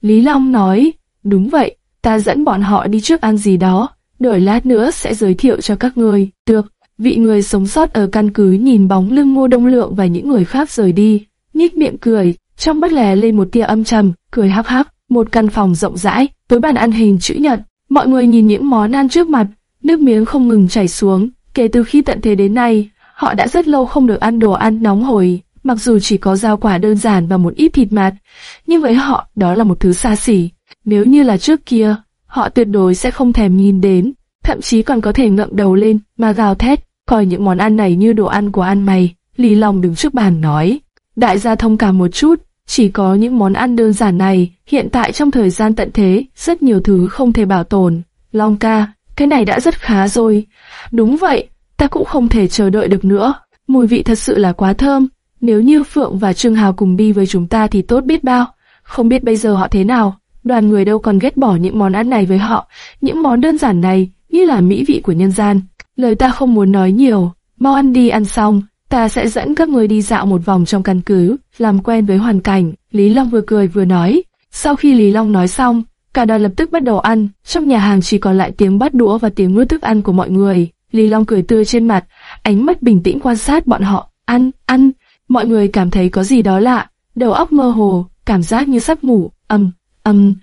Lý Long nói, đúng vậy, ta dẫn bọn họ đi trước ăn gì đó, đợi lát nữa sẽ giới thiệu cho các người. Được, vị người sống sót ở căn cứ nhìn bóng lưng ngô đông lượng và những người khác rời đi, nhích miệng cười, trong bất lè lên một tia âm trầm, cười hắc hắc, một căn phòng rộng rãi, với bàn ăn hình chữ nhật, mọi người nhìn những món ăn trước mặt, nước miếng không ngừng chảy xuống, kể từ khi tận thế đến nay, họ đã rất lâu không được ăn đồ ăn nóng hổi, mặc dù chỉ có rau quả đơn giản và một ít thịt mạt, nhưng với họ đó là một thứ xa xỉ. Nếu như là trước kia, họ tuyệt đối sẽ không thèm nhìn đến, thậm chí còn có thể ngậm đầu lên mà gào thét, coi những món ăn này như đồ ăn của ăn mày. Lý Long đứng trước bàn nói, đại gia thông cảm một chút, chỉ có những món ăn đơn giản này, hiện tại trong thời gian tận thế, rất nhiều thứ không thể bảo tồn. Long ca, cái này đã rất khá rồi. Đúng vậy, ta cũng không thể chờ đợi được nữa. Mùi vị thật sự là quá thơm. Nếu như Phượng và Trương Hào cùng đi với chúng ta thì tốt biết bao. Không biết bây giờ họ thế nào. Đoàn người đâu còn ghét bỏ những món ăn này với họ. Những món đơn giản này như là mỹ vị của nhân gian. Lời ta không muốn nói nhiều. Mau ăn đi ăn xong, ta sẽ dẫn các người đi dạo một vòng trong căn cứ, làm quen với hoàn cảnh. Lý Long vừa cười vừa nói. Sau khi Lý Long nói xong, cả đoàn lập tức bắt đầu ăn. Trong nhà hàng chỉ còn lại tiếng bắt đũa và tiếng nuốt thức ăn của mọi người. Lý Long cười tươi trên mặt, ánh mắt bình tĩnh quan sát bọn họ. Ăn, ăn. Mọi người cảm thấy có gì đó lạ, đầu óc mơ hồ, cảm giác như sắp ngủ. Âm, âm.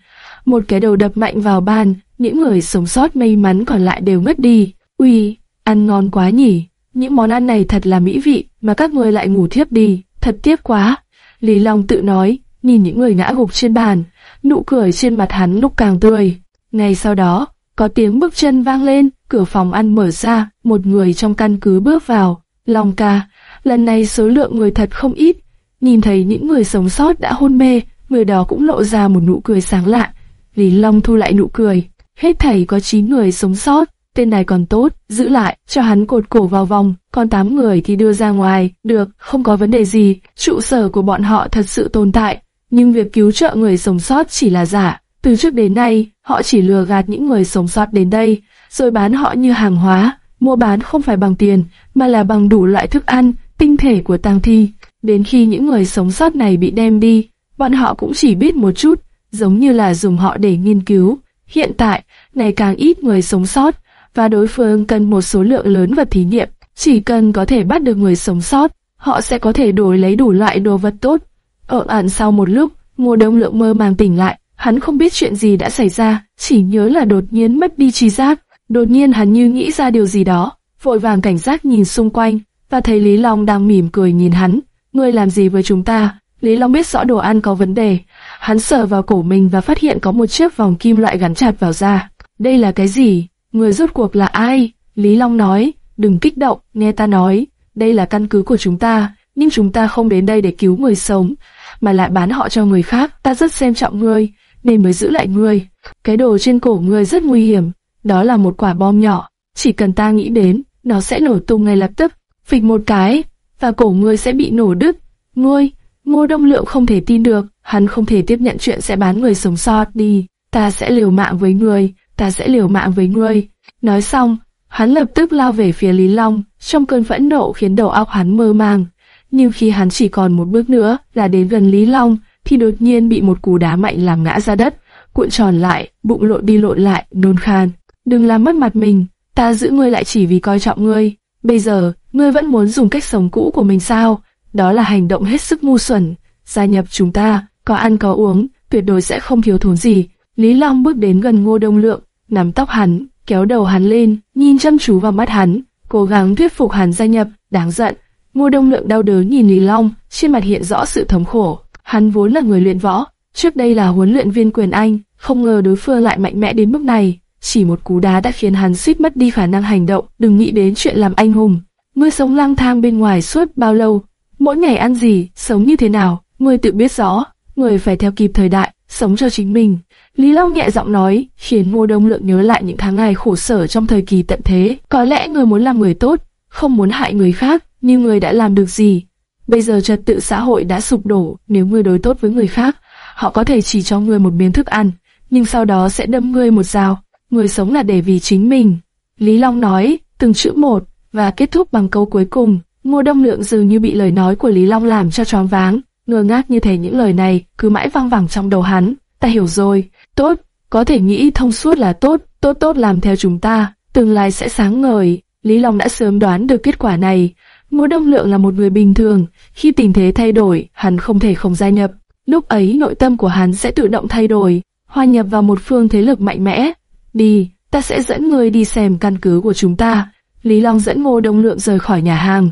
Một cái đầu đập mạnh vào bàn, những người sống sót may mắn còn lại đều ngất đi. Uy, ăn ngon quá nhỉ. Những món ăn này thật là mỹ vị, mà các người lại ngủ thiếp đi, thật tiếc quá. Lý Long tự nói, nhìn những người ngã gục trên bàn, nụ cười trên mặt hắn lúc càng tươi. Ngay sau đó, có tiếng bước chân vang lên, cửa phòng ăn mở ra, một người trong căn cứ bước vào. Long ca, lần này số lượng người thật không ít. Nhìn thấy những người sống sót đã hôn mê, người đó cũng lộ ra một nụ cười sáng lạ. Lý Long thu lại nụ cười. Hết thảy có 9 người sống sót, tên này còn tốt, giữ lại, cho hắn cột cổ vào vòng, còn 8 người thì đưa ra ngoài, được, không có vấn đề gì, trụ sở của bọn họ thật sự tồn tại, nhưng việc cứu trợ người sống sót chỉ là giả. Từ trước đến nay, họ chỉ lừa gạt những người sống sót đến đây, rồi bán họ như hàng hóa, mua bán không phải bằng tiền, mà là bằng đủ loại thức ăn, tinh thể của tang thi. Đến khi những người sống sót này bị đem đi, bọn họ cũng chỉ biết một chút, giống như là dùng họ để nghiên cứu. Hiện tại, ngày càng ít người sống sót, và đối phương cần một số lượng lớn vật thí nghiệm. Chỉ cần có thể bắt được người sống sót, họ sẽ có thể đổi lấy đủ loại đồ vật tốt. Ở ẩn sau một lúc, mùa Đông Lượng mơ màng tỉnh lại, hắn không biết chuyện gì đã xảy ra, chỉ nhớ là đột nhiên mất đi trí giác. Đột nhiên hắn như nghĩ ra điều gì đó, vội vàng cảnh giác nhìn xung quanh, và thấy Lý Long đang mỉm cười nhìn hắn. Ngươi làm gì với chúng ta? Lý Long biết rõ đồ ăn có vấn đề. Hắn sờ vào cổ mình và phát hiện có một chiếc vòng kim loại gắn chặt vào da. Đây là cái gì? Người rốt cuộc là ai? Lý Long nói, đừng kích động, nghe ta nói. Đây là căn cứ của chúng ta, nhưng chúng ta không đến đây để cứu người sống, mà lại bán họ cho người khác. Ta rất xem trọng ngươi, nên mới giữ lại ngươi. Cái đồ trên cổ ngươi rất nguy hiểm, đó là một quả bom nhỏ. Chỉ cần ta nghĩ đến, nó sẽ nổ tung ngay lập tức. Phịch một cái, và cổ ngươi sẽ bị nổ đứt. Ngươi, Ngô Đông Lượng không thể tin được, hắn không thể tiếp nhận chuyện sẽ bán người sống sót đi. Ta sẽ liều mạng với ngươi, ta sẽ liều mạng với ngươi. Nói xong, hắn lập tức lao về phía Lý Long, trong cơn phẫn nộ khiến đầu óc hắn mơ màng. Nhưng khi hắn chỉ còn một bước nữa là đến gần Lý Long, thì đột nhiên bị một cú đá mạnh làm ngã ra đất, cuộn tròn lại, bụng lộn đi lộn lại, nôn khan. Đừng làm mất mặt mình, ta giữ ngươi lại chỉ vì coi trọng ngươi. Bây giờ, ngươi vẫn muốn dùng cách sống cũ của mình sao? Đó là hành động hết sức ngu xuẩn. Gia nhập chúng ta, có ăn có uống, tuyệt đối sẽ không thiếu thốn gì. Lý Long bước đến gần Ngô Đông Lượng, nắm tóc hắn, kéo đầu hắn lên, nhìn chăm chú vào mắt hắn, cố gắng thuyết phục hắn gia nhập, đáng giận. Ngô Đông Lượng đau đớn nhìn Lý Long, trên mặt hiện rõ sự thống khổ. Hắn vốn là người luyện võ, trước đây là huấn luyện viên quyền Anh, không ngờ đối phương lại mạnh mẽ đến mức này. Chỉ một cú đá đã khiến hắn suýt mất đi khả năng hành động, đừng nghĩ đến chuyện làm anh hùng. Ngươi sống lang thang bên ngoài suốt bao lâu? Mỗi ngày ăn gì, sống như thế nào? Ngươi tự biết rõ, người phải theo kịp thời đại, sống cho chính mình. Lý Long nhẹ giọng nói, khiến Ngô Đông Lượng nhớ lại những tháng ngày khổ sở trong thời kỳ tận thế. Có lẽ người muốn làm người tốt, không muốn hại người khác, nhưng người đã làm được gì? Bây giờ trật tự xã hội đã sụp đổ, nếu người đối tốt với người khác, họ có thể chỉ cho người một miếng thức ăn, nhưng sau đó sẽ đâm người một dao. Người sống là để vì chính mình. Lý Long nói, từng chữ một, và kết thúc bằng câu cuối cùng. Ngô Đông Lượng dường như bị lời nói của Lý Long làm cho choáng váng, ngơ ngác như thể những lời này cứ mãi vang vẳng trong đầu hắn. ta hiểu rồi, tốt, có thể nghĩ thông suốt là tốt, tốt tốt làm theo chúng ta, tương lai sẽ sáng ngời. Lý Long đã sớm đoán được kết quả này. Ngô Đông Lượng là một người bình thường, khi tình thế thay đổi, hắn không thể không gia nhập. Lúc ấy nội tâm của hắn sẽ tự động thay đổi, hòa nhập vào một phương thế lực mạnh mẽ. Đi, ta sẽ dẫn người đi xem căn cứ của chúng ta. Lý Long dẫn Ngô Đông Lượng rời khỏi nhà hàng.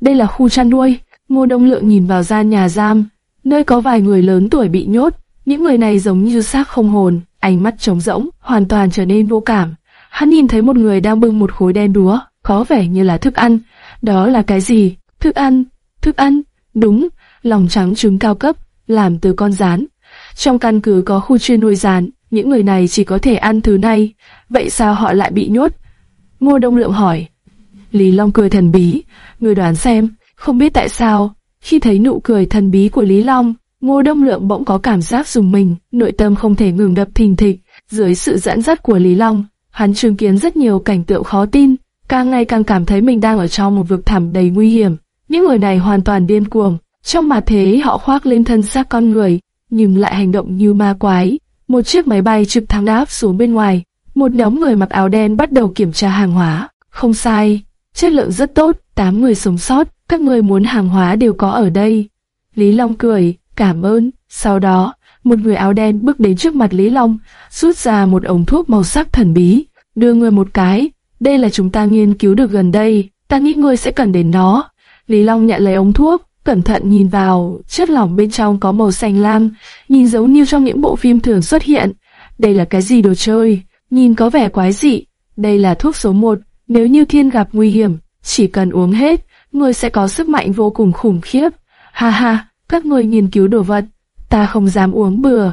Đây là khu chăn nuôi. Ngô Đông Lượng nhìn vào gian nhà giam, nơi có vài người lớn tuổi bị nhốt. Những người này giống như xác không hồn, ánh mắt trống rỗng, hoàn toàn trở nên vô cảm. Hắn nhìn thấy một người đang bưng một khối đen đúa, có vẻ như là thức ăn. Đó là cái gì? Thức ăn? Thức ăn? Đúng, lòng trắng trứng cao cấp, làm từ con rán. Trong căn cứ có khu chuyên nuôi rán, những người này chỉ có thể ăn thứ này. Vậy sao họ lại bị nhốt? Ngô Đông Lượng hỏi. Lý Long cười thần bí, người đoán xem, không biết tại sao, khi thấy nụ cười thần bí của Lý Long, Ngô Đông Lượng bỗng có cảm giác dùng mình, nội tâm không thể ngừng đập thình thịch. Dưới sự dẫn dắt của Lý Long, hắn chứng kiến rất nhiều cảnh tượng khó tin, càng ngày càng cảm thấy mình đang ở trong một vực thẳm đầy nguy hiểm. Những người này hoàn toàn điên cuồng, trong mà thế họ khoác lên thân xác con người, nhưng lại hành động như ma quái. Một chiếc máy bay trực thăng đáp xuống bên ngoài, một nhóm người mặc áo đen bắt đầu kiểm tra hàng hóa. Không sai, chất lượng rất tốt, 8 người sống sót, các người muốn hàng hóa đều có ở đây. Lý Long cười, cảm ơn. Sau đó, một người áo đen bước đến trước mặt Lý Long, rút ra một ống thuốc màu sắc thần bí, đưa người một cái. Đây là chúng ta nghiên cứu được gần đây, ta nghĩ ngươi sẽ cần đến nó. Lý Long nhận lấy ống thuốc, cẩn thận nhìn vào, chất lỏng bên trong có màu xanh lam, nhìn giống như trong những bộ phim thường xuất hiện. Đây là cái gì đồ chơi? Nhìn có vẻ quái dị. Đây là thuốc số 1, nếu như thiên gặp nguy hiểm, chỉ cần uống hết, người sẽ có sức mạnh vô cùng khủng khiếp. Ha ha, các người nghiên cứu đồ vật, ta không dám uống bừa.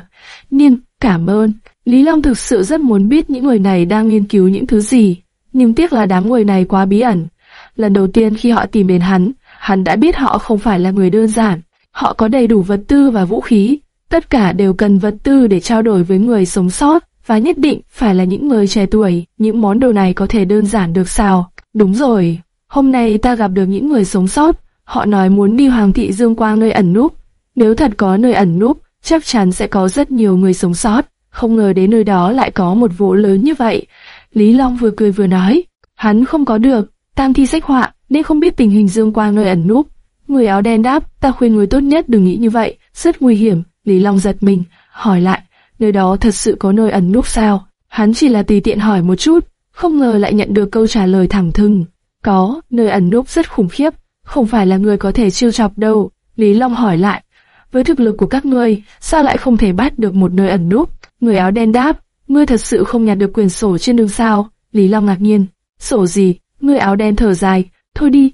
Nhưng, cảm ơn, Lý Long thực sự rất muốn biết những người này đang nghiên cứu những thứ gì. Nhưng tiếc là đám người này quá bí ẩn. Lần đầu tiên khi họ tìm đến hắn, hắn đã biết họ không phải là người đơn giản. Họ có đầy đủ vật tư và vũ khí. Tất cả đều cần vật tư để trao đổi với người sống sót, và nhất định phải là những người trẻ tuổi. Những món đồ này có thể đơn giản được sao? Đúng rồi, hôm nay ta gặp được những người sống sót. Họ nói muốn đi Hoàng thị Dương Quang nơi ẩn núp. Nếu thật có nơi ẩn núp, chắc chắn sẽ có rất nhiều người sống sót. Không ngờ đến nơi đó lại có một vụ lớn như vậy. Lý Long vừa cười vừa nói, hắn không có được, tam thi sách họa, nên không biết tình hình Dương Quang nơi ẩn núp. Người áo đen đáp, ta khuyên người tốt nhất đừng nghĩ như vậy, rất nguy hiểm. Lý Long giật mình, hỏi lại, nơi đó thật sự có nơi ẩn núp sao? Hắn chỉ là tùy tiện hỏi một chút, không ngờ lại nhận được câu trả lời thẳng thừng. Có, nơi ẩn núp rất khủng khiếp, không phải là người có thể chiêu chọc đâu. Lý Long hỏi lại, với thực lực của các ngươi, sao lại không thể bắt được một nơi ẩn núp? Người áo đen đáp, ngươi thật sự không nhặt được quyền sổ trên đường sao? Lý Long ngạc nhiên, sổ gì? Người áo đen thở dài, thôi đi,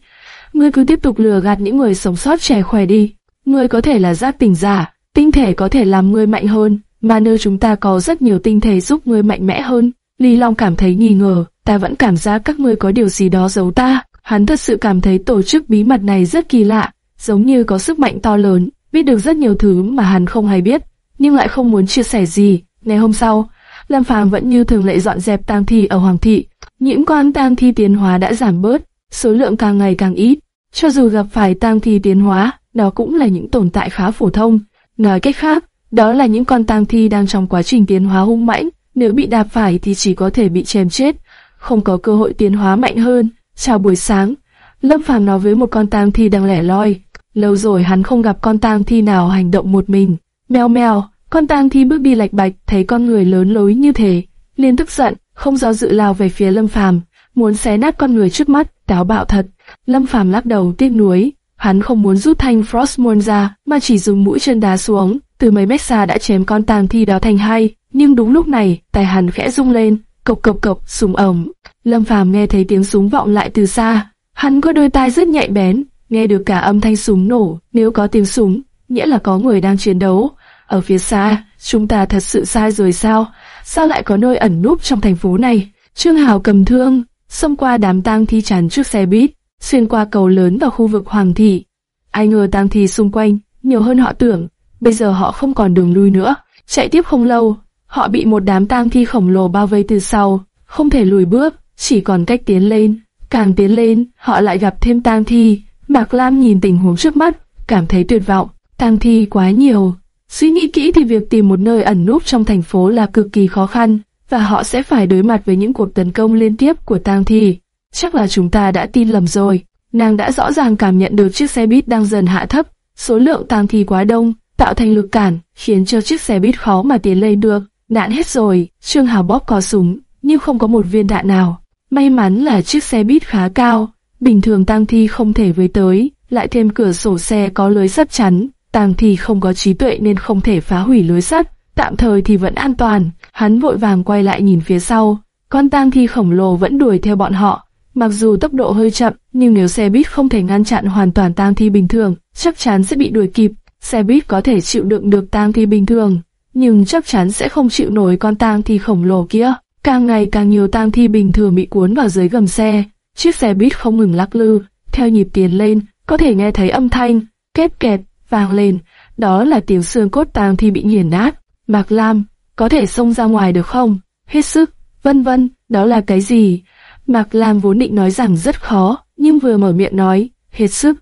ngươi cứ tiếp tục lừa gạt những người sống sót trẻ khỏe đi. Ngươi có thể là giác tỉnh giả, tinh thể có thể làm ngươi mạnh hơn, mà nơi chúng ta có rất nhiều tinh thể giúp ngươi mạnh mẽ hơn. Lý Long cảm thấy nghi ngờ, ta vẫn cảm giác các ngươi có điều gì đó giấu ta. Hắn thật sự cảm thấy tổ chức bí mật này rất kỳ lạ, giống như có sức mạnh to lớn, biết được rất nhiều thứ mà hắn không hay biết, nhưng lại không muốn chia sẻ gì. Ngày hôm sau, Lâm Phàm vẫn như thường lệ dọn dẹp tang thi ở Hoàng thị. Những con tang thi tiến hóa đã giảm bớt, số lượng càng ngày càng ít. Cho dù gặp phải tang thi tiến hóa, đó cũng là những tồn tại khá phổ thông. Nói cách khác, đó là những con tang thi đang trong quá trình tiến hóa hung mãnh, nếu bị đạp phải thì chỉ có thể bị chém chết, không có cơ hội tiến hóa mạnh hơn. Chào buổi sáng, Lâm Phàm nói với một con tang thi đang lẻ loi. Lâu rồi hắn không gặp con tang thi nào hành động một mình. Mèo mèo, con tang thi bước đi lạch bạch, thấy con người lớn lối như thế, liền tức giận, không do dự lao về phía Lâm Phàm, muốn xé nát con người trước mắt, táo bạo thật. Lâm Phàm lắc đầu tiếc nuối, hắn không muốn rút thanh Frostmourne ra, mà chỉ dùng mũi chân đá xuống, từ mấy mét xa đã chém con tang thi đó thành hai. Nhưng đúng lúc này, tay hắn khẽ rung lên, cộc cộc cộc, súng ống. Lâm Phàm nghe thấy tiếng súng vọng lại từ xa, hắn có đôi tai rất nhạy bén, nghe được cả âm thanh súng nổ. Nếu có tiếng súng, nghĩa là có người đang chiến đấu. Ở phía xa, chúng ta thật sự sai rồi sao? Sao lại có nơi ẩn núp trong thành phố này? Trương Hào cầm thương, xông qua đám tang thi chắn trước xe buýt, xuyên qua cầu lớn vào khu vực Hoàng thị. Ai ngờ tang thi xung quanh nhiều hơn họ tưởng, bây giờ họ không còn đường lui nữa. Chạy tiếp không lâu, họ bị một đám tang thi khổng lồ bao vây từ sau, không thể lùi bước, chỉ còn cách tiến lên. Càng tiến lên, họ lại gặp thêm tang thi. Mạc Lam nhìn tình huống trước mắt, cảm thấy tuyệt vọng. Tang thi quá nhiều, Suy nghĩ kỹ thì việc tìm một nơi ẩn núp trong thành phố là cực kỳ khó khăn, và họ sẽ phải đối mặt với những cuộc tấn công liên tiếp của tang thi. Chắc là chúng ta đã tin lầm rồi. Nàng đã rõ ràng cảm nhận được chiếc xe buýt đang dần hạ thấp, số lượng tang thi quá đông, tạo thành lực cản, khiến cho chiếc xe buýt khó mà tiến lên được. Đạn hết rồi, Trương Hào bóp có súng, nhưng không có một viên đạn nào. May mắn là chiếc xe buýt khá cao, bình thường tang thi không thể với tới, lại thêm cửa sổ xe có lưới sắt chắn, tang thi không có trí tuệ nên không thể phá hủy lưới sắt, tạm thời thì vẫn an toàn. Hắn vội vàng quay lại nhìn phía sau, con tang thi khổng lồ vẫn đuổi theo bọn họ. Mặc dù tốc độ hơi chậm, nhưng nếu xe buýt không thể ngăn chặn hoàn toàn tang thi bình thường, chắc chắn sẽ bị đuổi kịp. Xe buýt có thể chịu đựng được tang thi bình thường, nhưng chắc chắn sẽ không chịu nổi con tang thi khổng lồ kia. Càng ngày càng nhiều tang thi bình thường bị cuốn vào dưới gầm xe, chiếc xe buýt không ngừng lắc lư, theo nhịp tiến lên, có thể nghe thấy âm thanh kết kẹt vang lên, đó là tiếng xương cốt tang thi bị nghiền nát. Mạc Lam, có thể xông ra ngoài được không? Hết sức, vân vân, đó là cái gì? Mạc Lam vốn định nói rằng rất khó, nhưng vừa mở miệng nói, hết sức,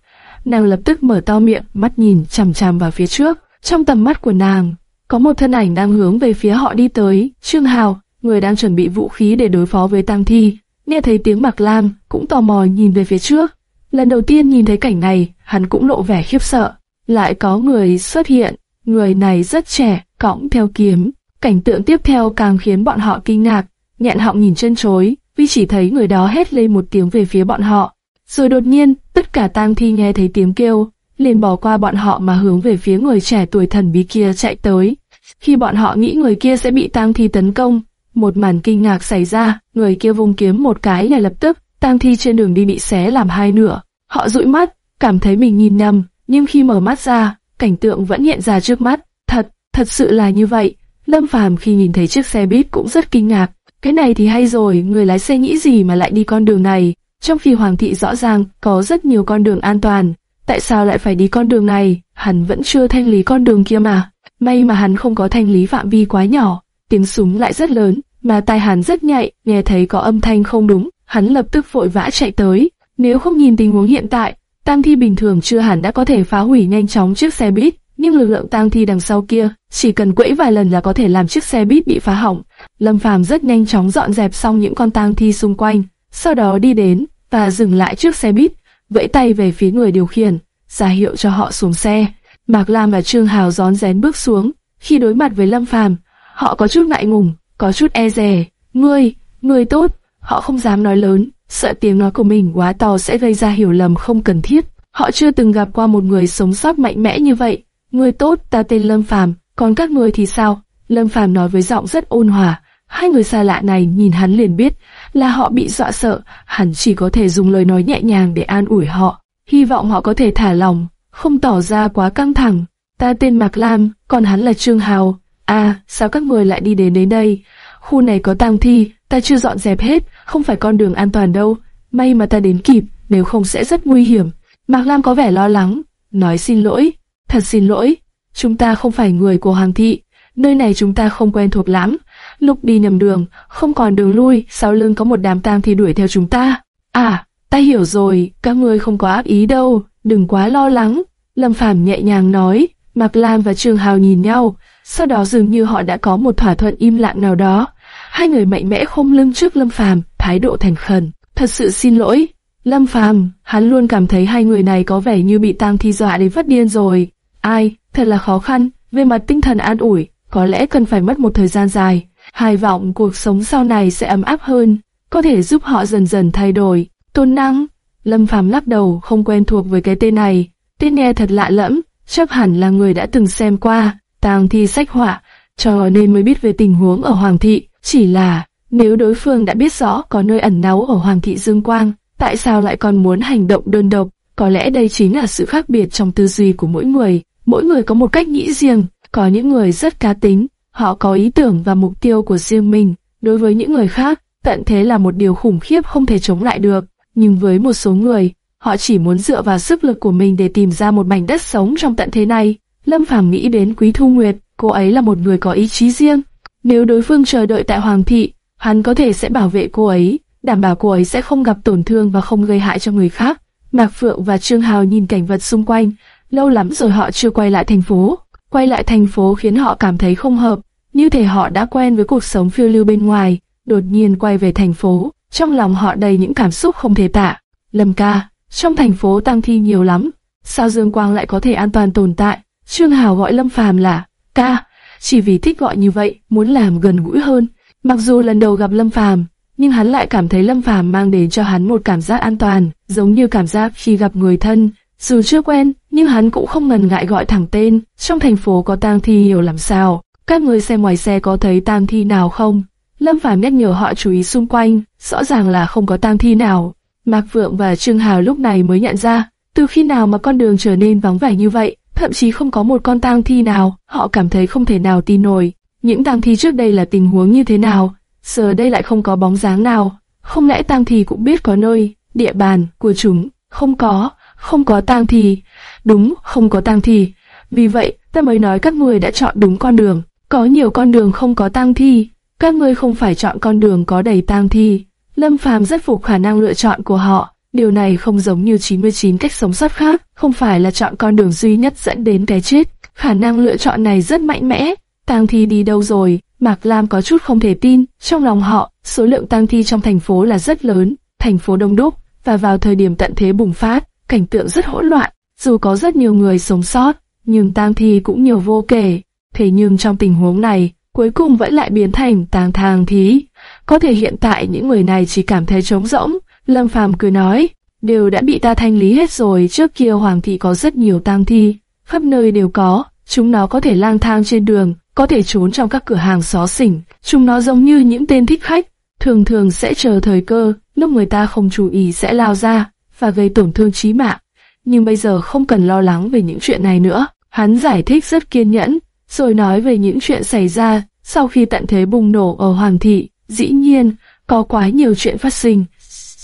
nàng lập tức mở to miệng, mắt nhìn chằm chằm vào phía trước. Trong tầm mắt của nàng, có một thân ảnh đang hướng về phía họ đi tới, Trương Hào, người đang chuẩn bị vũ khí để đối phó với Tam Thi. Nghe thấy tiếng Mạc Lam, cũng tò mò nhìn về phía trước. Lần đầu tiên nhìn thấy cảnh này, hắn cũng lộ vẻ khiếp sợ. Lại có người xuất hiện, người này rất trẻ, cõng theo kiếm. Cảnh tượng tiếp theo càng khiến bọn họ kinh ngạc, nhẹn họng nhìn chân chối, vì chỉ thấy người đó hét lên một tiếng về phía bọn họ. Rồi đột nhiên, tất cả tang thi nghe thấy tiếng kêu, liền bỏ qua bọn họ mà hướng về phía người trẻ tuổi thần bí kia chạy tới. Khi bọn họ nghĩ người kia sẽ bị tang thi tấn công, một màn kinh ngạc xảy ra, người kia vung kiếm một cái ngay lập tức, tang thi trên đường đi bị xé làm hai nửa. Họ dụi mắt, cảm thấy mình nhìn nhầm, nhưng khi mở mắt ra, cảnh tượng vẫn hiện ra trước mắt. Thật, thật sự là như vậy. Lâm Phàm khi nhìn thấy chiếc xe buýt cũng rất kinh ngạc. Cái này thì hay rồi, người lái xe nghĩ gì mà lại đi con đường này? Trong khi Hoàng thị rõ ràng có rất nhiều con đường an toàn, tại sao lại phải đi con đường này? Hắn vẫn chưa thanh lý con đường kia mà. May mà hắn không có thanh lý phạm vi quá nhỏ, tiếng súng lại rất lớn, mà tai hắn rất nhạy, nghe thấy có âm thanh không đúng, hắn lập tức vội vã chạy tới. Nếu không nhìn tình huống hiện tại, tang thi bình thường chưa hẳn đã có thể phá hủy nhanh chóng chiếc xe buýt, nhưng lực lượng tang thi đằng sau kia, chỉ cần quẫy vài lần là có thể làm chiếc xe buýt bị phá hỏng. Lâm Phàm rất nhanh chóng dọn dẹp xong những con tang thi xung quanh, sau đó đi đến và dừng lại trước xe buýt, vẫy tay về phía người điều khiển, ra hiệu cho họ xuống xe. Mạc Lam và Trương Hào rón rén bước xuống, khi đối mặt với Lâm Phàm, họ có chút ngại ngùng, có chút e dè. Ngươi, ngươi tốt, họ không dám nói lớn, sợ tiếng nói của mình quá to sẽ gây ra hiểu lầm không cần thiết. Họ chưa từng gặp qua một người sống sót mạnh mẽ như vậy. Ngươi tốt, ta tên Lâm Phàm, còn các ngươi thì sao? Lâm Phàm nói với giọng rất ôn hòa. Hai người xa lạ này nhìn hắn liền biết là họ bị dọa sợ, hắn chỉ có thể dùng lời nói nhẹ nhàng để an ủi họ. Hy vọng họ có thể thả lòng, không tỏ ra quá căng thẳng. Ta tên Mạc Lam, còn hắn là Trương Hào. À, sao các người lại đi đến đến đây? Khu này có tang thi, ta chưa dọn dẹp hết, không phải con đường an toàn đâu. May mà ta đến kịp, nếu không sẽ rất nguy hiểm. Mạc Lam có vẻ lo lắng, nói xin lỗi, thật xin lỗi, chúng ta không phải người của Hoàng thị, nơi này chúng ta không quen thuộc lắm. Lúc đi nhầm đường, không còn đường lui, sau lưng có một đám tang thi đuổi theo chúng ta. À, ta hiểu rồi, các ngươi không có ác ý đâu, đừng quá lo lắng. Lâm Phàm nhẹ nhàng nói, Mạc Lam và Trương Hào nhìn nhau, sau đó dường như họ đã có một thỏa thuận im lặng nào đó. Hai người mạnh mẽ không lưng trước Lâm Phàm, thái độ thành khẩn. Thật sự xin lỗi, Lâm Phàm, hắn luôn cảm thấy hai người này có vẻ như bị tang thi dọa đến phát điên rồi. Ai, thật là khó khăn, về mặt tinh thần an ủi, có lẽ cần phải mất một thời gian dài. Hai vọng cuộc sống sau này sẽ ấm áp hơn, có thể giúp họ dần dần thay đổi. Tôn năng, Lâm Phàm lắc đầu không quen thuộc với cái tên này, tên nghe thật lạ lẫm, chắc hẳn là người đã từng xem qua, tang thi sách họa, cho nên mới biết về tình huống ở Hoàng thị. Chỉ là, nếu đối phương đã biết rõ có nơi ẩn náu ở Hoàng thị Dương Quang, tại sao lại còn muốn hành động đơn độc? Có lẽ đây chính là sự khác biệt trong tư duy của mỗi người. Mỗi người có một cách nghĩ riêng, có những người rất cá tính, họ có ý tưởng và mục tiêu của riêng mình. Đối với những người khác, tận thế là một điều khủng khiếp không thể chống lại được. Nhưng với một số người, họ chỉ muốn dựa vào sức lực của mình để tìm ra một mảnh đất sống trong tận thế này. Lâm Phàm nghĩ đến Quý Thu Nguyệt, cô ấy là một người có ý chí riêng. Nếu đối phương chờ đợi tại Hoàng thị, hắn có thể sẽ bảo vệ cô ấy, đảm bảo cô ấy sẽ không gặp tổn thương và không gây hại cho người khác. Mạc Phượng và Trương Hào nhìn cảnh vật xung quanh, lâu lắm rồi họ chưa quay lại thành phố. quay lại thành phố khiến họ cảm thấy không hợp, như thể họ đã quen với cuộc sống phiêu lưu bên ngoài, đột nhiên quay về thành phố, trong lòng họ đầy những cảm xúc không thể tả. Lâm ca, trong thành phố tăng thi nhiều lắm, sao Dương Quang lại có thể an toàn tồn tại? Trương Hào gọi Lâm Phàm là ca, chỉ vì thích gọi như vậy, muốn làm gần gũi hơn. Mặc dù lần đầu gặp Lâm Phàm, nhưng hắn lại cảm thấy Lâm Phàm mang đến cho hắn một cảm giác an toàn, giống như cảm giác khi gặp người thân. Dù chưa quen, nhưng hắn cũng không ngần ngại gọi thẳng tên. Trong thành phố có tang thi nhiều làm sao? Các người xem ngoài xe có thấy tang thi nào không? Lâm Phàm nhắc nhở họ chú ý xung quanh, rõ ràng là không có tang thi nào. Mạc Vượng và Trương Hào lúc này mới nhận ra, từ khi nào mà con đường trở nên vắng vẻ như vậy, thậm chí không có một con tang thi nào, họ cảm thấy không thể nào tin nổi. Những tang thi trước đây là tình huống như thế nào, giờ đây lại không có bóng dáng nào. Không lẽ tang thi cũng biết có nơi, địa bàn của chúng? Không có, không có tang thì Đúng, không có tang thì Vì vậy, ta mới nói các người đã chọn đúng con đường. Có nhiều con đường không có tang thi, các ngươi không phải chọn con đường có đầy tang thi. Lâm Phàm rất phục khả năng lựa chọn của họ. Điều này không giống như 99 cách sống sót khác, không phải là chọn con đường duy nhất dẫn đến cái chết. Khả năng lựa chọn này rất mạnh mẽ. Tang thi đi đâu rồi? Mạc Lam có chút không thể tin. Trong lòng họ, số lượng tang thi trong thành phố là rất lớn, thành phố đông đúc, và vào thời điểm tận thế bùng phát, cảnh tượng rất hỗn loạn. Dù có rất nhiều người sống sót, nhưng tang thi cũng nhiều vô kể. Thế nhưng trong tình huống này, cuối cùng vẫn lại biến thành tang thang thí. Có thể hiện tại những người này chỉ cảm thấy trống rỗng. Lâm Phàm cười nói, đều đã bị ta thanh lý hết rồi. Trước kia Hoàng thị có rất nhiều tang thi, khắp nơi đều có. Chúng nó có thể lang thang trên đường, có thể trốn trong các cửa hàng xó xỉnh. Chúng nó giống như những tên thích khách, thường thường sẽ chờ thời cơ, lúc người ta không chú ý sẽ lao ra và gây tổn thương chí mạng. Nhưng bây giờ không cần lo lắng về những chuyện này nữa. Hắn giải thích rất kiên nhẫn, rồi nói về những chuyện xảy ra sau khi tận thế bùng nổ ở Hoàng thị. Dĩ nhiên, có quá nhiều chuyện phát sinh.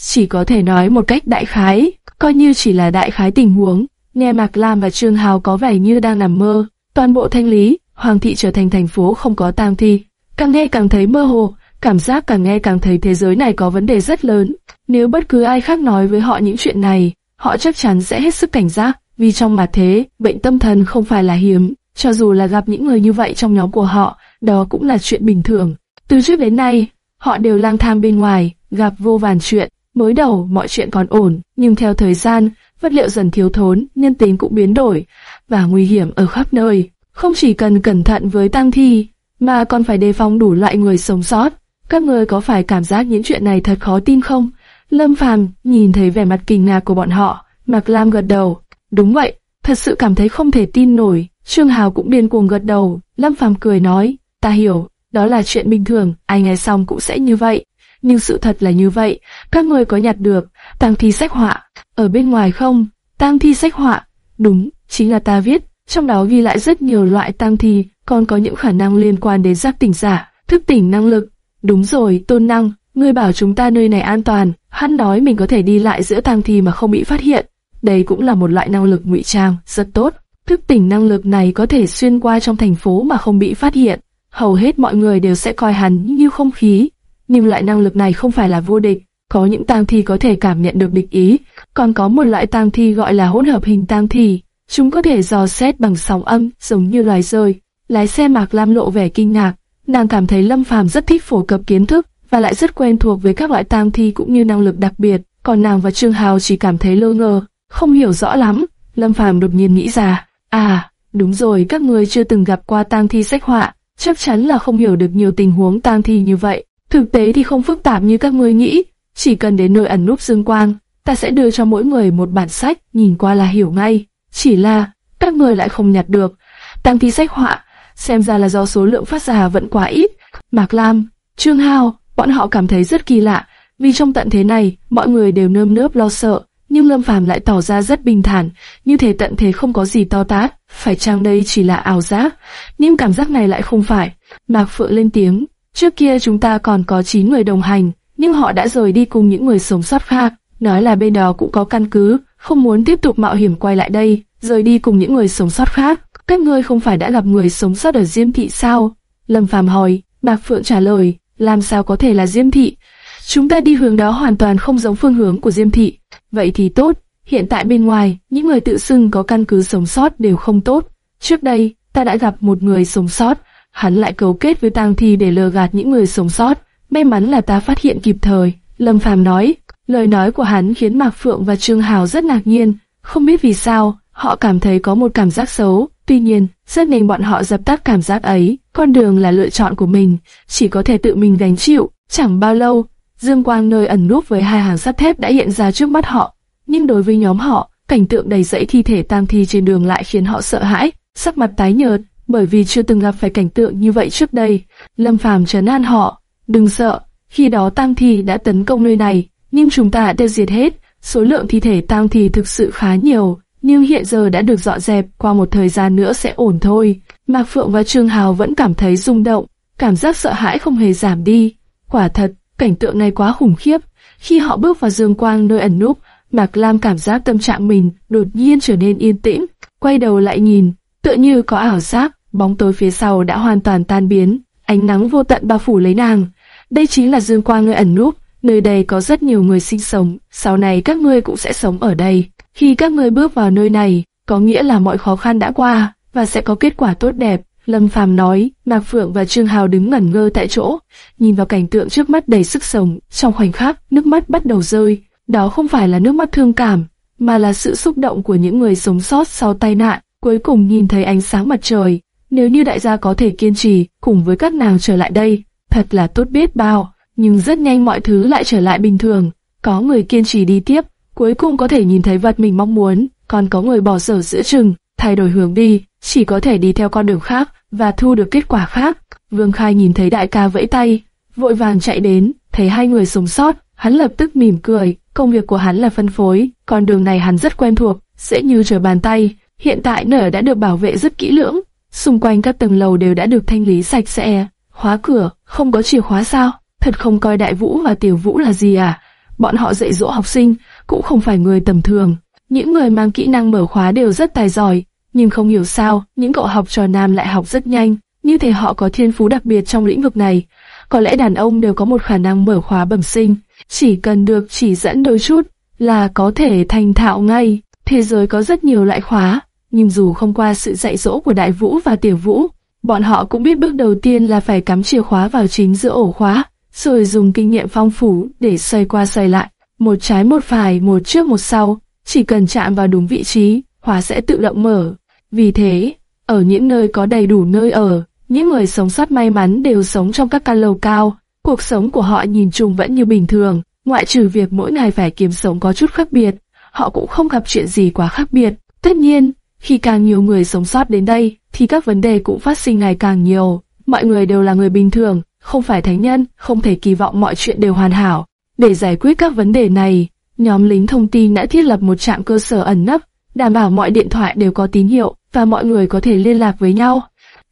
Chỉ có thể nói một cách đại khái, coi như chỉ là đại khái tình huống. Nghe Mạc Lam và Trương Hào có vẻ như đang nằm mơ. Toàn bộ thanh lý, Hoàng thị trở thành thành phố không có tang thi. Càng nghe càng thấy mơ hồ, cảm giác càng nghe càng thấy thế giới này có vấn đề rất lớn. Nếu bất cứ ai khác nói với họ những chuyện này, họ chắc chắn sẽ hết sức cảnh giác, vì trong mặt thế, bệnh tâm thần không phải là hiếm. Cho dù là gặp những người như vậy trong nhóm của họ, đó cũng là chuyện bình thường. Từ trước đến nay, họ đều lang thang bên ngoài, gặp vô vàn chuyện. Mới đầu mọi chuyện còn ổn, nhưng theo thời gian, vật liệu dần thiếu thốn, nhân tính cũng biến đổi, và nguy hiểm ở khắp nơi. Không chỉ cần cẩn thận với tang thi, mà còn phải đề phòng đủ loại người sống sót. Các người có phải cảm giác những chuyện này thật khó tin không? Lâm Phàm nhìn thấy vẻ mặt kinh ngạc của bọn họ, Mạc Lam gật đầu. Đúng vậy, thật sự cảm thấy không thể tin nổi. Trương Hào cũng điên cuồng gật đầu. Lâm Phàm cười nói, ta hiểu, đó là chuyện bình thường, ai nghe xong cũng sẽ như vậy. Nhưng sự thật là như vậy, các người có nhặt được tang thi sách họa ở bên ngoài không? Tang thi sách họa, đúng, chính là ta viết. Trong đó ghi lại rất nhiều loại tang thi, còn có những khả năng liên quan đến giác tỉnh giả, thức tỉnh năng lực. Đúng rồi, tôn năng, ngươi bảo chúng ta nơi này an toàn, hắn nói mình có thể đi lại giữa tang thi mà không bị phát hiện. Đây cũng là một loại năng lực ngụy trang, rất tốt. Thức tỉnh năng lực này có thể xuyên qua trong thành phố mà không bị phát hiện. Hầu hết mọi người đều sẽ coi hắn như không khí. Nhưng loại năng lực này không phải là vô địch. Có những tang thi có thể cảm nhận được địch ý, còn có một loại tang thi gọi là hỗn hợp hình tang thi. Chúng có thể dò xét bằng sóng âm, giống như loài rơi. Lái xe Mạc Lam lộ vẻ kinh ngạc, nàng cảm thấy Lâm Phàm rất thích phổ cập kiến thức và lại rất quen thuộc với các loại tang thi cũng như năng lực đặc biệt. Còn nàng và Trương Hào chỉ cảm thấy lơ ngơ, không hiểu rõ lắm. Lâm Phàm đột nhiên nghĩ ra, à, đúng rồi, các người chưa từng gặp qua tang thi sách họa, chắc chắn là không hiểu được nhiều tình huống tang thi như vậy. Thực tế thì không phức tạp như các người nghĩ, chỉ cần đến nơi ẩn núp dương quang, ta sẽ đưa cho mỗi người một bản sách, nhìn qua là hiểu ngay. Chỉ là, các người lại không nhặt được. tang thi sách họa, xem ra là do số lượng phát ra vẫn quá ít. Mạc Lam, Trương Hào, bọn họ cảm thấy rất kỳ lạ, vì trong tận thế này, mọi người đều nơm nớp lo sợ, nhưng Lâm Phàm lại tỏ ra rất bình thản, như thể tận thế không có gì to tát, phải chăng đây chỉ là ảo giác? Nhưng cảm giác này lại không phải. Mạc Phượng lên tiếng, trước kia chúng ta còn có 9 người đồng hành, nhưng họ đã rời đi cùng những người sống sót khác, nói là bên đó cũng có căn cứ, không muốn tiếp tục mạo hiểm quay lại đây, rời đi cùng những người sống sót khác. Các ngươi không phải đã gặp người sống sót ở Diêm Thị sao? Lâm Phàm hỏi, Bạc Phượng trả lời, làm sao có thể là Diêm Thị? Chúng ta đi hướng đó hoàn toàn không giống phương hướng của Diêm Thị. Vậy thì tốt, hiện tại bên ngoài, những người tự xưng có căn cứ sống sót đều không tốt. Trước đây, ta đã gặp một người sống sót, hắn lại cấu kết với tang thi để lừa gạt những người sống sót. May mắn là ta phát hiện kịp thời. Lâm Phàm nói, lời nói của hắn khiến Mạc Phượng và Trương Hào rất ngạc nhiên, không biết vì sao, họ cảm thấy có một cảm giác xấu. Tuy nhiên, rất nhanh bọn họ dập tắt cảm giác ấy, con đường là lựa chọn của mình, chỉ có thể tự mình gánh chịu. Chẳng bao lâu, dương quang nơi ẩn núp với hai hàng sắt thép đã hiện ra trước mắt họ. Nhưng đối với nhóm họ, cảnh tượng đầy dẫy thi thể tang thi trên đường lại khiến họ sợ hãi, sắc mặt tái nhợt, bởi vì chưa từng gặp phải cảnh tượng như vậy trước đây. Lâm Phàm trấn an họ, đừng sợ, khi đó tang thi đã tấn công nơi này, nhưng chúng ta đã diệt hết. Số lượng thi thể tang thi thực sự khá nhiều, nhưng hiện giờ đã được dọn dẹp, qua một thời gian nữa sẽ ổn thôi. Mạc Phượng và Trương Hào vẫn cảm thấy rung động, cảm giác sợ hãi không hề giảm đi. Quả thật, cảnh tượng này quá khủng khiếp. Khi họ bước vào dương quang nơi ẩn núp, Mạc Lam cảm giác tâm trạng mình đột nhiên trở nên yên tĩnh, quay đầu lại nhìn, tựa như có ảo giác, bóng tối phía sau đã hoàn toàn tan biến, ánh nắng vô tận bao phủ lấy nàng. Đây chính là dương quang nơi ẩn núp, nơi đây có rất nhiều người sinh sống, sau này các ngươi cũng sẽ sống ở đây. Khi các ngươi bước vào nơi này, có nghĩa là mọi khó khăn đã qua, và sẽ có kết quả tốt đẹp. Lâm Phàm nói, Mạc Phượng và Trương Hào đứng ngẩn ngơ tại chỗ, nhìn vào cảnh tượng trước mắt đầy sức sống, trong khoảnh khắc, nước mắt bắt đầu rơi. Đó không phải là nước mắt thương cảm, mà là sự xúc động của những người sống sót sau tai nạn, cuối cùng nhìn thấy ánh sáng mặt trời. Nếu như đại gia có thể kiên trì, cùng với các nàng trở lại đây, thật là tốt biết bao, nhưng rất nhanh mọi thứ lại trở lại bình thường. Có người kiên trì đi tiếp, cuối cùng có thể nhìn thấy vật mình mong muốn, còn có người bỏ sở giữa chừng, thay đổi hướng đi, chỉ có thể đi theo con đường khác và thu được kết quả khác. Vương Khai nhìn thấy đại ca vẫy tay, vội vàng chạy đến, thấy hai người sống sót, hắn lập tức mỉm cười, công việc của hắn là phân phối, con đường này hắn rất quen thuộc, dễ như trở bàn tay. Hiện tại nở đã được bảo vệ rất kỹ lưỡng, xung quanh các tầng lầu đều đã được thanh lý sạch sẽ. Khóa cửa, không có chìa khóa sao? Thật không coi đại vũ và tiểu vũ là gì à? Bọn họ dạy dỗ học sinh, cũng không phải người tầm thường. Những người mang kỹ năng mở khóa đều rất tài giỏi, nhưng không hiểu sao, những cậu học trò nam lại học rất nhanh, như thể họ có thiên phú đặc biệt trong lĩnh vực này. Có lẽ đàn ông đều có một khả năng mở khóa bẩm sinh, chỉ cần được chỉ dẫn đôi chút là có thể thành thạo ngay. Thế giới có rất nhiều loại khóa, nhưng dù không qua sự dạy dỗ của Đại Vũ và Tiểu Vũ, bọn họ cũng biết bước đầu tiên là phải cắm chìa khóa vào chính giữa ổ khóa, rồi dùng kinh nghiệm phong phú để xoay qua xoay lại, một trái một phải, một trước một sau, chỉ cần chạm vào đúng vị trí, khóa sẽ tự động mở. Vì thế, ở những nơi có đầy đủ nơi ở, những người sống sót may mắn đều sống trong các căn lầu cao, cuộc sống của họ nhìn chung vẫn như bình thường, ngoại trừ việc mỗi ngày phải kiếm sống có chút khác biệt, họ cũng không gặp chuyện gì quá khác biệt. Tất nhiên, khi càng nhiều người sống sót đến đây, thì các vấn đề cũng phát sinh ngày càng nhiều. Mọi người đều là người bình thường, không phải thánh nhân, không thể kỳ vọng mọi chuyện đều hoàn hảo. Để giải quyết các vấn đề này, nhóm lính thông tin đã thiết lập một trạm cơ sở ẩn nấp, đảm bảo mọi điện thoại đều có tín hiệu và mọi người có thể liên lạc với nhau.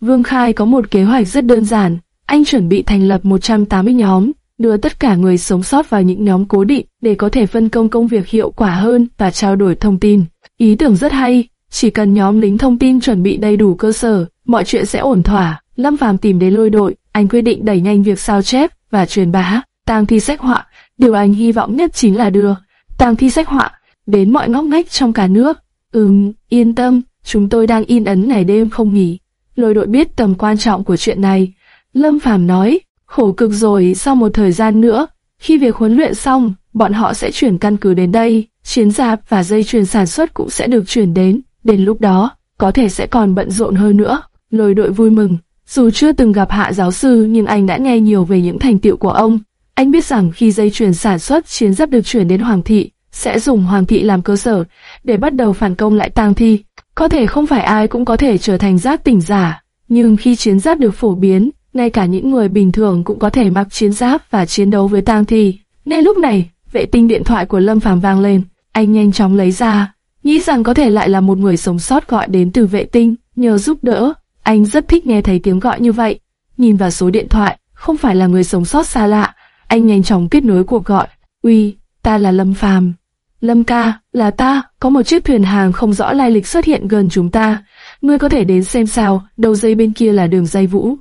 Vương Khai có một kế hoạch rất đơn giản, anh chuẩn bị thành lập 180 nhóm, đưa tất cả người sống sót vào những nhóm cố định để có thể phân công công việc hiệu quả hơn và trao đổi thông tin. Ý tưởng rất hay, chỉ cần nhóm lính thông tin chuẩn bị đầy đủ cơ sở, mọi chuyện sẽ ổn thỏa. Lâm Phàm tìm đến lôi đội, anh quyết định đẩy nhanh việc sao chép và truyền bá, tang thi sách họa. Điều anh hy vọng nhất chính là đưa tang thi sách họa đến mọi ngóc ngách trong cả nước. Ừm, yên tâm, chúng tôi đang in ấn ngày đêm không nghỉ. Lôi đội biết tầm quan trọng của chuyện này. Lâm Phàm nói, khổ cực rồi sau một thời gian nữa, khi việc huấn luyện xong, bọn họ sẽ chuyển căn cứ đến đây, chiến giáp và dây chuyền sản xuất cũng sẽ được chuyển đến. Đến lúc đó, có thể sẽ còn bận rộn hơn nữa. Lôi đội vui mừng, dù chưa từng gặp hạ giáo sư nhưng anh đã nghe nhiều về những thành tiệu của ông. Anh biết rằng khi dây chuyền sản xuất chiến giáp được chuyển đến Hoàng thị, sẽ dùng Hoàng thị làm cơ sở để bắt đầu phản công lại tang thi. Có thể không phải ai cũng có thể trở thành giáp tỉnh giả, nhưng khi chiến giáp được phổ biến, ngay cả những người bình thường cũng có thể mặc chiến giáp và chiến đấu với tang thi. Nên lúc này, vệ tinh điện thoại của Lâm Phàm vang lên, anh nhanh chóng lấy ra, nghĩ rằng có thể lại là một người sống sót gọi đến từ vệ tinh, nhờ giúp đỡ. Anh rất thích nghe thấy tiếng gọi như vậy. Nhìn vào số điện thoại, không phải là người sống sót xa lạ. Anh nhanh chóng kết nối cuộc gọi. Uy, ta là Lâm Phàm. Lâm ca, là ta, có một chiếc thuyền hàng không rõ lai lịch xuất hiện gần chúng ta. Ngươi có thể đến xem sao, đầu dây bên kia là đường dây vũ.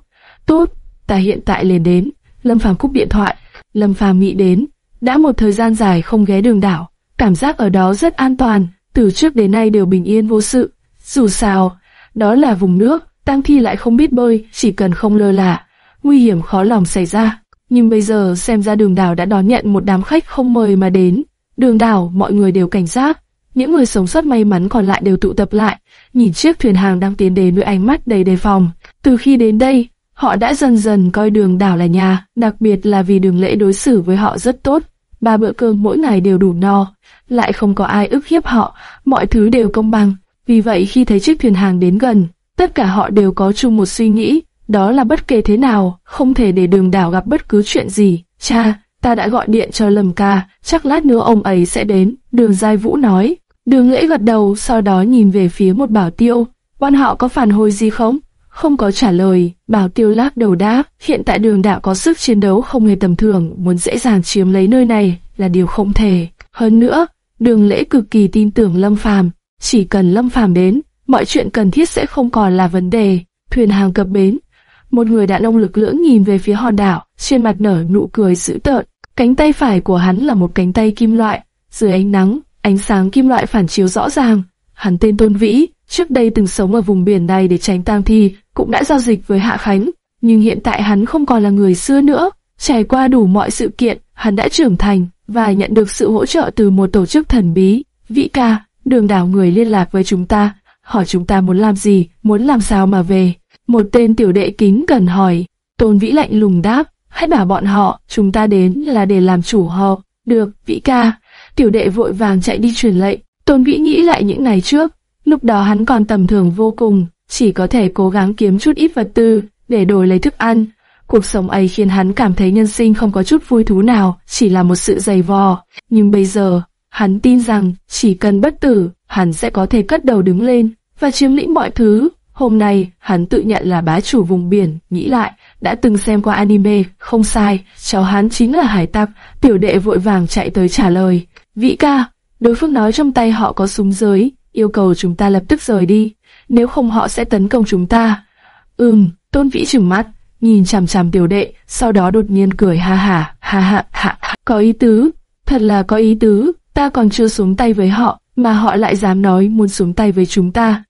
Tốt, ta hiện tại liền đến. Lâm Phàm cúp điện thoại. Lâm Phàm nghĩ đến, đã một thời gian dài không ghé đường đảo, cảm giác ở đó rất an toàn, từ trước đến nay đều bình yên vô sự. Dù sao, đó là vùng nước, tang thi lại không biết bơi, chỉ cần không lơ là, nguy hiểm khó lòng xảy ra. Nhưng bây giờ xem ra đường đảo đã đón nhận một đám khách không mời mà đến. Đường đảo, mọi người đều cảnh giác. Những người sống sót may mắn còn lại đều tụ tập lại, nhìn chiếc thuyền hàng đang tiến đến với ánh mắt đầy đề phòng. Từ khi đến đây, họ đã dần dần coi đường đảo là nhà, đặc biệt là vì đường lễ đối xử với họ rất tốt. Ba bữa cơm mỗi ngày đều đủ no, lại không có ai ức hiếp họ, mọi thứ đều công bằng. Vì vậy khi thấy chiếc thuyền hàng đến gần, tất cả họ đều có chung một suy nghĩ, đó là bất kể thế nào, không thể để đường đảo gặp bất cứ chuyện gì. Cha, ta đã gọi điện cho Lâm ca, chắc lát nữa ông ấy sẽ đến, đường Giai Vũ nói. Đường lễ gật đầu, sau đó nhìn về phía một bảo tiêu, bọn họ có phản hồi gì không? Không có trả lời, bảo tiêu lắc đầu đáp, hiện tại đường đảo có sức chiến đấu không hề tầm thường, muốn dễ dàng chiếm lấy nơi này là điều không thể. Hơn nữa, đường lễ cực kỳ tin tưởng Lâm Phàm, chỉ cần Lâm Phàm đến, mọi chuyện cần thiết sẽ không còn là vấn đề. Thuyền hàng cập bến, một người đàn ông lực lưỡng nhìn về phía hòn đảo, trên mặt nở nụ cười dữ tợn. Cánh tay phải của hắn là một cánh tay kim loại, dưới ánh nắng, ánh sáng kim loại phản chiếu rõ ràng. Hắn tên Tôn Vĩ, trước đây từng sống ở vùng biển này để tránh tang thi, cũng đã giao dịch với Hạ Khánh, nhưng hiện tại hắn không còn là người xưa nữa. Trải qua đủ mọi sự kiện, hắn đã trưởng thành và nhận được sự hỗ trợ từ một tổ chức thần bí. Vĩ ca, đường đảo người liên lạc với chúng ta, hỏi chúng ta muốn làm gì, muốn làm sao mà về. Một tên tiểu đệ kính cần hỏi, Tôn Vĩ lạnh lùng đáp, hãy bảo bọn họ, chúng ta đến là để làm chủ họ. Được, Vĩ ca. Tiểu đệ vội vàng chạy đi truyền lệnh. Tôn Vĩ nghĩ lại những ngày trước, lúc đó hắn còn tầm thường vô cùng, chỉ có thể cố gắng kiếm chút ít vật tư để đổi lấy thức ăn. Cuộc sống ấy khiến hắn cảm thấy nhân sinh không có chút vui thú nào, chỉ là một sự dày vò. Nhưng bây giờ, hắn tin rằng chỉ cần bất tử, hắn sẽ có thể cất đầu đứng lên và chiếm lĩnh mọi thứ. Hôm nay, hắn tự nhận là bá chủ vùng biển, nghĩ lại, đã từng xem qua anime, không sai, cháu hắn chính là hải tặc, tiểu đệ vội vàng chạy tới trả lời. Vĩ ca, đối phương nói trong tay họ có súng giới, yêu cầu chúng ta lập tức rời đi, nếu không họ sẽ tấn công chúng ta. Ừm, tôn vĩ trừng mắt, nhìn chằm chằm tiểu đệ, sau đó đột nhiên cười ha ha, ha ha ha, có ý tứ, thật là có ý tứ, ta còn chưa xuống tay với họ, mà họ lại dám nói muốn xuống tay với chúng ta.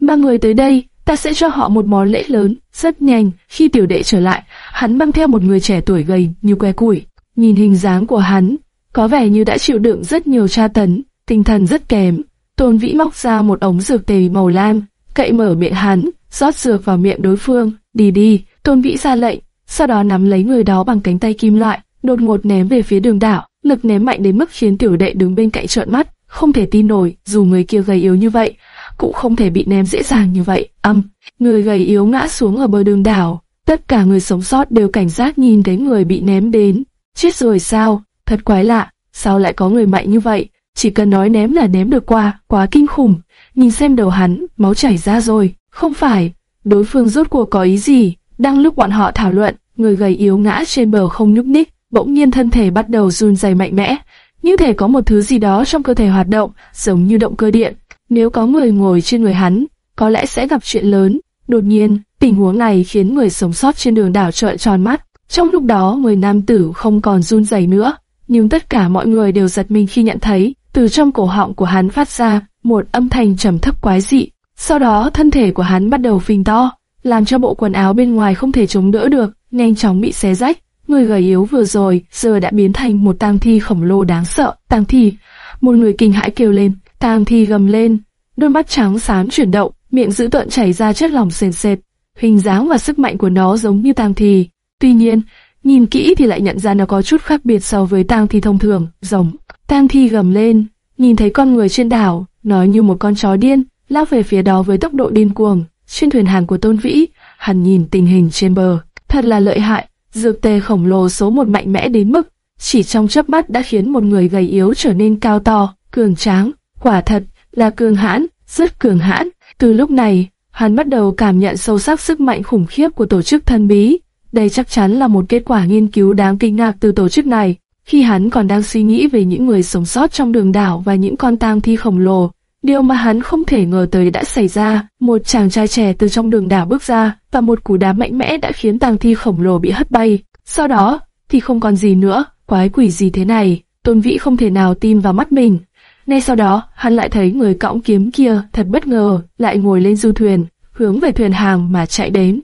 Ba mang người tới đây, ta sẽ cho họ một món lễ lớn. Rất nhanh, khi tiểu đệ trở lại, hắn mang theo một người trẻ tuổi gầy như que củi. Nhìn hình dáng của hắn, có vẻ như đã chịu đựng rất nhiều tra tấn, tinh thần rất kém. Tôn Vĩ móc ra một ống dược tề màu lam, cậy mở miệng hắn, rót dược vào miệng đối phương. Đi đi, Tôn Vĩ ra lệnh, sau đó nắm lấy người đó bằng cánh tay kim loại, đột ngột ném về phía đường đảo. Lực ném mạnh đến mức khiến tiểu đệ đứng bên cạnh trợn mắt, không thể tin nổi, dù người kia gầy yếu như vậy, cũng không thể bị ném dễ dàng như vậy. Âm, người gầy yếu ngã xuống ở bờ đường đảo. Tất cả người sống sót đều cảnh giác nhìn thấy người bị ném đến. Chết rồi sao? Thật quái lạ, sao lại có người mạnh như vậy? Chỉ cần nói ném là ném được qua, quá kinh khủng. Nhìn xem đầu hắn, máu chảy ra rồi. Không phải, đối phương rốt cuộc có ý gì? Đang lúc bọn họ thảo luận, người gầy yếu ngã trên bờ không nhúc nhích, bỗng nhiên thân thể bắt đầu run rẩy mạnh mẽ, như thể có một thứ gì đó trong cơ thể hoạt động, giống như động cơ điện. Nếu có người ngồi trên người hắn, có lẽ sẽ gặp chuyện lớn. Đột nhiên, tình huống này khiến người sống sót trên đường đảo trợn tròn mắt. Trong lúc đó, người nam tử không còn run rẩy nữa, nhưng tất cả mọi người đều giật mình khi nhận thấy, từ trong cổ họng của hắn phát ra một âm thanh trầm thấp quái dị. Sau đó, thân thể của hắn bắt đầu phình to, làm cho bộ quần áo bên ngoài không thể chống đỡ được, nhanh chóng bị xé rách. Người gầy yếu vừa rồi giờ đã biến thành một tang thi khổng lồ đáng sợ. Tang thi, một người kinh hãi kêu lên, tang thi gầm lên, đôi mắt trắng xám chuyển động, miệng dữ tợn chảy ra chất lỏng sền sệt. Hình dáng và sức mạnh của nó giống như tang thi. Tuy nhiên, nhìn kỹ thì lại nhận ra nó có chút khác biệt so với tang thi thông thường, rồng. Tang thi gầm lên, nhìn thấy con người trên đảo, nó như một con chó điên, lao về phía đó với tốc độ điên cuồng. Trên thuyền hàng của Tôn Vĩ, hắn nhìn tình hình trên bờ, thật là lợi hại, dược tề khổng lồ số một mạnh mẽ đến mức chỉ trong chớp mắt đã khiến một người gầy yếu trở nên cao to, cường tráng, quả thật là cường hãn, rất cường hãn. Từ lúc này, hắn bắt đầu cảm nhận sâu sắc sức mạnh khủng khiếp của tổ chức thần bí. Đây chắc chắn là một kết quả nghiên cứu đáng kinh ngạc từ tổ chức này. Khi hắn còn đang suy nghĩ về những người sống sót trong đường đảo và những con tang thi khổng lồ, điều mà hắn không thể ngờ tới đã xảy ra. Một chàng trai trẻ từ trong đường đảo bước ra, và một cú đá mạnh mẽ đã khiến tang thi khổng lồ bị hất bay. Sau đó, thì không còn gì nữa, quái quỷ gì thế này, tôn vĩ không thể nào tin vào mắt mình. Ngay sau đó, hắn lại thấy người cõng kiếm kia thật bất ngờ, lại ngồi lên du thuyền, hướng về thuyền hàng mà chạy đến.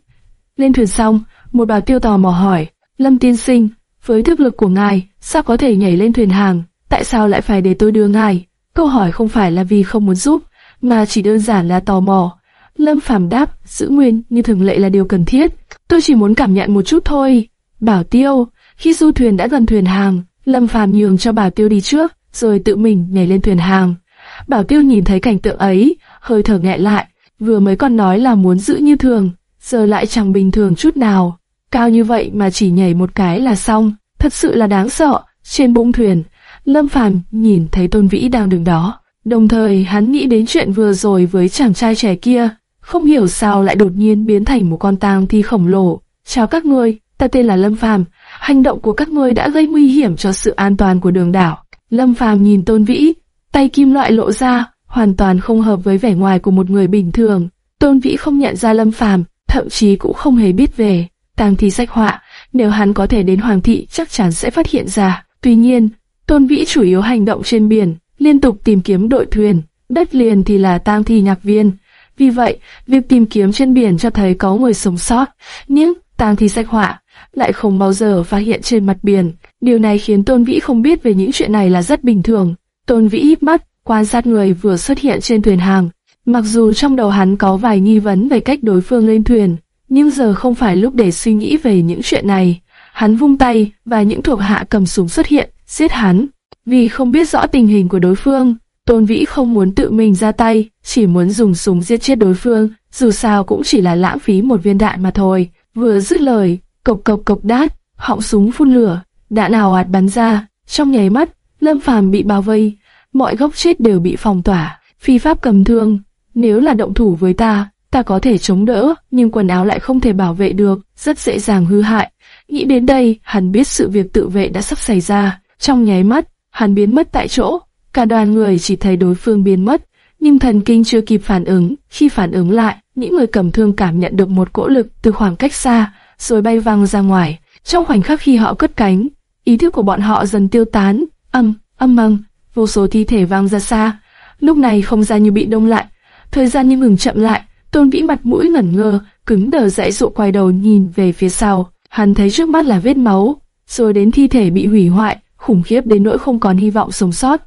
Lên thuyền xong, một bà tiêu tò mò hỏi, Lâm tiên sinh, với thực lực của ngài, sao có thể nhảy lên thuyền hàng, tại sao lại phải để tôi đưa ngài? Câu hỏi không phải là vì không muốn giúp, mà chỉ đơn giản là tò mò. Lâm Phàm đáp, giữ nguyên như thường lệ là điều cần thiết. Tôi chỉ muốn cảm nhận một chút thôi. Bảo Tiêu, khi du thuyền đã gần thuyền hàng, Lâm Phàm nhường cho Bảo Tiêu đi trước, rồi tự mình nhảy lên thuyền hàng. Bảo Tiêu nhìn thấy cảnh tượng ấy, hơi thở nghẹn lại, vừa mới còn nói là muốn giữ như thường, giờ lại chẳng bình thường chút nào. Cao như vậy mà chỉ nhảy một cái là xong, thật sự là đáng sợ. Trên bụng thuyền, Lâm Phàm nhìn thấy Tôn Vĩ đang đứng đó, đồng thời hắn nghĩ đến chuyện vừa rồi với chàng trai trẻ kia, không hiểu sao lại đột nhiên biến thành một con tang thi khổng lồ. Chào các ngươi, ta tên là Lâm Phàm, hành động của các ngươi đã gây nguy hiểm cho sự an toàn của đường đảo. Lâm Phàm nhìn Tôn Vĩ, tay kim loại lộ ra, hoàn toàn không hợp với vẻ ngoài của một người bình thường. Tôn Vĩ không nhận ra Lâm Phàm, thậm chí cũng không hề biết về tang thi sách họa. Nếu hắn có thể đến Hoàng thị, chắc chắn sẽ phát hiện ra. Tuy nhiên, Tôn Vĩ chủ yếu hành động trên biển, liên tục tìm kiếm đội thuyền, đất liền thì là tang thi nhạc viên. Vì vậy, việc tìm kiếm trên biển cho thấy có người sống sót, nhưng tang thi sách họa lại không bao giờ phát hiện trên mặt biển. Điều này khiến Tôn Vĩ không biết về những chuyện này là rất bình thường. Tôn Vĩ híp mắt, quan sát người vừa xuất hiện trên thuyền hàng. Mặc dù trong đầu hắn có vài nghi vấn về cách đối phương lên thuyền, nhưng giờ không phải lúc để suy nghĩ về những chuyện này. Hắn vung tay và những thuộc hạ cầm súng xuất hiện, giết hắn. Vì không biết rõ tình hình của đối phương, Tôn Vĩ không muốn tự mình ra tay, chỉ muốn dùng súng giết chết đối phương, dù sao cũng chỉ là lãng phí một viên đạn mà thôi. Vừa dứt lời, cộc cộc cộc đát, họng súng phun lửa, đạn ảo ạt bắn ra, trong nháy mắt, Lâm Phàm bị bao vây, mọi góc chết đều bị phong tỏa. Phi pháp cầm thương, nếu là động thủ với ta, ta có thể chống đỡ, nhưng quần áo lại không thể bảo vệ được, rất dễ dàng hư hại. Nghĩ đến đây, hắn biết sự việc tự vệ đã sắp xảy ra. Trong nháy mắt, hắn biến mất tại chỗ. Cả đoàn người chỉ thấy đối phương biến mất, nhưng thần kinh chưa kịp phản ứng. Khi phản ứng lại, những người cầm thương cảm nhận được một cỗ lực từ khoảng cách xa, rồi bay văng ra ngoài. Trong khoảnh khắc khi họ cất cánh, ý thức của bọn họ dần tiêu tán, âm, âm măng, vô số thi thể văng ra xa. Lúc này không gian như bị đông lại, thời gian như ngừng chậm lại, Tôn Vĩ mặt mũi ngẩn ngơ, cứng đờ dãy dụ quay đầu nhìn về phía sau. Hắn thấy trước mắt là vết máu, rồi đến thi thể bị hủy hoại, khủng khiếp đến nỗi không còn hy vọng sống sót.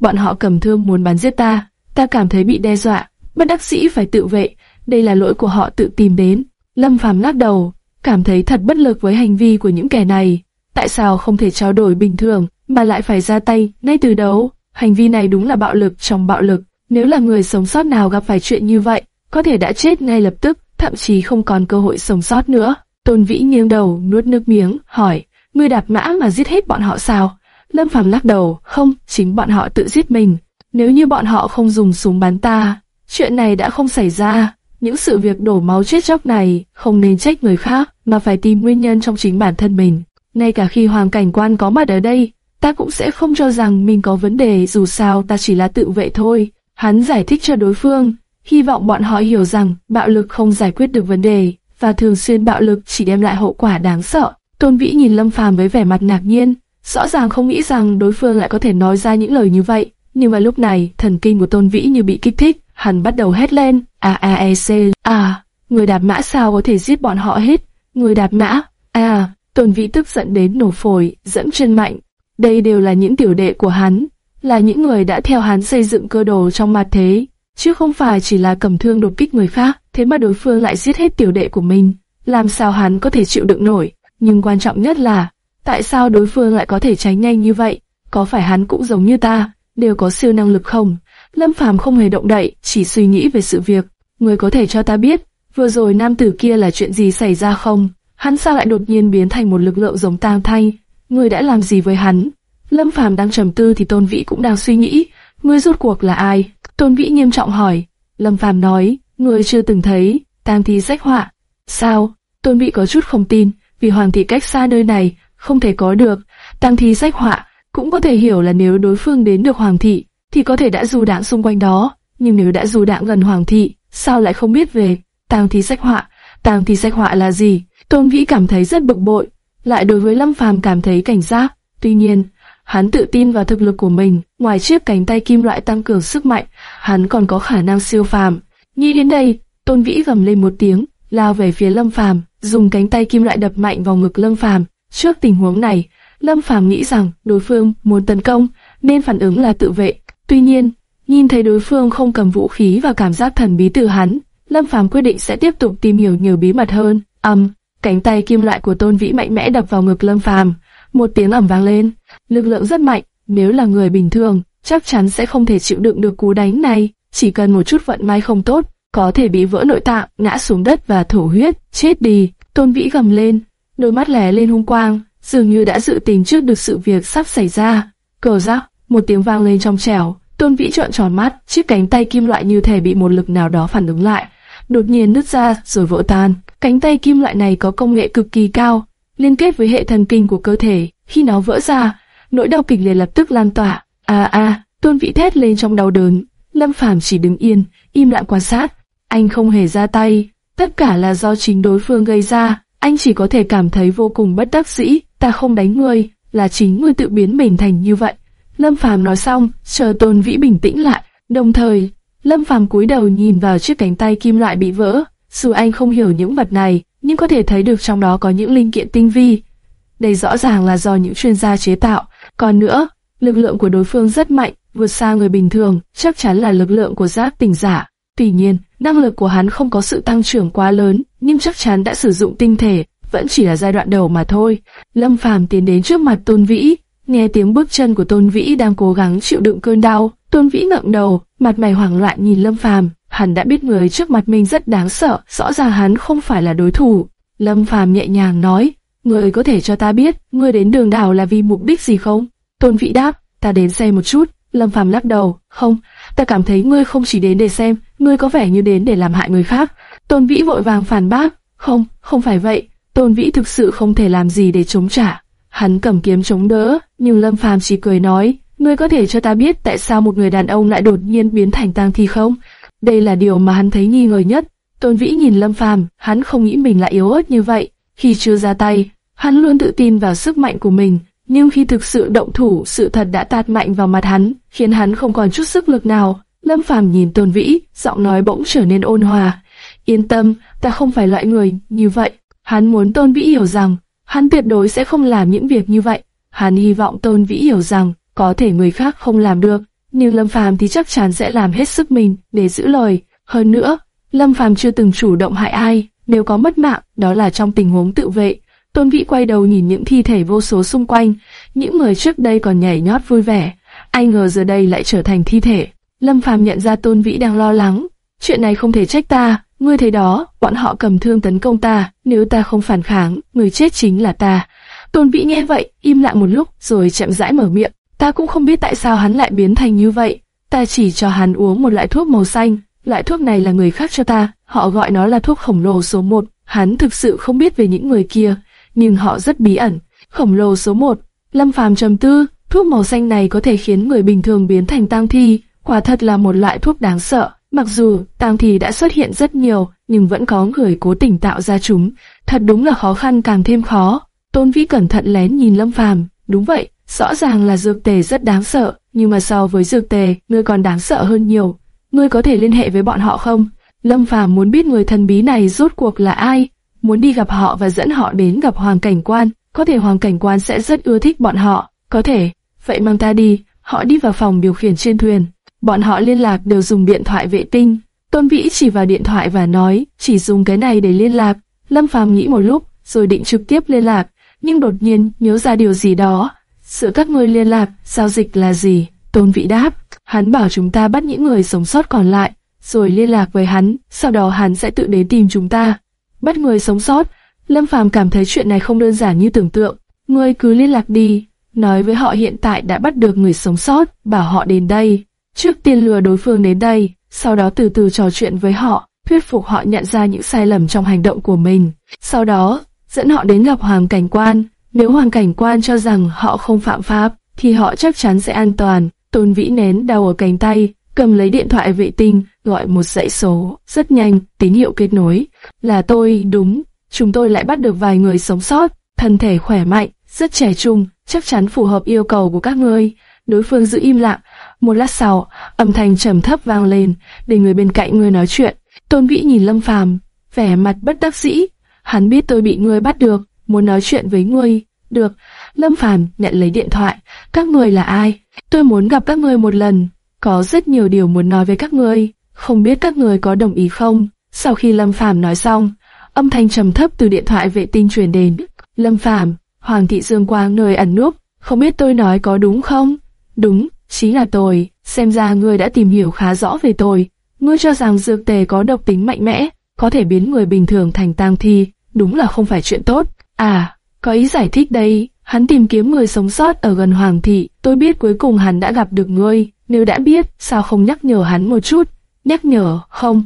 Bọn họ cầm thương muốn bắn giết ta, ta cảm thấy bị đe dọa, bất đắc sĩ phải tự vệ, đây là lỗi của họ tự tìm đến. Lâm Phàm lắc đầu, cảm thấy thật bất lực với hành vi của những kẻ này. Tại sao không thể trao đổi bình thường, mà lại phải ra tay ngay từ đầu? Hành vi này đúng là bạo lực trong bạo lực. Nếu là người sống sót nào gặp phải chuyện như vậy, có thể đã chết ngay lập tức, thậm chí không còn cơ hội sống sót nữa. Tôn Vĩ nghiêng đầu, nuốt nước miếng, hỏi, ngươi đạp mã mà giết hết bọn họ sao? Lâm Phàm lắc đầu, không, chính bọn họ tự giết mình. Nếu như bọn họ không dùng súng bắn ta, chuyện này đã không xảy ra. Những sự việc đổ máu chết chóc này không nên trách người khác, mà phải tìm nguyên nhân trong chính bản thân mình. Ngay cả khi Hoàng Cảnh Quan có mặt ở đây, ta cũng sẽ không cho rằng mình có vấn đề dù sao ta chỉ là tự vệ thôi. Hắn giải thích cho đối phương, hy vọng bọn họ hiểu rằng bạo lực không giải quyết được vấn đề, và thường xuyên bạo lực chỉ đem lại hậu quả đáng sợ. Tôn Vĩ nhìn Lâm Phàm với vẻ mặt ngạc nhiên, rõ ràng không nghĩ rằng đối phương lại có thể nói ra những lời như vậy. Nhưng mà lúc này, thần kinh của Tôn Vĩ như bị kích thích, hắn bắt đầu hét lên, a a e c, à, người đạp mã sao có thể giết bọn họ hết, người đạp mã, à, Tôn Vĩ tức giận đến nổ phổi, dẫm chân mạnh. Đây đều là những tiểu đệ của hắn, là những người đã theo hắn xây dựng cơ đồ trong mặt thế, chứ không phải chỉ là cầm thương đột kích người khác, thế mà đối phương lại giết hết tiểu đệ của mình. Làm sao hắn có thể chịu đựng nổi? Nhưng quan trọng nhất là, tại sao đối phương lại có thể tránh nhanh như vậy? Có phải hắn cũng giống như ta, đều có siêu năng lực không? Lâm Phàm không hề động đậy, chỉ suy nghĩ về sự việc. Người có thể cho ta biết, vừa rồi nam tử kia là chuyện gì xảy ra không? Hắn sao lại đột nhiên biến thành một lực lượng giống tang thay? Người đã làm gì với hắn? Lâm Phàm đang trầm tư thì Tôn Vĩ cũng đang suy nghĩ, người rốt cuộc là ai? Tôn Vĩ nghiêm trọng hỏi. Lâm Phàm nói, người chưa từng thấy, tang thi sách họa. Sao? Tôn Vĩ có chút không tin, vì hoàng thị cách xa nơi này, không thể có được. Tang thi sách họa, cũng có thể hiểu là nếu đối phương đến được hoàng thị, thì có thể đã du đãng xung quanh đó. Nhưng nếu đã du đãng gần hoàng thị, sao lại không biết về tang thi sách họa? Tang thi sách họa là gì? Tôn Vĩ cảm thấy rất bực bội, lại đối với Lâm Phàm cảm thấy cảnh giác. Tuy nhiên, Hắn tự tin vào thực lực của mình, ngoài chiếc cánh tay kim loại tăng cường sức mạnh, hắn còn có khả năng siêu phàm. Nghĩ đến đây, Tôn Vĩ gầm lên một tiếng, lao về phía Lâm Phàm, dùng cánh tay kim loại đập mạnh vào ngực Lâm Phàm. Trước tình huống này, Lâm Phàm nghĩ rằng đối phương muốn tấn công, nên phản ứng là tự vệ. Tuy nhiên, nhìn thấy đối phương không cầm vũ khí và cảm giác thần bí từ hắn, Lâm Phàm quyết định sẽ tiếp tục tìm hiểu nhiều bí mật hơn. Ầm, cánh tay kim loại của Tôn Vĩ mạnh mẽ đập vào ngực Lâm Phàm, một tiếng ầm vang lên, lực lượng rất mạnh, nếu là người bình thường, chắc chắn sẽ không thể chịu đựng được cú đánh này, chỉ cần một chút vận may không tốt, có thể bị vỡ nội tạng, ngã xuống đất và thổ huyết, chết đi. Tôn Vĩ gầm lên, đôi mắt lẻ lên hung quang, dường như đã dự tính trước được sự việc sắp xảy ra. Cờ giác một tiếng vang lên trong trẻo, Tôn Vĩ trợn tròn mắt, chiếc cánh tay kim loại như thể bị một lực nào đó phản ứng lại, đột nhiên nứt ra rồi vỡ tan. Cánh tay kim loại này có công nghệ cực kỳ cao, liên kết với hệ thần kinh của cơ thể. Khi nó vỡ ra, nỗi đau kịch liệt lập tức lan tỏa. A a, Tôn Vĩ thét lên trong đau đớn. Lâm Phàm chỉ đứng yên, im lặng quan sát. Anh không hề ra tay, tất cả là do chính đối phương gây ra. Anh chỉ có thể cảm thấy vô cùng bất đắc dĩ. Ta không đánh ngươi, là chính ngươi tự biến mình thành như vậy. Lâm Phàm nói xong, chờ Tôn Vĩ bình tĩnh lại, đồng thời Lâm Phàm cúi đầu nhìn vào chiếc cánh tay kim loại bị vỡ. Dù anh không hiểu những vật này, nhưng có thể thấy được trong đó có những linh kiện tinh vi. Đây rõ ràng là do những chuyên gia chế tạo. Còn nữa, lực lượng của đối phương rất mạnh, vượt xa người bình thường, chắc chắn là lực lượng của giác tỉnh giả. Tuy nhiên, năng lực của hắn không có sự tăng trưởng quá lớn, nhưng chắc chắn đã sử dụng tinh thể, vẫn chỉ là giai đoạn đầu mà thôi. Lâm Phàm tiến đến trước mặt Tôn Vĩ, nghe tiếng bước chân của Tôn Vĩ đang cố gắng chịu đựng cơn đau. Tôn Vĩ ngẩng đầu, mặt mày hoảng loạn nhìn Lâm Phàm. Hắn đã biết người trước mặt mình rất đáng sợ, rõ ràng hắn không phải là đối thủ. Lâm Phàm nhẹ nhàng nói, người có thể cho ta biết, ngươi đến đường đảo là vì mục đích gì không? Tôn Vĩ đáp, ta đến xem một chút. Lâm Phàm lắc đầu, không, ta cảm thấy ngươi không chỉ đến để xem, ngươi có vẻ như đến để làm hại người khác. Tôn Vĩ vội vàng phản bác, không, không phải vậy. Tôn Vĩ thực sự không thể làm gì để chống trả. Hắn cầm kiếm chống đỡ, nhưng Lâm Phàm chỉ cười nói, ngươi có thể cho ta biết tại sao một người đàn ông lại đột nhiên biến thành tang thi không? Đây là điều mà hắn thấy nghi ngờ nhất. Tôn Vĩ nhìn Lâm Phàm, hắn không nghĩ mình lại yếu ớt như vậy. Khi chưa ra tay, hắn luôn tự tin vào sức mạnh của mình, nhưng khi thực sự động thủ, sự thật đã tạt mạnh vào mặt hắn, khiến hắn không còn chút sức lực nào. Lâm Phàm nhìn Tôn Vĩ, giọng nói bỗng trở nên ôn hòa. Yên tâm, ta không phải loại người như vậy. Hắn muốn Tôn Vĩ hiểu rằng, hắn tuyệt đối sẽ không làm những việc như vậy. Hắn hy vọng Tôn Vĩ hiểu rằng, có thể người khác không làm được, nhưng Lâm Phàm thì chắc chắn sẽ làm hết sức mình để giữ lời. Hơn nữa, Lâm Phàm chưa từng chủ động hại ai, nếu có mất mạng, đó là trong tình huống tự vệ. Tôn Vĩ quay đầu nhìn những thi thể vô số xung quanh, những người trước đây còn nhảy nhót vui vẻ, ai ngờ giờ đây lại trở thành thi thể. Lâm Phàm nhận ra Tôn Vĩ đang lo lắng, chuyện này không thể trách ta, ngươi thấy đó, bọn họ cầm thương tấn công ta, nếu ta không phản kháng, người chết chính là ta. Tôn Vĩ nghe vậy, im lặng một lúc, rồi chậm rãi mở miệng, ta cũng không biết tại sao hắn lại biến thành như vậy, ta chỉ cho hắn uống một loại thuốc màu xanh, loại thuốc này là người khác cho ta, họ gọi nó là thuốc khổng lồ số 1, hắn thực sự không biết về những người kia, nhưng họ rất bí ẩn. Khổng lồ số 1, Lâm Phàm trầm tư, thuốc màu xanh này có thể khiến người bình thường biến thành tang thi, quả thật là một loại thuốc đáng sợ. Mặc dù tang thi đã xuất hiện rất nhiều, nhưng vẫn có người cố tình tạo ra chúng. Thật đúng là khó khăn càng thêm khó. Tôn Vĩ cẩn thận lén nhìn Lâm Phàm, đúng vậy, rõ ràng là dược tề rất đáng sợ, nhưng mà so với dược tề, ngươi còn đáng sợ hơn nhiều. Ngươi có thể liên hệ với bọn họ không? Lâm Phàm muốn biết người thần bí này rốt cuộc là ai, muốn đi gặp họ và dẫn họ đến gặp Hoàng Cảnh Quan. Có thể Hoàng Cảnh Quan sẽ rất ưa thích bọn họ, có thể. Vậy mang ta đi. Họ đi vào phòng điều khiển trên thuyền. Bọn họ liên lạc đều dùng điện thoại vệ tinh. Tôn Vĩ chỉ vào điện thoại và nói, chỉ dùng cái này để liên lạc. Lâm Phàm nghĩ một lúc, rồi định trực tiếp liên lạc, nhưng đột nhiên nhớ ra điều gì đó. Sự các người liên lạc, giao dịch là gì? Tôn Vĩ đáp, hắn bảo chúng ta bắt những người sống sót còn lại, rồi liên lạc với hắn, sau đó hắn sẽ tự đến tìm chúng ta. Bắt người sống sót, Lâm Phàm cảm thấy chuyện này không đơn giản như tưởng tượng. Ngươi cứ liên lạc đi, nói với họ hiện tại đã bắt được người sống sót, bảo họ đến đây. Trước tiên lừa đối phương đến đây, sau đó từ từ trò chuyện với họ, thuyết phục họ nhận ra những sai lầm trong hành động của mình. Sau đó, dẫn họ đến gặp Hoàng Cảnh Quan. Nếu Hoàng Cảnh Quan cho rằng họ không phạm pháp, thì họ chắc chắn sẽ an toàn. Tôn Vĩ nén đau ở cánh tay, cầm lấy điện thoại vệ tinh, gọi một dãy số. Rất nhanh, tín hiệu kết nối. Là tôi, đúng. Chúng tôi lại bắt được vài người sống sót, thân thể khỏe mạnh, rất trẻ trung, chắc chắn phù hợp yêu cầu của các ngươi. Đối phương giữ im lặng. Một lát sau, âm thanh trầm thấp vang lên, để người bên cạnh người nói chuyện. Tôn Vĩ nhìn Lâm Phàm, vẻ mặt bất đắc dĩ. Hắn biết tôi bị ngươi bắt được, muốn nói chuyện với ngươi. Được, Lâm Phàm nhận lấy điện thoại. Các ngươi là ai? Tôi muốn gặp các ngươi một lần. Có rất nhiều điều muốn nói với các ngươi. Không biết các ngươi có đồng ý không? Sau khi Lâm Phàm nói xong, âm thanh trầm thấp từ điện thoại vệ tinh truyền đến. Lâm Phàm, Hoàng thị Dương Quang nơi ẩn núp, không biết tôi nói có đúng không? Đúng, chính là tôi. Xem ra ngươi đã tìm hiểu khá rõ về tôi. Ngươi cho rằng dược tề có độc tính mạnh mẽ, có thể biến người bình thường thành tang thi, đúng là không phải chuyện tốt. À, có ý giải thích đây, hắn tìm kiếm người sống sót ở gần Hoàng thị, tôi biết cuối cùng hắn đã gặp được ngươi, nếu đã biết, sao không nhắc nhở hắn một chút? Nhắc nhở, không,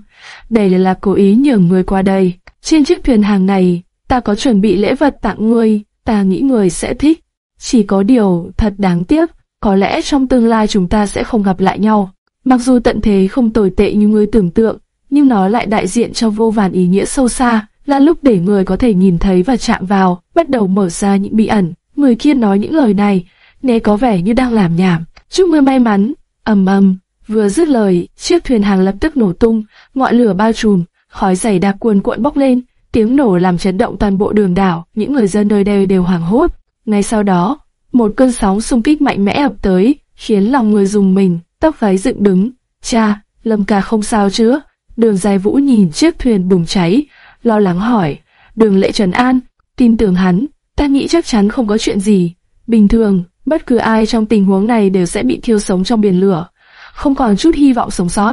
đây là cố ý nhường người qua đây. Trên chiếc thuyền hàng này, ta có chuẩn bị lễ vật tặng ngươi, ta nghĩ người sẽ thích. Chỉ có điều, thật đáng tiếc, có lẽ trong tương lai chúng ta sẽ không gặp lại nhau. Mặc dù tận thế không tồi tệ như ngươi tưởng tượng, nhưng nó lại đại diện cho vô vàn ý nghĩa sâu xa, là lúc để người có thể nhìn thấy và chạm vào, bắt đầu mở ra những bí ẩn. Người kia nói những lời này, nghe có vẻ như đang làm nhảm. Chúc ngươi may mắn, ầm ầm. Vừa dứt lời, chiếc thuyền hàng lập tức nổ tung, ngọn lửa bao trùm, khói dày đặc cuồn cuộn bốc lên, tiếng nổ làm chấn động toàn bộ đường đảo, những người dân nơi đây đều hoảng hốt. Ngay sau đó, một cơn sóng xung kích mạnh mẽ ập tới, khiến lòng người dùng mình, tóc gáy dựng đứng. Cha, Lâm ca không sao chứ? Đường dài vũ nhìn chiếc thuyền bùng cháy, lo lắng hỏi. Đường lệ trần an, tin tưởng hắn, ta nghĩ chắc chắn không có chuyện gì. Bình thường, bất cứ ai trong tình huống này đều sẽ bị thiêu sống trong biển lửa, không còn chút hy vọng sống sót.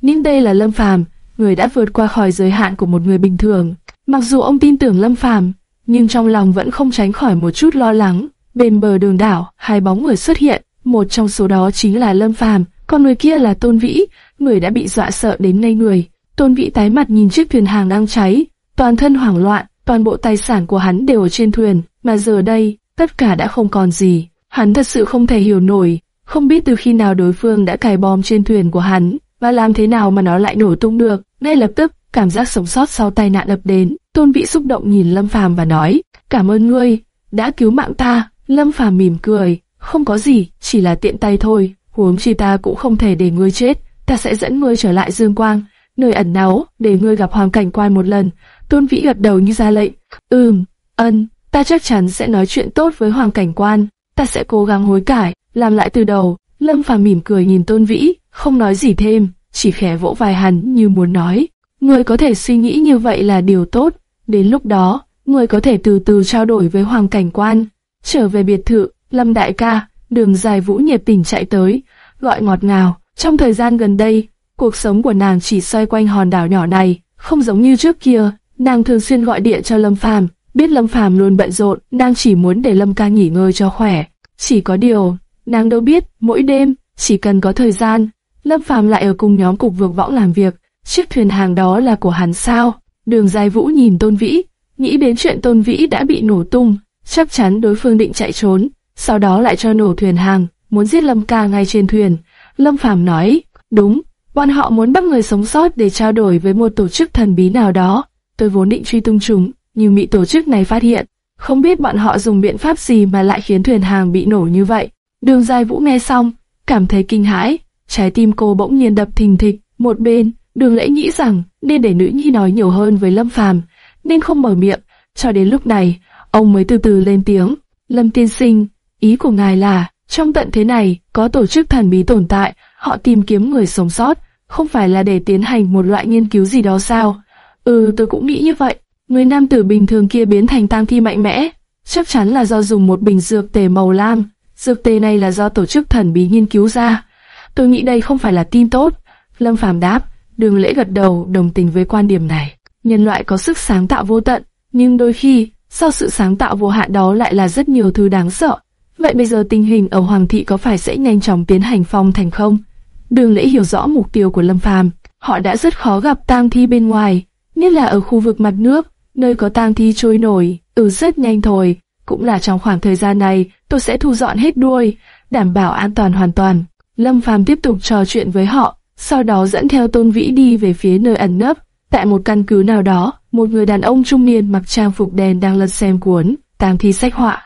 Nhưng đây là Lâm Phàm, người đã vượt qua khỏi giới hạn của một người bình thường. Mặc dù ông tin tưởng Lâm Phàm, nhưng trong lòng vẫn không tránh khỏi một chút lo lắng. Bên bờ đường đảo, hai bóng người xuất hiện, một trong số đó chính là Lâm Phàm, còn người kia là Tôn Vĩ, người đã bị dọa sợ đến ngây người. Tôn Vĩ tái mặt nhìn chiếc thuyền hàng đang cháy, toàn thân hoảng loạn, toàn bộ tài sản của hắn đều ở trên thuyền, mà giờ đây, tất cả đã không còn gì. Hắn thật sự không thể hiểu nổi, không biết từ khi nào đối phương đã cài bom trên thuyền của hắn, và làm thế nào mà nó lại nổ tung được. Ngay lập tức, cảm giác sống sót sau tai nạn ập đến. Tôn Vĩ xúc động nhìn Lâm Phàm và nói, cảm ơn ngươi, đã cứu mạng ta. Lâm Phàm mỉm cười, không có gì, chỉ là tiện tay thôi. Huống chi ta cũng không thể để ngươi chết, ta sẽ dẫn ngươi trở lại Dương Quang, nơi ẩn náu, để ngươi gặp Hoàng Cảnh Quan một lần. Tôn Vĩ gật đầu như ra lệnh. Ừm, ân, ta chắc chắn sẽ nói chuyện tốt với Hoàng Cảnh Quan. Ta sẽ cố gắng hối cải, làm lại từ đầu. Lâm Phàm mỉm cười nhìn Tôn Vĩ, không nói gì thêm, chỉ khẽ vỗ vai hắn như muốn nói. Ngươi có thể suy nghĩ như vậy là điều tốt. Đến lúc đó, ngươi có thể từ từ trao đổi với Hoàng Cảnh Quan. Trở về biệt thự, Lâm Đại ca, đường dài vũ nhiệt tình chạy tới, gọi ngọt ngào. Trong thời gian gần đây, cuộc sống của nàng chỉ xoay quanh hòn đảo nhỏ này, không giống như trước kia. Nàng thường xuyên gọi điện cho Lâm Phàm, biết Lâm Phàm luôn bận rộn, nàng chỉ muốn để Lâm ca nghỉ ngơi cho khỏe. Chỉ có điều, nàng đâu biết, mỗi đêm, chỉ cần có thời gian, Lâm Phàm lại ở cùng nhóm cục vượt võng làm việc. Chiếc thuyền hàng đó là của hắn sao? Đường dài vũ nhìn Tôn Vĩ, nghĩ đến chuyện Tôn Vĩ đã bị nổ tung, chắc chắn đối phương định chạy trốn, sau đó lại cho nổ thuyền hàng, muốn giết Lâm ca ngay trên thuyền. Lâm Phàm nói, đúng, bọn họ muốn bắt người sống sót để trao đổi với một tổ chức thần bí nào đó. Tôi vốn định truy tung chúng, nhưng bị tổ chức này phát hiện. Không biết bọn họ dùng biện pháp gì mà lại khiến thuyền hàng bị nổ như vậy. Đường dài vũ nghe xong, cảm thấy kinh hãi, trái tim cô bỗng nhiên đập thình thịch. Một bên, đường lễ nghĩ rằng nên để nữ nhi nói nhiều hơn với Lâm Phàm, nên không mở miệng. Cho đến lúc này, ông mới từ từ lên tiếng. Lâm tiên sinh, ý của ngài là, trong tận thế này, có tổ chức thần bí tồn tại, họ tìm kiếm người sống sót, không phải là để tiến hành một loại nghiên cứu gì đó sao? Ừ, tôi cũng nghĩ như vậy. Người nam tử bình thường kia biến thành tang thi mạnh mẽ, chắc chắn là do dùng một bình dược tề màu lam. Dược tề này là do tổ chức thần bí nghiên cứu ra. Tôi nghĩ đây không phải là tin tốt. Lâm Phàm đáp, đường lễ gật đầu đồng tình với quan điểm này. Nhân loại có sức sáng tạo vô tận, nhưng đôi khi, sau sự sáng tạo vô hạn đó lại là rất nhiều thứ đáng sợ. Vậy bây giờ tình hình ở Hoàng thị có phải sẽ nhanh chóng tiến hành phong thành không? Đường lễ hiểu rõ mục tiêu của Lâm Phàm, họ đã rất khó gặp tang thi bên ngoài, nhất là ở khu vực mặt nước, nơi có tang thi trôi nổi, ừ rất nhanh thôi. Cũng là trong khoảng thời gian này, tôi sẽ thu dọn hết đuôi, đảm bảo an toàn hoàn toàn. Lâm Phàm tiếp tục trò chuyện với họ, sau đó dẫn theo Tôn Vĩ đi về phía nơi ẩn nấp. Tại một căn cứ nào đó, một người đàn ông trung niên mặc trang phục đen đang lật xem cuốn tang thi sách họa.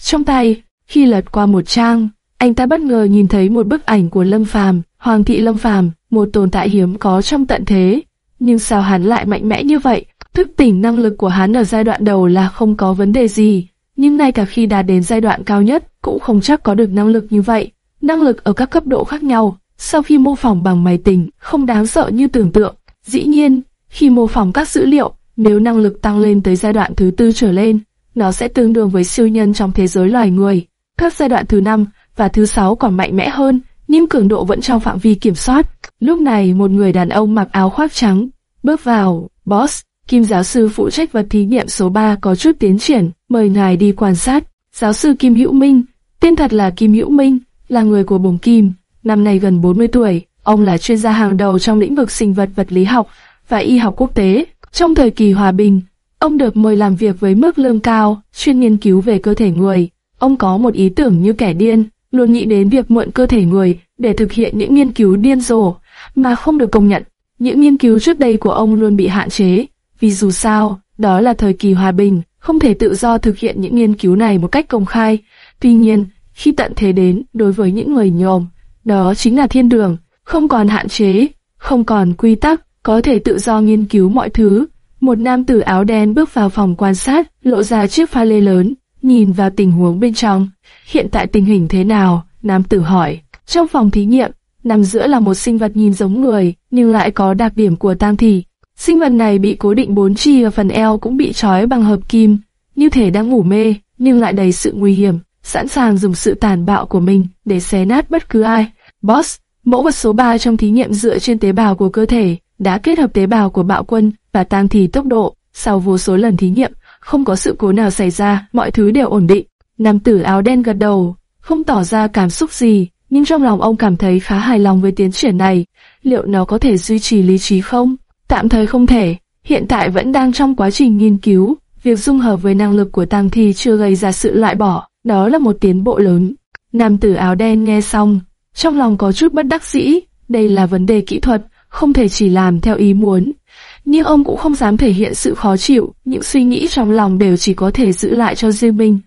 Trong tay, khi lật qua một trang, anh ta bất ngờ nhìn thấy một bức ảnh của Lâm Phàm, Hoàng thị Lâm Phàm, một tồn tại hiếm có trong tận thế. nhưng sao hắn lại mạnh mẽ như vậy? Thức tỉnh năng lực của hắn ở giai đoạn đầu là không có vấn đề gì, nhưng ngay cả khi đạt đến giai đoạn cao nhất cũng không chắc có được năng lực như vậy. Năng lực ở các cấp độ khác nhau, sau khi mô phỏng bằng máy tính, không đáng sợ như tưởng tượng. Dĩ nhiên, khi mô phỏng các dữ liệu, nếu năng lực tăng lên tới giai đoạn thứ tư trở lên, nó sẽ tương đương với siêu nhân trong thế giới loài người. Các giai đoạn thứ năm và thứ sáu còn mạnh mẽ hơn, nhưng cường độ vẫn trong phạm vi kiểm soát. Lúc này một người đàn ông mặc áo khoác trắng bước vào. Boss, Kim giáo sư phụ trách vật thí nghiệm số 3 có chút tiến triển, mời ngài đi quan sát. Giáo sư Kim Hữu Minh, tên thật là Kim Hữu Minh, là người của Bồng Kim, năm nay gần 40 tuổi. Ông là chuyên gia hàng đầu trong lĩnh vực sinh vật vật lý học và y học quốc tế. Trong thời kỳ hòa bình, ông được mời làm việc với mức lương cao, chuyên nghiên cứu về cơ thể người. Ông có một ý tưởng như kẻ điên, luôn nghĩ đến việc mượn cơ thể người để thực hiện những nghiên cứu điên rồ mà không được công nhận. Những nghiên cứu trước đây của ông luôn bị hạn chế, vì dù sao, đó là thời kỳ hòa bình, không thể tự do thực hiện những nghiên cứu này một cách công khai. Tuy nhiên, khi tận thế đến đối với những người nhòm, đó chính là thiên đường, không còn hạn chế, không còn quy tắc, có thể tự do nghiên cứu mọi thứ. Một nam tử áo đen bước vào phòng quan sát, lộ ra chiếc pha lê lớn, nhìn vào tình huống bên trong. Hiện tại tình hình thế nào? Nam tử hỏi. Trong phòng thí nghiệm, nằm giữa là một sinh vật nhìn giống người, nhưng lại có đặc điểm của tang thị. Sinh vật này bị cố định bốn chi và phần eo cũng bị trói bằng hợp kim, như thể đang ngủ mê, nhưng lại đầy sự nguy hiểm, sẵn sàng dùng sự tàn bạo của mình để xé nát bất cứ ai. Boss, mẫu vật số 3 trong thí nghiệm dựa trên tế bào của cơ thể, đã kết hợp tế bào của bạo quân và tang thì tốc độ. Sau vô số lần thí nghiệm, không có sự cố nào xảy ra, mọi thứ đều ổn định. Nam tử áo đen gật đầu, không tỏ ra cảm xúc gì, nhưng trong lòng ông cảm thấy khá hài lòng với tiến triển này. Liệu nó có thể duy trì lý trí không? Tạm thời không thể, hiện tại vẫn đang trong quá trình nghiên cứu. Việc dung hợp với năng lực của tăng thi chưa gây ra sự loại bỏ, đó là một tiến bộ lớn. Nam tử áo đen nghe xong, trong lòng có chút bất đắc dĩ, đây là vấn đề kỹ thuật, không thể chỉ làm theo ý muốn. Nhưng ông cũng không dám thể hiện sự khó chịu, những suy nghĩ trong lòng đều chỉ có thể giữ lại cho riêng mình.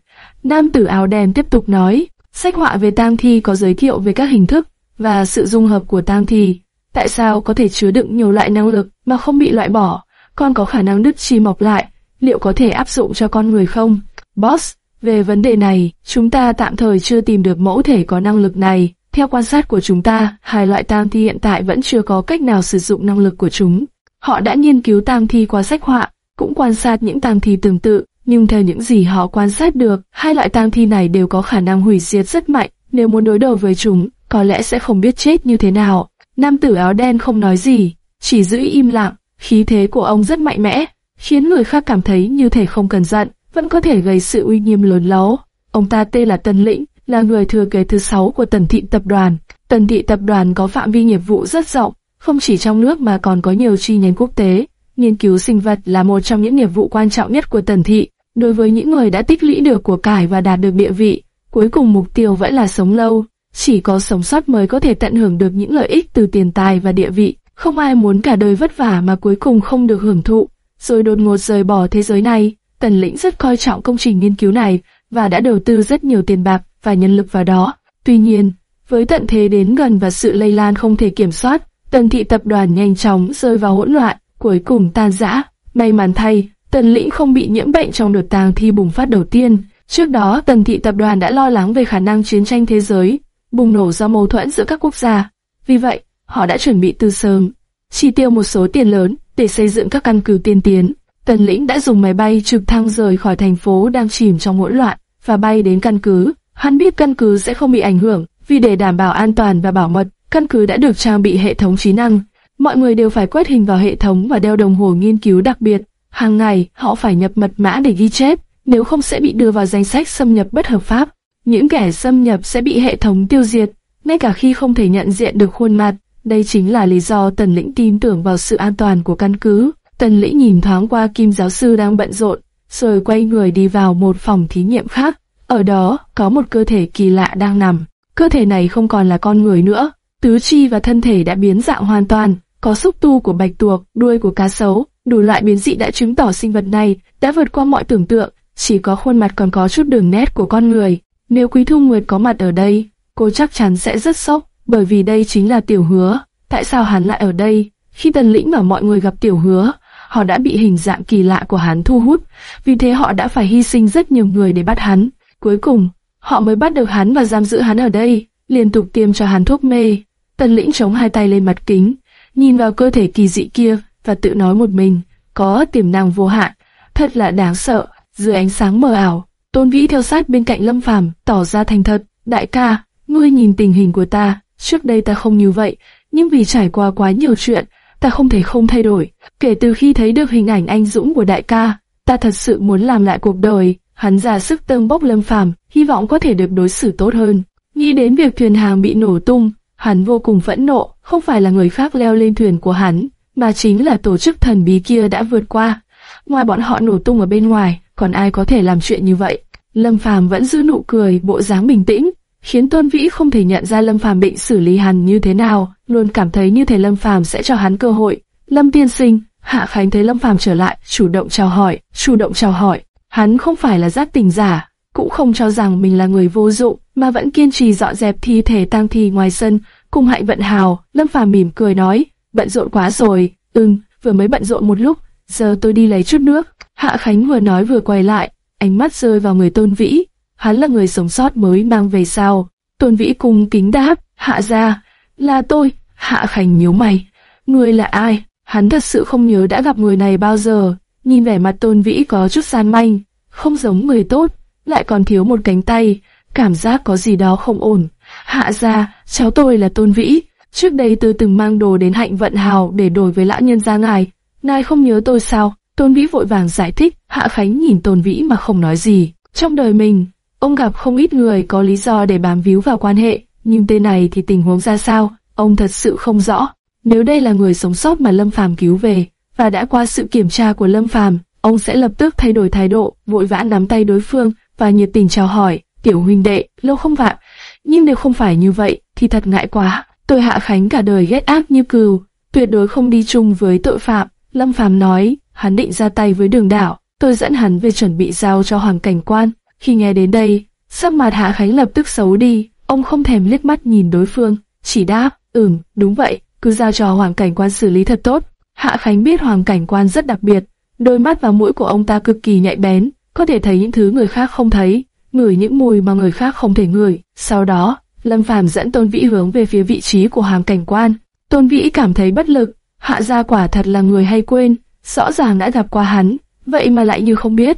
Nam tử áo đen tiếp tục nói, sách họa về tang thi có giới thiệu về các hình thức và sự dung hợp của tang thi. Tại sao có thể chứa đựng nhiều loại năng lực mà không bị loại bỏ? Con có khả năng đứt chi mọc lại, liệu có thể áp dụng cho con người không? Boss, về vấn đề này, chúng ta tạm thời chưa tìm được mẫu thể có năng lực này. Theo quan sát của chúng ta, hai loại tang thi hiện tại vẫn chưa có cách nào sử dụng năng lực của chúng. Họ đã nghiên cứu tang thi qua sách họa, cũng quan sát những tang thi tương tự, nhưng theo những gì họ quan sát được, hai loại tang thi này đều có khả năng hủy diệt rất mạnh. Nếu muốn đối đầu với chúng, có lẽ sẽ không biết chết như thế nào. Nam tử áo đen không nói gì, chỉ giữ im lặng, khí thế của ông rất mạnh mẽ, khiến người khác cảm thấy như thể không cần giận, vẫn có thể gây sự uy nghiêm lớn lấu. Ông ta tên là Tần Lĩnh, là người thừa kế thứ sáu của Tần Thị Tập đoàn. Tần Thị Tập đoàn có phạm vi nghiệp vụ rất rộng, không chỉ trong nước mà còn có nhiều chi nhánh quốc tế. Nghiên cứu sinh vật là một trong những nghiệp vụ quan trọng nhất của Tần Thị. Đối với những người đã tích lũy được của cải và đạt được địa vị, cuối cùng mục tiêu vẫn là sống lâu. Chỉ có sống sót mới có thể tận hưởng được những lợi ích từ tiền tài và địa vị. Không ai muốn cả đời vất vả mà cuối cùng không được hưởng thụ, rồi đột ngột rời bỏ thế giới này. Tần lĩnh rất coi trọng công trình nghiên cứu này và đã đầu tư rất nhiều tiền bạc và nhân lực vào đó. Tuy nhiên, với tận thế đến gần và sự lây lan không thể kiểm soát, tần thị tập đoàn nhanh chóng rơi vào hỗn loạn, cuối cùng tan rã. May mắn thay, tần lĩnh không bị nhiễm bệnh trong đợt tàng thi bùng phát đầu tiên. Trước đó, tần thị tập đoàn đã lo lắng về khả năng chiến tranh thế giới, bùng nổ do mâu thuẫn giữa các quốc gia. Vì vậy, họ đã chuẩn bị từ sớm, chi tiêu một số tiền lớn để xây dựng các căn cứ tiên tiến. Tần lĩnh đã dùng máy bay trực thăng rời khỏi thành phố đang chìm trong hỗn loạn và bay đến căn cứ. Hắn biết căn cứ sẽ không bị ảnh hưởng, vì để đảm bảo an toàn và bảo mật, căn cứ đã được trang bị hệ thống trí năng. Mọi người đều phải quét hình vào hệ thống và đeo đồng hồ nghiên cứu đặc biệt. Hàng ngày, họ phải nhập mật mã để ghi chép, nếu không sẽ bị đưa vào danh sách xâm nhập bất hợp pháp. Những kẻ xâm nhập sẽ bị hệ thống tiêu diệt, ngay cả khi không thể nhận diện được khuôn mặt. Đây chính là lý do Tần Lĩnh tin tưởng vào sự an toàn của căn cứ. Tần Lĩnh nhìn thoáng qua Kim giáo sư đang bận rộn, rồi quay người đi vào một phòng thí nghiệm khác. Ở đó, có một cơ thể kỳ lạ đang nằm. Cơ thể này không còn là con người nữa, tứ chi và thân thể đã biến dạng hoàn toàn, có xúc tu của bạch tuộc, đuôi của cá sấu, đủ loại biến dị đã chứng tỏ sinh vật này đã vượt qua mọi tưởng tượng, chỉ có khuôn mặt còn có chút đường nét của con người. Nếu Quý Thu Nguyệt có mặt ở đây, cô chắc chắn sẽ rất sốc, bởi vì đây chính là tiểu hứa. Tại sao hắn lại ở đây? Khi Tần Lĩnh và mọi người gặp Tiểu Hứa, họ đã bị hình dạng kỳ lạ của hắn thu hút, vì thế họ đã phải hy sinh rất nhiều người để bắt hắn. Cuối cùng, họ mới bắt được hắn và giam giữ hắn ở đây, liên tục tiêm cho hắn thuốc mê. Tần Lĩnh chống hai tay lên mặt kính, nhìn vào cơ thể kỳ dị kia và tự nói một mình, có tiềm năng vô hạn, thật là đáng sợ. Dưới ánh sáng mờ ảo, Tôn Vĩ theo sát bên cạnh Lâm Phàm, tỏ ra thành thật, "Đại ca, ngươi nhìn tình hình của ta, trước đây ta không như vậy, nhưng vì trải qua quá nhiều chuyện, ta không thể không thay đổi. Kể từ khi thấy được hình ảnh anh dũng của đại ca, ta thật sự muốn làm lại cuộc đời." Hắn ra sức tâng bốc Lâm Phàm, hy vọng có thể được đối xử tốt hơn. Nghĩ đến việc thuyền hàng bị nổ tung, hắn vô cùng phẫn nộ, không phải là người khác leo lên thuyền của hắn, mà chính là tổ chức thần bí kia đã vượt qua. Ngoài bọn họ nổ tung ở bên ngoài, còn ai có thể làm chuyện như vậy? Lâm Phàm vẫn giữ nụ cười, bộ dáng bình tĩnh, khiến Tôn Vĩ không thể nhận ra Lâm Phàm định xử lý hắn như thế nào, luôn cảm thấy như thể Lâm Phàm sẽ cho hắn cơ hội. Lâm Tiên Sinh, Hạ Khánh thấy Lâm Phàm trở lại, chủ động chào hỏi, chủ động chào hỏi. Hắn không phải là giác tình giả, cũng không cho rằng mình là người vô dụng, mà vẫn kiên trì dọn dẹp thi thể tang thi ngoài sân, cùng Hạnh Vận Hào. Lâm Phàm mỉm cười nói, bận rộn quá rồi, ừm, vừa mới bận rộn một lúc, giờ tôi đi lấy chút nước. Hạ Khánh vừa nói vừa quay lại, ánh mắt rơi vào người Tôn Vĩ. Hắn là người sống sót mới mang về sao? Tôn Vĩ cung kính đáp, hạ ra, là tôi. Hạ Khánh nhíu mày, người là ai? Hắn thật sự không nhớ đã gặp người này bao giờ. Nhìn vẻ mặt Tôn Vĩ có chút gian manh, không giống người tốt, lại còn thiếu một cánh tay, cảm giác có gì đó không ổn. Hạ ra, cháu tôi là Tôn Vĩ, trước đây tôi từng mang đồ đến hạnh vận hào để đổi với lão nhân gia ngài. Ngài không nhớ tôi sao? Tôn Vĩ vội vàng giải thích, Hạ Khánh nhìn Tôn Vĩ mà không nói gì. Trong đời mình, ông gặp không ít người có lý do để bám víu vào quan hệ, nhưng tên này thì tình huống ra sao, ông thật sự không rõ. Nếu đây là người sống sót mà Lâm Phàm cứu về, và đã qua sự kiểm tra của Lâm Phàm, ông sẽ lập tức thay đổi thái độ, vội vã nắm tay đối phương và nhiệt tình chào hỏi, "Tiểu huynh đệ, lâu không gặp." Nhưng nếu không phải như vậy thì thật ngại quá. Tôi Hạ Khánh cả đời ghét ác như cừu, tuyệt đối không đi chung với tội phạm. Lâm Phàm nói, hắn định ra tay với đường đảo, tôi dẫn hắn về chuẩn bị giao cho hoàng cảnh quan. Khi nghe đến đây, sắc mặt Hạ Khánh lập tức xấu đi, ông không thèm liếc mắt nhìn đối phương, chỉ đáp, ừm, đúng vậy, cứ giao cho hoàng cảnh quan xử lý thật tốt. Hạ Khánh biết hoàng cảnh quan rất đặc biệt, đôi mắt và mũi của ông ta cực kỳ nhạy bén, có thể thấy những thứ người khác không thấy, ngửi những mùi mà người khác không thể ngửi. Sau đó, Lâm Phàm dẫn Tôn Vĩ hướng về phía vị trí của hoàng cảnh quan. Tôn Vĩ cảm thấy bất lực, hạ gia quả thật là người hay quên, rõ ràng đã gặp qua hắn, vậy mà lại như không biết.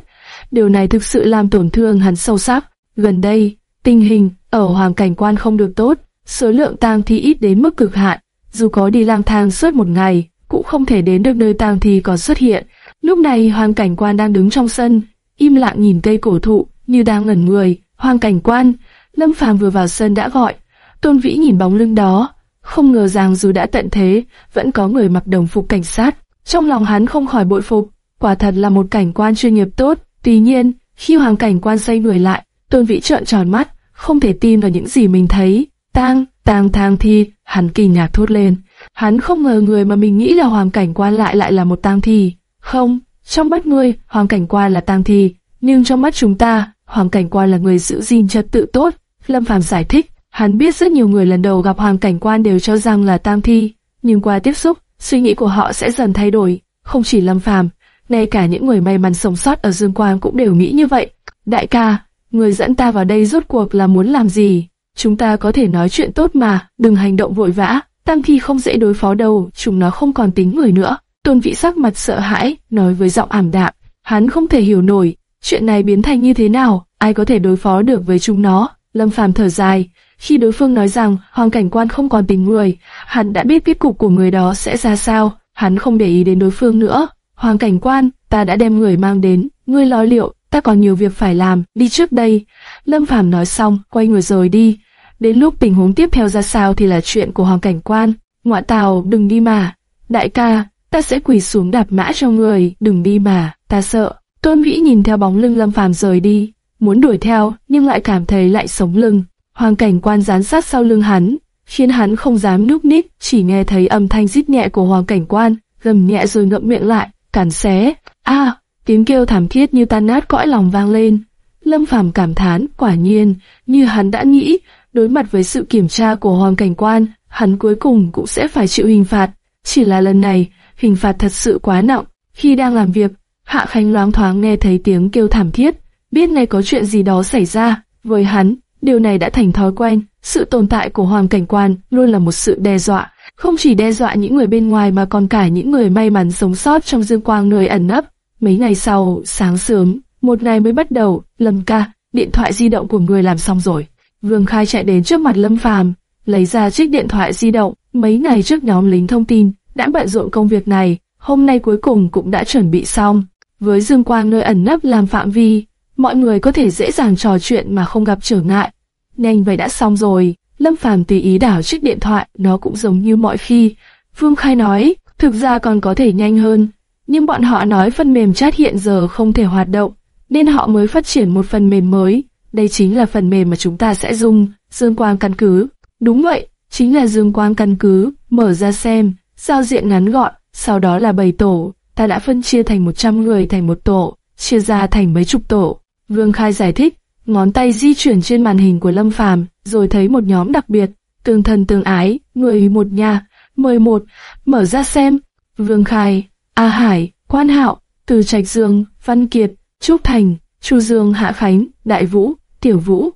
Điều này thực sự làm tổn thương hắn sâu sắc. Gần đây, tình hình ở hoàng cảnh quan không được tốt, số lượng tang thi ít đến mức cực hạn, dù có đi lang thang suốt một ngày, cũng không thể đến được nơi tang thi còn xuất hiện. Lúc này hoàng cảnh quan đang đứng trong sân, im lặng nhìn cây cổ thụ, như đang ngẩn người. Hoàng cảnh quan, Lâm Phàm vừa vào sân đã gọi. Tôn Vĩ nhìn bóng lưng đó, không ngờ rằng dù đã tận thế, vẫn có người mặc đồng phục cảnh sát. Trong lòng hắn không khỏi bội phục, quả thật là một cảnh quan chuyên nghiệp tốt. Tuy nhiên, khi hoàng cảnh quan xoay người lại, Tôn Vĩ trợn tròn mắt, không thể tin vào những gì mình thấy. Tang, tang thang thi, hắn kinh ngạc thốt lên. Hắn không ngờ người mà mình nghĩ là hoàng cảnh quan lại lại là một tang thi. Không, trong mắt ngươi, hoàng cảnh quan là tang thi, nhưng trong mắt chúng ta, hoàng cảnh quan là người giữ gìn trật tự tốt. Lâm Phàm giải thích, hắn biết rất nhiều người lần đầu gặp hoàng cảnh quan đều cho rằng là tang thi, nhưng qua tiếp xúc, suy nghĩ của họ sẽ dần thay đổi. Không chỉ Lâm Phàm, ngay cả những người may mắn sống sót ở Dương Quang cũng đều nghĩ như vậy. Đại ca, người dẫn ta vào đây rốt cuộc là muốn làm gì? Chúng ta có thể nói chuyện tốt mà, đừng hành động vội vã. Tam thi không dễ đối phó đâu, chúng nó không còn tính người nữa. Tôn Vĩ sắc mặt sợ hãi, nói với giọng ảm đạm. Hắn không thể hiểu nổi, chuyện này biến thành như thế nào, ai có thể đối phó được với chúng nó. Lâm Phàm thở dài, khi đối phương nói rằng hoàng cảnh quan không còn tình người, hắn đã biết kết cục của người đó sẽ ra sao, hắn không để ý đến đối phương nữa. Hoàng cảnh quan, ta đã đem người mang đến, ngươi lo liệu, ta còn nhiều việc phải làm, đi trước đây. Lâm Phàm nói xong, quay người rời đi. Đến lúc tình huống tiếp theo ra sao thì là chuyện của hoàng cảnh quan. Ngoại tào, đừng đi mà. Đại ca, ta sẽ quỳ xuống đạp mã cho người, đừng đi mà, ta sợ. Tôn Vĩ nhìn theo bóng lưng Lâm Phàm rời đi, muốn đuổi theo nhưng lại cảm thấy lại sống lưng. Hoàng cảnh quan gián sát sau lưng hắn, khiến hắn không dám núp ních, chỉ nghe thấy âm thanh rít nhẹ của hoàng cảnh quan, gầm nhẹ rồi ngậm miệng lại, cản xé. A, tiếng kêu thảm thiết như tan nát cõi lòng vang lên. Lâm Phàm cảm thán, quả nhiên, như hắn đã nghĩ, đối mặt với sự kiểm tra của hoàng cảnh quan, hắn cuối cùng cũng sẽ phải chịu hình phạt. Chỉ là lần này, hình phạt thật sự quá nặng. Khi đang làm việc, Hạ Khánh loáng thoáng nghe thấy tiếng kêu thảm thiết, biết ngay có chuyện gì đó xảy ra. Với hắn, điều này đã thành thói quen. Sự tồn tại của Hoàng Cảnh Quan luôn là một sự đe dọa, không chỉ đe dọa những người bên ngoài mà còn cả những người may mắn sống sót trong dương quang nơi ẩn nấp. Mấy ngày sau, sáng sớm, một ngày mới bắt đầu, Lâm ca, điện thoại di động của người làm xong rồi. Vương Khai chạy đến trước mặt Lâm Phàm, lấy ra chiếc điện thoại di động. Mấy ngày trước nhóm lính thông tin đã bận rộn công việc này, hôm nay cuối cùng cũng đã chuẩn bị xong. Với dương quang nơi ẩn nấp làm phạm vi, mọi người có thể dễ dàng trò chuyện mà không gặp trở ngại. Nhanh vậy đã xong rồi, Lâm Phàm tùy ý đảo chiếc điện thoại, nó cũng giống như mọi khi. Vương Khai nói, thực ra còn có thể nhanh hơn, nhưng bọn họ nói phần mềm chat hiện giờ không thể hoạt động, nên họ mới phát triển một phần mềm mới. Đây chính là phần mềm mà chúng ta sẽ dùng, dương quang căn cứ. Đúng vậy, chính là dương quang căn cứ, mở ra xem, giao diện ngắn gọn, sau đó là bầy tổ, ta đã phân chia thành 100 người thành một tổ, chia ra thành mấy chục tổ. Vương Khai giải thích, ngón tay di chuyển trên màn hình của Lâm Phàm, rồi thấy một nhóm đặc biệt, tương thân tương ái, người một nhà, mời một, mở ra xem. Vương Khai, A Hải, Quan Hạo, Từ Trạch Dương, Văn Kiệt, Trúc Thành, Chu Dương, Hạ Khánh, Đại Vũ, Tiểu Vũ.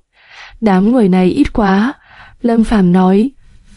Đám người này ít quá. Lâm Phàm nói.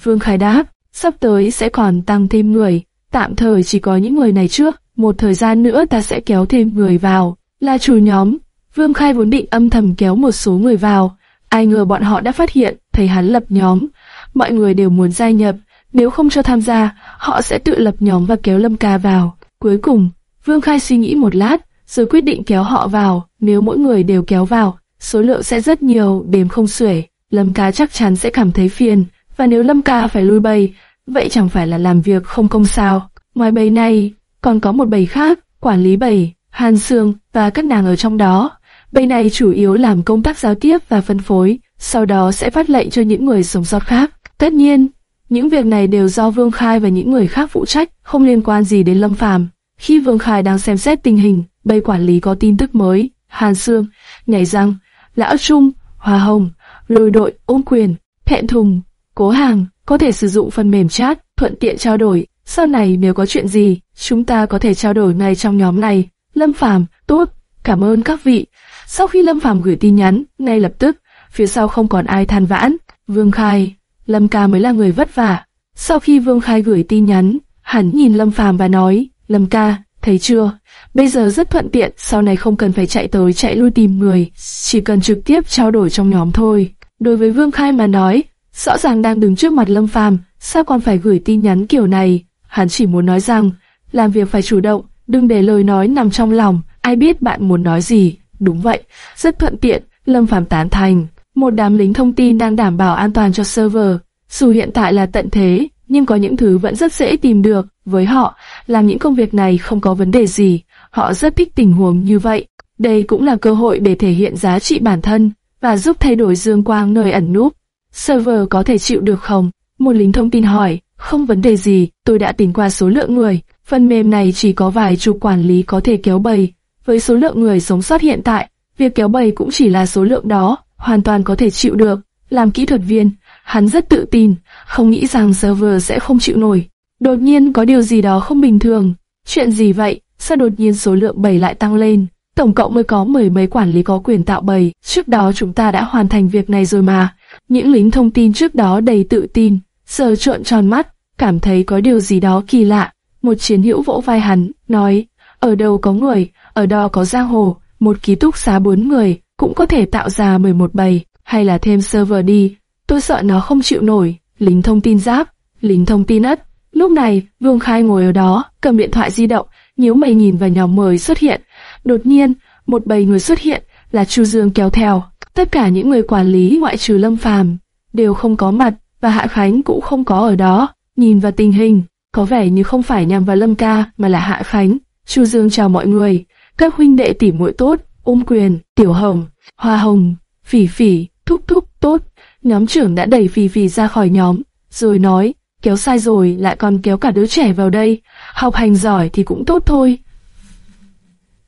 Vương Khai đáp, sắp tới sẽ còn tăng thêm người, tạm thời chỉ có những người này trước, một thời gian nữa ta sẽ kéo thêm người vào. Là chủ nhóm, Vương Khai vốn định âm thầm kéo một số người vào, ai ngờ bọn họ đã phát hiện, thấy hắn lập nhóm. Mọi người đều muốn gia nhập, nếu không cho tham gia, họ sẽ tự lập nhóm và kéo Lâm Ca vào. Cuối cùng, Vương Khai suy nghĩ một lát, rồi quyết định kéo họ vào, nếu mỗi người đều kéo vào, số lượng sẽ rất nhiều, đếm không xuể. Lâm Ca chắc chắn sẽ cảm thấy phiền, và nếu Lâm Ca phải lui bầy, vậy chẳng phải là làm việc không công sao. Ngoài bầy này, còn có một bầy khác, quản lý bầy, Hàn Sương và các nàng ở trong đó. Bên này chủ yếu làm công tác giao tiếp và phân phối, sau đó sẽ phát lệnh cho những người sống sót khác. Tất nhiên, những việc này đều do Vương Khai và những người khác phụ trách, không liên quan gì đến Lâm Phàm. Khi Vương Khai đang xem xét tình hình, bầy quản lý có tin tức mới, Hàn Sương, Nhảy Răng, Lão Trung, Hoa Hồng, Lôi đội, ôn quyền, Thẹn Thùng, Cố Hàng, có thể sử dụng phần mềm chat, thuận tiện trao đổi. Sau này nếu có chuyện gì, chúng ta có thể trao đổi ngay trong nhóm này. Lâm Phàm, tốt, cảm ơn các vị. Sau khi Lâm Phàm gửi tin nhắn, ngay lập tức, phía sau không còn ai than vãn. Vương Khai, Lâm ca mới là người vất vả. Sau khi Vương Khai gửi tin nhắn, hắn nhìn Lâm Phàm và nói, Lâm ca, thấy chưa? Bây giờ rất thuận tiện, sau này không cần phải chạy tới chạy lui tìm người, chỉ cần trực tiếp trao đổi trong nhóm thôi. Đối với Vương Khai mà nói, rõ ràng đang đứng trước mặt Lâm Phàm, sao còn phải gửi tin nhắn kiểu này? Hắn chỉ muốn nói rằng, làm việc phải chủ động, đừng để lời nói nằm trong lòng, ai biết bạn muốn nói gì. Đúng vậy, rất thuận tiện, Lâm Phàm tán thành. Một đám lính thông tin đang đảm bảo an toàn cho server. Dù hiện tại là tận thế, nhưng có những thứ vẫn rất dễ tìm được. Với họ, làm những công việc này không có vấn đề gì. Họ rất thích tình huống như vậy. Đây cũng là cơ hội để thể hiện giá trị bản thân và giúp thay đổi dương quang nơi ẩn núp. Server có thể chịu được không? Một lính thông tin hỏi. Không vấn đề gì, tôi đã tính qua số lượng người. Phần mềm này chỉ có vài chục quản lý có thể kéo bầy. Với số lượng người sống sót hiện tại, việc kéo bầy cũng chỉ là số lượng đó hoàn toàn có thể chịu được. Làm kỹ thuật viên, hắn rất tự tin, không nghĩ rằng server sẽ không chịu nổi. Đột nhiên có điều gì đó không bình thường. Chuyện gì vậy? Sao đột nhiên số lượng bầy lại tăng lên? Tổng cộng mới có mười mấy quản lý có quyền tạo bầy. Trước đó chúng ta đã hoàn thành việc này rồi mà. Những lính thông tin trước đó đầy tự tin, sờ trợn tròn mắt, cảm thấy có điều gì đó kỳ lạ. Một chiến hữu vỗ vai hắn, nói, ở đâu có người, ở đó có giang hồ, một ký túc xá bốn người, cũng có thể tạo ra 11 bầy, hay là thêm server đi. Tôi sợ nó không chịu nổi. Lính thông tin giáp, lính thông tin ất. Lúc này, Vương Khai ngồi ở đó, cầm điện thoại di động, nhíu mày nhìn vào nhóm mới xuất hiện. Đột nhiên, một bầy người xuất hiện, là Chu Dương kéo theo. Tất cả những người quản lý ngoại trừ Lâm Phàm đều không có mặt, và Hạ Khánh cũng không có ở đó. Nhìn vào tình hình, có vẻ như không phải nhằm vào Lâm Ca mà là Hạ Khánh. Chu Dương chào mọi người, các huynh đệ tỉ muội tốt, ôm quyền, tiểu hồng, hoa hồng, phỉ phỉ, thúc thúc tốt. Nhóm trưởng đã đẩy phỉ phỉ ra khỏi nhóm, rồi nói, kéo sai rồi lại còn kéo cả đứa trẻ vào đây, học hành giỏi thì cũng tốt thôi.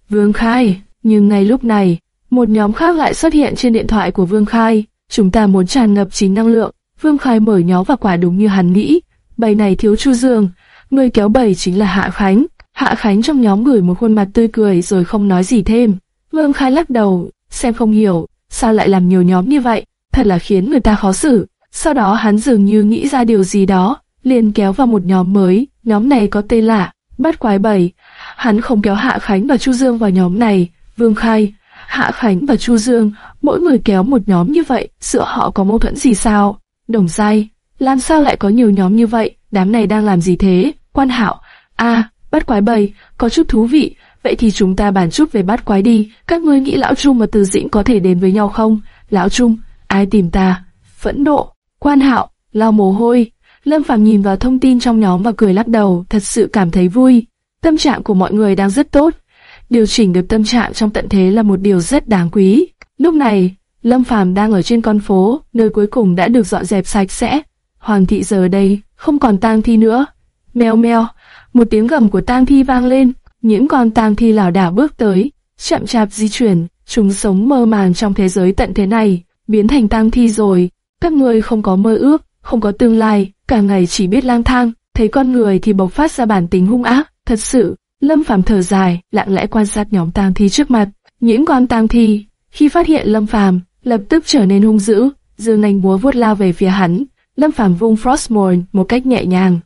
Vương Khai, nhưng ngay lúc này, một nhóm khác lại xuất hiện trên điện thoại của Vương Khai. Chúng ta muốn tràn ngập chính năng lượng. Vương Khai mở nhóm và quả đúng như hắn nghĩ. Bầy này thiếu Chu Dương, Người kéo bầy chính là Hạ Khánh. Hạ Khánh trong nhóm gửi một khuôn mặt tươi cười rồi không nói gì thêm. Vương Khai lắc đầu, xem không hiểu, sao lại làm nhiều nhóm như vậy, thật là khiến người ta khó xử. Sau đó hắn dường như nghĩ ra điều gì đó, liền kéo vào một nhóm mới, nhóm này có tên là Bắt Quái bảy Hắn không kéo Hạ Khánh và Chu Dương vào nhóm này, Vương Khai, Hạ Khánh và Chu Dương, mỗi người kéo một nhóm như vậy, giữa họ có mâu thuẫn gì sao? Đồng Giai, làm sao lại có nhiều nhóm như vậy, đám này đang làm gì thế? Quan Hạo, a, bắt quái bầy, có chút thú vị, vậy thì chúng ta bàn chút về bắt quái đi, các ngươi nghĩ Lão Trung và Từ Dĩnh có thể đến với nhau không? Lão Trung, ai tìm ta? Phẫn nộ, Quan Hạo, lao mồ hôi. Lâm Phàm nhìn vào thông tin trong nhóm và cười lắc đầu, thật sự cảm thấy vui. Tâm trạng của mọi người đang rất tốt. Điều chỉnh được tâm trạng trong tận thế là một điều rất đáng quý. Lúc này, Lâm Phàm đang ở trên con phố, nơi cuối cùng đã được dọn dẹp sạch sẽ. Hoàng thị giờ đây không còn tang thi nữa. Meo meo, một tiếng gầm của tang thi vang lên, những con tang thi lảo đảo bước tới, chậm chạp di chuyển, chúng sống mơ màng trong thế giới tận thế này, biến thành tang thi rồi. Các người không có mơ ước, không có tương lai, cả ngày chỉ biết lang thang, thấy con người thì bộc phát ra bản tính hung ác, thật sự. Lâm Phàm thở dài, lặng lẽ quan sát nhóm tang thi trước mặt. Những con tang thi, khi phát hiện Lâm Phàm, lập tức trở nên hung dữ, dương nành búa vuốt lao về phía hắn. Lâm Phàm vung Frostmourne một cách nhẹ nhàng,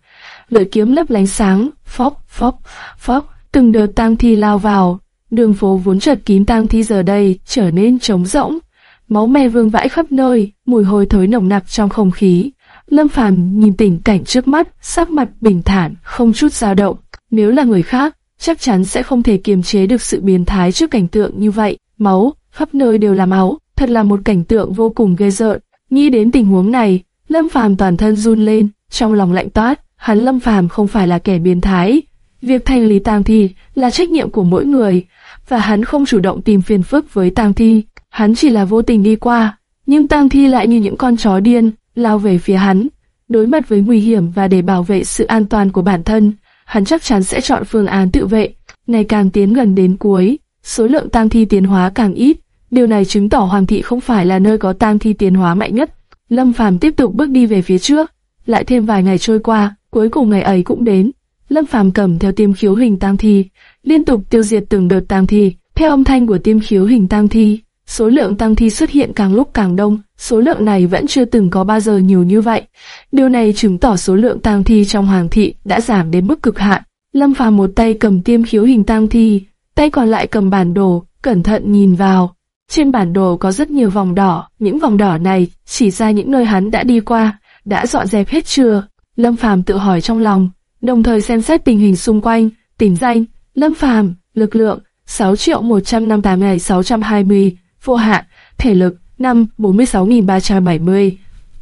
lưỡi kiếm lấp lánh sáng, phóc, phóc, phóc, từng đợt tang thi lao vào. Đường phố vốn chật kín tang thi giờ đây trở nên trống rỗng, máu me vương vãi khắp nơi, mùi hôi thối nồng nặc trong không khí. Lâm Phàm nhìn tình cảnh trước mắt, sắc mặt bình thản, không chút dao động. Nếu là người khác, chắc chắn sẽ không thể kiềm chế được sự biến thái trước cảnh tượng như vậy. Máu, khắp nơi đều là máu, thật là một cảnh tượng vô cùng ghê rợn. Nghĩ đến tình huống này, Lâm Phàm toàn thân run lên, trong lòng lạnh toát. Hắn Lâm Phàm không phải là kẻ biến thái. Việc thanh lý tang thi là trách nhiệm của mỗi người, và hắn không chủ động tìm phiền phức với tang thi. Hắn chỉ là vô tình đi qua, nhưng tang thi lại như những con chó điên, lao về phía hắn. Đối mặt với nguy hiểm và để bảo vệ sự an toàn của bản thân, hắn chắc chắn sẽ chọn phương án tự vệ. Ngày càng tiến gần đến cuối, số lượng tang thi tiến hóa càng ít. Điều này chứng tỏ Hoàng thị không phải là nơi có tang thi tiến hóa mạnh nhất. Lâm Phàm tiếp tục bước đi về phía trước. Lại thêm vài ngày trôi qua, cuối cùng ngày ấy cũng đến. Lâm Phàm cầm theo tiêm khiếu hình tam thi, liên tục tiêu diệt từng đợt tam thi. Theo âm thanh của tiêm khiếu hình tam thi, số lượng tang thi xuất hiện càng lúc càng đông. Số lượng này vẫn chưa từng có bao giờ nhiều như vậy. Điều này chứng tỏ số lượng tang thi trong hoàng thị đã giảm đến mức cực hạn. Lâm Phàm một tay cầm tiêm khiếu hình tang thi, tay còn lại cầm bản đồ, cẩn thận nhìn vào. Trên bản đồ có rất nhiều vòng đỏ, những vòng đỏ này chỉ ra những nơi hắn đã đi qua, đã dọn dẹp hết chưa? Lâm Phàm tự hỏi trong lòng, đồng thời xem xét tình hình xung quanh, tìm danh, Lâm Phàm, lực lượng 6 triệu 158 620, vô hạn, thể lực 5 46.370,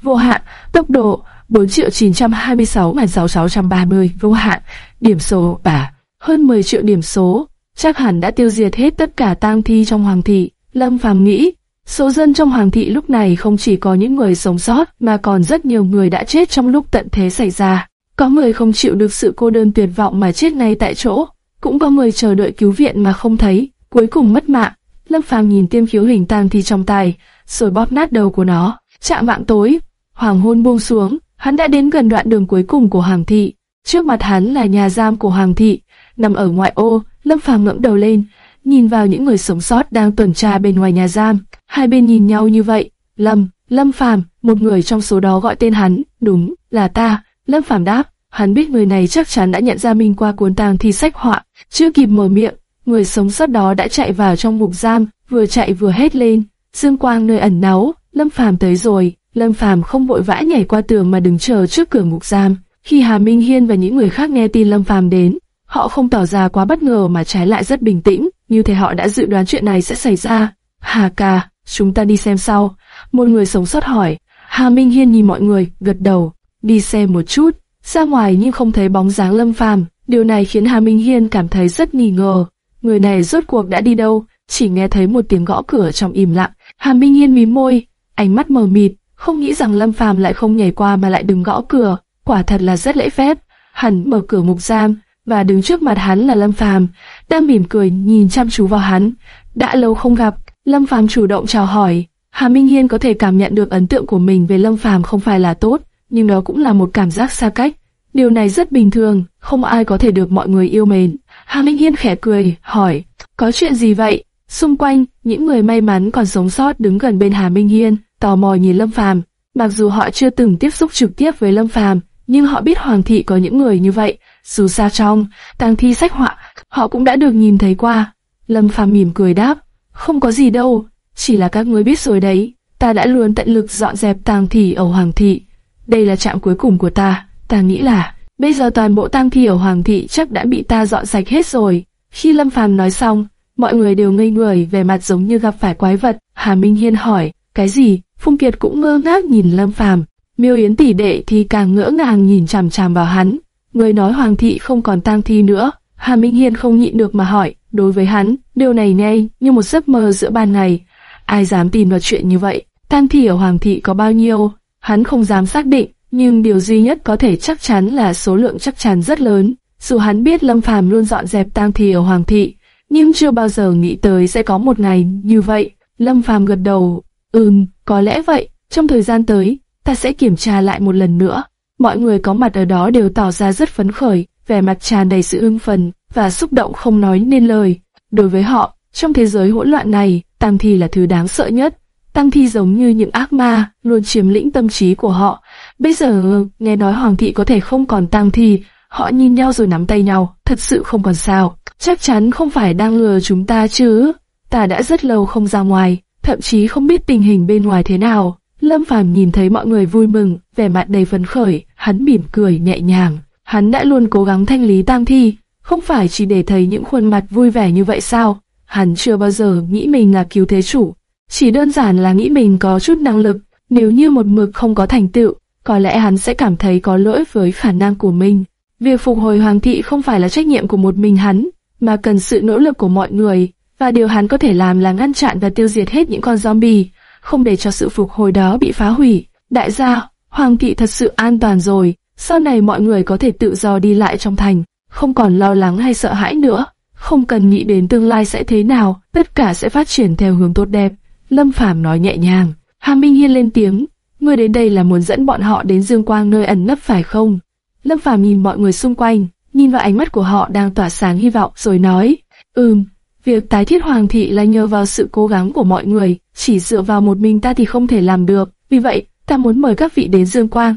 vô hạn, tốc độ 4 triệu 926 6630, vô hạn, điểm số 3, hơn 10 triệu điểm số, chắc hẳn đã tiêu diệt hết tất cả tang thi trong hoàng thị. Lâm Phàm nghĩ, số dân trong hoàng thị lúc này không chỉ có những người sống sót mà còn rất nhiều người đã chết trong lúc tận thế xảy ra. Có người không chịu được sự cô đơn tuyệt vọng mà chết ngay tại chỗ, cũng có người chờ đợi cứu viện mà không thấy, cuối cùng mất mạng. Lâm Phàm nhìn tiêm khiếu hình tang thi trong tay, rồi bóp nát đầu của nó. Chạm mạng tối, hoàng hôn buông xuống, hắn đã đến gần đoạn đường cuối cùng của hoàng thị. Trước mặt hắn là nhà giam của hoàng thị, nằm ở ngoại ô. Lâm Phàm ngẩng đầu lên, nhìn vào những người sống sót đang tuần tra bên ngoài nhà giam. Hai bên nhìn nhau như vậy. Lâm, Lâm Phàm, một người trong số đó gọi tên hắn. Đúng, là ta. Lâm Phàm đáp. Hắn biết người này chắc chắn đã nhận ra mình qua cuốn tàng thi sách họa. Chưa kịp mở miệng, người sống sót đó đã chạy vào trong ngục giam, vừa chạy vừa hét lên. Dương quang nơi ẩn náu, Lâm Phàm tới rồi. Lâm Phàm không vội vã nhảy qua tường mà đứng chờ trước cửa ngục giam. Khi Hà Minh Hiên và những người khác nghe tin Lâm Phàm đến, họ không tỏ ra quá bất ngờ mà trái lại rất bình tĩnh, như thể họ đã dự đoán chuyện này sẽ xảy ra. Hà ca, chúng ta đi xem sau. Một người sống sót hỏi. Hà Minh Hiên nhìn mọi người, gật đầu. Đi xem một chút. Ra ngoài nhưng không thấy bóng dáng Lâm Phàm. Điều này khiến Hà Minh Hiên cảm thấy rất nghi ngờ. Người này rốt cuộc đã đi đâu? Chỉ nghe thấy một tiếng gõ cửa trong im lặng. Hà Minh Hiên mím môi, ánh mắt mờ mịt, không nghĩ rằng Lâm Phàm lại không nhảy qua mà lại đứng gõ cửa. Quả thật là rất lễ phép. Hắn mở cửa mục giam và đứng trước mặt hắn là Lâm Phàm, đang mỉm cười nhìn chăm chú vào hắn. Đã lâu không gặp, Lâm Phàm chủ động chào hỏi. Hà Minh Hiên có thể cảm nhận được ấn tượng của mình về Lâm Phàm không phải là tốt, nhưng đó cũng là một cảm giác xa cách. Điều này rất bình thường, không ai có thể được mọi người yêu mến. Hà Minh Hiên khẽ cười, hỏi, có chuyện gì vậy? Xung quanh, những người may mắn còn sống sót đứng gần bên Hà Minh Hiên, tò mò nhìn Lâm Phàm. Mặc dù họ chưa từng tiếp xúc trực tiếp với Lâm Phàm, nhưng họ biết Hoàng thị có những người như vậy. Dù xa trong tang thi sách họa, họ cũng đã được nhìn thấy qua. Lâm Phàm mỉm cười đáp, không có gì đâu, chỉ là các ngươi biết rồi đấy, ta đã luôn tận lực dọn dẹp tang thi ở Hoàng thị. Đây là trạm cuối cùng của ta, ta nghĩ là bây giờ toàn bộ tang thi ở Hoàng thị chắc đã bị ta dọn sạch hết rồi. Khi Lâm Phàm nói xong, mọi người đều ngây người về mặt giống như gặp phải quái vật. Hà Minh Hiên hỏi, cái gì? Phung Kiệt cũng ngơ ngác nhìn Lâm Phàm. Miêu Yến tỷ đệ thì càng ngỡ ngàng nhìn chằm chằm vào hắn. Người nói Hoàng thị không còn tang thi nữa. Hà Minh Hiên không nhịn được mà hỏi, đối với hắn, điều này nghe như một giấc mơ giữa ban ngày. Ai dám tìm vào chuyện như vậy? Tang thi ở Hoàng thị có bao nhiêu? Hắn không dám xác định, nhưng điều duy nhất có thể chắc chắn là số lượng chắc chắn rất lớn. Dù hắn biết Lâm Phàm luôn dọn dẹp tang thi ở Hoàng thị, nhưng chưa bao giờ nghĩ tới sẽ có một ngày như vậy. Lâm Phàm gật đầu, ừm, có lẽ vậy, trong thời gian tới, ta sẽ kiểm tra lại một lần nữa. Mọi người có mặt ở đó đều tỏ ra rất phấn khởi, vẻ mặt tràn đầy sự hưng phấn và xúc động không nói nên lời. Đối với họ, trong thế giới hỗn loạn này, tăng thi là thứ đáng sợ nhất. Tăng thi giống như những ác ma, luôn chiếm lĩnh tâm trí của họ. Bây giờ, nghe nói Hoàng thị có thể không còn tăng thi, họ nhìn nhau rồi nắm tay nhau, thật sự không còn sao. Chắc chắn không phải đang lừa chúng ta chứ. Ta đã rất lâu không ra ngoài, thậm chí không biết tình hình bên ngoài thế nào. Lâm Phàm nhìn thấy mọi người vui mừng, vẻ mặt đầy phấn khởi, hắn mỉm cười nhẹ nhàng. Hắn đã luôn cố gắng thanh lý tang thi, không phải chỉ để thấy những khuôn mặt vui vẻ như vậy sao? Hắn chưa bao giờ nghĩ mình là cứu thế chủ, chỉ đơn giản là nghĩ mình có chút năng lực. Nếu như một mực không có thành tựu, có lẽ hắn sẽ cảm thấy có lỗi với khả năng của mình. Việc phục hồi hoàng thị không phải là trách nhiệm của một mình hắn, mà cần sự nỗ lực của mọi người, và điều hắn có thể làm là ngăn chặn và tiêu diệt hết những con zombie, không để cho sự phục hồi đó bị phá hủy. Đại gia, hoàng thị thật sự an toàn rồi, sau này mọi người có thể tự do đi lại trong thành, không còn lo lắng hay sợ hãi nữa, không cần nghĩ đến tương lai sẽ thế nào, tất cả sẽ phát triển theo hướng tốt đẹp. Lâm Phàm nói nhẹ nhàng, Hà Minh Hiên lên tiếng, ngươi đến đây là muốn dẫn bọn họ đến Dương Quang nơi ẩn nấp phải không? Lâm Phàm nhìn mọi người xung quanh, nhìn vào ánh mắt của họ đang tỏa sáng hy vọng rồi nói, ừm, việc tái thiết hoàng thị là nhờ vào sự cố gắng của mọi người, chỉ dựa vào một mình ta thì không thể làm được, vì vậy ta muốn mời các vị đến Dương Quang,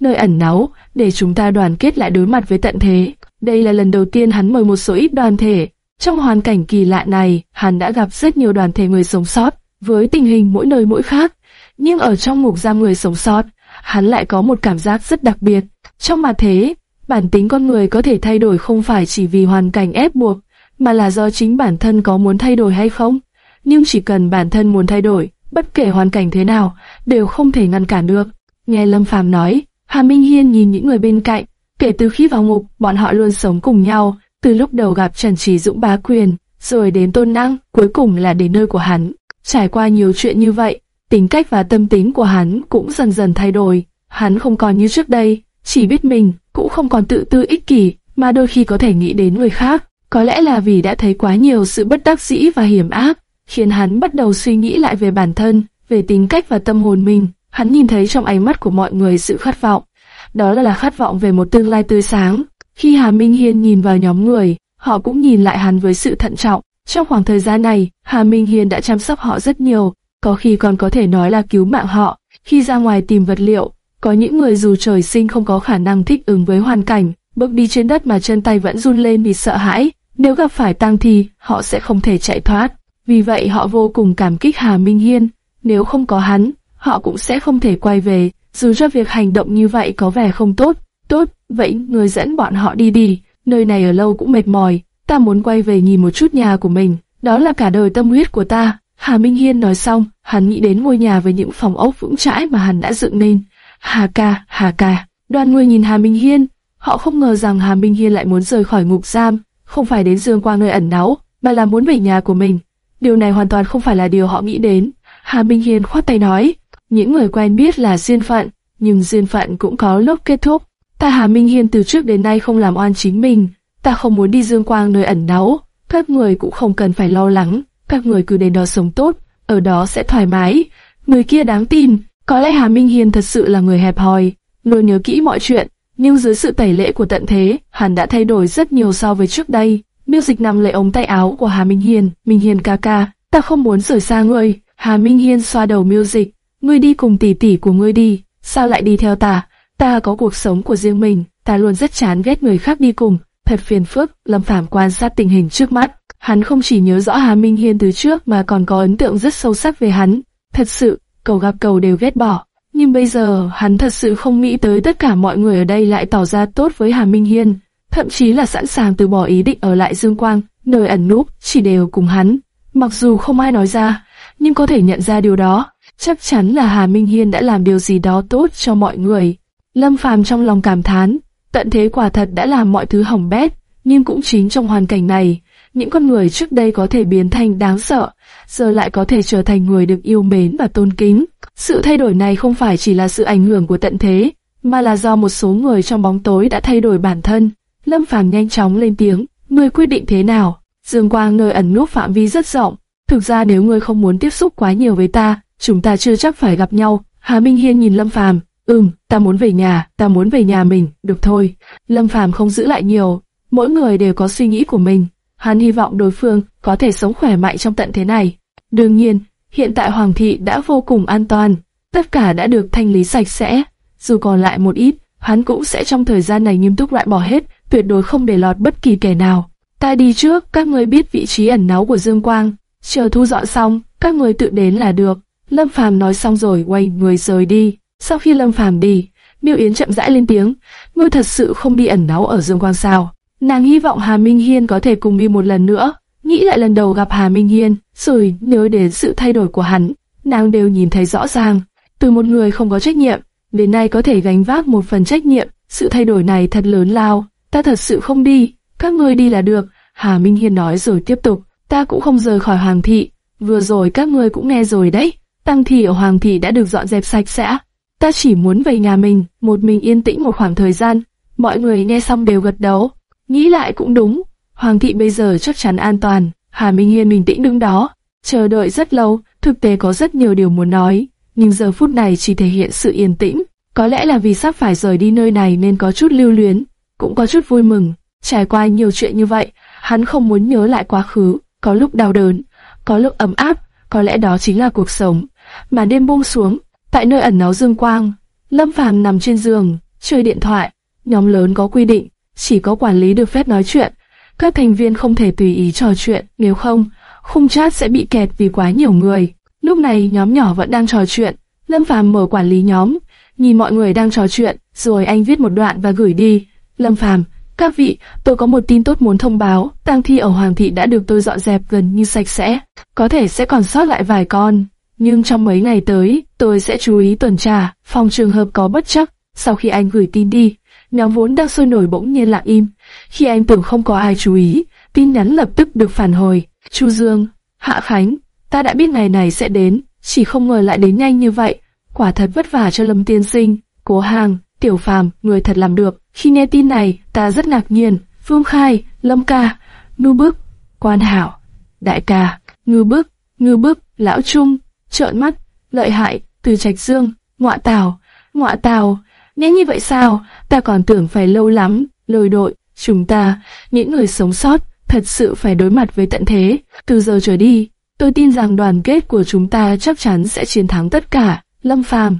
nơi ẩn náu, để chúng ta đoàn kết lại đối mặt với tận thế. Đây là lần đầu tiên hắn mời một số ít đoàn thể. Trong hoàn cảnh kỳ lạ này, hắn đã gặp rất nhiều đoàn thể người sống sót, với tình hình mỗi nơi mỗi khác. Nhưng ở trong mục giam người sống sót, hắn lại có một cảm giác rất đặc biệt. Trong mà thế, bản tính con người có thể thay đổi không phải chỉ vì hoàn cảnh ép buộc, mà là do chính bản thân có muốn thay đổi hay không. Nhưng chỉ cần bản thân muốn thay đổi, bất kể hoàn cảnh thế nào, đều không thể ngăn cản được. Nghe Lâm Phàm nói, Hà Minh Hiên nhìn những người bên cạnh, kể từ khi vào ngục, bọn họ luôn sống cùng nhau, từ lúc đầu gặp Trần Trí Dũng bá quyền, rồi đến tôn năng, cuối cùng là đến nơi của hắn. Trải qua nhiều chuyện như vậy, tính cách và tâm tính của hắn cũng dần dần thay đổi. Hắn không còn như trước đây, chỉ biết mình, cũng không còn tự tư ích kỷ, mà đôi khi có thể nghĩ đến người khác. Có lẽ là vì đã thấy quá nhiều sự bất đắc dĩ và hiểm ác, khiến hắn bắt đầu suy nghĩ lại về bản thân, về tính cách và tâm hồn mình. Hắn nhìn thấy trong ánh mắt của mọi người sự khát vọng. Đó là khát vọng về một tương lai tươi sáng. Khi Hà Minh Hiên nhìn vào nhóm người, họ cũng nhìn lại hắn với sự thận trọng. Trong khoảng thời gian này, Hà Minh Hiên đã chăm sóc họ rất nhiều, có khi còn có thể nói là cứu mạng họ. Khi ra ngoài tìm vật liệu, có những người dù trời sinh không có khả năng thích ứng với hoàn cảnh, bước đi trên đất mà chân tay vẫn run lên vì sợ hãi. Nếu gặp phải tang thi, họ sẽ không thể chạy thoát. Vì vậy họ vô cùng cảm kích Hà Minh Hiên. Nếu không có hắn, họ cũng sẽ không thể quay về, dù cho việc hành động như vậy có vẻ không tốt. Tốt, vậy người dẫn bọn họ đi đi, nơi này ở lâu cũng mệt mỏi, ta muốn quay về nhìn một chút nhà của mình, đó là cả đời tâm huyết của ta. Hà Minh Hiên nói xong, hắn nghĩ đến ngôi nhà với những phòng ốc vững chãi mà hắn đã dựng nên. Hà ca, Hà ca, đoàn người nhìn Hà Minh Hiên, họ không ngờ rằng Hà Minh Hiên lại muốn rời khỏi ngục giam, không phải đến Dương Quang nơi ẩn náu, mà là muốn về nhà của mình. Điều này hoàn toàn không phải là điều họ nghĩ đến. Hà Minh Hiên khoát tay nói, những người quen biết là duyên phận, nhưng duyên phận cũng có lúc kết thúc. Ta Hà Minh Hiên từ trước đến nay không làm oan chính mình, ta không muốn đi dương quang nơi ẩn náu, các người cũng không cần phải lo lắng, các người cứ đến đó sống tốt, ở đó sẽ thoải mái. Người kia đáng tin, có lẽ Hà Minh Hiên thật sự là người hẹp hòi, luôn nhớ kỹ mọi chuyện, nhưng dưới sự tẩy lễ của tận thế, hắn đã thay đổi rất nhiều so với trước đây. Miêu Dịch nằm lấy ống tay áo của Hà Minh Hiên, Minh Hiên ca ca, ta không muốn rời xa ngươi. Hà Minh Hiên xoa đầu Miêu Dịch, ngươi đi cùng tỷ tỷ của ngươi đi, sao lại đi theo ta? Ta có cuộc sống của riêng mình, ta luôn rất chán ghét người khác đi cùng, thật phiền phức. Lâm Phàm quan sát tình hình trước mắt, hắn không chỉ nhớ rõ Hà Minh Hiên từ trước mà còn có ấn tượng rất sâu sắc về hắn. Thật sự, cầu gặp cầu đều ghét bỏ. Nhưng bây giờ, hắn thật sự không nghĩ tới tất cả mọi người ở đây lại tỏ ra tốt với Hà Minh Hiên, thậm chí là sẵn sàng từ bỏ ý định ở lại Dương Quang, nơi ẩn núp, chỉ đều cùng hắn. Mặc dù không ai nói ra, nhưng có thể nhận ra điều đó, chắc chắn là Hà Minh Hiên đã làm điều gì đó tốt cho mọi người. Lâm Phàm trong lòng cảm thán, tận thế quả thật đã làm mọi thứ hỏng bét, nhưng cũng chính trong hoàn cảnh này, những con người trước đây có thể biến thành đáng sợ, giờ lại có thể trở thành người được yêu mến và tôn kính. Sự thay đổi này không phải chỉ là sự ảnh hưởng của tận thế, mà là do một số người trong bóng tối đã thay đổi bản thân. Lâm Phàm nhanh chóng lên tiếng, ngươi quyết định thế nào? Dương Quang nơi ẩn núp phạm vi rất rộng, thực ra nếu ngươi không muốn tiếp xúc quá nhiều với ta, chúng ta chưa chắc phải gặp nhau. Hà Minh Hiên nhìn Lâm Phàm, ừm, ta muốn về nhà, ta muốn về nhà mình, được thôi. Lâm Phàm không giữ lại nhiều, mỗi người đều có suy nghĩ của mình. Hắn hy vọng đối phương có thể sống khỏe mạnh trong tận thế này. Đương nhiên, hiện tại Hoàng thị đã vô cùng an toàn, tất cả đã được thanh lý sạch sẽ. Dù còn lại một ít, hắn cũng sẽ trong thời gian này nghiêm túc loại bỏ hết, tuyệt đối không để lọt bất kỳ kẻ nào. Ta đi trước, các ngươi biết vị trí ẩn náu của Dương Quang, chờ thu dọn xong, các ngươi tự đến là được. Lâm Phàm nói xong rồi quay người rời đi. Sau khi Lâm Phàm đi, Miêu Yến chậm rãi lên tiếng, ngươi thật sự không đi ẩn náu ở Dương Quang sao? Nàng hy vọng Hà Minh Hiên có thể cùng đi một lần nữa. Nghĩ lại lần đầu gặp Hà Minh Hiên, rồi nhớ đến sự thay đổi của hắn, nàng đều nhìn thấy rõ ràng. Từ một người không có trách nhiệm, đến nay có thể gánh vác một phần trách nhiệm, sự thay đổi này thật lớn lao. Ta thật sự không đi, các ngươi đi là được. Hà Minh Hiên nói rồi tiếp tục, ta cũng không rời khỏi Hoàng thị. Vừa rồi các ngươi cũng nghe rồi đấy, tăng thị ở Hoàng thị đã được dọn dẹp sạch sẽ. Ta chỉ muốn về nhà mình, một mình yên tĩnh một khoảng thời gian. Mọi người nghe xong đều gật đầu. Nghĩ lại cũng đúng, Hoàng thị bây giờ chắc chắn an toàn. Hà Minh Hiên bình tĩnh đứng đó, chờ đợi rất lâu, thực tế có rất nhiều điều muốn nói, nhưng giờ phút này chỉ thể hiện sự yên tĩnh. Có lẽ là vì sắp phải rời đi nơi này nên có chút lưu luyến, cũng có chút vui mừng. Trải qua nhiều chuyện như vậy, hắn không muốn nhớ lại quá khứ, có lúc đau đớn, có lúc ấm áp, có lẽ đó chính là cuộc sống. Mà đêm buông xuống, tại nơi ẩn náu dương quang, Lâm Phàm nằm trên giường, chơi điện thoại. Nhóm lớn có quy định, chỉ có quản lý được phép nói chuyện. Các thành viên không thể tùy ý trò chuyện, nếu không, khung chat sẽ bị kẹt vì quá nhiều người. Lúc này nhóm nhỏ vẫn đang trò chuyện, Lâm Phàm mở quản lý nhóm, nhìn mọi người đang trò chuyện, rồi anh viết một đoạn và gửi đi. Lâm Phàm, các vị, tôi có một tin tốt muốn thông báo, tang thi ở Hoàng thị đã được tôi dọn dẹp gần như sạch sẽ, có thể sẽ còn sót lại vài con, nhưng trong mấy ngày tới, tôi sẽ chú ý tuần tra, phòng trường hợp có bất chắc. Sau khi anh gửi tin đi, nhóm vốn đang sôi nổi bỗng nhiên lặng im. Khi anh tưởng không có ai chú ý, tin nhắn lập tức được phản hồi. Chu Dương, Hạ Khánh, ta đã biết ngày này sẽ đến, chỉ không ngờ lại đến nhanh như vậy. Quả thật vất vả cho Lâm Tiên Sinh, Cố Hàng, Tiểu Phàm, người thật làm được. Khi nghe tin này, ta rất ngạc nhiên. Phương Khai, Lâm Ca, Ngư Bức, Quan Hảo, Đại Ca, Ngư Bức, Ngư Bức, Lão Trung, trợn mắt, lợi hại, từ Trạch Dương, ngọa tào, ngọa tào. nếu như vậy sao? Ta còn tưởng phải lâu lắm. Lôi đội, chúng ta, những người sống sót, thật sự phải đối mặt với tận thế. Từ giờ trở đi, tôi tin rằng đoàn kết của chúng ta chắc chắn sẽ chiến thắng tất cả. Lâm Phàm,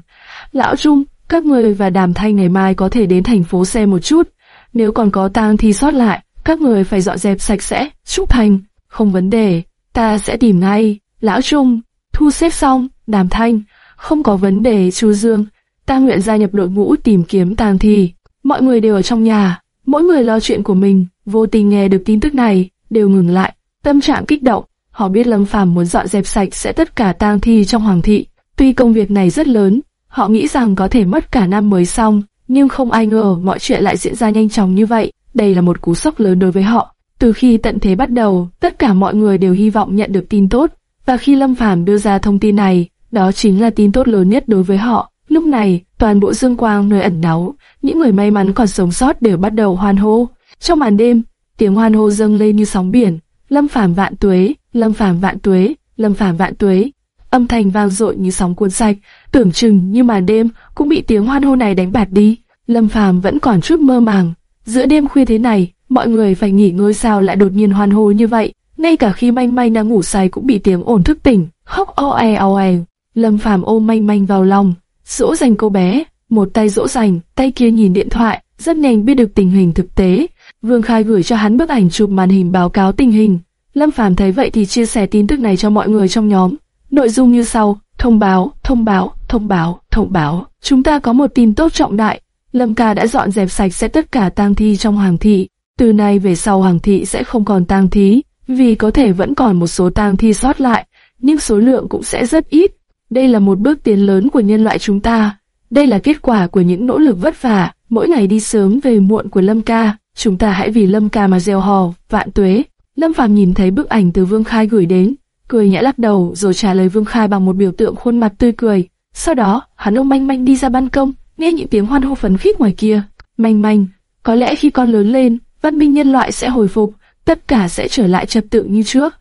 Lão Trung, các người và Đàm Thanh ngày mai có thể đến thành phố xe một chút. Nếu còn có tang thi sót lại, các người phải dọn dẹp sạch sẽ. Trúc Thành, không vấn đề, ta sẽ tìm ngay. Lão Trung, thu xếp xong, Đàm Thanh, không có vấn đề. Chu Dương, ta nguyện gia nhập đội ngũ tìm kiếm tang thi. Mọi người đều ở trong nhà, mỗi người lo chuyện của mình. Vô tình nghe được tin tức này, đều ngừng lại, tâm trạng kích động. Họ biết Lâm Phàm muốn dọn dẹp sạch sẽ tất cả tang thi trong hoàng thị. Tuy công việc này rất lớn, Họ nghĩ rằng có thể mất cả năm mới xong, nhưng không ai ngờ mọi chuyện lại diễn ra nhanh chóng như vậy. Đây là một cú sốc lớn đối với họ. Từ khi tận thế bắt đầu, tất cả mọi người đều hy vọng nhận được tin tốt, và khi Lâm Phàm đưa ra thông tin này, đó chính là tin tốt lớn nhất đối với họ. Lúc này, toàn bộ dương quang nơi ẩn náu, những người may mắn còn sống sót đều bắt đầu hoan hô. Trong màn đêm, tiếng hoan hô dâng lên như sóng biển. Lâm Phàm vạn tuế, Lâm Phàm vạn tuế, Lâm Phàm vạn tuế âm thanh vang dội như sóng cuốn sạch, tưởng chừng như màn đêm cũng bị tiếng hoan hô này đánh bạt đi. Lâm Phàm vẫn còn chút mơ màng. Giữa đêm khuya thế này, mọi người phải nghỉ ngơi sao lại đột nhiên hoan hô như vậy? Ngay cả khi Manh Manh đang ngủ say cũng bị tiếng ồn thức tỉnh, khóc o e o e. Lâm Phàm ôm Manh Manh vào lòng, dỗ dành cô bé, một tay dỗ dành, tay kia nhìn điện thoại, rất nhanh biết được tình hình thực tế. Vương Khai gửi cho hắn bức ảnh chụp màn hình báo cáo tình hình. Lâm Phàm thấy vậy thì chia sẻ tin tức này cho mọi người trong nhóm. Nội dung như sau: thông báo, thông báo, thông báo, thông báo. Chúng ta có một tin tốt trọng đại. Lâm Ca đã dọn dẹp sạch sẽ tất cả tang thi trong hoàng thị. Từ nay về sau hoàng thị sẽ không còn tang thí, vì có thể vẫn còn một số tang thi sót lại, nhưng số lượng cũng sẽ rất ít. Đây là một bước tiến lớn của nhân loại chúng ta. Đây là kết quả của những nỗ lực vất vả, mỗi ngày đi sớm về muộn của Lâm Ca. Chúng ta hãy vì Lâm Ca mà gieo hò, vạn tuế. Lâm Phàm nhìn thấy bức ảnh từ Vương Khai gửi đến, cười nhã lắc đầu rồi trả lời Vương Khai bằng một biểu tượng khuôn mặt tươi cười. Sau đó, hắn ôm manh manh đi ra ban công, nghe những tiếng hoan hô phấn khích ngoài kia. Manh manh, có lẽ khi con lớn lên, văn minh nhân loại sẽ hồi phục, tất cả sẽ trở lại trật tự như trước.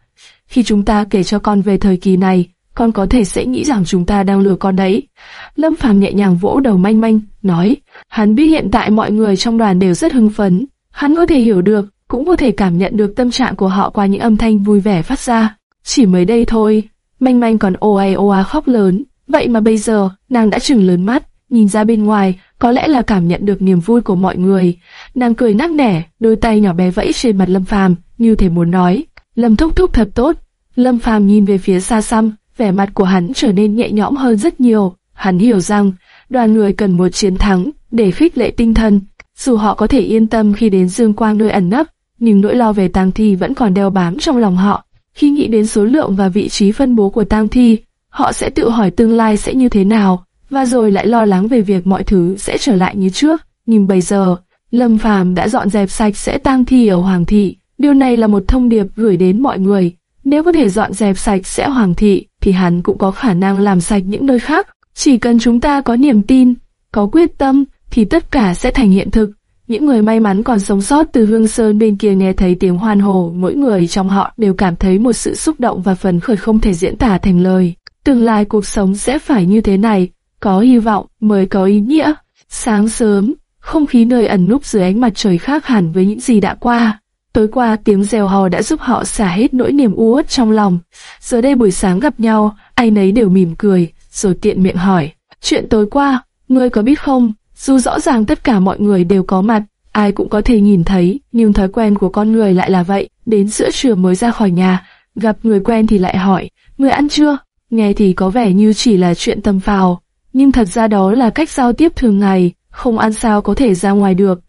Khi chúng ta kể cho con về thời kỳ này, con có thể sẽ nghĩ rằng chúng ta đang lừa con đấy. Lâm Phàm nhẹ nhàng vỗ đầu manh manh, nói, hắn biết hiện tại mọi người trong đoàn đều rất hưng phấn, hắn có thể hiểu được, cũng có thể cảm nhận được tâm trạng của họ qua những âm thanh vui vẻ phát ra. Chỉ mới đây thôi, manh manh còn ô ai ô á khóc lớn, vậy mà bây giờ, nàng đã chừng lớn mắt, nhìn ra bên ngoài, có lẽ là cảm nhận được niềm vui của mọi người. Nàng cười nắc nẻ, đôi tay nhỏ bé vẫy trên mặt Lâm Phàm, như thể muốn nói, Lâm thúc thúc thật tốt. Lâm Phàm nhìn về phía xa xăm, vẻ mặt của hắn trở nên nhẹ nhõm hơn rất nhiều. Hắn hiểu rằng, đoàn người cần một chiến thắng để khích lệ tinh thần. Dù họ có thể yên tâm khi đến Dương Quang nơi ẩn nấp, nhưng nỗi lo về tang thi vẫn còn đeo bám trong lòng họ. Khi nghĩ đến số lượng và vị trí phân bố của tang thi, họ sẽ tự hỏi tương lai sẽ như thế nào, và rồi lại lo lắng về việc mọi thứ sẽ trở lại như trước. Nhưng bây giờ, Lâm Phàm đã dọn dẹp sạch sẽ tang thi ở Hoàng thị. Điều này là một thông điệp gửi đến mọi người. Nếu có thể dọn dẹp sạch sẽ Hoàng thị, thì hắn cũng có khả năng làm sạch những nơi khác. Chỉ cần chúng ta có niềm tin, có quyết tâm, thì tất cả sẽ thành hiện thực. Những người may mắn còn sống sót từ Hương Sơn bên kia nghe thấy tiếng hoan hô, mỗi người trong họ đều cảm thấy một sự xúc động và phấn khởi không thể diễn tả thành lời. Tương lai cuộc sống sẽ phải như thế này, có hy vọng mới có ý nghĩa. Sáng sớm, không khí nơi ẩn núp dưới ánh mặt trời khác hẳn với những gì đã qua. Tối qua tiếng rèo hò đã giúp họ xả hết nỗi niềm u uất trong lòng. Giờ đây buổi sáng gặp nhau, ai nấy đều mỉm cười, rồi tiện miệng hỏi. Chuyện tối qua, ngươi có biết không? Dù rõ ràng tất cả mọi người đều có mặt, ai cũng có thể nhìn thấy, nhưng thói quen của con người lại là vậy. Đến giữa trưa mới ra khỏi nhà, gặp người quen thì lại hỏi, ngươi ăn chưa? Nghe thì có vẻ như chỉ là chuyện tầm phào, nhưng thật ra đó là cách giao tiếp thường ngày, không ăn sao có thể ra ngoài được.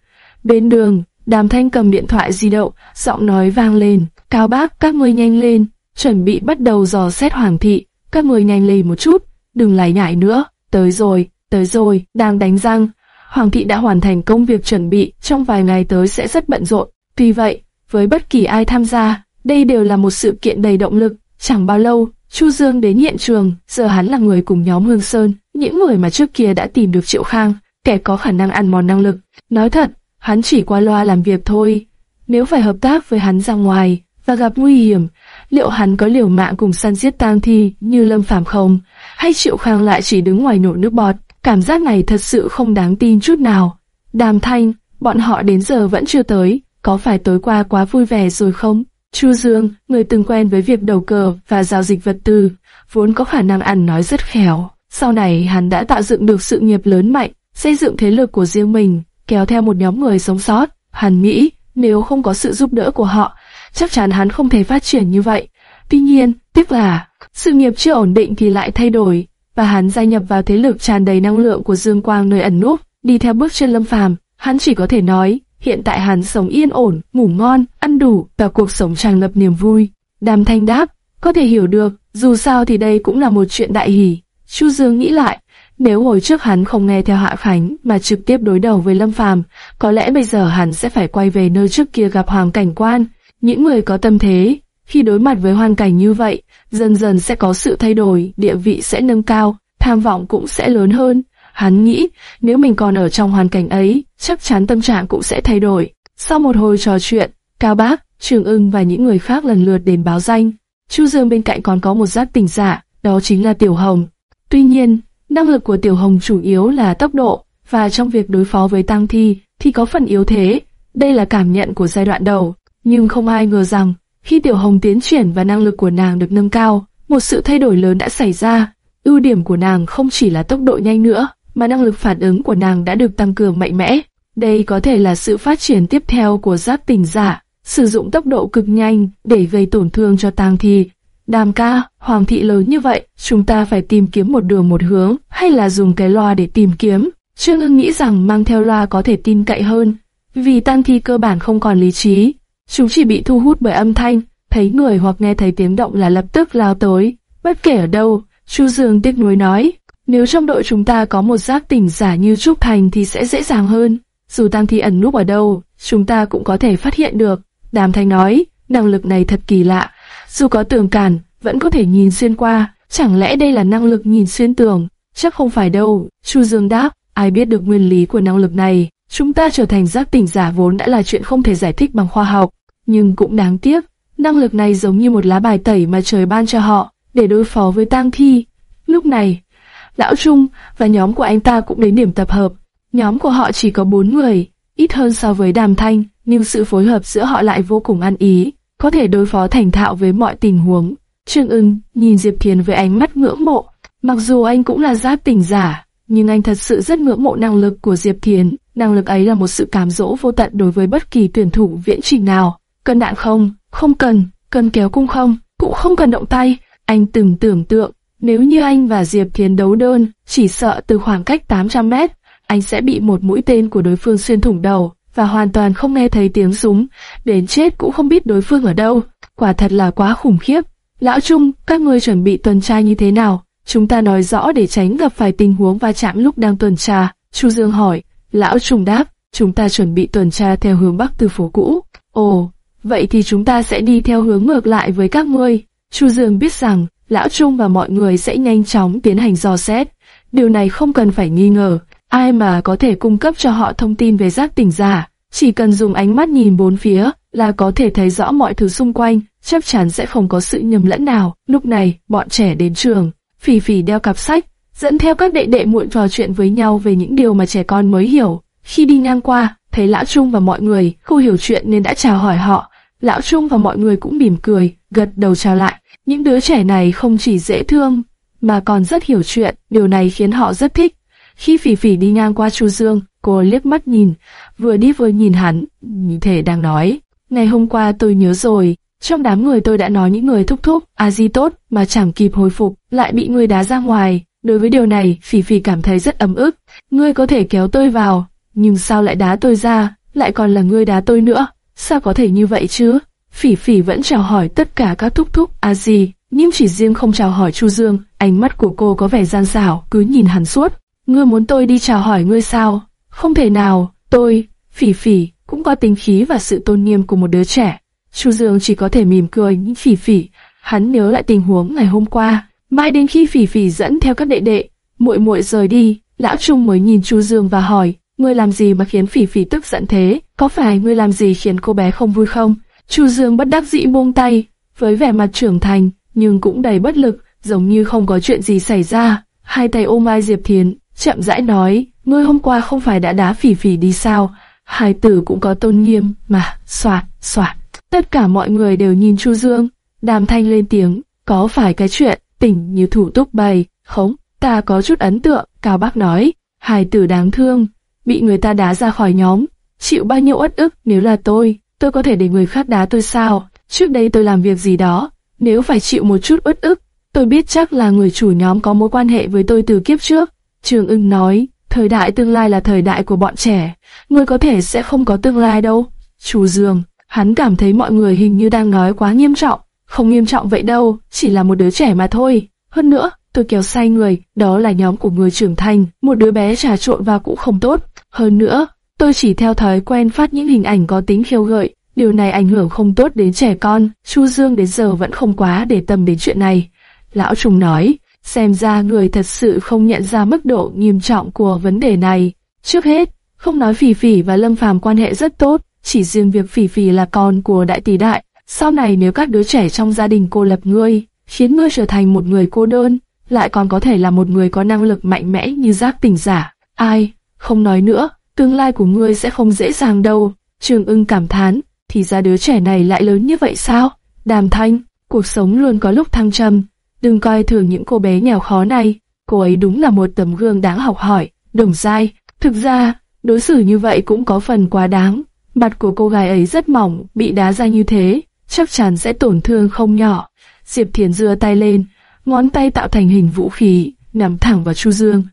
Bên đường, đàm thanh cầm điện thoại di động, giọng nói vang lên, cao bác các ngươi nhanh lên, chuẩn bị bắt đầu dò xét hoàng thị, các ngươi nhanh lên một chút, đừng lại nhại nữa, tới rồi, tới rồi, đang đánh răng. Hoàng thị đã hoàn thành công việc chuẩn bị, trong vài ngày tới sẽ rất bận rộn. Tuy vậy, với bất kỳ ai tham gia, đây đều là một sự kiện đầy động lực. Chẳng bao lâu, Chu Dương đến hiện trường, giờ hắn là người cùng nhóm Hương Sơn, những người mà trước kia đã tìm được Triệu Khang, kẻ có khả năng ăn mòn năng lực. Nói thật, hắn chỉ qua loa làm việc thôi. Nếu phải hợp tác với hắn ra ngoài và gặp nguy hiểm, liệu hắn có liều mạng cùng săn giết tang thi như Lâm Phàm không? Hay Triệu Khang lại chỉ đứng ngoài nổ nước bọt? Cảm giác này thật sự không đáng tin chút nào. Đàm Thanh, bọn họ đến giờ vẫn chưa tới, có phải tối qua quá vui vẻ rồi không? Chu Dương, người từng quen với việc đầu cờ và giao dịch vật tư, vốn có khả năng ăn nói rất khéo. Sau này hắn đã tạo dựng được sự nghiệp lớn mạnh, xây dựng thế lực của riêng mình, kéo theo một nhóm người sống sót. Hắn nghĩ, nếu không có sự giúp đỡ của họ, chắc chắn hắn không thể phát triển như vậy. Tuy nhiên, tiếc là, sự nghiệp chưa ổn định thì lại thay đổi, và hắn gia nhập vào thế lực tràn đầy năng lượng của Dương Quang nơi ẩn núp, đi theo bước chân Lâm Phàm. Hắn chỉ có thể nói, hiện tại hắn sống yên ổn, ngủ ngon, ăn đủ và cuộc sống tràn ngập niềm vui. Đàm Thanh đáp, có thể hiểu được, dù sao thì đây cũng là một chuyện đại hỷ. Chu Dương nghĩ lại, nếu hồi trước hắn không nghe theo Hạ Khánh mà trực tiếp đối đầu với Lâm Phàm, có lẽ bây giờ hắn sẽ phải quay về nơi trước kia gặp Hoàng Cảnh Quan. Những người có tâm thế, khi đối mặt với hoàn cảnh như vậy, dần dần sẽ có sự thay đổi, địa vị sẽ nâng cao, tham vọng cũng sẽ lớn hơn. Hắn nghĩ, nếu mình còn ở trong hoàn cảnh ấy, chắc chắn tâm trạng cũng sẽ thay đổi. Sau một hồi trò chuyện, Cao Bác, Trường Ưng và những người khác lần lượt đến báo danh. Chu Dương bên cạnh còn có một giác tỉnh giả, đó chính là Tiểu Hồng. Tuy nhiên, năng lực của Tiểu Hồng chủ yếu là tốc độ, và trong việc đối phó với tang thi thì có phần yếu thế. Đây là cảm nhận của giai đoạn đầu, nhưng không ai ngờ rằng khi Tiểu Hồng tiến triển và năng lực của nàng được nâng cao, một sự thay đổi lớn đã xảy ra. Ưu điểm của nàng không chỉ là tốc độ nhanh nữa, mà năng lực phản ứng của nàng đã được tăng cường mạnh mẽ. Đây có thể là sự phát triển tiếp theo của giáp tình giả, sử dụng tốc độ cực nhanh để gây tổn thương cho tang thi. Đàm ca, hoàng thị lớn như vậy, chúng ta phải tìm kiếm một đường một hướng, hay là dùng cái loa để tìm kiếm? Trương Ưng nghĩ rằng mang theo loa có thể tin cậy hơn, vì tang thi cơ bản không còn lý trí, chúng chỉ bị thu hút bởi âm thanh, thấy người hoặc nghe thấy tiếng động là lập tức lao tới, bất kể ở đâu. Chu Dương tiếc nuối nói, nếu trong đội chúng ta có một giác tỉnh giả như Trúc Thành thì sẽ dễ dàng hơn. Dù tang thi ẩn núp ở đâu, chúng ta cũng có thể phát hiện được. Đàm Thanh nói, năng lực này thật kỳ lạ. Dù có tường cản, vẫn có thể nhìn xuyên qua. Chẳng lẽ đây là năng lực nhìn xuyên tường? Chắc không phải đâu. Chu Dương đáp, ai biết được nguyên lý của năng lực này. Chúng ta trở thành giác tỉnh giả vốn đã là chuyện không thể giải thích bằng khoa học. Nhưng cũng đáng tiếc, năng lực này giống như một lá bài tẩy mà trời ban cho họ, để đối phó với tang thi. Lúc này, Lão Trung và nhóm của anh ta cũng đến điểm tập hợp. Nhóm của họ chỉ có bốn người, ít hơn so với đàm thanh, nhưng sự phối hợp giữa họ lại vô cùng ăn ý, có thể đối phó thành thạo với mọi tình huống. Trương ưng nhìn Diệp Thiền với ánh mắt ngưỡng mộ, mặc dù anh cũng là giáp tình giả, nhưng anh thật sự rất ngưỡng mộ năng lực của Diệp Thiền. Năng lực ấy là một sự cám dỗ vô tận đối với bất kỳ tuyển thủ viễn trình nào. Cần đạn không? Không cần. Cần kéo cung không? Cũng không cần động tay. Anh từng tưởng tượng, nếu như anh và Diệp Thiến đấu đơn, chỉ sợ từ khoảng cách 800 mét, anh sẽ bị một mũi tên của đối phương xuyên thủng đầu và hoàn toàn không nghe thấy tiếng súng, đến chết cũng không biết đối phương ở đâu. Quả thật là quá khủng khiếp. Lão Trung, các ngươi chuẩn bị tuần tra như thế nào? Chúng ta nói rõ để tránh gặp phải tình huống va chạm lúc đang tuần tra. Chu Dương hỏi. Lão Trung đáp, chúng ta chuẩn bị tuần tra theo hướng bắc từ phố cũ. Ồ, vậy thì chúng ta sẽ đi theo hướng ngược lại với các ngươi. Chu Dương biết rằng, Lão Trung và mọi người sẽ nhanh chóng tiến hành dò xét. Điều này không cần phải nghi ngờ, ai mà có thể cung cấp cho họ thông tin về giác tỉnh giả, chỉ cần dùng ánh mắt nhìn bốn phía là có thể thấy rõ mọi thứ xung quanh, chắc chắn sẽ không có sự nhầm lẫn nào. Lúc này, bọn trẻ đến trường, Phỉ Phỉ đeo cặp sách, dẫn theo các đệ đệ muộn trò chuyện với nhau về những điều mà trẻ con mới hiểu. Khi đi ngang qua, thấy Lão Trung và mọi người không hiểu chuyện nên đã chào hỏi họ. Lão Trung và mọi người cũng mỉm cười, gật đầu chào lại. Những đứa trẻ này không chỉ dễ thương, mà còn rất hiểu chuyện, điều này khiến họ rất thích. Khi Phỉ Phỉ đi ngang qua Chu Dương, cô liếc mắt nhìn, vừa đi vừa nhìn hắn, như thể đang nói. Ngày hôm qua tôi nhớ rồi, trong đám người tôi đã nói những người thúc thúc, a di tốt mà chẳng kịp hồi phục, lại bị người đá ra ngoài. Đối với điều này, Phỉ Phỉ cảm thấy rất ấm ức. Ngươi có thể kéo tôi vào, nhưng sao lại đá tôi ra, lại còn là ngươi đá tôi nữa? Sao có thể như vậy chứ? Phỉ Phỉ vẫn chào hỏi tất cả các thúc thúc a gì, nhưng chỉ riêng không chào hỏi Chu Dương. Ánh mắt của cô có vẻ gian xảo, cứ nhìn hắn suốt. Ngươi muốn tôi đi chào hỏi ngươi sao? Không thể nào, tôi, Phỉ Phỉ, cũng có tính khí và sự tôn nghiêm của một đứa trẻ. Chu Dương chỉ có thể mỉm cười những Phỉ Phỉ. Hắn nhớ lại tình huống ngày hôm qua, Mai đến khi Phỉ Phỉ dẫn theo các đệ đệ, muội muội rời đi, lão Trung mới nhìn Chu Dương và hỏi, ngươi làm gì mà khiến Phỉ Phỉ tức giận thế? Có phải ngươi làm gì khiến cô bé không vui không? Chu Dương bất đắc dĩ buông tay, với vẻ mặt trưởng thành, nhưng cũng đầy bất lực, giống như không có chuyện gì xảy ra. Hai tay ôm ai Diệp Thiến, chậm rãi nói, ngươi hôm qua không phải đã đá phỉ phỉ đi sao? Hai tử cũng có tôn nghiêm, mà, soạt, soạt. Tất cả mọi người đều nhìn Chu Dương, đàm thanh lên tiếng, có phải cái chuyện, tỉnh như thủ túc bày, không, ta có chút ấn tượng, Cao Bác nói, hài tử đáng thương, bị người ta đá ra khỏi nhóm, chịu bao nhiêu uất ức nếu là tôi, tôi có thể để người khác đá tôi sao? Trước đây tôi làm việc gì đó, nếu phải chịu một chút uất ức, tôi biết chắc là người chủ nhóm có mối quan hệ với tôi từ kiếp trước. Trường ưng nói, thời đại tương lai là thời đại của bọn trẻ, người có thể sẽ không có tương lai đâu. Chủ Dương, hắn cảm thấy mọi người hình như đang nói quá nghiêm trọng, không nghiêm trọng vậy đâu, chỉ là một đứa trẻ mà thôi. Hơn nữa, tôi kéo say người, đó là nhóm của người trưởng thành, một đứa bé trà trộn vào cũng không tốt. Hơn nữa, Tôi chỉ theo thói quen phát những hình ảnh có tính khiêu gợi, điều này ảnh hưởng không tốt đến trẻ con. Chu Dương đến giờ vẫn không quá để tâm đến chuyện này. Lão Trùng nói, xem ra người thật sự không nhận ra mức độ nghiêm trọng của vấn đề này. Trước hết, không nói Phỉ Phỉ và Lâm Phàm quan hệ rất tốt, chỉ riêng việc Phỉ Phỉ là con của đại tỷ đại. Sau này nếu các đứa trẻ trong gia đình cô lập ngươi, khiến ngươi trở thành một người cô đơn, lại còn có thể là một người có năng lực mạnh mẽ như giác tỉnh giả, ai không nói nữa, tương lai của ngươi sẽ không dễ dàng đâu. Trường ưng cảm thán, thì ra đứa trẻ này lại lớn như vậy sao? Đàm thanh, cuộc sống luôn có lúc thăng trầm, đừng coi thường những cô bé nghèo khó này. Cô ấy đúng là một tấm gương đáng học hỏi, đồng dai. Thực ra, đối xử như vậy cũng có phần quá đáng. Mặt của cô gái ấy rất mỏng, bị đá ra như thế, chắc chắn sẽ tổn thương không nhỏ. Diệp Thiền dưa tay lên, ngón tay tạo thành hình vũ khí, nắm thẳng vào Chu Dương.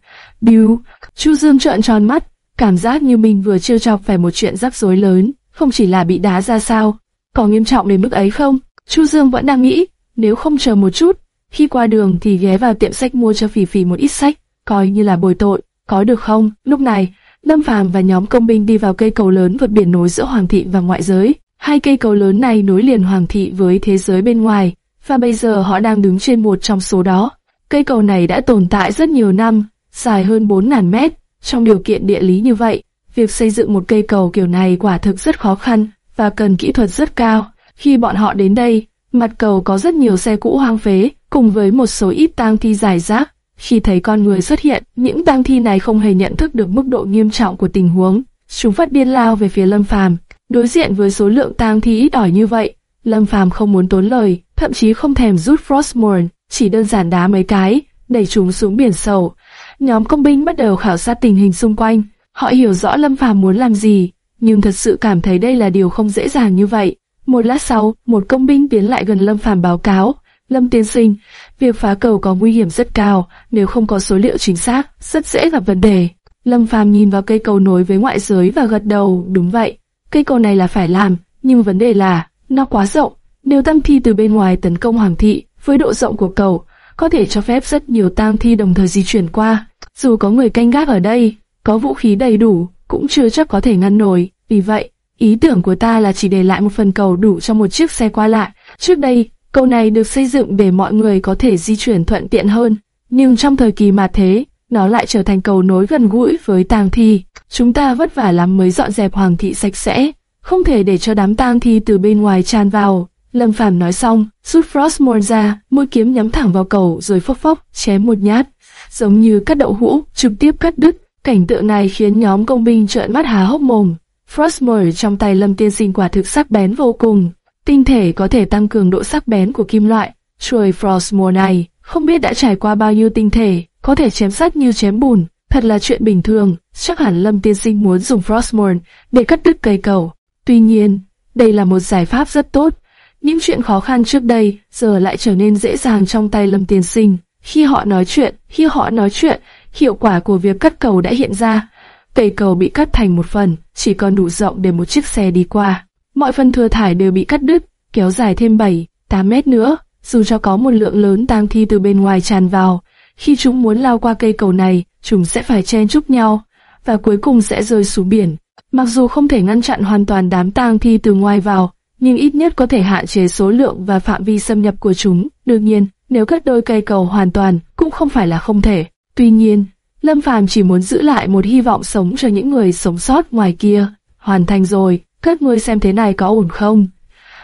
Biu, Chu Dương trợn tròn mắt, cảm giác như mình vừa trêu chọc phải một chuyện rắc rối lớn, không chỉ là bị đá ra sao, có nghiêm trọng đến mức ấy không? Chu Dương vẫn đang nghĩ, nếu không chờ một chút, khi qua đường thì ghé vào tiệm sách mua cho Phỉ Phỉ một ít sách, coi như là bồi tội, có được không? Lúc này, Lâm Phàm và nhóm công binh đi vào cây cầu lớn vượt biển nối giữa Hoàng thị và ngoại giới. Hai cây cầu lớn này nối liền Hoàng thị với thế giới bên ngoài, và bây giờ họ đang đứng trên một trong số đó. Cây cầu này đã tồn tại rất nhiều năm, dài hơn 4.000 mét. Trong điều kiện địa lý như vậy, việc xây dựng một cây cầu kiểu này quả thực rất khó khăn và cần kỹ thuật rất cao. Khi bọn họ đến đây, mặt cầu có rất nhiều xe cũ hoang phế, cùng với một số ít tang thi dài rác. Khi thấy con người xuất hiện, những tang thi này không hề nhận thức được mức độ nghiêm trọng của tình huống. Chúng phát điên lao về phía Lâm Phàm. Đối diện với số lượng tang thi ít ỏi như vậy, Lâm Phàm không muốn tốn lời, thậm chí không thèm rút Frostmourne, chỉ đơn giản đá mấy cái, đẩy chúng xuống biển sâu. Nhóm công binh bắt đầu khảo sát tình hình xung quanh. Họ hiểu rõ Lâm Phàm muốn làm gì, nhưng thật sự cảm thấy đây là điều không dễ dàng như vậy. Một lát sau, một công binh tiến lại gần Lâm Phàm báo cáo, Lâm tiên sinh, việc phá cầu có nguy hiểm rất cao, nếu không có số liệu chính xác, rất dễ gặp vấn đề. Lâm Phàm nhìn vào cây cầu nối với ngoại giới và gật đầu, đúng vậy, cây cầu này là phải làm, nhưng vấn đề là, nó quá rộng. Nếu tăng thi từ bên ngoài tấn công hoàng thị, với độ rộng của cầu, có thể cho phép rất nhiều tang thi đồng thời di chuyển qua. Dù có người canh gác ở đây, có vũ khí đầy đủ, cũng chưa chắc có thể ngăn nổi. Vì vậy, ý tưởng của ta là chỉ để lại một phần cầu đủ cho một chiếc xe qua lại. Trước đây, cầu này được xây dựng để mọi người có thể di chuyển thuận tiện hơn. Nhưng trong thời kỳ mà thế, nó lại trở thành cầu nối gần gũi với tang thi. Chúng ta vất vả lắm mới dọn dẹp hoàng thị sạch sẽ, không thể để cho đám tang thi từ bên ngoài tràn vào. Lâm Phàm nói xong, rút Frostmourne ra, mũi kiếm nhắm thẳng vào cầu rồi phốc phốc chém một nhát, giống như cắt đậu hũ, trực tiếp cắt đứt. Cảnh tượng này khiến nhóm công binh trợn mắt há hốc mồm. Frostmourne trong tay Lâm Tiên Sinh quả thực sắc bén vô cùng, tinh thể có thể tăng cường độ sắc bén của kim loại. Chuôi Frostmourne này không biết đã trải qua bao nhiêu tinh thể, có thể chém sắt như chém bùn, thật là chuyện bình thường. Chắc hẳn Lâm Tiên Sinh muốn dùng Frostmourne để cắt đứt cây cầu. Tuy nhiên, đây là một giải pháp rất tốt những chuyện khó khăn trước đây giờ lại trở nên dễ dàng trong tay Lâm Tiên Sinh. Khi họ nói chuyện, khi họ nói chuyện, hiệu quả của việc cắt cầu đã hiện ra. Cây cầu bị cắt thành một phần, chỉ còn đủ rộng để một chiếc xe đi qua. Mọi phần thừa thải đều bị cắt đứt, kéo dài thêm 7, 8 mét nữa. Dù cho có một lượng lớn tang thi từ bên ngoài tràn vào, khi chúng muốn lao qua cây cầu này, chúng sẽ phải chen chúc nhau, và cuối cùng sẽ rơi xuống biển. Mặc dù không thể ngăn chặn hoàn toàn đám tang thi từ ngoài vào, nhưng ít nhất có thể hạn chế số lượng và phạm vi xâm nhập của chúng. Đương nhiên, nếu cắt đôi cây cầu hoàn toàn cũng không phải là không thể. Tuy nhiên, Lâm Phàm chỉ muốn giữ lại một hy vọng sống cho những người sống sót ngoài kia. Hoàn thành rồi, các ngươi xem thế này có ổn không?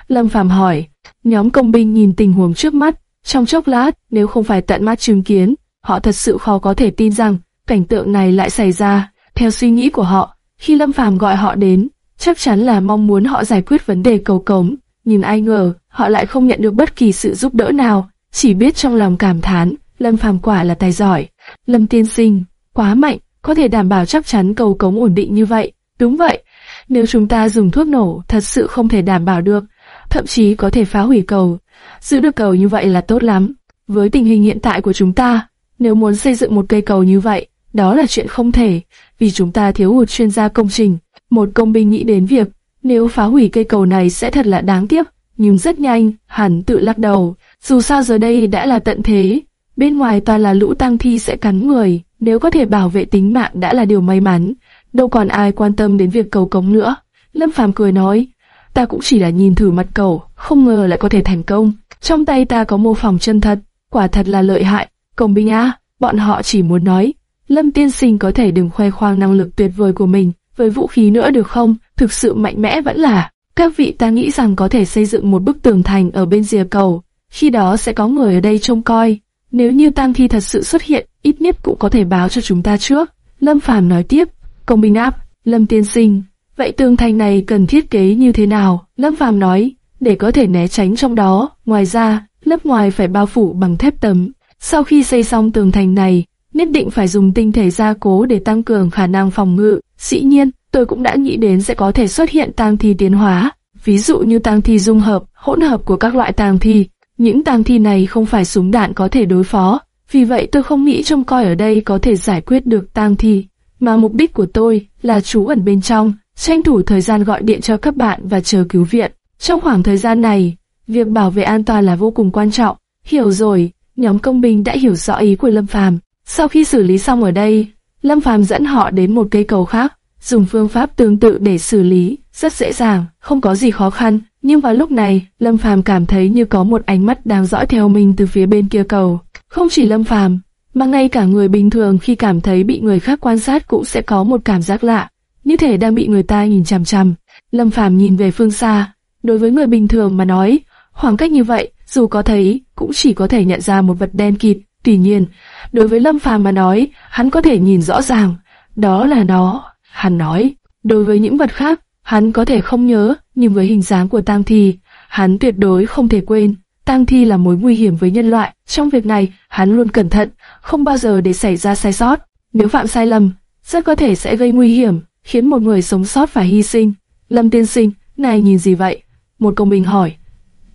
Lâm Phàm hỏi. Nhóm công binh nhìn tình huống trước mắt, trong chốc lát, nếu không phải tận mắt chứng kiến, họ thật sự khó có thể tin rằng cảnh tượng này lại xảy ra. Theo suy nghĩ của họ, khi Lâm Phàm gọi họ đến, chắc chắn là mong muốn họ giải quyết vấn đề cầu cống, nhưng ai ngờ họ lại không nhận được bất kỳ sự giúp đỡ nào, chỉ biết trong lòng cảm thán, Lâm Phàm quả là tài giỏi. Lâm tiên sinh, quá mạnh, có thể đảm bảo chắc chắn cầu cống ổn định như vậy. Đúng vậy, nếu chúng ta dùng thuốc nổ thật sự không thể đảm bảo được, thậm chí có thể phá hủy cầu. Giữ được cầu như vậy là tốt lắm. Với tình hình hiện tại của chúng ta, nếu muốn xây dựng một cây cầu như vậy, đó là chuyện không thể, vì chúng ta thiếu hụt chuyên gia công trình. Một công binh nghĩ đến việc, nếu phá hủy cây cầu này sẽ thật là đáng tiếc, nhưng rất nhanh, hắn tự lắc đầu, dù sao giờ đây đã là tận thế, bên ngoài toàn là lũ tăng thi sẽ cắn người, nếu có thể bảo vệ tính mạng đã là điều may mắn, đâu còn ai quan tâm đến việc cầu cống nữa. Lâm Phàm cười nói, ta cũng chỉ là nhìn thử mặt cầu, không ngờ lại có thể thành công. Trong tay ta có mô phỏng chân thật, quả thật là lợi hại. Công binh a bọn họ chỉ muốn nói, Lâm tiên sinh có thể đừng khoe khoang năng lực tuyệt vời của mình, với vũ khí nữa được không? Thực sự mạnh mẽ vẫn là. Các vị ta nghĩ rằng có thể xây dựng một bức tường thành ở bên rìa cầu, khi đó sẽ có người ở đây trông coi. Nếu như tang thi thật sự xuất hiện, ít nhất cũng có thể báo cho chúng ta trước. Lâm Phàm nói tiếp, công binh áp, Lâm tiên sinh, vậy tường thành này cần thiết kế như thế nào? Lâm Phàm nói, để có thể né tránh trong đó, ngoài ra, lớp ngoài phải bao phủ bằng thép tấm. Sau khi xây xong tường thành này, nhất định phải dùng tinh thể gia cố để tăng cường khả năng phòng ngự. Dĩ nhiên, tôi cũng đã nghĩ đến sẽ có thể xuất hiện tang thi tiến hóa, ví dụ như tang thi dung hợp, hỗn hợp của các loại tang thi. Những tang thi này không phải súng đạn có thể đối phó, vì vậy tôi không nghĩ trông coi ở đây có thể giải quyết được tang thi, mà mục đích của tôi là trú ẩn bên trong, tranh thủ thời gian gọi điện cho các bạn và chờ cứu viện. Trong khoảng thời gian này, việc bảo vệ an toàn là vô cùng quan trọng. Hiểu rồi, nhóm công binh đã hiểu rõ ý của Lâm Phàm. Sau khi xử lý xong ở đây, Lâm Phàm dẫn họ đến một cây cầu khác, dùng phương pháp tương tự để xử lý, rất dễ dàng, không có gì khó khăn. Nhưng vào lúc này, Lâm Phàm cảm thấy như có một ánh mắt đang dõi theo mình từ phía bên kia cầu. Không chỉ Lâm Phàm, mà ngay cả người bình thường khi cảm thấy bị người khác quan sát cũng sẽ có một cảm giác lạ, như thể đang bị người ta nhìn chằm chằm. Lâm Phàm nhìn về phương xa, đối với người bình thường mà nói, khoảng cách như vậy, dù có thấy, cũng chỉ có thể nhận ra một vật đen kịt. Tuy nhiên, đối với Lâm Phàm mà nói, hắn có thể nhìn rõ ràng, đó là nó. Hắn nói, đối với những vật khác, hắn có thể không nhớ, nhưng với hình dáng của tang thi, hắn tuyệt đối không thể quên. Tang thi là mối nguy hiểm với nhân loại, trong việc này, hắn luôn cẩn thận, không bao giờ để xảy ra sai sót. Nếu phạm sai lầm, rất có thể sẽ gây nguy hiểm, khiến một người sống sót phải hy sinh. Lâm tiên sinh, này nhìn gì vậy? Một công bình hỏi.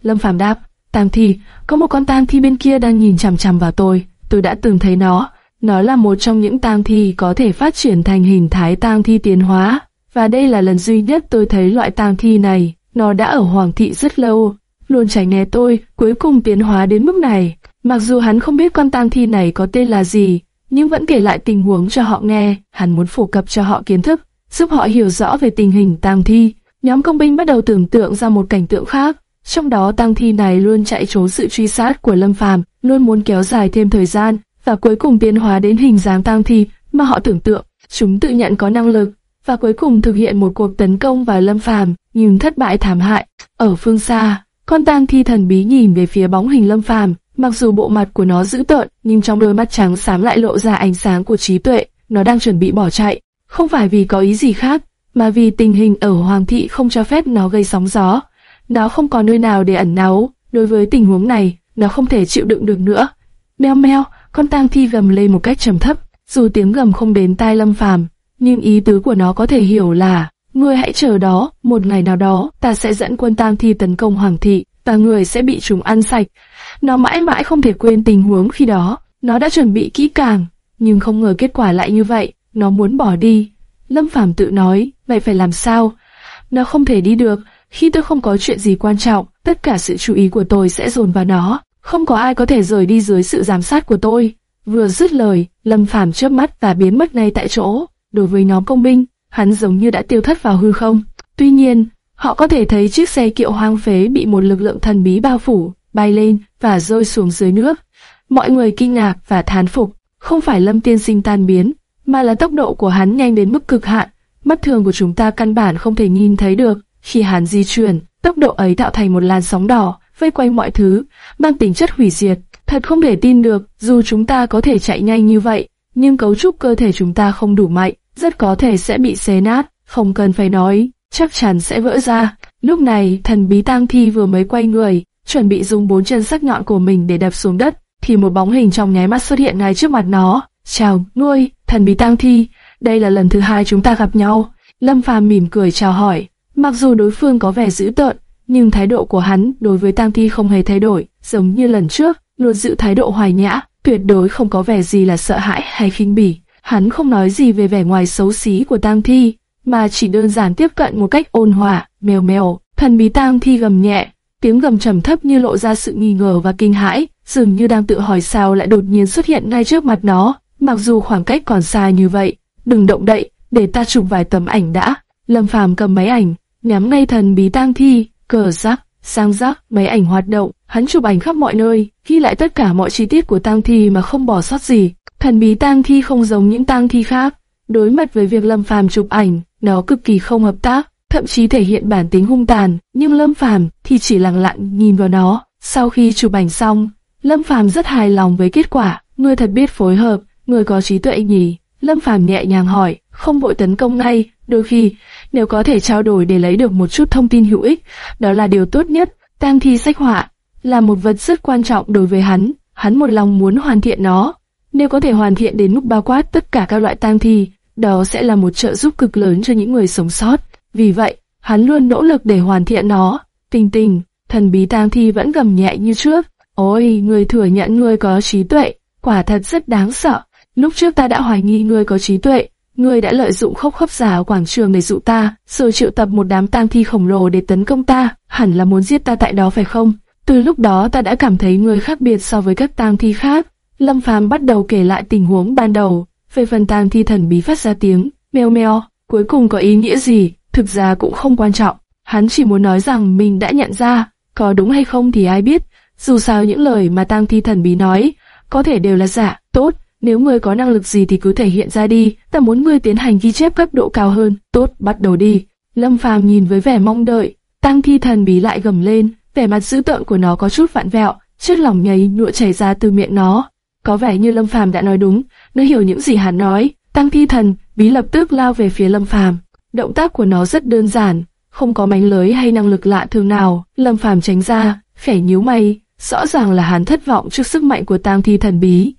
Lâm Phàm đáp, tang thi, có một con tang thi bên kia đang nhìn chằm chằm vào tôi, tôi đã từng thấy nó. Nó là một trong những tang thi có thể phát triển thành hình thái tang thi tiến hóa, và đây là lần duy nhất tôi thấy loại tang thi này. Nó đã ở Hoàng thị rất lâu, luôn tránh né tôi, cuối cùng tiến hóa đến mức này. Mặc dù hắn không biết con tang thi này có tên là gì, nhưng vẫn kể lại tình huống cho họ nghe, hắn muốn phổ cập cho họ kiến thức, giúp họ hiểu rõ về tình hình tang thi. Nhóm công binh bắt đầu tưởng tượng ra một cảnh tượng khác, trong đó tang thi này luôn chạy trốn sự truy sát của Lâm Phàm, luôn muốn kéo dài thêm thời gian và cuối cùng biến hóa đến hình dáng tang thi mà họ tưởng tượng. Chúng tự nhận có năng lực và cuối cùng thực hiện một cuộc tấn công vào Lâm Phàm, nhưng thất bại thảm hại. Ở phương xa, con tang thi thần bí nhìn về phía bóng hình Lâm Phàm, mặc dù bộ mặt của nó dữ tợn, nhưng trong đôi mắt trắng xám lại lộ ra ánh sáng của trí tuệ. Nó đang chuẩn bị bỏ chạy, không phải vì có ý gì khác, mà vì tình hình ở Hoàng thị không cho phép nó gây sóng gió. Nó không có nơi nào để ẩn náu. Đối với tình huống này, nó không thể chịu đựng được nữa. Meo meo, con tang thi gầm lên một cách trầm thấp, dù tiếng gầm không đến tai Lâm Phàm, nhưng ý tứ của nó có thể hiểu là Ngươi hãy chờ đó, một ngày nào đó, ta sẽ dẫn quân tang thi tấn công hoàng thị, và người sẽ bị chúng ăn sạch. Nó mãi mãi không thể quên tình huống khi đó, nó đã chuẩn bị kỹ càng, nhưng không ngờ kết quả lại như vậy, nó muốn bỏ đi. Lâm Phàm tự nói, vậy phải làm sao? Nó không thể đi được, khi tôi không có chuyện gì quan trọng, tất cả sự chú ý của tôi sẽ dồn vào nó, không có ai có thể rời đi dưới sự giám sát của tôi. Vừa dứt lời, Lâm Phàm chớp mắt và biến mất ngay tại chỗ. Đối với nhóm công binh, hắn giống như đã tiêu thất vào hư không. Tuy nhiên, họ có thể thấy chiếc xe kiệu hoang phế bị một lực lượng thần bí bao phủ, bay lên và rơi xuống dưới nước. Mọi người kinh ngạc và thán phục, không phải Lâm Tiên Sinh tan biến, mà là tốc độ của hắn nhanh đến mức cực hạn, mắt thường của chúng ta căn bản không thể nhìn thấy được. Khi hắn di chuyển, tốc độ ấy tạo thành một làn sóng đỏ, vây quanh mọi thứ, mang tính chất hủy diệt. Thật không thể tin được, dù chúng ta có thể chạy nhanh như vậy, nhưng cấu trúc cơ thể chúng ta không đủ mạnh, rất có thể sẽ bị xé nát, không cần phải nói, chắc chắn sẽ vỡ ra. Lúc này, thần bí tang thi vừa mới quay người, chuẩn bị dùng bốn chân sắc nhọn của mình để đập xuống đất, thì một bóng hình trong nháy mắt xuất hiện ngay trước mặt nó. Chào, nuôi, thần bí tang thi, đây là lần thứ hai chúng ta gặp nhau. Lâm Phàm mỉm cười chào hỏi, mặc dù đối phương có vẻ dữ tợn, nhưng thái độ của hắn đối với tang thi không hề thay đổi, giống như lần trước, luôn giữ thái độ hoài nhã, tuyệt đối không có vẻ gì là sợ hãi hay khinh bỉ. Hắn không nói gì về vẻ ngoài xấu xí của tang thi, mà chỉ đơn giản tiếp cận một cách ôn hòa, mèo mèo. Thần bí tang thi gầm nhẹ, tiếng gầm trầm thấp như lộ ra sự nghi ngờ và kinh hãi, dường như đang tự hỏi sao lại đột nhiên xuất hiện ngay trước mặt nó. Mặc dù khoảng cách còn xa như vậy, đừng động đậy, để ta chụp vài tấm ảnh đã. Lâm Phàm cầm máy ảnh, nhắm ngay thần bí tang thi, cờ rắc, sang rắc, máy ảnh hoạt động, hắn chụp ảnh khắp mọi nơi, ghi lại tất cả mọi chi tiết của tang thi mà không bỏ sót gì. Thần bí tang thi không giống những tang thi khác, đối mặt với việc Lâm Phàm chụp ảnh, nó cực kỳ không hợp tác, thậm chí thể hiện bản tính hung tàn, nhưng Lâm Phàm thì chỉ lặng lặng nhìn vào nó. Sau khi chụp ảnh xong, Lâm Phàm rất hài lòng với kết quả, ngươi thật biết phối hợp, người có trí tuệ nhỉ? Lâm Phàm nhẹ nhàng hỏi, không vội tấn công ngay, đôi khi, nếu có thể trao đổi để lấy được một chút thông tin hữu ích, đó là điều tốt nhất. Tang thi sách họa là một vật rất quan trọng đối với hắn, hắn một lòng muốn hoàn thiện nó. Nếu có thể hoàn thiện đến mức bao quát tất cả các loại tang thi, đó sẽ là một trợ giúp cực lớn cho những người sống sót. Vì vậy, hắn luôn nỗ lực để hoàn thiện nó. Tình tình, thần bí tang thi vẫn gầm nhẹ như trước. Ôi, người thừa nhận người có trí tuệ, quả thật rất đáng sợ. Lúc trước ta đã hoài nghi ngươi có trí tuệ, ngươi đã lợi dụng khốc khốc giả ở quảng trường để dụ ta, rồi triệu tập một đám tang thi khổng lồ để tấn công ta, hẳn là muốn giết ta tại đó phải không? Từ lúc đó ta đã cảm thấy ngươi khác biệt so với các tang thi khác. Lâm Phàm bắt đầu kể lại tình huống ban đầu, về phần tang thi thần bí phát ra tiếng, meo meo, cuối cùng có ý nghĩa gì, thực ra cũng không quan trọng. Hắn chỉ muốn nói rằng mình đã nhận ra, có đúng hay không thì ai biết, dù sao những lời mà tang thi thần bí nói, có thể đều là giả, tốt, nếu ngươi có năng lực gì thì cứ thể hiện ra đi, ta muốn ngươi tiến hành ghi chép cấp độ cao hơn, tốt, bắt đầu đi. Lâm Phàm nhìn với vẻ mong đợi, tăng thi thần bí lại gầm lên, vẻ mặt dữ tợn của nó có chút vặn vẹo, chất lỏng nhầy nhụa chảy ra từ miệng nó. Có vẻ như Lâm Phàm đã nói đúng, nó hiểu những gì hắn nói. Tăng thi thần bí lập tức lao về phía Lâm Phàm. Động tác của nó rất đơn giản, không có mánh lưới hay năng lực lạ thường nào. Lâm Phàm tránh ra, khẽ nhíu mày, rõ ràng là hắn thất vọng trước sức mạnh của tang thi thần bí.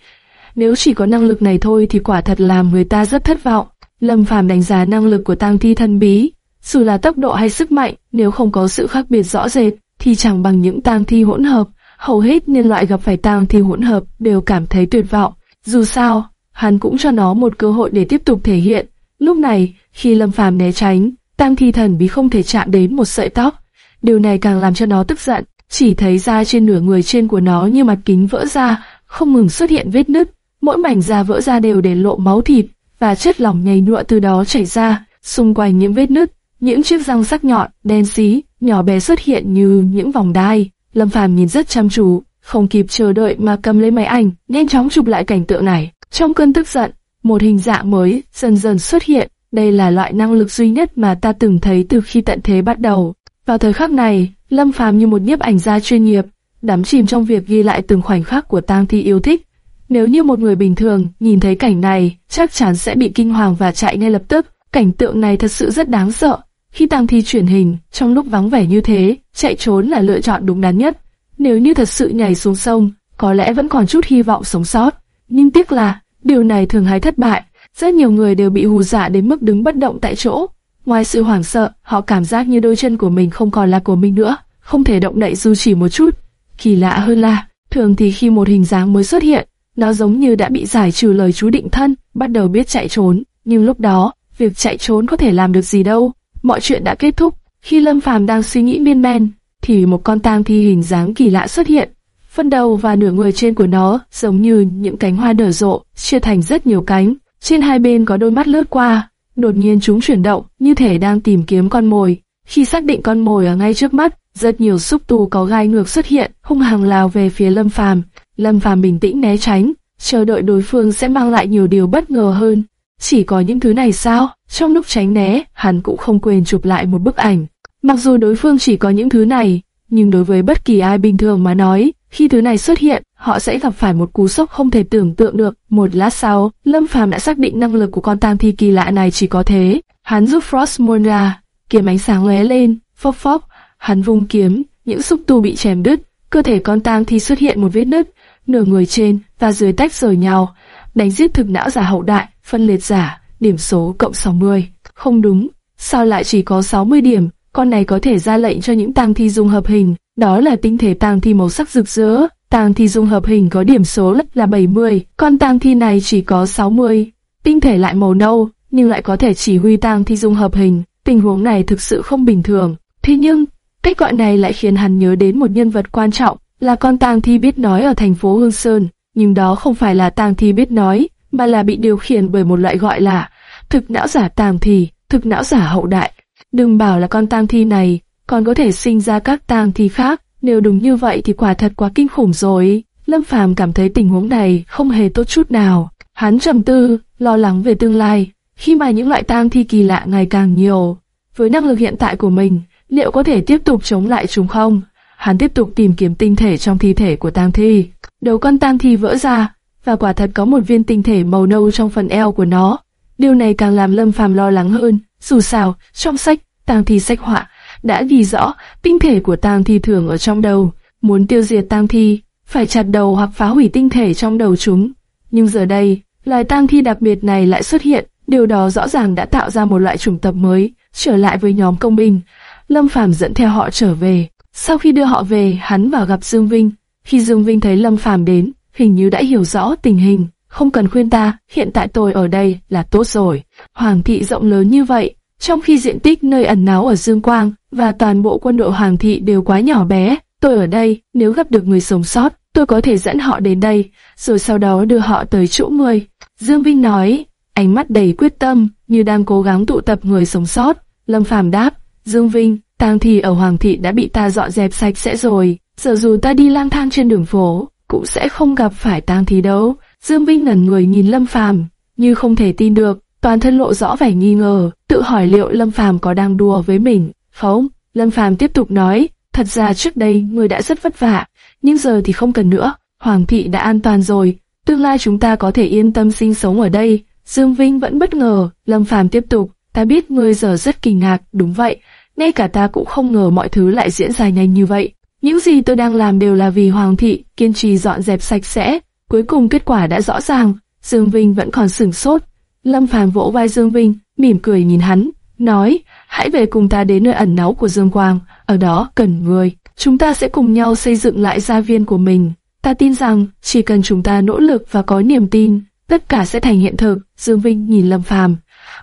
Nếu chỉ có năng lực này thôi thì quả thật làm người ta rất thất vọng. Lâm Phàm đánh giá năng lực của tang thi thần bí, dù là tốc độ hay sức mạnh, nếu không có sự khác biệt rõ rệt, thì chẳng bằng những tang thi hỗn hợp. Hầu hết nhân loại gặp phải tang thi hỗn hợp đều cảm thấy tuyệt vọng. Dù sao, hắn cũng cho nó một cơ hội để tiếp tục thể hiện. Lúc này, khi Lâm Phàm né tránh, tang thi thần bí không thể chạm đến một sợi tóc. Điều này càng làm cho nó tức giận, chỉ thấy da trên nửa người trên của nó như mặt kính vỡ ra, không ngừng xuất hiện vết nứt mỗi mảnh da vỡ ra đều để lộ máu thịt và chất lỏng nhầy nhụa từ đó chảy ra, xung quanh những vết nứt, những chiếc răng sắc nhọn, đen xí, nhỏ bé xuất hiện như những vòng đai. Lâm Phàm nhìn rất chăm chú, không kịp chờ đợi mà cầm lấy máy ảnh, nhanh chóng chụp lại cảnh tượng này. Trong cơn tức giận, một hình dạng mới dần dần xuất hiện. Đây là loại năng lực duy nhất mà ta từng thấy từ khi tận thế bắt đầu. Vào thời khắc này, Lâm Phàm như một nhiếp ảnh gia chuyên nghiệp, đắm chìm trong việc ghi lại từng khoảnh khắc của tang thi yêu thích. Nếu như một người bình thường nhìn thấy cảnh này, chắc chắn sẽ bị kinh hoàng và chạy ngay lập tức. Cảnh tượng này thật sự rất đáng sợ. Khi tang thi chuyển hình, trong lúc vắng vẻ như thế, chạy trốn là lựa chọn đúng đắn nhất. Nếu như thật sự nhảy xuống sông, có lẽ vẫn còn chút hy vọng sống sót. Nhưng tiếc là, điều này thường hay thất bại. Rất nhiều người đều bị hù dọa đến mức đứng bất động tại chỗ. Ngoài sự hoảng sợ, họ cảm giác như đôi chân của mình không còn là của mình nữa, không thể động đậy dù chỉ một chút. Kỳ lạ hơn là, thường thì khi một hình dáng mới xuất hiện, nó giống như đã bị giải trừ lời chú định thân, bắt đầu biết chạy trốn. Nhưng lúc đó, việc chạy trốn có thể làm được gì đâu. Mọi chuyện đã kết thúc. Khi Lâm Phàm đang suy nghĩ miên man, thì một con tang thi hình dáng kỳ lạ xuất hiện. Phân đầu và nửa người trên của nó giống như những cánh hoa nở rộ, chia thành rất nhiều cánh. Trên hai bên có đôi mắt lướt qua. Đột nhiên chúng chuyển động, như thể đang tìm kiếm con mồi. Khi xác định con mồi ở ngay trước mắt, rất nhiều xúc tu có gai ngược xuất hiện, hung hăng lao về phía Lâm Phàm. Lâm Phàm bình tĩnh né tránh, chờ đợi đối phương sẽ mang lại nhiều điều bất ngờ hơn. Chỉ có những thứ này sao? Trong lúc tránh né, hắn cũng không quên chụp lại một bức ảnh. Mặc dù đối phương chỉ có những thứ này, nhưng đối với bất kỳ ai bình thường mà nói, khi thứ này xuất hiện, họ sẽ gặp phải một cú sốc không thể tưởng tượng được. Một lát sau, Lâm Phàm đã xác định năng lực của con tam thi kỳ lạ này chỉ có thế. Hắn giúp Frostmourne ra, kiếm ánh sáng lóe lên, phốc phốc, hắn vung kiếm, những xúc tu bị chém đứt, cơ thể con tang thi xuất hiện một vết nứt, nửa người trên và dưới tách rời nhau, đánh giết thực não giả hậu đại, phân liệt giả, điểm số cộng 60. Không đúng, sao lại chỉ có 60 điểm, con này có thể ra lệnh cho những tang thi dung hợp hình, đó là tinh thể tang thi màu sắc rực rỡ, tang thi dung hợp hình có điểm số là 70, con tang thi này chỉ có 60. Tinh thể lại màu nâu, nhưng lại có thể chỉ huy tang thi dung hợp hình, tình huống này thực sự không bình thường. Thế nhưng, cách gọi này lại khiến hắn nhớ đến một nhân vật quan trọng, là con tang thi biết nói ở thành phố Hương Sơn, nhưng đó không phải là tang thi biết nói, mà là bị điều khiển bởi một loại gọi là thực não giả tang thi, thực não giả hậu đại. Đừng bảo là con tang thi này còn có thể sinh ra các tang thi khác, nếu đúng như vậy thì quả thật quá kinh khủng rồi. Lâm Phàm cảm thấy tình huống này không hề tốt chút nào. Hắn trầm tư, lo lắng về tương lai, khi mà những loại tang thi kỳ lạ ngày càng nhiều. Với năng lực hiện tại của mình, liệu có thể tiếp tục chống lại chúng không? Hắn tiếp tục tìm kiếm tinh thể trong thi thể của tang thi. Đầu con tang thi vỡ ra, và quả thật có một viên tinh thể màu nâu trong phần eo của nó. Điều này càng làm Lâm Phàm lo lắng hơn. Dù sao, trong sách tang thi sách họa đã ghi rõ tinh thể của tang thi thường ở trong đầu. Muốn tiêu diệt tang thi, phải chặt đầu hoặc phá hủy tinh thể trong đầu chúng. Nhưng giờ đây, loài tang thi đặc biệt này lại xuất hiện, điều đó rõ ràng đã tạo ra một loại chủng tập mới, trở lại với nhóm công binh. Lâm Phàm dẫn theo họ trở về. Sau khi đưa họ về, hắn vào gặp Dương Vinh. Khi Dương Vinh thấy Lâm Phàm đến, hình như đã hiểu rõ tình hình. Không cần khuyên ta, hiện tại tôi ở đây là tốt rồi. Hoàng thị rộng lớn như vậy, trong khi diện tích nơi ẩn náu ở Dương Quang và toàn bộ quân đội Hoàng thị đều quá nhỏ bé, tôi ở đây, nếu gặp được người sống sót, tôi có thể dẫn họ đến đây, rồi sau đó đưa họ tới chỗ người. Dương Vinh nói, ánh mắt đầy quyết tâm, như đang cố gắng tụ tập người sống sót. Lâm Phàm đáp, Dương Vinh, tang thi ở Hoàng thị đã bị ta dọn dẹp sạch sẽ rồi, giờ dù ta đi lang thang trên đường phố, cũng sẽ không gặp phải tang thi đâu. Dương Vinh ngẩn người nhìn Lâm Phàm, như không thể tin được, toàn thân lộ rõ vẻ nghi ngờ, tự hỏi liệu Lâm Phàm có đang đùa với mình. Không, Lâm Phàm tiếp tục nói, thật ra trước đây người đã rất vất vả, nhưng giờ thì không cần nữa, Hoàng thị đã an toàn rồi, tương lai chúng ta có thể yên tâm sinh sống ở đây. Dương Vinh vẫn bất ngờ, Lâm Phàm tiếp tục, ta biết ngươi giờ rất kinh ngạc, đúng vậy, ngay cả ta cũng không ngờ mọi thứ lại diễn ra nhanh như vậy. Những gì tôi đang làm đều là vì Hoàng thị kiên trì dọn dẹp sạch sẽ, cuối cùng kết quả đã rõ ràng, Dương Vinh vẫn còn sửng sốt. Lâm Phàm vỗ vai Dương Vinh, mỉm cười nhìn hắn, nói, hãy về cùng ta đến nơi ẩn náu của Dương Quang, ở đó cần người, chúng ta sẽ cùng nhau xây dựng lại gia viên của mình. Ta tin rằng, chỉ cần chúng ta nỗ lực và có niềm tin, tất cả sẽ thành hiện thực. Dương Vinh nhìn Lâm Phàm,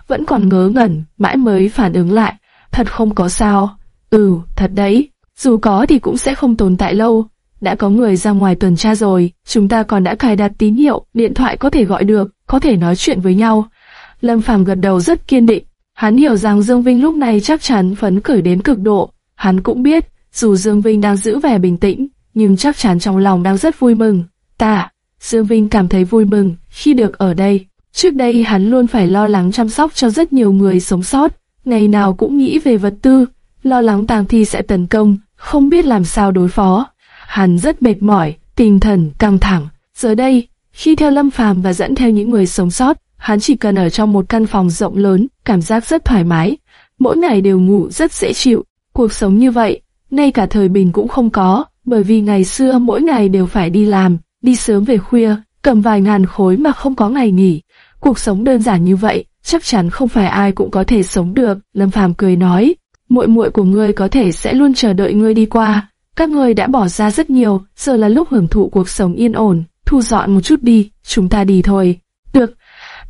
vẫn còn ngớ ngẩn, mãi mới phản ứng lại, thật không có sao. Ừ, thật đấy, dù có thì cũng sẽ không tồn tại lâu. Đã có người ra ngoài tuần tra rồi, chúng ta còn đã cài đặt tín hiệu, điện thoại có thể gọi được, có thể nói chuyện với nhau. Lâm Phàm gật đầu rất kiên định, hắn hiểu rằng Dương Vinh lúc này chắc chắn phấn khởi đến cực độ. Hắn cũng biết, dù Dương Vinh đang giữ vẻ bình tĩnh, nhưng chắc chắn trong lòng đang rất vui mừng. Ta, Dương Vinh cảm thấy vui mừng khi được ở đây. Trước đây hắn luôn phải lo lắng chăm sóc cho rất nhiều người sống sót, ngày nào cũng nghĩ về vật tư, lo lắng tàng thi sẽ tấn công, không biết làm sao đối phó. Hắn rất mệt mỏi, tinh thần căng thẳng. Giờ đây, khi theo Lâm Phàm và dẫn theo những người sống sót, hắn chỉ cần ở trong một căn phòng rộng lớn, cảm giác rất thoải mái. Mỗi ngày đều ngủ rất dễ chịu. Cuộc sống như vậy, ngay cả thời bình cũng không có, bởi vì ngày xưa mỗi ngày đều phải đi làm, đi sớm về khuya, cầm vài ngàn khối mà không có ngày nghỉ. Cuộc sống đơn giản như vậy, chắc chắn không phải ai cũng có thể sống được. Lâm Phàm cười nói, muội muội của ngươi có thể sẽ luôn chờ đợi ngươi đi qua. Các ngươi đã bỏ ra rất nhiều, giờ là lúc hưởng thụ cuộc sống yên ổn. Thu dọn một chút đi, chúng ta đi thôi. Được,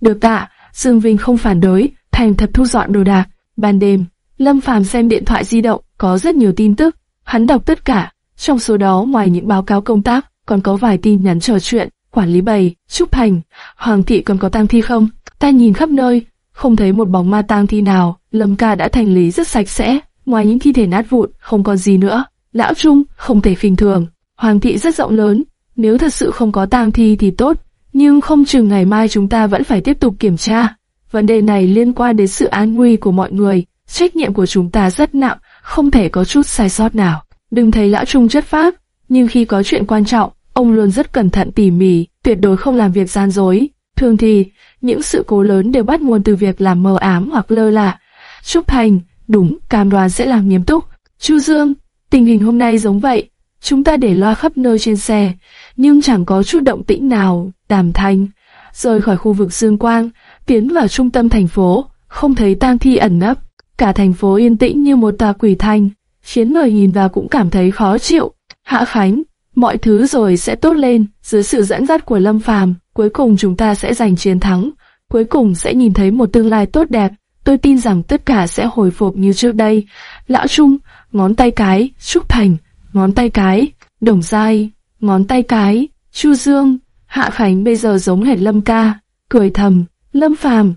được tạ. Dương Vinh không phản đối, thành thật thu dọn đồ đạc. Ban đêm, Lâm Phàm xem điện thoại di động, có rất nhiều tin tức. Hắn đọc tất cả. Trong số đó, ngoài những báo cáo công tác, còn có vài tin nhắn trò chuyện. Quản lý bày, Trúc Thành, Hoàng thị còn có tang thi không? Ta nhìn khắp nơi, không thấy một bóng ma tang thi nào. Lâm ca đã thành lý rất sạch sẽ, ngoài những thi thể nát vụn, không còn gì nữa. Lão Trung, không thể phình thường. Hoàng thị rất rộng lớn, nếu thật sự không có tang thi thì tốt, nhưng không chừng ngày mai chúng ta vẫn phải tiếp tục kiểm tra. Vấn đề này liên quan đến sự an nguy của mọi người, trách nhiệm của chúng ta rất nặng, không thể có chút sai sót nào. Đừng thấy lão Trung chất phác, nhưng khi có chuyện quan trọng, ông luôn rất cẩn thận tỉ mỉ, tuyệt đối không làm việc gian dối. Thường thì, những sự cố lớn đều bắt nguồn từ việc làm mờ ám hoặc lơ là. Trúc Thành, đúng, cam đoan sẽ làm nghiêm túc. Chu Dương, tình hình hôm nay giống vậy. Chúng ta để loa khắp nơi trên xe, nhưng chẳng có chút động tĩnh nào. Đàm Thanh, rời khỏi khu vực Dương Quang, tiến vào trung tâm thành phố, không thấy tang thi ẩn nấp. Cả thành phố yên tĩnh như một tòa quỷ thanh, khiến người nhìn vào cũng cảm thấy khó chịu. Hạ Khánh, mọi thứ rồi sẽ tốt lên, dưới sự dẫn dắt của Lâm Phàm, cuối cùng chúng ta sẽ giành chiến thắng, cuối cùng sẽ nhìn thấy một tương lai tốt đẹp. Tôi tin rằng tất cả sẽ hồi phục như trước đây. Lão Trung, ngón tay cái, Trúc Thành, ngón tay cái, Đồng Giai, ngón tay cái, Chu Dương, Hạ Khánh bây giờ giống hệt Lâm Ca, cười thầm, Lâm Phàm,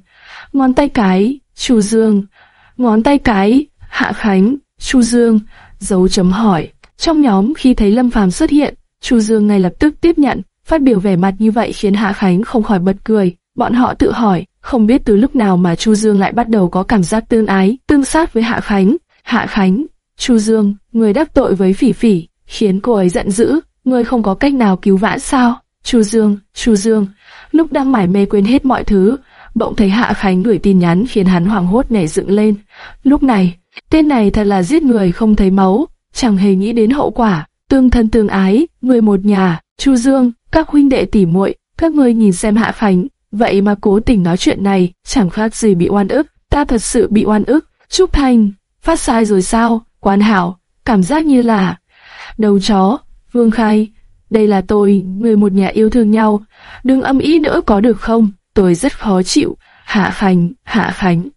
ngón tay cái, Chu Dương, ngón tay cái, Hạ Khánh, Chu Dương, dấu chấm hỏi. Trong nhóm khi thấy Lâm Phàm xuất hiện, Chu Dương ngay lập tức tiếp nhận, phát biểu vẻ mặt như vậy khiến Hạ Khánh không khỏi bật cười. Bọn họ tự hỏi, không biết từ lúc nào mà Chu Dương lại bắt đầu có cảm giác tương ái, tương sát với Hạ Khánh. Hạ Khánh, Chu Dương, người đắc tội với Phỉ Phỉ, khiến cô ấy giận dữ, người không có cách nào cứu vãn sao? Chu Dương, Chu Dương, lúc đang mải mê quên hết mọi thứ, bỗng thấy Hạ Khánh gửi tin nhắn khiến hắn hoảng hốt nhảy dựng lên. Lúc này, tên này thật là giết người không thấy máu, chẳng hề nghĩ đến hậu quả, tương thân tương ái, người một nhà, Chu Dương, các huynh đệ tỉ muội, các ngươi nhìn xem Hạ Khánh, vậy mà cố tình nói chuyện này, chẳng khác gì bị oan ức, ta thật sự bị oan ức. Trúc Thành, phát sai rồi sao? Quan hảo, cảm giác như là đầu chó, Vương Khai, đây là tôi, người một nhà yêu thương nhau, đừng âm ý nữa có được không? Tôi rất khó chịu. Hạ Khánh, Hạ Khánh.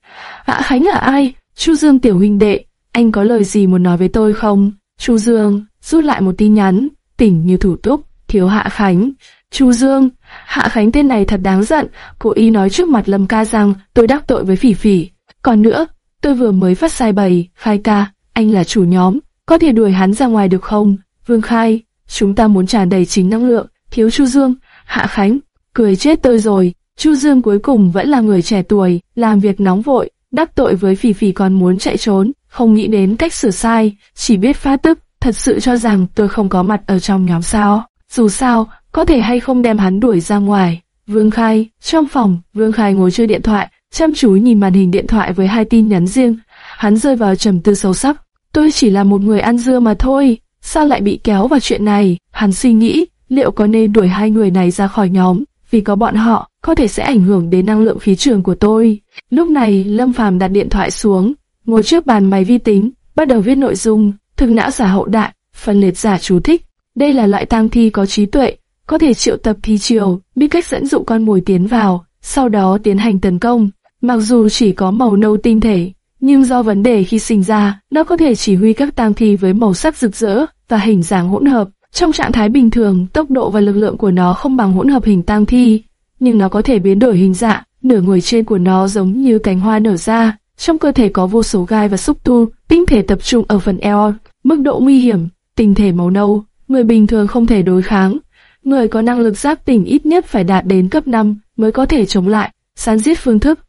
Hạ Khánh là ai? Chu Dương tiểu huynh đệ, anh có lời gì muốn nói với tôi không? Chu Dương rút lại một tin nhắn, tỉnh như thủ túc, thiếu Hạ Khánh. Chu Dương, Hạ Khánh tên này thật đáng giận, cô y nói trước mặt Lâm ca rằng tôi đắc tội với Phỉ Phỉ. Còn nữa, tôi vừa mới phát sai bày, Khai ca, anh là chủ nhóm, có thể đuổi hắn ra ngoài được không? Vương Khai, chúng ta muốn tràn đầy chính năng lượng, thiếu Chu Dương, Hạ Khánh, cười chết tôi rồi. Chu Dương cuối cùng vẫn là người trẻ tuổi, làm việc nóng vội, đắc tội với Phỉ Phỉ còn muốn chạy trốn, không nghĩ đến cách sửa sai, chỉ biết phá tức, thật sự cho rằng tôi không có mặt ở trong nhóm sao. Dù sao, có thể hay không đem hắn đuổi ra ngoài. Vương Khai, trong phòng, Vương Khai ngồi chơi điện thoại, chăm chú nhìn màn hình điện thoại với hai tin nhắn riêng. Hắn rơi vào trầm tư sâu sắc. Tôi chỉ là một người ăn dưa mà thôi, sao lại bị kéo vào chuyện này? Hắn suy nghĩ, liệu có nên đuổi hai người này ra khỏi nhóm, vì có bọn họ, có thể sẽ ảnh hưởng đến năng lượng khí trường của tôi. Lúc này, Lâm Phàm đặt điện thoại xuống, ngồi trước bàn máy vi tính, bắt đầu viết nội dung, thực não giả hậu đại, phân liệt giả chú thích. Đây là loại tang thi có trí tuệ, có thể triệu tập thi triều, biết cách dẫn dụ con mồi tiến vào, sau đó tiến hành tấn công. Mặc dù chỉ có màu nâu tinh thể, nhưng do vấn đề khi sinh ra, nó có thể chỉ huy các tang thi với màu sắc rực rỡ và hình dáng hỗn hợp. Trong trạng thái bình thường, tốc độ và lực lượng của nó không bằng hỗn hợp hình tang thi, nhưng nó có thể biến đổi hình dạng, nửa người trên của nó giống như cánh hoa nở ra. Trong cơ thể có vô số gai và xúc tu, tinh thể tập trung ở phần eo. Mức độ nguy hiểm, tinh thể màu nâu, người bình thường không thể đối kháng. Người có năng lực giác tỉnh ít nhất phải đạt đến cấp 5 mới có thể chống lại. Săn giết phương thức,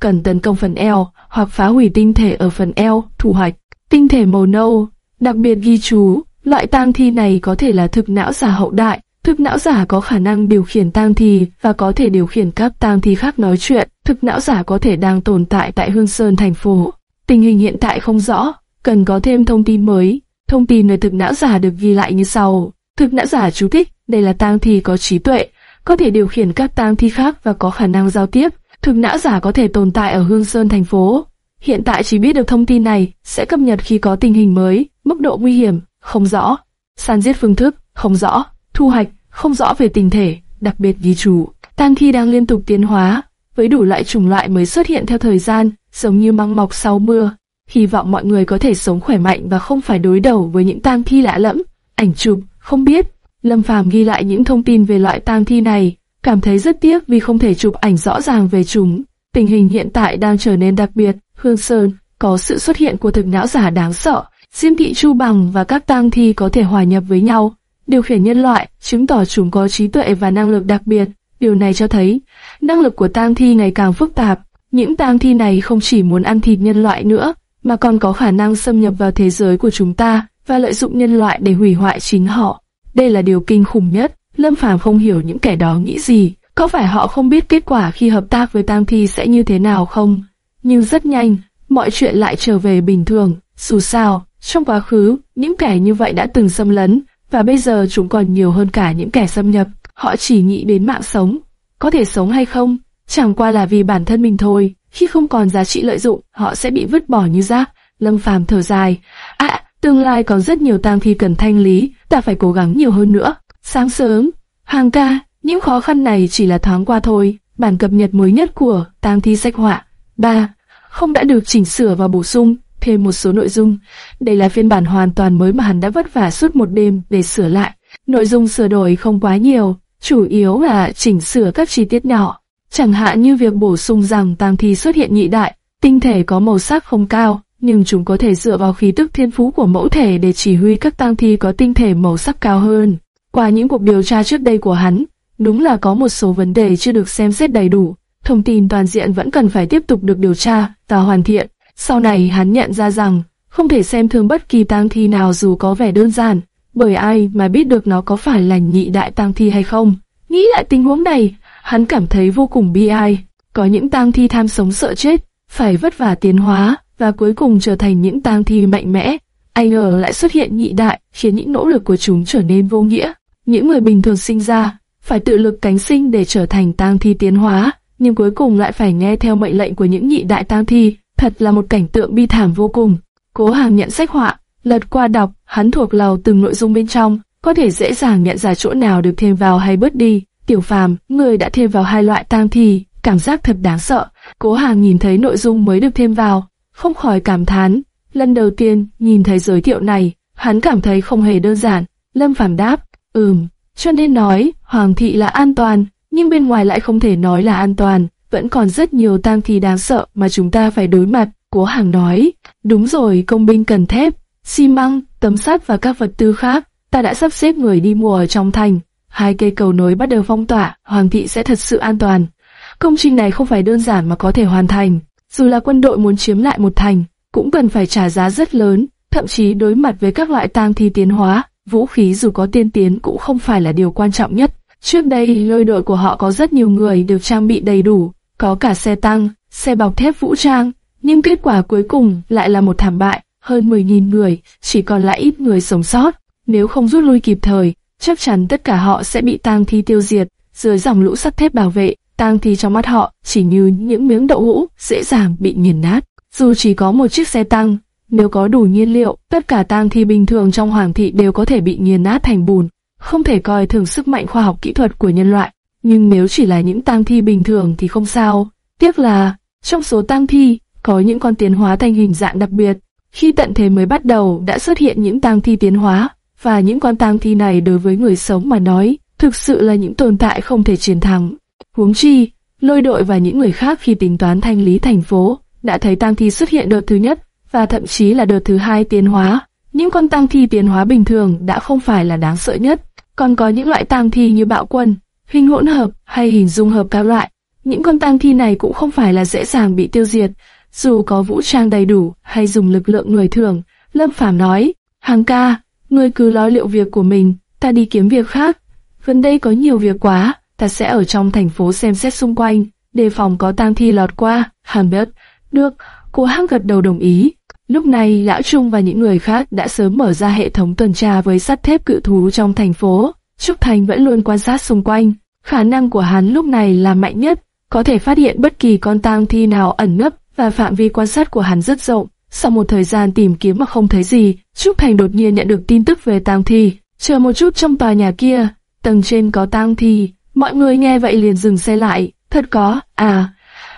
cần tấn công phần eo hoặc phá hủy tinh thể ở phần eo, thủ hoạch. Tinh thể màu nâu, đặc biệt ghi chú, loại tang thi này có thể là thực não giả hậu đại. Thực não giả có khả năng điều khiển tang thi và có thể điều khiển các tang thi khác nói chuyện. Thực não giả có thể đang tồn tại tại Hương Sơn thành phố. Tình hình hiện tại không rõ, cần có thêm thông tin mới. Thông tin về thực não giả được ghi lại như sau. Thực não giả chú thích, đây là tang thi có trí tuệ, có thể điều khiển các tang thi khác và có khả năng giao tiếp. Thực não giả có thể tồn tại ở Hương Sơn thành phố. Hiện tại chỉ biết được thông tin này, sẽ cập nhật khi có tình hình mới, mức độ nguy hiểm, không rõ. San giết phương thức, không rõ. Thu hoạch, không rõ về tình thể, đặc biệt ghi chú. Tang thi đang liên tục tiến hóa, với đủ loại chủng loại mới xuất hiện theo thời gian, giống như măng mọc sau mưa. Hy vọng mọi người có thể sống khỏe mạnh và không phải đối đầu với những tang thi lạ lẫm. Ảnh chụp, không biết. Lâm Phàm ghi lại những thông tin về loại tang thi này, cảm thấy rất tiếc vì không thể chụp ảnh rõ ràng về chúng. Tình hình hiện tại đang trở nên đặc biệt. Hương Sơn có sự xuất hiện của thực não giả đáng sợ. Diêm thị Chu Bằng và các tang thi có thể hòa nhập với nhau, điều khiển nhân loại, chứng tỏ chúng có trí tuệ và năng lực đặc biệt. Điều này cho thấy năng lực của tang thi ngày càng phức tạp. Những tang thi này không chỉ muốn ăn thịt nhân loại nữa, mà còn có khả năng xâm nhập vào thế giới của chúng ta và lợi dụng nhân loại để hủy hoại chính họ. Đây là điều kinh khủng nhất. Lâm Phàm không hiểu những kẻ đó nghĩ gì. Có phải họ không biết kết quả khi hợp tác với tang thi sẽ như thế nào không? Nhưng rất nhanh, mọi chuyện lại trở về bình thường. Dù sao, trong quá khứ, những kẻ như vậy đã từng xâm lấn, và bây giờ chúng còn nhiều hơn cả những kẻ xâm nhập. Họ chỉ nghĩ đến mạng sống. Có thể sống hay không? Chẳng qua là vì bản thân mình thôi. Khi không còn giá trị lợi dụng, họ sẽ bị vứt bỏ như rác. Lâm Phàm thở dài. À, tương lai còn rất nhiều tang thi cần thanh lý, ta phải cố gắng nhiều hơn nữa. Sáng sớm, Hoàng ca, những khó khăn này chỉ là thoáng qua thôi. Bản cập nhật mới nhất của tang thi sách họa 3 không đã được chỉnh sửa và bổ sung thêm một số nội dung. Đây là phiên bản hoàn toàn mới mà hắn đã vất vả suốt một đêm để sửa lại. Nội dung sửa đổi không quá nhiều, chủ yếu là chỉnh sửa các chi tiết nhỏ. Chẳng hạn như việc bổ sung rằng tang thi xuất hiện nhị đại, tinh thể có màu sắc không cao, nhưng chúng có thể dựa vào khí tức thiên phú của mẫu thể để chỉ huy các tang thi có tinh thể màu sắc cao hơn. Qua những cuộc điều tra trước đây của hắn, đúng là có một số vấn đề chưa được xem xét đầy đủ. Thông tin toàn diện vẫn cần phải tiếp tục được điều tra và hoàn thiện. Sau này hắn nhận ra rằng, không thể xem thường bất kỳ tang thi nào dù có vẻ đơn giản, bởi ai mà biết được nó có phải là nhị đại tang thi hay không. Nghĩ lại tình huống này, hắn cảm thấy vô cùng bi ai. có những tang thi tham sống sợ chết, phải vất vả tiến hóa, và cuối cùng trở thành những tang thi mạnh mẽ. Ai ngờ lại xuất hiện nhị đại, khiến những nỗ lực của chúng trở nên vô nghĩa. Những người bình thường sinh ra, phải tự lực cánh sinh để trở thành tang thi tiến hóa, nhưng cuối cùng lại phải nghe theo mệnh lệnh của những nhị đại tang thi, thật là một cảnh tượng bi thảm vô cùng. Cố Hàm nhận sách họa, lật qua đọc, hắn thuộc lầu từng nội dung bên trong, có thể dễ dàng nhận ra chỗ nào được thêm vào hay bớt đi. Tiểu Phàm, người đã thêm vào hai loại tang thi, cảm giác thật đáng sợ. Cố Hàng nhìn thấy nội dung mới được thêm vào, không khỏi cảm thán. Lần đầu tiên nhìn thấy giới thiệu này, hắn cảm thấy không hề đơn giản. Lâm Phàm đáp, ừm, cho nên nói Hoàng thị là an toàn, nhưng bên ngoài lại không thể nói là an toàn. Vẫn còn rất nhiều tang thi đáng sợ mà chúng ta phải đối mặt. Cố Hàng nói, đúng rồi, công binh cần thép, xi măng, tấm sắt và các vật tư khác. Ta đã sắp xếp người đi mua ở trong thành. Hai cây cầu nối bắt đầu phong tỏa, Hoàng thị sẽ thật sự an toàn. Công trình này không phải đơn giản mà có thể hoàn thành. Dù là quân đội muốn chiếm lại một thành, cũng cần phải trả giá rất lớn, thậm chí đối mặt với các loại tang thi tiến hóa, vũ khí dù có tiên tiến cũng không phải là điều quan trọng nhất. Trước đây, lôi đội của họ có rất nhiều người được trang bị đầy đủ, có cả xe tăng, xe bọc thép vũ trang, nhưng kết quả cuối cùng lại là một thảm bại, hơn 10.000 người, chỉ còn lại ít người sống sót. Nếu không rút lui kịp thời, chắc chắn tất cả họ sẽ bị tang thi tiêu diệt, dưới dòng lũ sắt thép bảo vệ tang thi trong mắt họ chỉ như những miếng đậu hũ dễ dàng bị nghiền nát. Dù chỉ có một chiếc xe tăng, nếu có đủ nhiên liệu, tất cả tang thi bình thường trong hoàng thị đều có thể bị nghiền nát thành bùn. Không thể coi thường sức mạnh khoa học kỹ thuật của nhân loại. Nhưng nếu chỉ là những tang thi bình thường thì không sao. Tiếc là, trong số tang thi, có những con tiến hóa thành hình dạng đặc biệt. Khi tận thế mới bắt đầu đã xuất hiện những tang thi tiến hóa, và những con tang thi này đối với người sống mà nói, thực sự là những tồn tại không thể chiến thắng. Huống chi, lôi đội và những người khác khi tính toán thanh lý thành phố, đã thấy tang thi xuất hiện đợt thứ nhất, và thậm chí là đợt thứ hai tiến hóa. Những con tang thi tiến hóa bình thường đã không phải là đáng sợ nhất, còn có những loại tang thi như bạo quân, hình hỗn hợp hay hình dung hợp các loại. Những con tang thi này cũng không phải là dễ dàng bị tiêu diệt, dù có vũ trang đầy đủ hay dùng lực lượng người thường. Lâm Phàm nói, Hàng ca, ngươi cứ lo liệu việc của mình, ta đi kiếm việc khác. Gần đây có nhiều việc quá ta sẽ ở trong thành phố xem xét xung quanh, đề phòng có tang thi lọt qua. Hàn biết, được, cô hăng gật đầu đồng ý. Lúc này, Lão Trung và những người khác đã sớm mở ra hệ thống tuần tra với sắt thép cự thú trong thành phố. Trúc Thành vẫn luôn quan sát xung quanh. Khả năng của hắn lúc này là mạnh nhất, có thể phát hiện bất kỳ con tang thi nào ẩn nấp và phạm vi quan sát của hắn rất rộng. Sau một thời gian tìm kiếm mà không thấy gì, Trúc Thành đột nhiên nhận được tin tức về tang thi. Chờ một chút trong tòa nhà kia, tầng trên có tang thi, Mọi người nghe vậy liền dừng xe lại, thật có, à,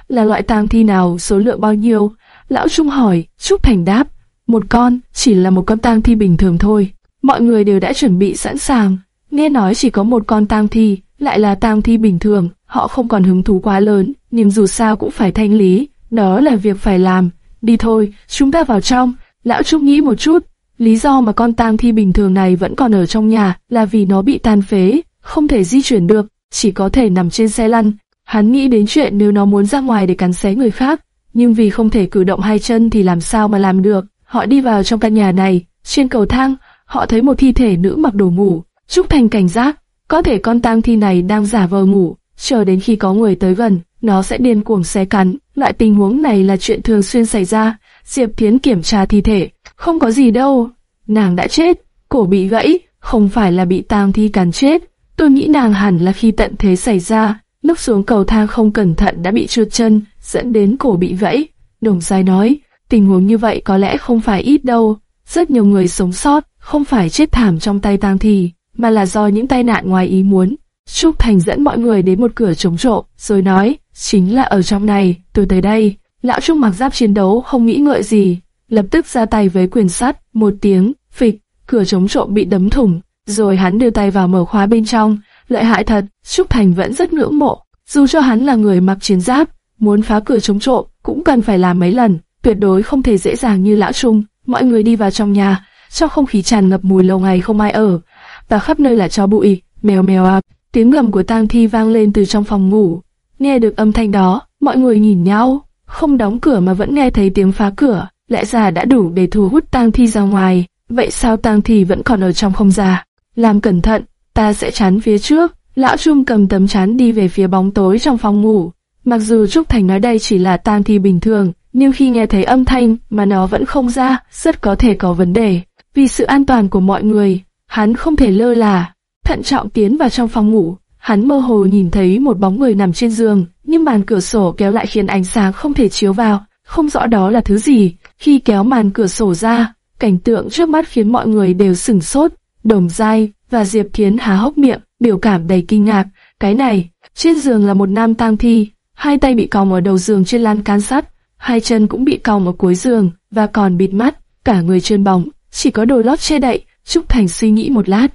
là loại tang thi nào, số lượng bao nhiêu? Lão Trung hỏi, Trúc Thành đáp, một con, chỉ là một con tang thi bình thường thôi. Mọi người đều đã chuẩn bị sẵn sàng, nghe nói chỉ có một con tang thi, lại là tang thi bình thường, họ không còn hứng thú quá lớn, nhưng dù sao cũng phải thanh lý, đó là việc phải làm. Đi thôi, chúng ta vào trong. Lão Trúc nghĩ một chút, lý do mà con tang thi bình thường này vẫn còn ở trong nhà là vì nó bị tàn phế, không thể di chuyển được chỉ có thể nằm trên xe lăn. Hắn nghĩ đến chuyện nếu nó muốn ra ngoài để cắn xé người khác, nhưng vì không thể cử động hai chân thì làm sao mà làm được. Họ đi vào trong căn nhà này, trên cầu thang, họ thấy một thi thể nữ mặc đồ ngủ. Trúc Thành cảnh giác, có thể con tang thi này đang giả vờ ngủ, chờ đến khi có người tới gần, nó sẽ điên cuồng xé cắn. Loại tình huống này là chuyện thường xuyên xảy ra. Diệp Thiến kiểm tra thi thể, không có gì đâu. Nàng đã chết, cổ bị gãy, không phải là bị tang thi cắn chết. Tôi nghĩ nàng hẳn là khi tận thế xảy ra, lúc xuống cầu thang không cẩn thận đã bị trượt chân, dẫn đến cổ bị gãy. Đồng Giai nói, tình huống như vậy có lẽ không phải ít đâu. Rất nhiều người sống sót, không phải chết thảm trong tay tang thi, mà là do những tai nạn ngoài ý muốn. Trúc Thành dẫn mọi người đến một cửa chống trộm, rồi nói, chính là ở trong này, tôi tới đây. Lão Trúc mặc giáp chiến đấu không nghĩ ngợi gì, lập tức ra tay với quyền sắt, một tiếng, phịch, cửa chống trộm bị đấm thủng, rồi hắn đưa tay vào mở khóa bên trong, lợi hại thật, Trúc Thành vẫn rất ngưỡng mộ. Dù cho hắn là người mặc chiến giáp, muốn phá cửa chống trộm cũng cần phải làm mấy lần, tuyệt đối không thể dễ dàng như lão Trung. Mọi người đi vào trong nhà, trong không khí tràn ngập mùi lâu ngày không ai ở, và khắp nơi là cho bụi, mèo mèo à. Tiếng gầm của tang thi vang lên từ trong phòng ngủ. Nghe được âm thanh đó, mọi người nhìn nhau, không đóng cửa mà vẫn nghe thấy tiếng phá cửa, lẽ ra đã đủ để thu hút tang thi ra ngoài. Vậy sao tang thi vẫn còn ở trong không ra? làm cẩn thận, ta sẽ chắn phía trước. Lão Trung cầm tấm chắn đi về phía bóng tối trong phòng ngủ. Mặc dù Trúc Thành nói đây chỉ là tang thi bình thường, nhưng khi nghe thấy âm thanh mà nó vẫn không ra, rất có thể có vấn đề. Vì sự an toàn của mọi người, hắn không thể lơ là, thận trọng tiến vào trong phòng ngủ. Hắn mơ hồ nhìn thấy một bóng người nằm trên giường, nhưng màn cửa sổ kéo lại khiến ánh sáng không thể chiếu vào, không rõ đó là thứ gì. Khi kéo màn cửa sổ ra, cảnh tượng trước mắt khiến mọi người đều sửng sốt. Đồng dai và Diệp Thiến há hốc miệng, biểu cảm đầy kinh ngạc. Cái này, trên giường là một nam tang thi, hai tay bị còng ở đầu giường trên lan can sắt, hai chân cũng bị còng ở cuối giường và còn bịt mắt, cả người trơn bóng, chỉ có đôi lót che đậy. Trúc Thành suy nghĩ một lát,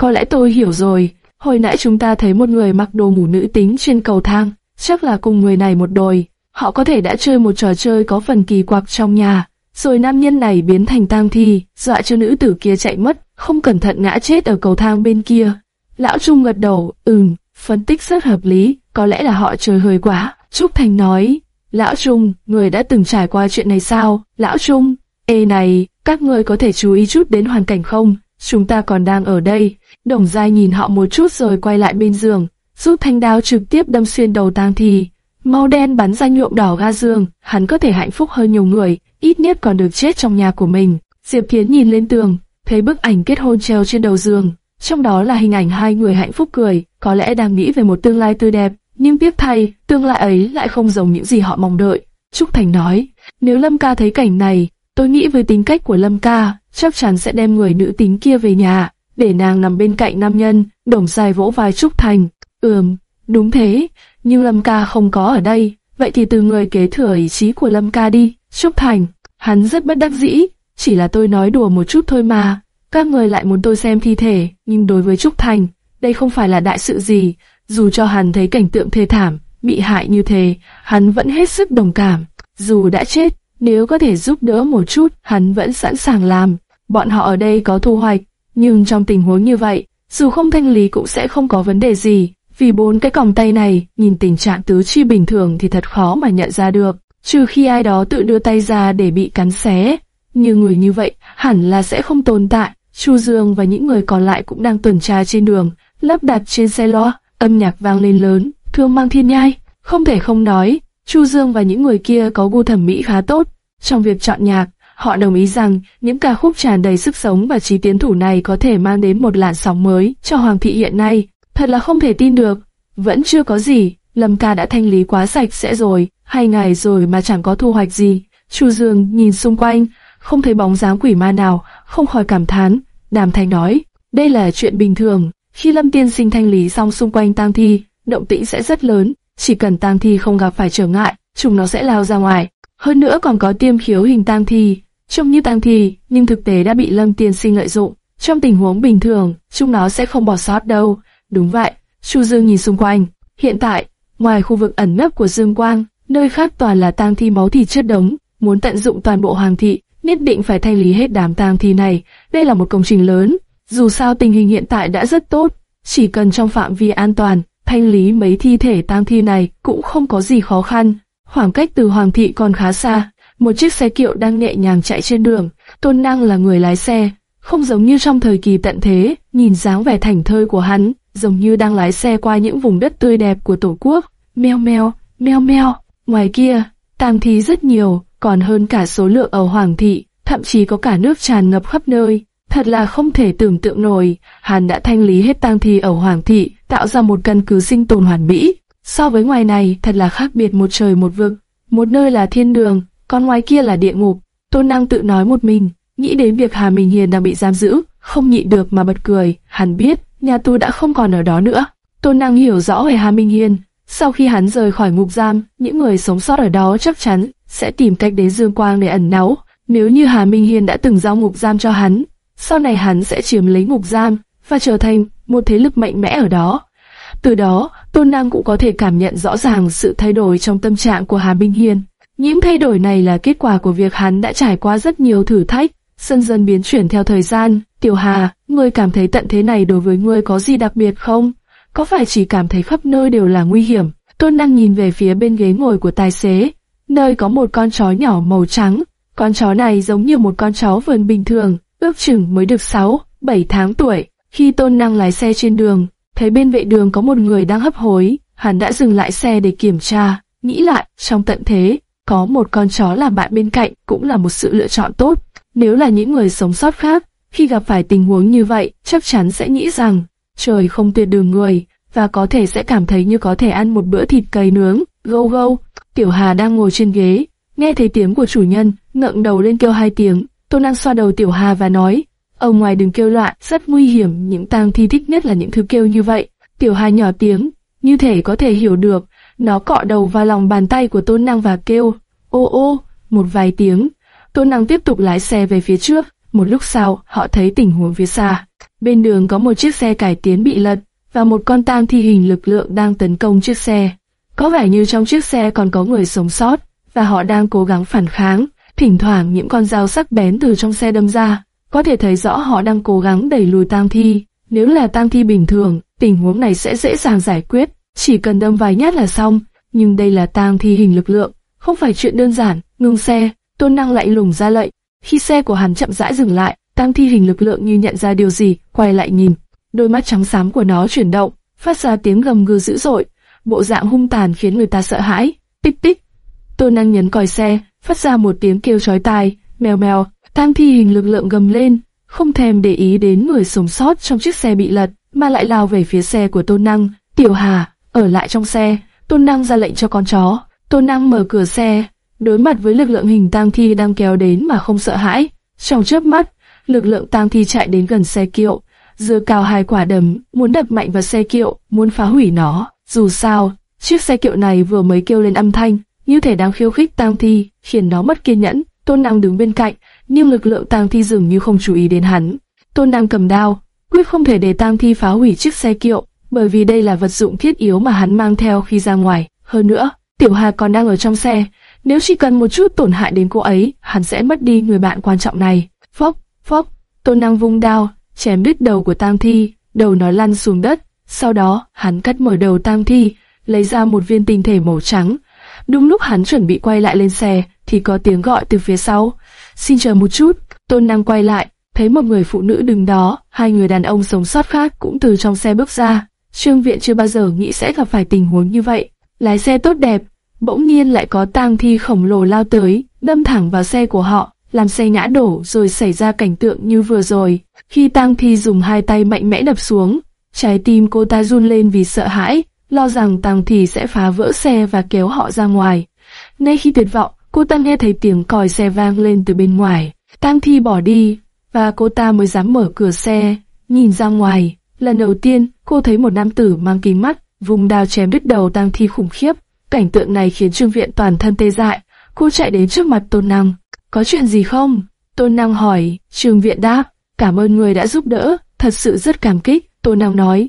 có lẽ tôi hiểu rồi. Hồi nãy chúng ta thấy một người mặc đồ ngủ nữ tính trên cầu thang, chắc là cùng người này một đồi. Họ có thể đã chơi một trò chơi có phần kỳ quặc trong nhà, rồi nam nhân này biến thành tang thi, dọa cho nữ tử kia chạy mất, không cẩn thận ngã chết ở cầu thang bên kia. Lão Trung gật đầu, ừm, phân tích rất hợp lý, có lẽ là họ chơi hơi quá. Trúc Thành nói, Lão Trung, người đã từng trải qua chuyện này sao? Lão Trung, ê này, các người có thể chú ý chút đến hoàn cảnh không? Chúng ta còn đang ở đây. Đồng Giai nhìn họ một chút rồi quay lại bên giường, rút thanh đao trực tiếp đâm xuyên đầu tang thì, Mau đen bắn ra nhuộm đỏ ga giường, hắn có thể hạnh phúc hơn nhiều người, ít nhất còn được chết trong nhà của mình. Diệp Thiến nhìn lên tường, thấy bức ảnh kết hôn treo trên đầu giường, trong đó là hình ảnh hai người hạnh phúc cười, có lẽ đang nghĩ về một tương lai tươi đẹp, nhưng tiếc thay, tương lai ấy lại không giống những gì họ mong đợi. Trúc Thành nói, nếu Lâm Ca thấy cảnh này, tôi nghĩ với tính cách của Lâm Ca, chắc chắn sẽ đem người nữ tính kia về nhà, để nàng nằm bên cạnh nam nhân, đồng dài vỗ vai Trúc Thành. Ừm, đúng thế, nhưng Lâm Ca không có ở đây, vậy thì từ người kế thừa ý chí của Lâm Ca đi. Trúc Thành, hắn rất bất đắc dĩ, chỉ là tôi nói đùa một chút thôi mà. Các người lại muốn tôi xem thi thể, nhưng đối với Trúc Thành, đây không phải là đại sự gì, dù cho hắn thấy cảnh tượng thê thảm, bị hại như thế, hắn vẫn hết sức đồng cảm. Dù đã chết, nếu có thể giúp đỡ một chút, hắn vẫn sẵn sàng làm. Bọn họ ở đây có thu hoạch, nhưng trong tình huống như vậy, dù không thanh lý cũng sẽ không có vấn đề gì. Vì bốn cái còng tay này, nhìn tình trạng tứ chi bình thường thì thật khó mà nhận ra được, trừ khi ai đó tự đưa tay ra để bị cắn xé. Như người như vậy, hẳn là sẽ không tồn tại. Chu Dương và những người còn lại cũng đang tuần tra trên đường, lắp đặt trên xe lo, âm nhạc vang lên lớn, thương mang thiên nhai. Không thể không nói, Chu Dương và những người kia có gu thẩm mỹ khá tốt. Trong việc chọn nhạc, họ đồng ý rằng những ca khúc tràn đầy sức sống và trí tiến thủ này có thể mang đến một làn sóng mới cho Hoàng thị hiện nay. Thật là không thể tin được. Vẫn chưa có gì, Lâm ca đã thanh lý quá sạch sẽ rồi, hai ngày rồi mà chẳng có thu hoạch gì. Chu Dương nhìn xung quanh, không thấy bóng dáng quỷ ma nào, không khỏi cảm thán. Đàm Thanh nói, đây là chuyện bình thường. Khi Lâm Tiên Sinh thanh lý xong xung quanh tang thi, động tĩnh sẽ rất lớn. Chỉ cần tang thi không gặp phải trở ngại, chúng nó sẽ lao ra ngoài. Hơn nữa còn có tiêm khiếu hình tang thi, trông như tang thi, nhưng thực tế đã bị Lâm Tiên Sinh lợi dụng. Trong tình huống bình thường, chúng nó sẽ không bỏ sót đâu. Đúng vậy, Chu Dương nhìn xung quanh. Hiện tại, ngoài khu vực ẩn nấp của Dương Quang, nơi khác toàn là tang thi máu thịt chất đống. Muốn tận dụng toàn bộ hoàng thị, nhất định phải thanh lý hết đám tang thi này. Đây là một công trình lớn. Dù sao tình hình hiện tại đã rất tốt, chỉ cần trong phạm vi an toàn, thanh lý mấy thi thể tang thi này cũng không có gì khó khăn. Khoảng cách từ hoàng thị còn khá xa, một chiếc xe kiệu đang nhẹ nhàng chạy trên đường. Tôn Năng là người lái xe, không giống như trong thời kỳ tận thế, nhìn dáng vẻ thành thơi của hắn, giống như đang lái xe qua những vùng đất tươi đẹp của tổ quốc. Meo meo, meo meo. Ngoài kia, tang thi rất nhiều, còn hơn cả số lượng ở Hoàng thị, thậm chí có cả nước tràn ngập khắp nơi. Thật là không thể tưởng tượng nổi, hắn đã thanh lý hết tang thi ở Hoàng thị, tạo ra một căn cứ sinh tồn hoàn mỹ. So với ngoài này, thật là khác biệt một trời một vực. Một nơi là thiên đường, còn ngoài kia là địa ngục. Tôn Năng tự nói một mình, nghĩ đến việc Hà Minh Hiền đang bị giam giữ, không nhịn được mà bật cười. Hắn biết, nhà tù đã không còn ở đó nữa. Tôn Năng hiểu rõ về Hà Minh Hiền. Sau khi hắn rời khỏi ngục giam, những người sống sót ở đó chắc chắn sẽ tìm cách đến Dương Quang để ẩn náu. Nếu như Hà Minh Hiền đã từng giao ngục giam cho hắn, sau này hắn sẽ chiếm lấy ngục giam và trở thành một thế lực mạnh mẽ ở đó. Từ đó, Tôn Năng cũng có thể cảm nhận rõ ràng sự thay đổi trong tâm trạng của Hà Minh Hiên. Những thay đổi này là kết quả của việc hắn đã trải qua rất nhiều thử thách, dần dần biến chuyển theo thời gian. Tiểu Hà, ngươi cảm thấy tận thế này đối với ngươi có gì đặc biệt không? Có phải chỉ cảm thấy khắp nơi đều là nguy hiểm? Tôn Năng nhìn về phía bên ghế ngồi của tài xế, nơi có một con chó nhỏ màu trắng. Con chó này giống như một con chó vườn bình thường, ước chừng mới được 6, 7 tháng tuổi. Khi Tôn Năng lái xe trên đường, thấy bên vệ đường có một người đang hấp hối, hắn đã dừng lại xe để kiểm tra. Nghĩ lại, trong tận thế, có một con chó làm bạn bên cạnh cũng là một sự lựa chọn tốt. Nếu là những người sống sót khác, khi gặp phải tình huống như vậy, chắc chắn sẽ nghĩ rằng trời không tuyệt đường người, và có thể sẽ cảm thấy như có thể ăn một bữa thịt cầy nướng. Gâu gâu, Tiểu Hà đang ngồi trên ghế, nghe thấy tiếng của chủ nhân, ngẩng đầu lên kêu hai tiếng. Tôn Năng xoa đầu Tiểu Hà và nói, ở ngoài đừng kêu loạn, rất nguy hiểm, những tang thi thích nhất là những thứ kêu như vậy. Tiểu Hà nhỏ tiếng, như thể có thể hiểu được, nó cọ đầu vào lòng bàn tay của Tôn Năng và kêu, ô ô, một vài tiếng. Tôn Năng tiếp tục lái xe về phía trước, một lúc sau, họ thấy tình huống phía xa. Bên đường có một chiếc xe cải tiến bị lật, và một con tang thi hình lực lượng đang tấn công chiếc xe. Có vẻ như trong chiếc xe còn có người sống sót, và họ đang cố gắng phản kháng. Thỉnh thoảng những con dao sắc bén từ trong xe đâm ra, có thể thấy rõ họ đang cố gắng đẩy lùi tang thi. Nếu là tang thi bình thường, tình huống này sẽ dễ dàng giải quyết, chỉ cần đâm vài nhát là xong. Nhưng đây là tang thi hình lực lượng, không phải chuyện đơn giản. Ngưng xe, tôn năng lại lùng ra lệnh. Khi xe của hắn chậm rãi dừng lại, tang thi hình lực lượng như nhận ra điều gì, quay lại nhìn. Đôi mắt trắng xám của nó chuyển động, phát ra tiếng gầm gừ dữ dội, bộ dạng hung tàn khiến người ta sợ hãi. Tích tích. Tôn năng nhấn còi xe, phát ra một tiếng kêu chói tai, mèo mèo. Tang thi hình lực lượng gầm lên, không thèm để ý đến người sống sót trong chiếc xe bị lật, mà lại lao về phía xe của Tôn Năng. Tiểu Hà, ở lại trong xe, Tôn Năng ra lệnh cho con chó. Tôn Năng mở cửa xe, đối mặt với lực lượng hình tang thi đang kéo đến mà không sợ hãi. Trong chớp mắt, lực lượng tang thi chạy đến gần xe kiệu, giơ cao hai quả đấm, muốn đập mạnh vào xe kiệu, muốn phá hủy nó. Dù sao, chiếc xe kiệu này vừa mới kêu lên âm thanh, như thể đang khiêu khích tang thi, khiến nó mất kiên nhẫn. Tôn Năng đứng bên cạnh, nhưng lực lượng tang thi dường như không chú ý đến hắn. Tôn Năng cầm đao, quyết không thể để tang thi phá hủy chiếc xe kiệu, bởi vì đây là vật dụng thiết yếu mà hắn mang theo khi ra ngoài. Hơn nữa, Tiểu Hà còn đang ở trong xe, nếu chỉ cần một chút tổn hại đến cô ấy, hắn sẽ mất đi người bạn quan trọng này. Phốc, phốc, Tôn Năng vung đao, chém đứt đầu của tang thi, đầu nó lăn xuống đất. Sau đó, hắn cắt mở đầu tang thi, lấy ra một viên tinh thể màu trắng. Đúng lúc hắn chuẩn bị quay lại lên xe, thì có tiếng gọi từ phía sau. Xin chờ một chút, Tôn Năng quay lại, thấy một người phụ nữ đứng đó, hai người đàn ông sống sót khác cũng từ trong xe bước ra. Trương Viện chưa bao giờ nghĩ sẽ gặp phải tình huống như vậy. Lái xe tốt đẹp, bỗng nhiên lại có tang thi khổng lồ lao tới, đâm thẳng vào xe của họ, làm xe ngã đổ rồi xảy ra cảnh tượng như vừa rồi. Khi tang thi dùng hai tay mạnh mẽ đập xuống, trái tim cô ta run lên vì sợ hãi, lo rằng tang thi sẽ phá vỡ xe và kéo họ ra ngoài. Ngay khi tuyệt vọng, cô ta nghe thấy tiếng còi xe vang lên từ bên ngoài. Tang thi bỏ đi, và cô ta mới dám mở cửa xe, nhìn ra ngoài. Lần đầu tiên, cô thấy một nam tử mang kính mắt, vùng đao chém đứt đầu tang thi khủng khiếp. Cảnh tượng này khiến Trương Viện toàn thân tê dại. Cô chạy đến trước mặt Tôn Năng. Có chuyện gì không? Tôn Năng hỏi. Trương Viện đáp. Cảm ơn người đã giúp đỡ. Thật sự rất cảm kích. Tôn Năng nói.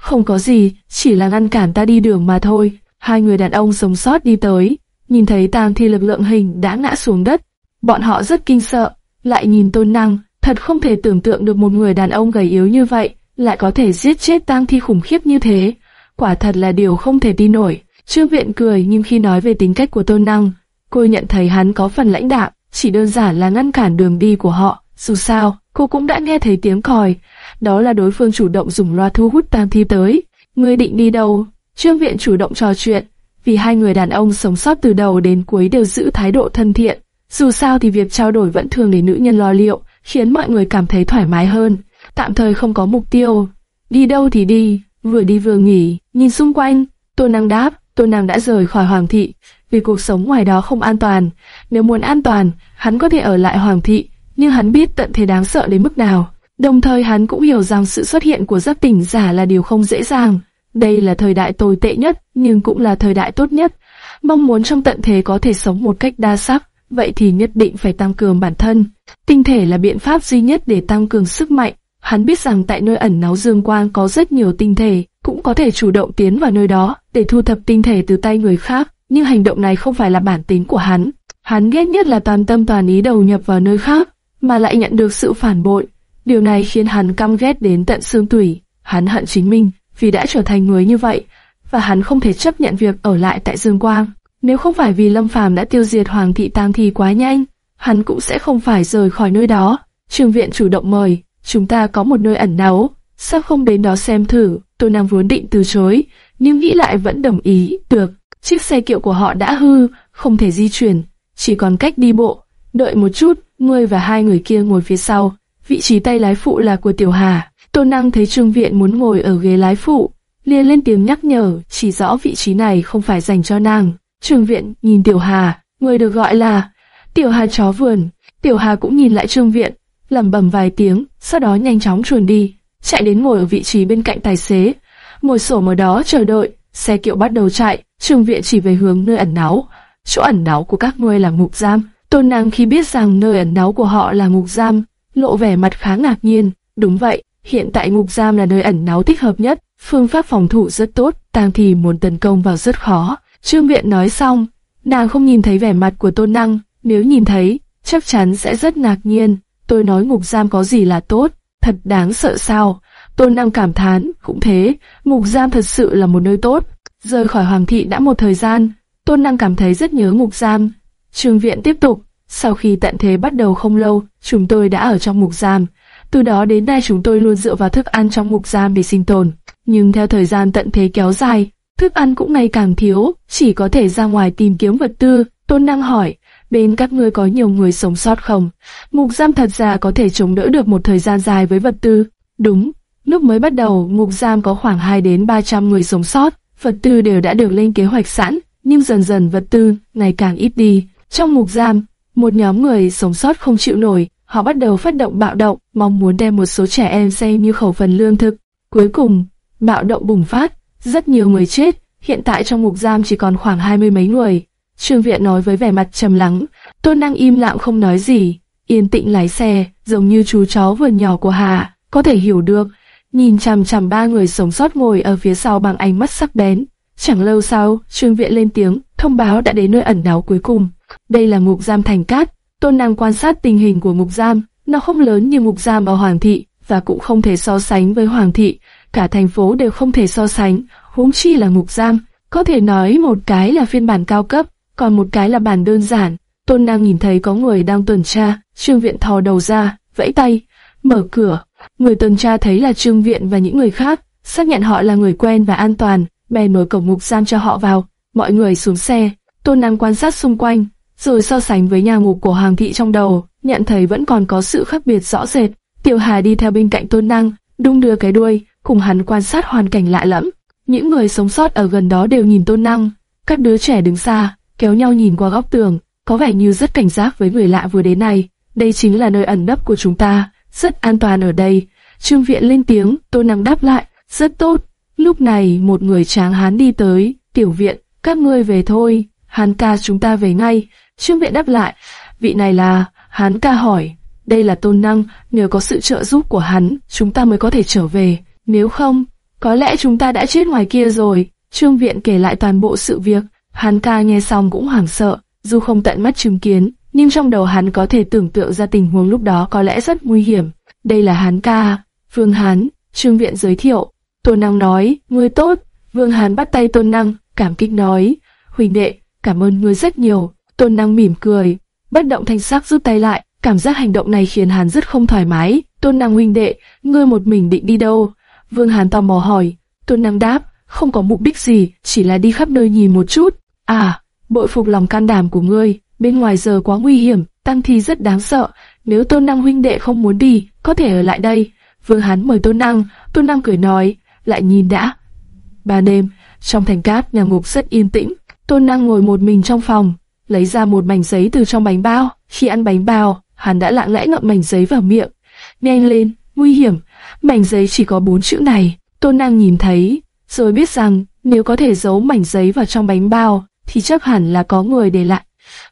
Không có gì, chỉ là ngăn cản ta đi đường mà thôi. Hai người đàn ông sống sót đi tới. Nhìn thấy tang thi lực lượng hình đã ngã xuống đất. Bọn họ rất kinh sợ. Lại nhìn Tôn Năng. Thật không thể tưởng tượng được một người đàn ông gầy yếu như vậy lại có thể giết chết tang thi khủng khiếp như thế. Quả thật là điều không thể tin nổi. Trương Viện cười nhưng khi nói về tính cách của Tôn Năng, cô nhận thấy hắn có phần lãnh đạm, chỉ đơn giản là ngăn cản đường đi của họ. Dù sao, cô cũng đã nghe thấy tiếng còi, đó là đối phương chủ động dùng loa thu hút tam thi tới. Ngươi định đi đâu? Trương Viện chủ động trò chuyện, vì hai người đàn ông sống sót từ đầu đến cuối đều giữ thái độ thân thiện. Dù sao thì việc trao đổi vẫn thường để nữ nhân lo liệu, khiến mọi người cảm thấy thoải mái hơn. Tạm thời không có mục tiêu, đi đâu thì đi, vừa đi vừa nghỉ, nhìn xung quanh. Tô Năng đáp, Tô Năng đã rời khỏi Hoàng thị, vì cuộc sống ngoài đó không an toàn. Nếu muốn an toàn, hắn có thể ở lại Hoàng thị, nhưng hắn biết tận thế đáng sợ đến mức nào. Đồng thời hắn cũng hiểu rằng sự xuất hiện của giáp tỉnh giả là điều không dễ dàng. Đây là thời đại tồi tệ nhất, nhưng cũng là thời đại tốt nhất. Mong muốn trong tận thế có thể sống một cách đa sắc, vậy thì nhất định phải tăng cường bản thân. Tinh thể là biện pháp duy nhất để tăng cường sức mạnh. Hắn biết rằng tại nơi ẩn náu dương quang có rất nhiều tinh thể, cũng có thể chủ động tiến vào nơi đó để thu thập tinh thể từ tay người khác, nhưng hành động này không phải là bản tính của hắn. Hắn ghét nhất là toàn tâm toàn ý đầu nhập vào nơi khác, mà lại nhận được sự phản bội. Điều này khiến hắn căm ghét đến tận xương tủy. Hắn hận chính mình vì đã trở thành người như vậy, và hắn không thể chấp nhận việc ở lại tại Dương Quang. Nếu không phải vì Lâm Phàm đã tiêu diệt Hoàng thị Tam Thi quá nhanh, hắn cũng sẽ không phải rời khỏi nơi đó. Trường viện chủ động mời, chúng ta có một nơi ẩn náu, sao không đến đó xem thử? Tôi đang vốn định từ chối, nhưng nghĩ lại vẫn đồng ý, được. chiếc xe kiệu của họ đã hư, không thể di chuyển, chỉ còn cách đi bộ. Đợi một chút, ngươi và hai người kia ngồi phía sau, vị trí tay lái phụ là của Tiểu Hà. Tôn Năng thấy Trương Viện muốn ngồi ở ghế lái phụ, liền lên tiếng nhắc nhở, chỉ rõ vị trí này không phải dành cho nàng. Trương Viện nhìn Tiểu Hà, người được gọi là Tiểu Hà chó vườn. Tiểu Hà cũng nhìn lại Trương Viện, lẩm bẩm vài tiếng, sau đó nhanh chóng chuồn đi, chạy đến ngồi ở vị trí bên cạnh tài xế, ngồi sổ ở đó chờ đợi. Xe kiệu bắt đầu chạy, Trương Viện chỉ về hướng nơi ẩn náu. Chỗ ẩn náu của các ngươi là ngục giam. Tôn Năng khi biết rằng nơi ẩn náu của họ là ngục giam, lộ vẻ mặt khá ngạc nhiên. Đúng vậy, hiện tại ngục giam là nơi ẩn náu thích hợp nhất, phương pháp phòng thủ rất tốt, Tang thì muốn tấn công vào rất khó. Trương Viện nói xong, nàng không nhìn thấy vẻ mặt của Tôn Năng, nếu nhìn thấy, chắc chắn sẽ rất ngạc nhiên. Tôi nói ngục giam có gì là tốt, thật đáng sợ sao? Tôn Năng cảm thán, cũng thế, ngục giam thật sự là một nơi tốt. Rời khỏi Hoàng thị đã một thời gian, Tôn Năng cảm thấy rất nhớ ngục giam. trương viện tiếp tục, sau khi tận thế bắt đầu không lâu, chúng tôi đã ở trong mục giam. Từ đó đến nay chúng tôi luôn dựa vào thức ăn trong mục giam để sinh tồn. Nhưng theo thời gian tận thế kéo dài, thức ăn cũng ngày càng thiếu, chỉ có thể ra ngoài tìm kiếm vật tư. Tôn Năng hỏi, bên các ngươi có nhiều người sống sót không? mục giam thật ra có thể chống đỡ được một thời gian dài với vật tư. Đúng, lúc mới bắt đầu, mục giam có khoảng 2 đến 300 người sống sót, vật tư đều đã được lên kế hoạch sẵn, nhưng dần dần vật tư ngày càng ít đi. Trong mục giam, một nhóm người sống sót không chịu nổi, họ bắt đầu phát động bạo động, mong muốn đem một số trẻ em xem như khẩu phần lương thực. Cuối cùng, bạo động bùng phát, rất nhiều người chết, hiện tại trong ngục giam chỉ còn khoảng hai mươi mấy người. Trương Viện nói với vẻ mặt trầm lắng, Tôn Năng im lặng không nói gì, yên tĩnh lái xe, giống như chú chó vườn nhỏ của Hà, có thể hiểu được. Nhìn chằm chằm ba người sống sót ngồi ở phía sau bằng ánh mắt sắc bén. Chẳng lâu sau, Trương Viện lên tiếng, thông báo đã đến nơi ẩn náu cuối cùng. Đây là ngục giam Thành Cát. Tôn Năng quan sát tình hình của ngục giam, nó không lớn như ngục giam ở Hoàng thị và cũng không thể so sánh với Hoàng thị. Cả thành phố đều không thể so sánh, huống chi là ngục giam. Có thể nói một cái là phiên bản cao cấp, còn một cái là bản đơn giản. Tôn Năng nhìn thấy có người đang tuần tra, Trương Viện thò đầu ra, vẫy tay, mở cửa. Người tuần tra thấy là Trương Viện và những người khác, xác nhận họ là người quen và an toàn, bèn mở cổng ngục giam cho họ vào. Mọi người xuống xe, Tôn Năng quan sát xung quanh, rồi so sánh với nhà ngục của Hoàng thị trong đầu, nhận thấy vẫn còn có sự khác biệt rõ rệt. Tiểu Hà đi theo bên cạnh Tôn Năng, đung đưa cái đuôi, cùng hắn quan sát hoàn cảnh lạ lẫm. Những người sống sót ở gần đó đều nhìn Tôn Năng, các đứa trẻ đứng xa, kéo nhau nhìn qua góc tường, có vẻ như rất cảnh giác với người lạ vừa đến này. Đây chính là nơi ẩn nấp của chúng ta, rất an toàn ở đây. Trương Viện lên tiếng, Tôn Năng đáp lại, rất tốt. Lúc này một người tráng hán đi tới, tiểu viện, các ngươi về thôi, hán ca chúng ta về ngay. Trương Viện đáp lại, vị này là, hán ca hỏi, đây là tôn năng, nhờ có sự trợ giúp của hắn, chúng ta mới có thể trở về, nếu không, có lẽ chúng ta đã chết ngoài kia rồi. Trương Viện kể lại toàn bộ sự việc, hán ca nghe xong cũng hoảng sợ, dù không tận mắt chứng kiến, nhưng trong đầu hắn có thể tưởng tượng ra tình huống lúc đó có lẽ rất nguy hiểm. Đây là hán ca, Vương Hán, Trương Viện giới thiệu. Tôn Năng nói, ngươi tốt. Vương Hán bắt tay Tôn Năng, cảm kích nói, huỳnh đệ, cảm ơn ngươi rất nhiều. Tôn Năng mỉm cười, bất động thanh sắc rút tay lại, cảm giác hành động này khiến hắn rất không thoải mái. Tôn Năng huynh đệ, ngươi một mình định đi đâu? Vương hàn tò mò hỏi. Tôn Năng đáp, không có mục đích gì, chỉ là đi khắp nơi nhìn một chút. À, bội phục lòng can đảm của ngươi, bên ngoài giờ quá nguy hiểm, tăng thi rất đáng sợ. Nếu Tôn Năng huynh đệ không muốn đi, có thể ở lại đây. Vương Hán mời Tôn Năng, Tôn Năng cười nói, lại nhìn đã. Ba đêm, trong thành cát nhà ngục rất yên tĩnh, Tôn Năng ngồi một mình trong phòng, lấy ra một mảnh giấy từ trong bánh bao. Khi ăn bánh bao, hắn đã lặng lẽ ngậm mảnh giấy vào miệng. Nhanh lên, nguy hiểm. Mảnh giấy chỉ có bốn chữ này. Tôn Năng nhìn thấy, rồi biết rằng nếu có thể giấu mảnh giấy vào trong bánh bao, thì chắc hẳn là có người để lại.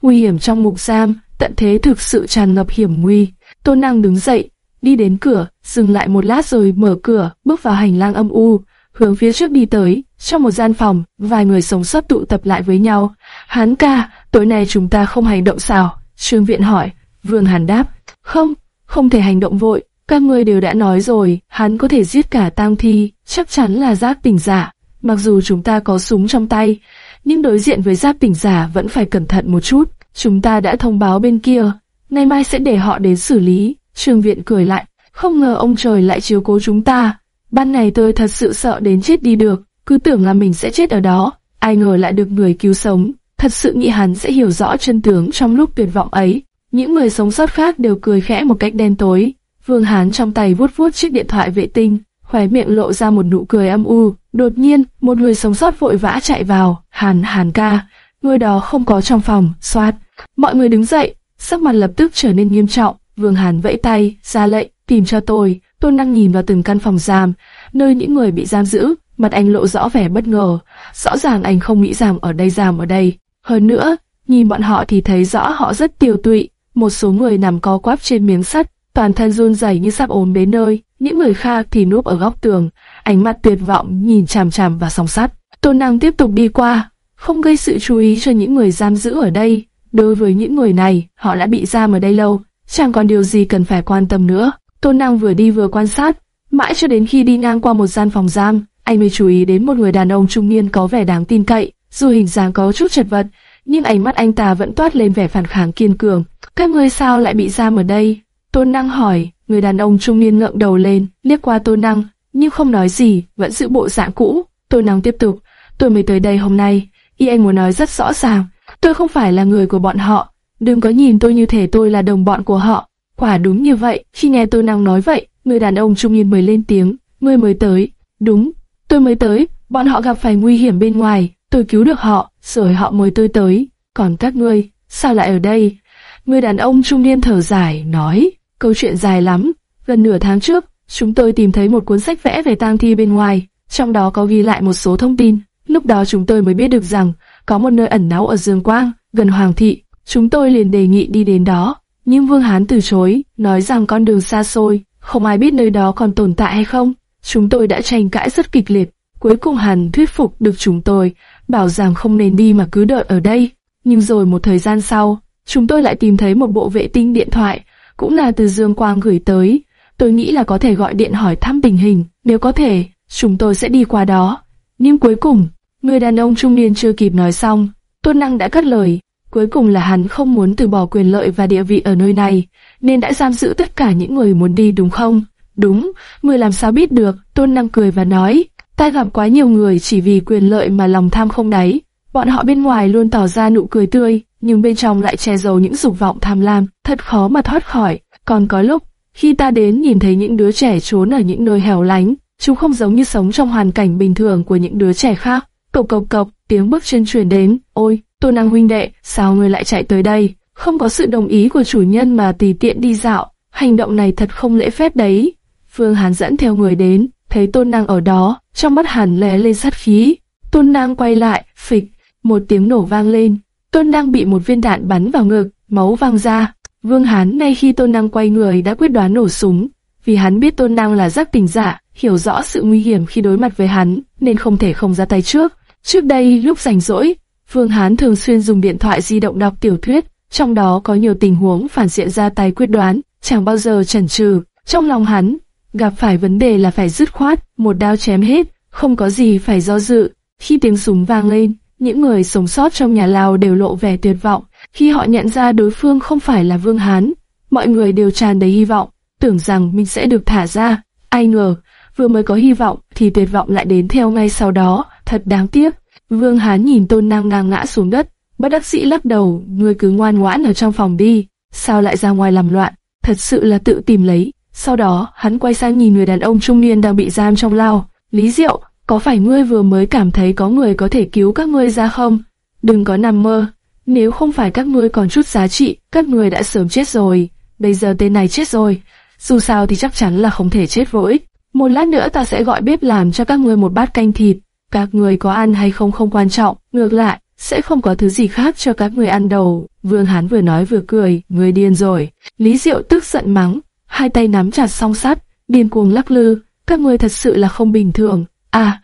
Nguy hiểm trong mục giam, tận thế thực sự tràn ngập hiểm nguy. Tôn Năng đứng dậy, đi đến cửa, dừng lại một lát rồi mở cửa, bước vào hành lang âm u, hướng phía trước đi tới. Trong một gian phòng, vài người sống sót tụ tập lại với nhau. Hán ca, tối nay chúng ta không hành động sao? Trương Viện hỏi. Vương Hàn đáp, không, không thể hành động vội. Các ngươi đều đã nói rồi, hắn có thể giết cả tang thi, chắc chắn là Giáp tỉnh giả. Mặc dù chúng ta có súng trong tay, nhưng đối diện với Giáp tỉnh giả vẫn phải cẩn thận một chút. Chúng ta đã thông báo bên kia, ngày mai sẽ để họ đến xử lý. Trương Viện cười lại, không ngờ ông trời lại chiếu cố chúng ta. Ban ngày tôi thật sự sợ đến chết đi được, cứ tưởng là mình sẽ chết ở đó. ai ngờ lại được người cứu sống. Thật sự nghĩ hắn sẽ hiểu rõ chân tướng trong lúc tuyệt vọng ấy. Những người sống sót khác đều cười khẽ một cách đen tối. Vương Hán trong tay vuốt vuốt chiếc điện thoại vệ tinh, khóe miệng lộ ra một nụ cười âm u. Đột nhiên, một người sống sót vội vã chạy vào. Hàn, Hàn ca, người đó không có trong phòng. Xoát. Mọi người đứng dậy, sắc mặt lập tức trở nên nghiêm trọng. Vương Hàn vẫy tay, ra lệnh, tìm cho tôi. Tôn Năng nhìn vào từng căn phòng giam, nơi những người bị giam giữ, mặt anh lộ rõ vẻ bất ngờ. Rõ ràng anh không nghĩ rằng ở đây giam ở đây. Hơn nữa, nhìn bọn họ thì thấy rõ họ rất tiêu tụy. Một số người nằm co quắp trên miếng sắt, toàn thân run rẩy như sắp ốm đến nơi. Những người khác thì núp ở góc tường, ánh mắt tuyệt vọng nhìn chằm chằm vào song sắt. Tôn Năng tiếp tục đi qua, không gây sự chú ý cho những người giam giữ ở đây. Đối với những người này, họ đã bị giam ở đây lâu, chẳng còn điều gì cần phải quan tâm nữa. Tôn Năng vừa đi vừa quan sát, mãi cho đến khi đi ngang qua một gian phòng giam, anh mới chú ý đến một người đàn ông trung niên có vẻ đáng tin cậy, dù hình dáng có chút chật vật, nhưng ánh mắt anh ta vẫn toát lên vẻ phản kháng kiên cường. Các ngươi sao lại bị giam ở đây? Tôn Năng hỏi, người đàn ông trung niên ngượng đầu lên, liếc qua Tôn Năng, nhưng không nói gì, vẫn giữ bộ dạng cũ. Tôn Năng tiếp tục, tôi mới tới đây hôm nay, y anh muốn nói rất rõ ràng, tôi không phải là người của bọn họ, đừng có nhìn tôi như thể tôi là đồng bọn của họ. Quả đúng như vậy, khi nghe Tôn Năng nói vậy, người đàn ông trung niên mới lên tiếng, ngươi mới tới, đúng, tôi mới tới, bọn họ gặp phải nguy hiểm bên ngoài, tôi cứu được họ, rồi họ mới tôi tới, còn các ngươi, sao lại ở đây? Người đàn ông trung niên thở dài, nói, câu chuyện dài lắm, gần nửa tháng trước, chúng tôi tìm thấy một cuốn sách vẽ về tang thi bên ngoài, trong đó có ghi lại một số thông tin, lúc đó chúng tôi mới biết được rằng, có một nơi ẩn náu ở Dương Quang, gần Hoàng Thị, chúng tôi liền đề nghị đi đến đó, nhưng Vương Hán từ chối, nói rằng con đường xa xôi, không ai biết nơi đó còn tồn tại hay không. Chúng tôi đã tranh cãi rất kịch liệt, cuối cùng Hàn thuyết phục được chúng tôi, bảo rằng không nên đi mà cứ đợi ở đây. Nhưng rồi một thời gian sau, chúng tôi lại tìm thấy một bộ vệ tinh điện thoại, cũng là từ Dương Quang gửi tới. Tôi nghĩ là có thể gọi điện hỏi thăm tình hình, nếu có thể, chúng tôi sẽ đi qua đó. Nhưng cuối cùng, người đàn ông trung niên chưa kịp nói xong, Tôn Năng đã cắt lời. Cuối cùng là hắn không muốn từ bỏ quyền lợi và địa vị ở nơi này, nên đã giam giữ tất cả những người muốn đi đúng không? Đúng, người làm sao biết được, Tôn Năng cười và nói, ta gặp quá nhiều người chỉ vì quyền lợi mà lòng tham không đáy. Bọn họ bên ngoài luôn tỏ ra nụ cười tươi, nhưng bên trong lại che giấu những dục vọng tham lam, thật khó mà thoát khỏi. Còn có lúc, khi ta đến nhìn thấy những đứa trẻ trốn ở những nơi hẻo lánh, chúng không giống như sống trong hoàn cảnh bình thường của những đứa trẻ khác. Cộc cộc cộc, tiếng bước chân truyền đến, ôi, Tô Năng huynh đệ, sao ngươi lại chạy tới đây? Không có sự đồng ý của chủ nhân mà tùy tiện đi dạo, hành động này thật không lễ phép đấy. Phương Hàn dẫn theo người đến, thấy Tôn Năng ở đó, trong mắt hắn lóe lên sát khí. Tôn Năng quay lại, phịch, một tiếng nổ vang lên. Tôn Năng bị một viên đạn bắn vào ngực, máu văng ra. Vương Hán ngay khi Tôn Năng quay người đã quyết đoán nổ súng, vì hắn biết Tôn Năng là giác tình giả, hiểu rõ sự nguy hiểm khi đối mặt với hắn, nên không thể không ra tay trước. Trước đây, lúc rảnh rỗi, Vương Hán thường xuyên dùng điện thoại di động đọc tiểu thuyết, trong đó có nhiều tình huống phản diện ra tay quyết đoán, chẳng bao giờ chần chừ. Trong lòng hắn, gặp phải vấn đề là phải dứt khoát, một đao chém hết, không có gì phải do dự. Khi tiếng súng vang lên, những người sống sót trong nhà lao đều lộ vẻ tuyệt vọng. Khi họ nhận ra đối phương không phải là Vương Hán, mọi người đều tràn đầy hy vọng, tưởng rằng mình sẽ được thả ra. Ai ngờ, vừa mới có hy vọng thì tuyệt vọng lại đến theo ngay sau đó, thật đáng tiếc. Vương Hán nhìn Tôn Năng đang ngã xuống đất, bất đắc sĩ lắc đầu, người cứ ngoan ngoãn ở trong phòng đi, sao lại ra ngoài làm loạn, thật sự là tự tìm lấy. Sau đó, hắn quay sang nhìn người đàn ông trung niên đang bị giam trong lao. Lý Diệu, có phải ngươi vừa mới cảm thấy có người có thể cứu các ngươi ra không? Đừng có nằm mơ. Nếu không phải các ngươi còn chút giá trị, các ngươi đã sớm chết rồi. Bây giờ tên này chết rồi. Dù sao thì chắc chắn là không thể chết vô ích. Một lát nữa ta sẽ gọi bếp làm cho các ngươi một bát canh thịt. Các người có ăn hay không không quan trọng, ngược lại, sẽ không có thứ gì khác cho các ngươi ăn đầu. Vương Hán vừa nói vừa cười, người điên rồi. Lý Diệu tức giận mắng, hai tay nắm chặt song sắt, điên cuồng lắc lư, các ngươi thật sự là không bình thường. À,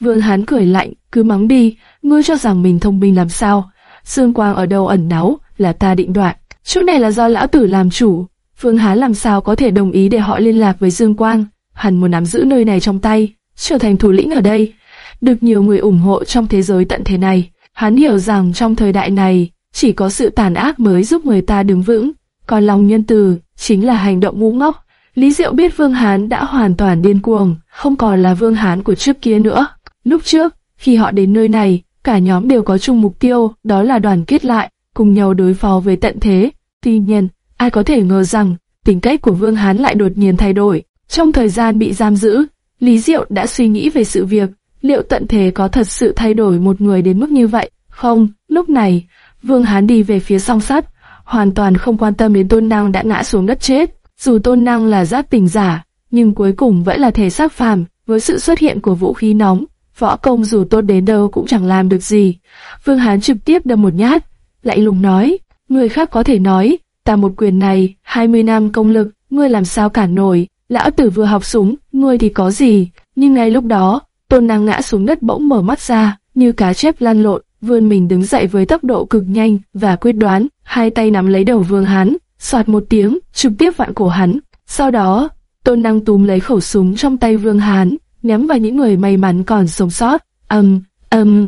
Vương Hán cười lạnh, cứ mắng đi, ngươi cho rằng mình thông minh làm sao? Dương Quang ở đâu ẩn náu, là ta định đoạt. Chỗ này là do lão tử làm chủ. Vương Hán làm sao có thể đồng ý để họ liên lạc với Dương Quang? Hắn muốn nắm giữ nơi này trong tay, trở thành thủ lĩnh ở đây được nhiều người ủng hộ trong thế giới tận thế này. Hắn hiểu rằng trong thời đại này, chỉ có sự tàn ác mới giúp người ta đứng vững, còn lòng nhân từ chính là hành động ngu ngốc. Lý Diệu biết Vương Hán đã hoàn toàn điên cuồng, không còn là Vương Hán của trước kia nữa. Lúc trước, khi họ đến nơi này, cả nhóm đều có chung mục tiêu, đó là đoàn kết lại, cùng nhau đối phó với tận thế. Tuy nhiên, ai có thể ngờ rằng, tính cách của Vương Hán lại đột nhiên thay đổi. Trong thời gian bị giam giữ, Lý Diệu đã suy nghĩ về sự việc, liệu tận thế có thật sự thay đổi một người đến mức như vậy? Không, lúc này, Vương Hán đi về phía song sắt, hoàn toàn không quan tâm đến tôn năng đã ngã xuống đất chết. Dù tôn năng là giác tình giả, nhưng cuối cùng vẫn là thể xác phàm, với sự xuất hiện của vũ khí nóng, võ công dù tốt đến đâu cũng chẳng làm được gì. Vương Hán trực tiếp đâm một nhát, lại lùng nói, người khác có thể nói, ta một quyền này, 20 năm công lực, ngươi làm sao cản nổi, lão tử vừa học súng, ngươi thì có gì, nhưng ngay lúc đó, tôn năng ngã xuống đất bỗng mở mắt ra, như cá chép lăn lộn, vươn mình đứng dậy với tốc độ cực nhanh và quyết đoán, hai tay nắm lấy đầu vương hán, soạt một tiếng, trực tiếp vặn cổ hắn. Sau đó, tôn năng túm lấy khẩu súng trong tay vương hán, ném vào những người may mắn còn sống sót. ầm, ầm,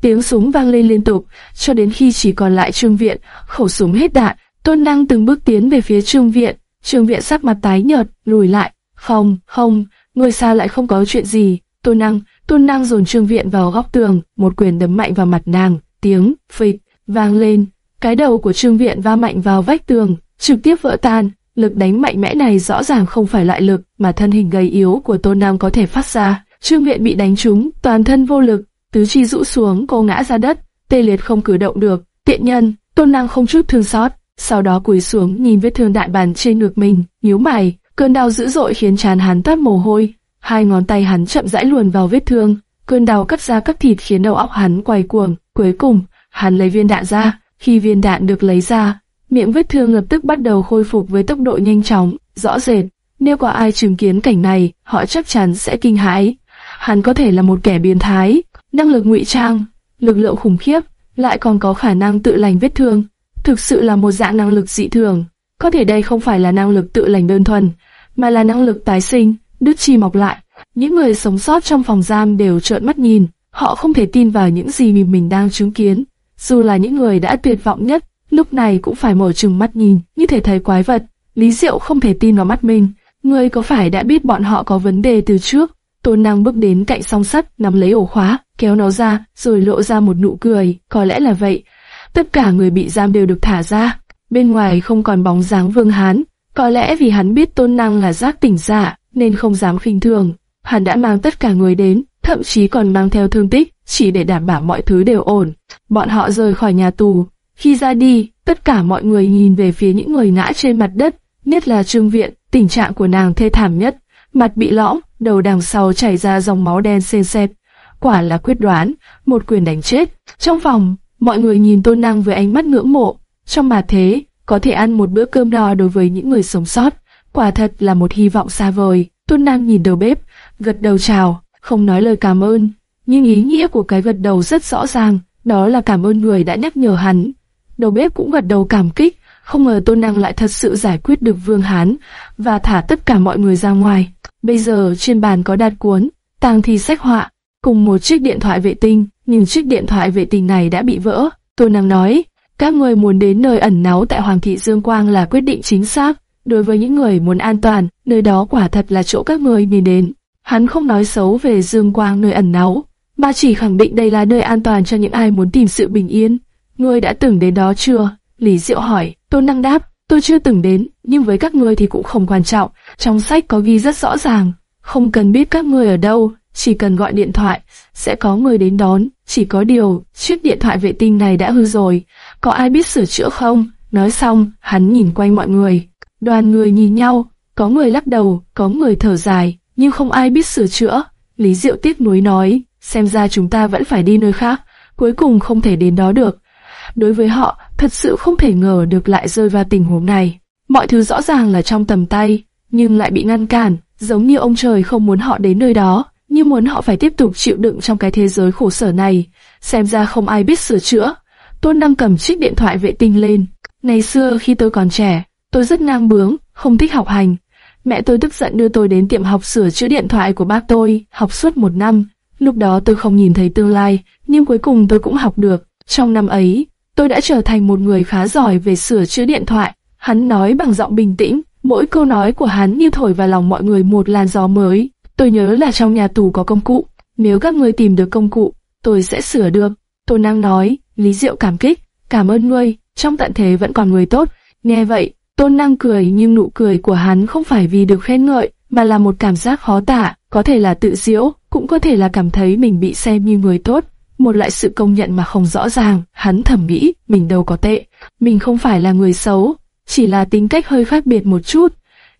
tiếng súng vang lên liên tục, cho đến khi chỉ còn lại trương viện, khẩu súng hết đạn, tôn năng từng bước tiến về phía trương viện, trương viện sắc mặt tái nhợt, lùi lại. Không, không, người sao lại không có chuyện gì, tôn năng, tôn năng dồn trương viện vào góc tường, một quyền đấm mạnh vào mặt nàng, tiếng, phịch, vang lên, cái đầu của trương viện va mạnh vào vách tường, trực tiếp vỡ tan. Lực đánh mạnh mẽ này rõ ràng không phải loại lực mà thân hình gầy yếu của Tôn Nam có thể phát ra. Trương Viện bị đánh trúng, toàn thân vô lực, tứ chi rũ xuống, cô ngã ra đất, tê liệt không cử động được. Tiện nhân, Tôn Nam không chút thương xót, sau đó cúi xuống nhìn vết thương đại bàn trên ngực mình, nhíu mày, cơn đau dữ dội khiến trán hắn toát mồ hôi, hai ngón tay hắn chậm rãi luồn vào vết thương, cơn đau cắt ra các thịt khiến đầu óc hắn quay cuồng. Cuối cùng, hắn lấy viên đạn ra, khi viên đạn được lấy ra, miệng vết thương lập tức bắt đầu khôi phục với tốc độ nhanh chóng, rõ rệt. Nếu có ai chứng kiến cảnh này, họ chắc chắn sẽ kinh hãi. Hắn có thể là một kẻ biến thái, năng lực ngụy trang, lực lượng khủng khiếp, lại còn có khả năng tự lành vết thương. Thực sự là một dạng năng lực dị thường. Có thể đây không phải là năng lực tự lành đơn thuần, mà là năng lực tái sinh, đứt chi mọc lại. Những người sống sót trong phòng giam đều trợn mắt nhìn, họ không thể tin vào những gì mình mình đang chứng kiến. Dù là những người đã tuyệt vọng nhất, lúc này cũng phải mở trừng mắt nhìn, như thể thấy quái vật. Lý Diệu không thể tin vào mắt mình. Ngươi có phải đã biết bọn họ có vấn đề từ trước? Tôn Năng bước đến cạnh song sắt, nắm lấy ổ khóa, kéo nó ra, rồi lộ ra một nụ cười. Có lẽ là vậy. Tất cả người bị giam đều được thả ra. Bên ngoài không còn bóng dáng Vương Hán. Có lẽ vì hắn biết Tôn Năng là giác tỉnh giả, nên không dám khinh thường. Hắn đã mang tất cả người đến, thậm chí còn mang theo thương tích, chỉ để đảm bảo mọi thứ đều ổn. Bọn họ rời khỏi nhà tù, khi ra đi, tất cả mọi người nhìn về phía những người ngã trên mặt đất, nhất là Trương Viện, tình trạng của nàng thê thảm nhất, mặt bị lõm, đầu đằng sau chảy ra dòng máu đen xên xẹt. Quả là quyết đoán, một quyền đánh chết. Trong phòng, mọi người nhìn Tôn Năng với ánh mắt ngưỡng mộ. Trong mà thế, có thể ăn một bữa cơm no đối với những người sống sót, quả thật là một hy vọng xa vời. Tôn Năng nhìn đầu bếp, gật đầu chào, không nói lời cảm ơn, nhưng ý nghĩa của cái gật đầu rất rõ ràng, đó là cảm ơn người đã nhắc nhở hắn. Đầu bếp cũng gật đầu cảm kích, không ngờ Tôn Năng lại thật sự giải quyết được Vương Hán và thả tất cả mọi người ra ngoài. Bây giờ trên bàn có đạt cuốn, tang thi sách họa, cùng một chiếc điện thoại vệ tinh, nhưng chiếc điện thoại vệ tinh này đã bị vỡ. Tôn Năng nói, các người muốn đến nơi ẩn náu tại Hoàng thị Dương Quang là quyết định chính xác. Đối với những người muốn an toàn, nơi đó quả thật là chỗ các người nên đến. Hắn không nói xấu về Dương Quang nơi ẩn náu, mà chỉ khẳng định đây là nơi an toàn cho những ai muốn tìm sự bình yên. Ngươi đã từng đến đó chưa? Lý Diệu hỏi. Tôn Năng đáp, tôi chưa từng đến, nhưng với các ngươi thì cũng không quan trọng. Trong sách có ghi rất rõ ràng, không cần biết các ngươi ở đâu, chỉ cần gọi điện thoại, sẽ có người đến đón. Chỉ có điều, chiếc điện thoại vệ tinh này đã hư rồi, có ai biết sửa chữa không? Nói xong, hắn nhìn quanh mọi người. Đoàn người nhìn nhau, có người lắc đầu, có người thở dài, nhưng không ai biết sửa chữa. Lý Diệu tiếc nuối nói, xem ra chúng ta vẫn phải đi nơi khác, cuối cùng không thể đến đó được. Đối với họ, thật sự không thể ngờ được lại rơi vào tình huống này. Mọi thứ rõ ràng là trong tầm tay, nhưng lại bị ngăn cản, giống như ông trời không muốn họ đến nơi đó, như muốn họ phải tiếp tục chịu đựng trong cái thế giới khổ sở này. Xem ra không ai biết sửa chữa. Tôn đang cầm chiếc điện thoại vệ tinh lên. Ngày xưa khi tôi còn trẻ, tôi rất ngang bướng, không thích học hành. Mẹ tôi tức giận đưa tôi đến tiệm học sửa chữa điện thoại của bác tôi, học suốt một năm. Lúc đó tôi không nhìn thấy tương lai, nhưng cuối cùng tôi cũng học được. Trong năm ấy, tôi đã trở thành một người khá giỏi về sửa chữa điện thoại. Hắn nói bằng giọng bình tĩnh, mỗi câu nói của hắn như thổi vào lòng mọi người một làn gió mới. Tôi nhớ là trong nhà tù có công cụ, nếu các ngươi tìm được công cụ, tôi sẽ sửa được. tôi Năng nói, Lý Diệu cảm kích, cảm ơn ngươi, trong tận thế vẫn còn người tốt. Nghe vậy, Tôn Năng cười nhưng nụ cười của hắn không phải vì được khen ngợi, mà là một cảm giác khó tả, có thể là tự diễu, cũng có thể là cảm thấy mình bị xem như người tốt. Một loại sự công nhận mà không rõ ràng, hắn thẩm nghĩ, mình đâu có tệ, mình không phải là người xấu, chỉ là tính cách hơi khác biệt một chút.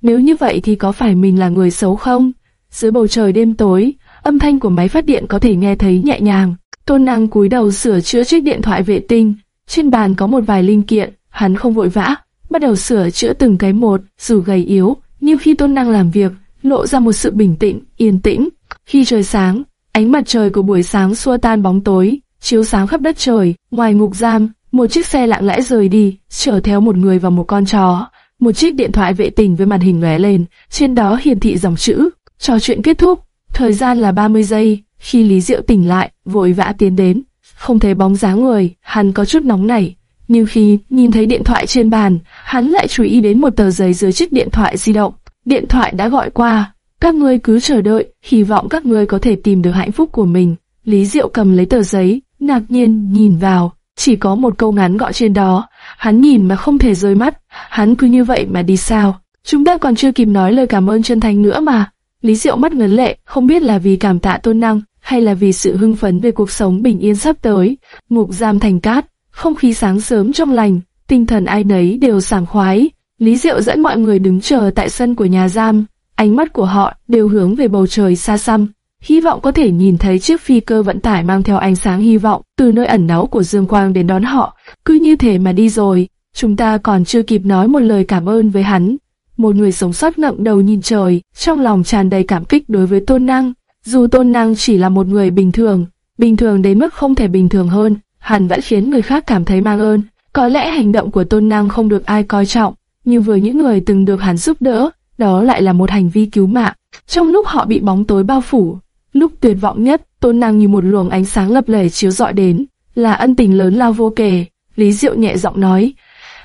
Nếu như vậy thì có phải mình là người xấu không? Dưới bầu trời đêm tối, âm thanh của máy phát điện có thể nghe thấy nhẹ nhàng. Tôn năng cúi đầu sửa chữa chiếc điện thoại vệ tinh. Trên bàn có một vài linh kiện, hắn không vội vã, bắt đầu sửa chữa từng cái một, dù gầy yếu, nhưng khi tôn năng làm việc, lộ ra một sự bình tĩnh, yên tĩnh. Khi trời sáng, ánh mặt trời của buổi sáng xua tan bóng tối, chiếu sáng khắp đất trời. Ngoài ngục giam, một chiếc xe lặng lẽ rời đi, chở theo một người và một con chó. Một chiếc điện thoại vệ tinh với màn hình lóe lên, trên đó hiển thị dòng chữ. Trò chuyện kết thúc, thời gian là 30 giây. Khi Lý Diệu tỉnh lại, vội vã tiến đến, không thấy bóng dáng người, hắn có chút nóng nảy. Nhưng khi nhìn thấy điện thoại trên bàn, hắn lại chú ý đến một tờ giấy dưới chiếc điện thoại di động. Điện thoại đã gọi qua, các ngươi cứ chờ đợi, hy vọng các ngươi có thể tìm được hạnh phúc của mình. Lý Diệu cầm lấy tờ giấy, ngạc nhiên nhìn vào, chỉ có một câu ngắn gọi trên đó. Hắn nhìn mà không thể rơi mắt, hắn cứ như vậy mà đi sao? Chúng ta còn chưa kịp nói lời cảm ơn chân thành nữa mà. Lý Diệu mắt ngấn lệ, không biết là vì cảm tạ tôn năng, hay là vì sự hưng phấn về cuộc sống bình yên sắp tới. Ngục giam thành cát, không khí sáng sớm trong lành, tinh thần ai nấy đều sảng khoái. Lý Diệu dẫn mọi người đứng chờ tại sân của nhà giam, ánh mắt của họ đều hướng về bầu trời xa xăm, hy vọng có thể nhìn thấy chiếc phi cơ vận tải mang theo ánh sáng hy vọng từ nơi ẩn náu của Dương Quang đến đón họ. Cứ như thế mà đi rồi, chúng ta còn chưa kịp nói một lời cảm ơn với hắn. Một người sống sót ngậm đầu nhìn trời, trong lòng tràn đầy cảm kích đối với Tôn Năng. Dù Tôn Năng chỉ là một người bình thường, bình thường đến mức không thể bình thường hơn, hắn vẫn khiến người khác cảm thấy mang ơn. Có lẽ hành động của Tôn Năng không được ai coi trọng, nhưng với những người từng được hắn giúp đỡ, đó lại là một hành vi cứu mạng. Trong lúc họ bị bóng tối bao phủ, lúc tuyệt vọng nhất, Tôn Năng như một luồng ánh sáng lập lẻ chiếu rọi đến, là ân tình lớn lao vô kể. Lý Diệu nhẹ giọng nói,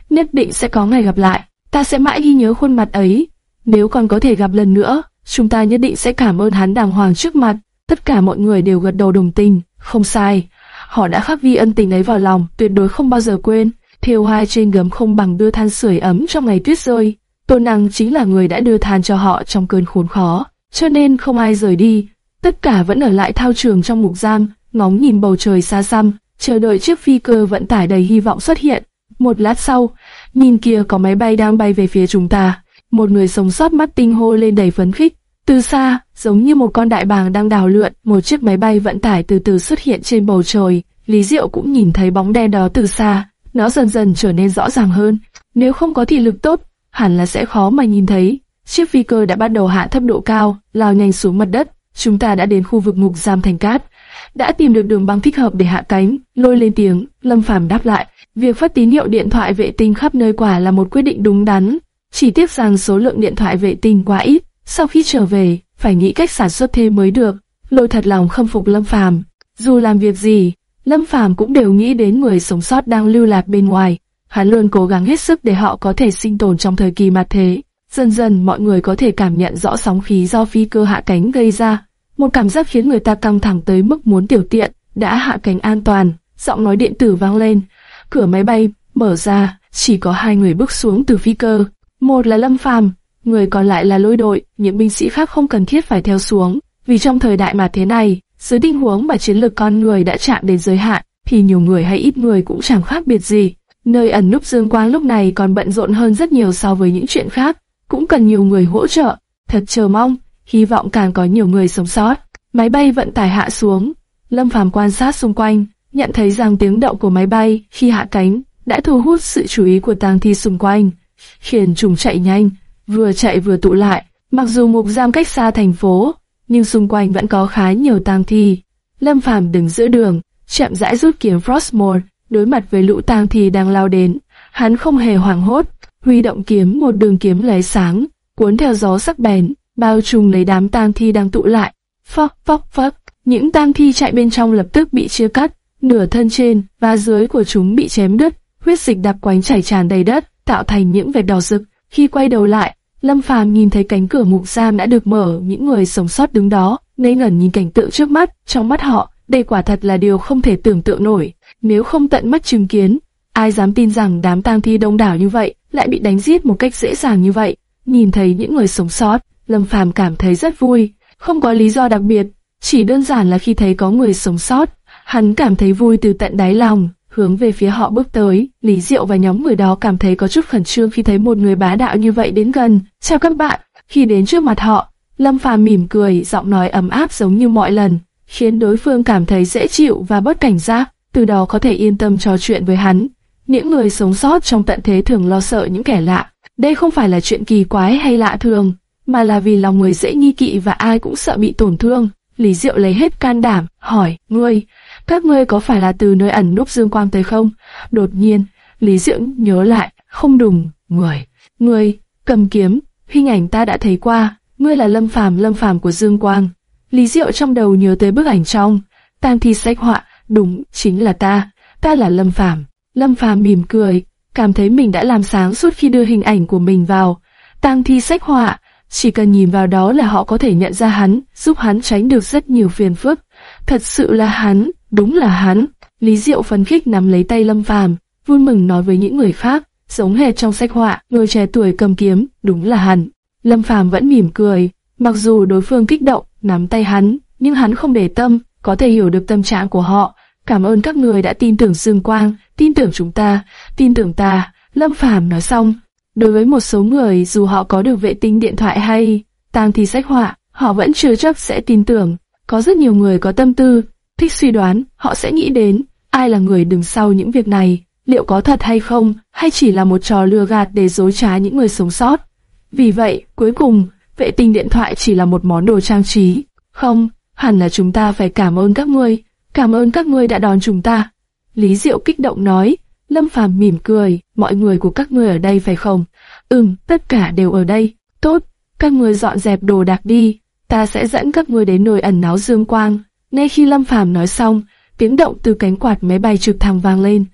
nhất định sẽ có ngày gặp lại, ta sẽ mãi ghi nhớ khuôn mặt ấy. Nếu còn có thể gặp lần nữa, chúng ta nhất định sẽ cảm ơn hắn đàng hoàng trước mặt. Tất cả mọi người đều gật đầu đồng tình, không sai. Họ đã khắc ghi ân tình ấy vào lòng, tuyệt đối không bao giờ quên. Thiêu hai trên gấm không bằng đưa than sưởi ấm trong ngày tuyết rơi. Tôn Năng chính là người đã đưa than cho họ trong cơn khốn khó, cho nên không ai rời đi. Tất cả vẫn ở lại thao trường trong mục giam, ngóng nhìn bầu trời xa xăm, chờ đợi chiếc phi cơ vận tải đầy hy vọng xuất hiện. Một lát sau, nhìn kia có máy bay đang bay về phía chúng ta. Một người sống sót mắt tinh hô lên đầy phấn khích. Từ xa, giống như một con đại bàng đang đào lượn, một chiếc máy bay vận tải từ từ xuất hiện trên bầu trời. Lý Diệu cũng nhìn thấy bóng đen đó từ xa, nó dần dần trở nên rõ ràng hơn. Nếu không có thị lực tốt, hẳn là sẽ khó mà nhìn thấy. Chiếc phi cơ đã bắt đầu hạ thấp độ cao, lao nhanh xuống mặt đất. Chúng ta đã đến khu vực ngục giam thành cát, đã tìm được đường băng thích hợp để hạ cánh. Lôi lên tiếng, Lâm Phàm đáp lại. Việc phát tín hiệu điện thoại vệ tinh khắp nơi quả là một quyết định đúng đắn. Chỉ tiếc rằng số lượng điện thoại vệ tinh quá ít. Sau khi trở về, phải nghĩ cách sản xuất thêm mới được. Lôi thật lòng khâm phục Lâm Phàm. Dù làm việc gì, Lâm Phàm cũng đều nghĩ đến người sống sót đang lưu lạc bên ngoài. Hắn luôn cố gắng hết sức để họ có thể sinh tồn trong thời kỳ mặt thế. Dần dần mọi người có thể cảm nhận rõ sóng khí do phi cơ hạ cánh gây ra. Một cảm giác khiến người ta căng thẳng tới mức muốn tiểu tiện, đã hạ cánh an toàn. Giọng nói điện tử vang lên. Cửa máy bay mở ra, chỉ có hai người bước xuống từ phi cơ. Một là Lâm Phàm, người còn lại là lôi đội, những binh sĩ khác không cần thiết phải theo xuống. Vì trong thời đại mà thế này, dưới tình huống mà chiến lược con người đã chạm đến giới hạn, thì nhiều người hay ít người cũng chẳng khác biệt gì. Nơi ẩn núp Dương Quang lúc này còn bận rộn hơn rất nhiều so với những chuyện khác, cũng cần nhiều người hỗ trợ. Thật chờ mong, hy vọng càng có nhiều người sống sót. Máy bay vận tải hạ xuống, Lâm Phàm quan sát xung quanh, nhận thấy rằng tiếng động của máy bay khi hạ cánh đã thu hút sự chú ý của tang thi xung quanh, khiến chúng chạy nhanh, vừa chạy vừa tụ lại. Mặc dù mục giam cách xa thành phố, nhưng xung quanh vẫn có khá nhiều tang thi. Lâm Phàm đứng giữa đường, chậm rãi rút kiếm Frostmore, đối mặt với lũ tang thi đang lao đến, hắn không hề hoảng hốt, huy động kiếm một đường kiếm lấy sáng, cuốn theo gió sắc bén, bao trùm lấy đám tang thi đang tụ lại. Phốc phốc phốc, những tang thi chạy bên trong lập tức bị chia cắt, nửa thân trên và dưới của chúng bị chém đứt, huyết dịch đặc quánh chảy tràn đầy đất, tạo thành những vệt đỏ rực. Khi quay đầu lại, Lâm Phàm nhìn thấy cánh cửa ngục giam đã được mở, những người sống sót đứng đó, ngây ngẩn nhìn cảnh tượng trước mắt, trong mắt họ Đây quả thật là điều không thể tưởng tượng nổi. Nếu không tận mắt chứng kiến, ai dám tin rằng đám tang thi đông đảo như vậy lại bị đánh giết một cách dễ dàng như vậy. Nhìn thấy những người sống sót, Lâm Phàm cảm thấy rất vui, không có lý do đặc biệt, chỉ đơn giản là khi thấy có người sống sót, hắn cảm thấy vui từ tận đáy lòng, hướng về phía họ bước tới. Lý Diệu và nhóm người đó cảm thấy có chút khẩn trương khi thấy một người bá đạo như vậy đến gần. Chào các bạn, khi đến trước mặt họ, Lâm Phàm mỉm cười, giọng nói ấm áp giống như mọi lần, khiến đối phương cảm thấy dễ chịu và bất cảnh giác, từ đó có thể yên tâm trò chuyện với hắn. Những người sống sót trong tận thế thường lo sợ những kẻ lạ. Đây không phải là chuyện kỳ quái hay lạ thường, mà là vì lòng người dễ nghi kỵ và ai cũng sợ bị tổn thương. Lý Diệu lấy hết can đảm, hỏi, ngươi, các ngươi có phải là từ nơi ẩn núp dương quang tới không? Đột nhiên, Lý Diệu nhớ lại, không đùng, người, ngươi, cầm kiếm, hình ảnh ta đã thấy qua, ngươi là lâm phàm lâm phàm của dương quang. Lý Diệu trong đầu nhớ tới bức ảnh trong, tam thi sách họa, đúng, chính là ta, ta là lâm phàm. Lâm phàm mỉm cười, cảm thấy mình đã làm sáng suốt khi đưa hình ảnh của mình vào. Tang thi sách họa, chỉ cần nhìn vào đó là họ có thể nhận ra hắn, giúp hắn tránh được rất nhiều phiền phức. Thật sự là hắn, đúng là hắn. Lý Diệu phấn khích nắm lấy tay Lâm Phàm, vui mừng nói với những người khác, giống hệt trong sách họa, người trẻ tuổi cầm kiếm, đúng là hắn. Lâm Phàm vẫn mỉm cười, mặc dù đối phương kích động, nắm tay hắn, nhưng hắn không để tâm, có thể hiểu được tâm trạng của họ. Cảm ơn các người đã tin tưởng Dương Quang, tin tưởng chúng ta, tin tưởng ta. Lâm Phàm nói xong, Đối với một số người dù họ có được vệ tinh điện thoại hay tang thì sách họa, họ vẫn chưa chắc sẽ tin tưởng. Có rất nhiều người có tâm tư, thích suy đoán, họ sẽ nghĩ đến ai là người đứng sau những việc này, liệu có thật hay không, hay chỉ là một trò lừa gạt để dối trá những người sống sót. Vì vậy, cuối cùng, vệ tinh điện thoại chỉ là một món đồ trang trí. Không, hẳn là chúng ta phải cảm ơn các ngươi, cảm ơn các ngươi đã đón chúng ta. Lý Diệu kích động nói, Lâm Phàm mỉm cười, mọi người của các ngươi ở đây phải không? Ừm, tất cả đều ở đây. Tốt, các ngươi dọn dẹp đồ đạc đi, ta sẽ dẫn các ngươi đến nơi ẩn náu dương quang. Ngay khi Lâm Phàm nói xong, tiếng động từ cánh quạt máy bay trực thăng vang lên.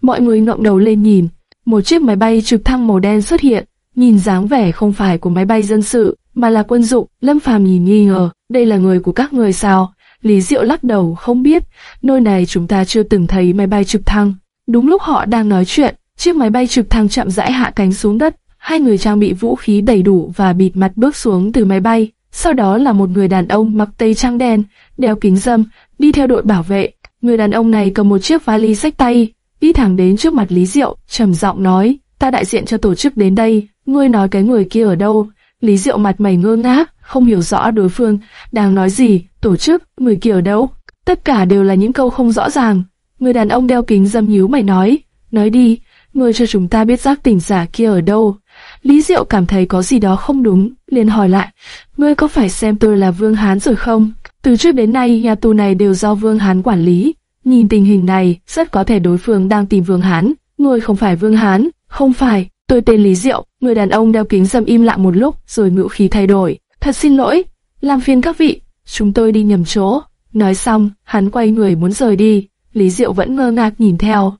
Mọi người ngẩng đầu lên nhìn, một chiếc máy bay trực thăng màu đen xuất hiện, nhìn dáng vẻ không phải của máy bay dân sự, mà là quân dụng. Lâm Phàm nhìn nghi ngờ, đây là người của các người sao? Lý Diệu lắc đầu, không biết, nơi này chúng ta chưa từng thấy máy bay trực thăng. Đúng lúc họ đang nói chuyện, chiếc máy bay trực thăng chậm rãi hạ cánh xuống đất. Hai người trang bị vũ khí đầy đủ và bịt mặt bước xuống từ máy bay. Sau đó là một người đàn ông mặc tây trang đen, đeo kính dâm, đi theo đội bảo vệ. Người đàn ông này cầm một chiếc vali sách tay, đi thẳng đến trước mặt Lý Diệu, trầm giọng nói: "Ta đại diện cho tổ chức đến đây, ngươi nói cái người kia ở đâu?" Lý Diệu mặt mày ngơ ngác, không hiểu rõ đối phương đang nói gì. Tổ chức, người kia ở đâu? Tất cả đều là những câu không rõ ràng. Người đàn ông đeo kính dâm nhíu mày nói, nói đi, ngươi cho chúng ta biết giác tỉnh giả kia ở đâu. Lý Diệu cảm thấy có gì đó không đúng, liền hỏi lại, ngươi có phải xem tôi là Vương Hán rồi không? Từ trước đến nay nhà tù này đều do Vương Hán quản lý. Nhìn tình hình này, rất có thể đối phương đang tìm Vương Hán. Ngươi không phải Vương Hán, không phải, tôi tên Lý Diệu. Người đàn ông đeo kính dâm im lặng một lúc, rồi ngữ khí thay đổi. Thật xin lỗi, làm phiền các vị, chúng tôi đi nhầm chỗ. Nói xong, hắn quay người muốn rời đi. Lý Diệu vẫn ngơ ngác nhìn theo.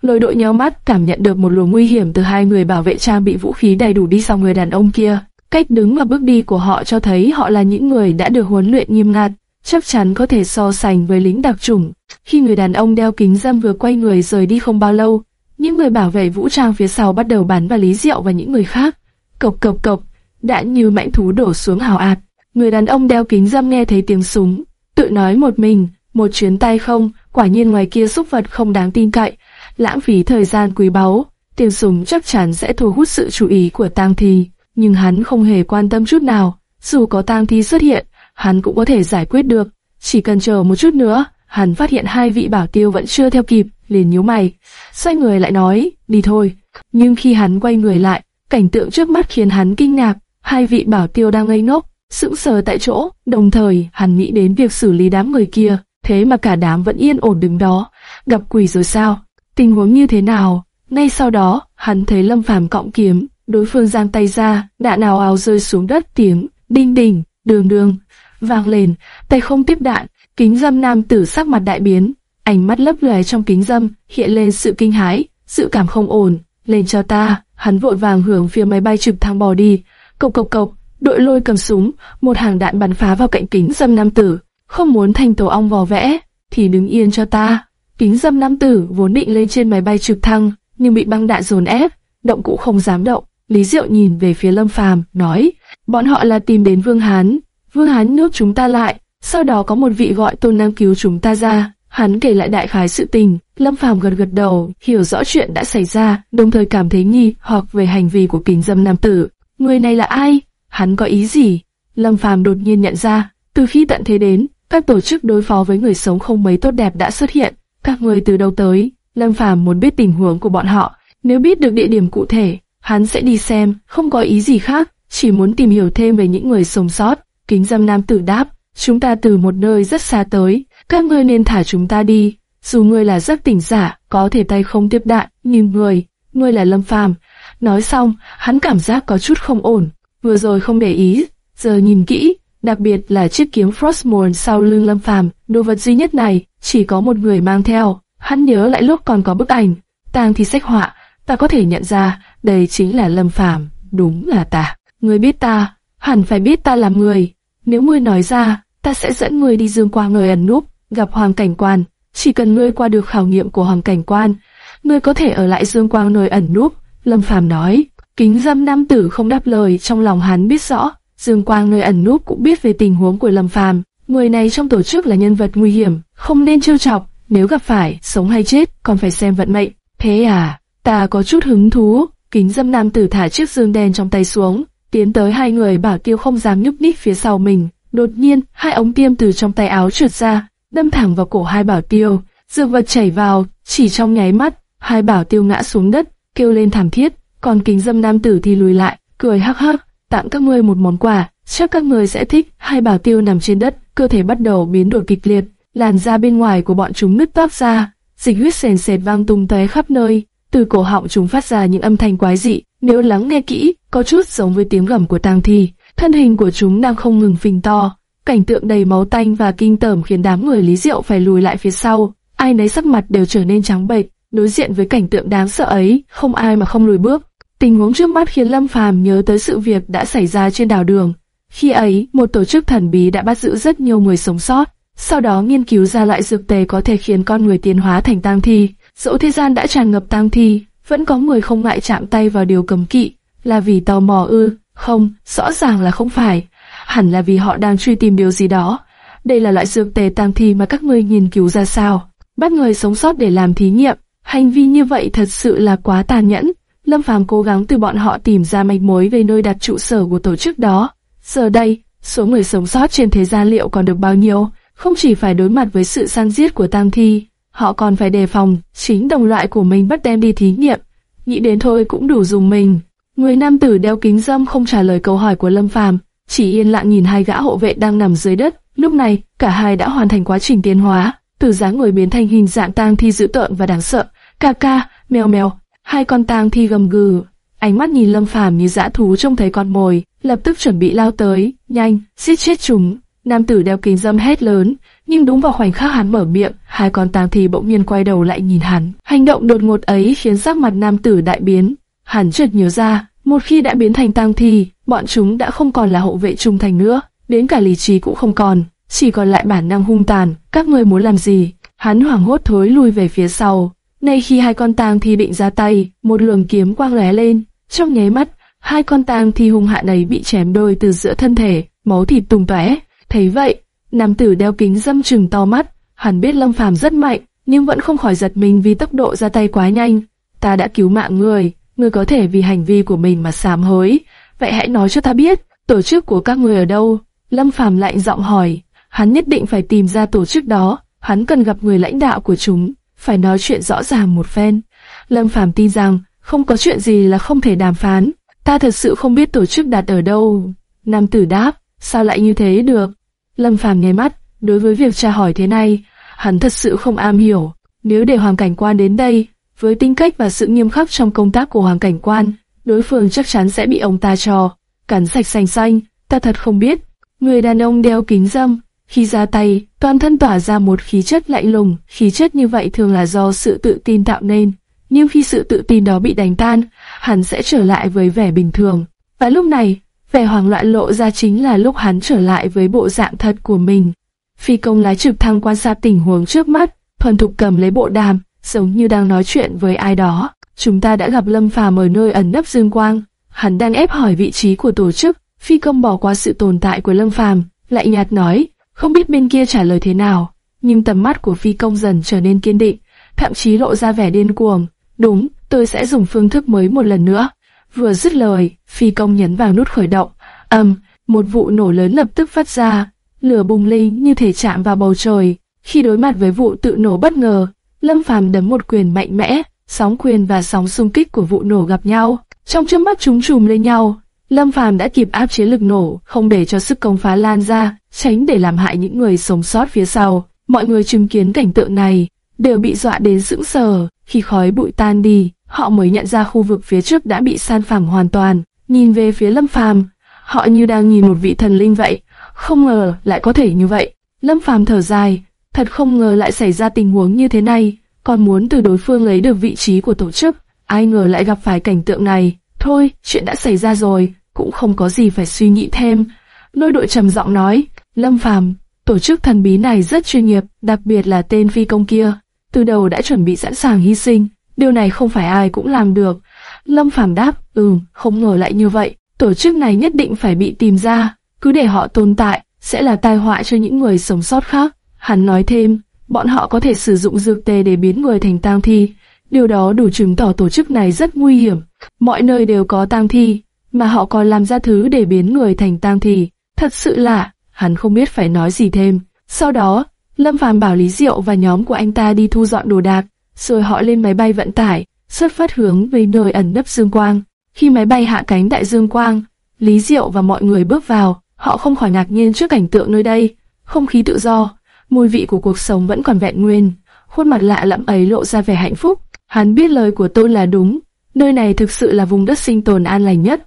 Lôi đội nhéo mắt cảm nhận được một luồng nguy hiểm từ hai người bảo vệ trang bị vũ khí đầy đủ đi sau người đàn ông kia. Cách đứng và bước đi của họ cho thấy họ là những người đã được huấn luyện nghiêm ngặt, chắc chắn có thể so sánh với lính đặc chủng. Khi người đàn ông đeo kính dâm vừa quay người rời đi không bao lâu, những người bảo vệ vũ trang phía sau bắt đầu bắn vào Lý Diệu và những người khác. Cộc cộc cộc, đã như mãnh thú đổ xuống hào ạt. Người đàn ông đeo kính dâm nghe thấy tiếng súng, tự nói một mình, một chuyến tay không, quả nhiên ngoài kia xúc vật không đáng tin cậy, lãng phí thời gian quý báu, tiếng súng chắc chắn sẽ thu hút sự chú ý của tang thi, nhưng hắn không hề quan tâm chút nào, dù có tang thi xuất hiện, hắn cũng có thể giải quyết được, chỉ cần chờ một chút nữa, hắn phát hiện hai vị bảo tiêu vẫn chưa theo kịp, liền nhíu mày, xoay người lại nói, đi thôi, nhưng khi hắn quay người lại, cảnh tượng trước mắt khiến hắn kinh ngạc, hai vị bảo tiêu đang ngây ngốc, sững sờ tại chỗ, đồng thời hắn nghĩ đến việc xử lý đám người kia, thế mà cả đám vẫn yên ổn đứng đó. Gặp quỷ rồi sao? Tình huống như thế nào? Ngay sau đó, hắn thấy Lâm Phàm cọng kiếm, đối phương giang tay ra, đạn ào ào rơi xuống đất tiếng, đinh đinh, đường đường, vang lên, tay không tiếp đạn, kính dâm nam tử sắc mặt đại biến, ánh mắt lấp lóe trong kính dâm, hiện lên sự kinh hãi, sự cảm không ổn, lên cho ta, hắn vội vàng hướng phía máy bay trực thăng bò đi, cộc cộc cộc, đội lôi cầm súng, một hàng đạn bắn phá vào cạnh kính dâm nam tử, không muốn thành tổ ong vò vẽ. thì đứng yên cho ta. Kính dâm nam tử vốn định lên trên máy bay trực thăng, nhưng bị băng đạn dồn ép, động cũng không dám động. Lý Diệu nhìn về phía Lâm Phàm, nói, bọn họ là tìm đến Vương Hán. Vương Hán nước chúng ta lại, sau đó có một vị gọi Tôn Nam cứu chúng ta ra. Hắn kể lại đại khái sự tình, Lâm Phàm gật gật đầu, hiểu rõ chuyện đã xảy ra, đồng thời cảm thấy nghi hoặc về hành vi của kính dâm nam tử. Người này là ai? Hắn có ý gì? Lâm Phàm đột nhiên nhận ra, từ khi tận thế đến, các tổ chức đối phó với người sống không mấy tốt đẹp đã xuất hiện. Các người từ đâu tới? Lâm Phàm muốn biết tình huống của bọn họ. Nếu biết được địa điểm cụ thể, hắn sẽ đi xem, không có ý gì khác, chỉ muốn tìm hiểu thêm về những người sống sót. Kính dâm nam tử đáp, chúng ta từ một nơi rất xa tới, các ngươi nên thả chúng ta đi. Dù ngươi là rất tỉnh giả, có thể tay không tiếp đạn, nhưng ngươi, ngươi là Lâm Phàm. Nói xong, hắn cảm giác có chút không ổn. Vừa rồi không để ý, giờ nhìn kỹ, đặc biệt là chiếc kiếm Frostmourne sau lưng Lâm Phàm, đồ vật duy nhất này chỉ có một người mang theo. Hắn nhớ lại lúc còn có bức ảnh, tang thì sách họa, ta có thể nhận ra đây chính là Lâm Phàm, đúng là ta. Ngươi biết ta, hẳn phải biết ta là người. Nếu ngươi nói ra, ta sẽ dẫn ngươi đi dương qua người ẩn núp, gặp hoàng cảnh quan. Chỉ cần ngươi qua được khảo nghiệm của hoàng cảnh quan, ngươi có thể ở lại dương quang nơi ẩn núp. Lâm Phàm nói, kính dâm nam tử không đáp lời trong lòng hắn biết rõ, dương quang nơi ẩn núp cũng biết về tình huống của Lâm Phàm. Người này trong tổ chức là nhân vật nguy hiểm, không nên trêu chọc, nếu gặp phải, sống hay chết, còn phải xem vận mệnh. Thế à, ta có chút hứng thú. Kính dâm nam tử thả chiếc dương đen trong tay xuống, tiến tới hai người bảo tiêu không dám nhúc nhích phía sau mình. Đột nhiên, hai ống tiêm từ trong tay áo trượt ra, đâm thẳng vào cổ hai bảo tiêu. Dược vật chảy vào, chỉ trong nháy mắt, hai bảo tiêu ngã xuống đất, kêu lên thảm thiết. Còn kính dâm nam tử thì lùi lại, cười hắc hắc, tặng các ngươi một món quà, chắc các ngươi sẽ thích. Hai bảo tiêu nằm trên đất, cơ thể bắt đầu biến đổi kịch liệt, làn da bên ngoài của bọn chúng nứt toác ra, dịch huyết sền sệt vang tung tóe khắp nơi. Từ cổ họng chúng phát ra những âm thanh quái dị, nếu lắng nghe kỹ, có chút giống với tiếng gầm của tang thi. Thân hình của chúng đang không ngừng phình to, cảnh tượng đầy máu tanh và kinh tởm khiến đám người Lý Diệu phải lùi lại phía sau. Ai nấy sắc mặt đều trở nên trắng bệch, đối diện với cảnh tượng đáng sợ ấy, không ai mà không lùi bước. Tình huống trước mắt khiến Lâm Phàm nhớ tới sự việc đã xảy ra trên đảo đường. Khi ấy, một tổ chức thần bí đã bắt giữ rất nhiều người sống sót, sau đó nghiên cứu ra loại dược tề có thể khiến con người tiến hóa thành tang thi. Dẫu thế gian đã tràn ngập tang thi, vẫn có người không ngại chạm tay vào điều cấm kỵ, là vì tò mò ư? Không, rõ ràng là không phải. Hẳn là vì họ đang truy tìm điều gì đó. Đây là loại dược tề tang thi mà các ngươi nghiên cứu ra sao? Bắt người sống sót để làm thí nghiệm. Hành vi như vậy thật sự là quá tàn nhẫn. Lâm Phàm cố gắng từ bọn họ tìm ra manh mối về nơi đặt trụ sở của tổ chức đó. Giờ đây, số người sống sót trên thế gian liệu còn được bao nhiêu? Không chỉ phải đối mặt với sự săn giết của tang thi, họ còn phải đề phòng chính đồng loại của mình bắt đem đi thí nghiệm. Nghĩ đến thôi cũng đủ dùng mình. Người nam tử đeo kính dâm không trả lời câu hỏi của Lâm Phàm, chỉ yên lặng nhìn hai gã hộ vệ đang nằm dưới đất. Lúc này, cả hai đã hoàn thành quá trình tiến hóa, từ dáng người biến thành hình dạng tang thi dữ tợn và đáng sợ. Ca ca, mèo mèo, hai con tang thi gầm gừ, ánh mắt nhìn Lâm Phàm như dã thú trông thấy con mồi, lập tức chuẩn bị lao tới, nhanh, giết chết chúng. Nam tử đeo kính dâm hét lớn, nhưng đúng vào khoảnh khắc hắn mở miệng, hai con tang thi bỗng nhiên quay đầu lại nhìn hắn. Hành động đột ngột ấy khiến sắc mặt nam tử đại biến. Hắn chợt nhớ ra, một khi đã biến thành tang thi, bọn chúng đã không còn là hộ vệ trung thành nữa, đến cả lý trí cũng không còn, chỉ còn lại bản năng hung tàn. Các ngươi muốn làm gì? Hắn hoảng hốt thối lui về phía sau. Nay khi hai con tang thi định ra tay, một luồng kiếm quang lóe lên, trong nháy mắt, hai con tang thi hung hạ này bị chém đôi từ giữa thân thể, máu thịt tung tóe. Thấy vậy, nam tử đeo kính dâm trừng to mắt, hắn biết Lâm Phàm rất mạnh, nhưng vẫn không khỏi giật mình vì tốc độ ra tay quá nhanh. Ta đã cứu mạng người, ngươi có thể vì hành vi của mình mà sám hối, vậy hãy nói cho ta biết, tổ chức của các người ở đâu? Lâm Phàm lạnh giọng hỏi, hắn nhất định phải tìm ra tổ chức đó, hắn cần gặp người lãnh đạo của chúng, phải nói chuyện rõ ràng một phen. Lâm Phàm tin rằng, không có chuyện gì là không thể đàm phán, ta thật sự không biết tổ chức đặt ở đâu. Nam tử đáp, sao lại như thế được? Lâm Phàm nháy mắt, đối với việc tra hỏi thế này, hắn thật sự không am hiểu. Nếu để Hoàng Cảnh Quan đến đây, với tính cách và sự nghiêm khắc trong công tác của Hoàng Cảnh Quan, đối phương chắc chắn sẽ bị ông ta trò, cắn sạch xanh xanh, ta thật không biết. Người đàn ông đeo kính dâm, khi ra tay, toàn thân tỏa ra một khí chất lạnh lùng, khí chất như vậy thường là do sự tự tin tạo nên. Nhưng khi sự tự tin đó bị đánh tan, hắn sẽ trở lại với vẻ bình thường. Và lúc này, vẻ hoảng loạn lộ ra chính là lúc hắn trở lại với bộ dạng thật của mình. phi công lái trực thăng quan sát tình huống trước mắt, thuần thục cầm lấy bộ đàm, giống như đang nói chuyện với ai đó. Chúng ta đã gặp Lâm Phàm ở nơi ẩn nấp dương quang, hắn đang ép hỏi vị trí của tổ chức. Phi công bỏ qua sự tồn tại của Lâm Phàm, lại nhạt nói, không biết bên kia trả lời thế nào, nhưng tầm mắt của phi công dần trở nên kiên định, thậm chí lộ ra vẻ điên cuồng. Đúng, tôi sẽ dùng phương thức mới một lần nữa. Vừa dứt lời, phi công nhấn vào nút khởi động. ầm, một vụ nổ lớn lập tức phát ra, lửa bùng lên như thể chạm vào bầu trời. Khi đối mặt với vụ tự nổ bất ngờ, Lâm Phàm đấm một quyền mạnh mẽ, sóng quyền và sóng xung kích của vụ nổ gặp nhau. Trong chớp mắt chúng trùm lên nhau, Lâm Phàm đã kịp áp chế lực nổ, không để cho sức công phá lan ra, tránh để làm hại những người sống sót phía sau. Mọi người chứng kiến cảnh tượng này đều bị dọa đến sững sờ. Khi khói bụi tan đi, họ mới nhận ra khu vực phía trước đã bị san phẳng hoàn toàn. Nhìn về phía Lâm Phàm, họ như đang nhìn một vị thần linh vậy. Không ngờ lại có thể như vậy. Lâm Phàm thở dài, thật không ngờ lại xảy ra tình huống như thế này. Còn muốn từ đối phương lấy được vị trí của tổ chức, ai ngờ lại gặp phải cảnh tượng này. Thôi, chuyện đã xảy ra rồi, cũng không có gì phải suy nghĩ thêm. Lôi đội trầm giọng nói, Lâm Phàm, tổ chức thần bí này rất chuyên nghiệp, đặc biệt là tên phi công kia, từ đầu đã chuẩn bị sẵn sàng hy sinh, điều này không phải ai cũng làm được. Lâm Phàm đáp, ừm, không ngờ lại như vậy, tổ chức này nhất định phải bị tìm ra, cứ để họ tồn tại, sẽ là tai họa cho những người sống sót khác. Hắn nói thêm, bọn họ có thể sử dụng dược tê để biến người thành tang thi, điều đó đủ chứng tỏ tổ chức này rất nguy hiểm. Mọi nơi đều có tang thi, mà họ còn làm ra thứ để biến người thành tang thi. Thật sự lạ, hắn không biết phải nói gì thêm. Sau đó, Lâm Phàm bảo Lý Diệu và nhóm của anh ta đi thu dọn đồ đạc, rồi họ lên máy bay vận tải, xuất phát hướng về nơi ẩn nấp Dương Quang. Khi máy bay hạ cánh tại Dương Quang, Lý Diệu và mọi người bước vào, họ không khỏi ngạc nhiên trước cảnh tượng nơi đây. Không khí tự do, mùi vị của cuộc sống vẫn còn vẹn nguyên. Khuôn mặt lạ lẫm ấy lộ ra vẻ hạnh phúc. Hắn biết lời của tôi là đúng, nơi này thực sự là vùng đất sinh tồn an lành nhất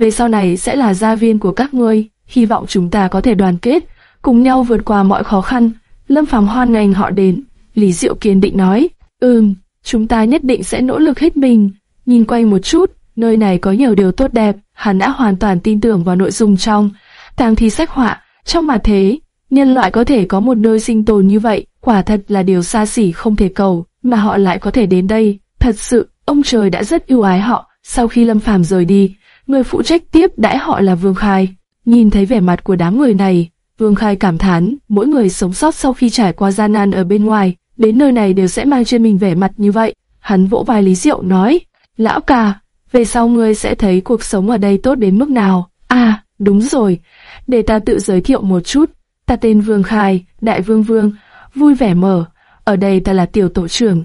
về sau này sẽ là gia viên của các ngươi, hy vọng chúng ta có thể đoàn kết, cùng nhau vượt qua mọi khó khăn. Lâm Phàm hoan nghênh họ đến, Lý Diệu kiên định nói, ừm, chúng ta nhất định sẽ nỗ lực hết mình. Nhìn quanh một chút, nơi này có nhiều điều tốt đẹp, hắn đã hoàn toàn tin tưởng vào nội dung trong tàng thi sách họa. Trong mặt thế, nhân loại có thể có một nơi sinh tồn như vậy, quả thật là điều xa xỉ không thể cầu, mà họ lại có thể đến đây. Thật sự, ông trời đã rất yêu ái họ. Sau khi Lâm Phàm rời đi, người phụ trách tiếp đãi họ là Vương Khai. Nhìn thấy vẻ mặt của đám người này, Vương Khai cảm thán, mỗi người sống sót sau khi trải qua gian nan ở bên ngoài, đến nơi này đều sẽ mang trên mình vẻ mặt như vậy. Hắn vỗ vai Lý Diệu nói, lão ca, về sau ngươi sẽ thấy cuộc sống ở đây tốt đến mức nào. À, đúng rồi, để ta tự giới thiệu một chút. Ta tên Vương Khai, Đại Vương Vương, vui vẻ mở. Ở đây ta là tiểu tổ trưởng,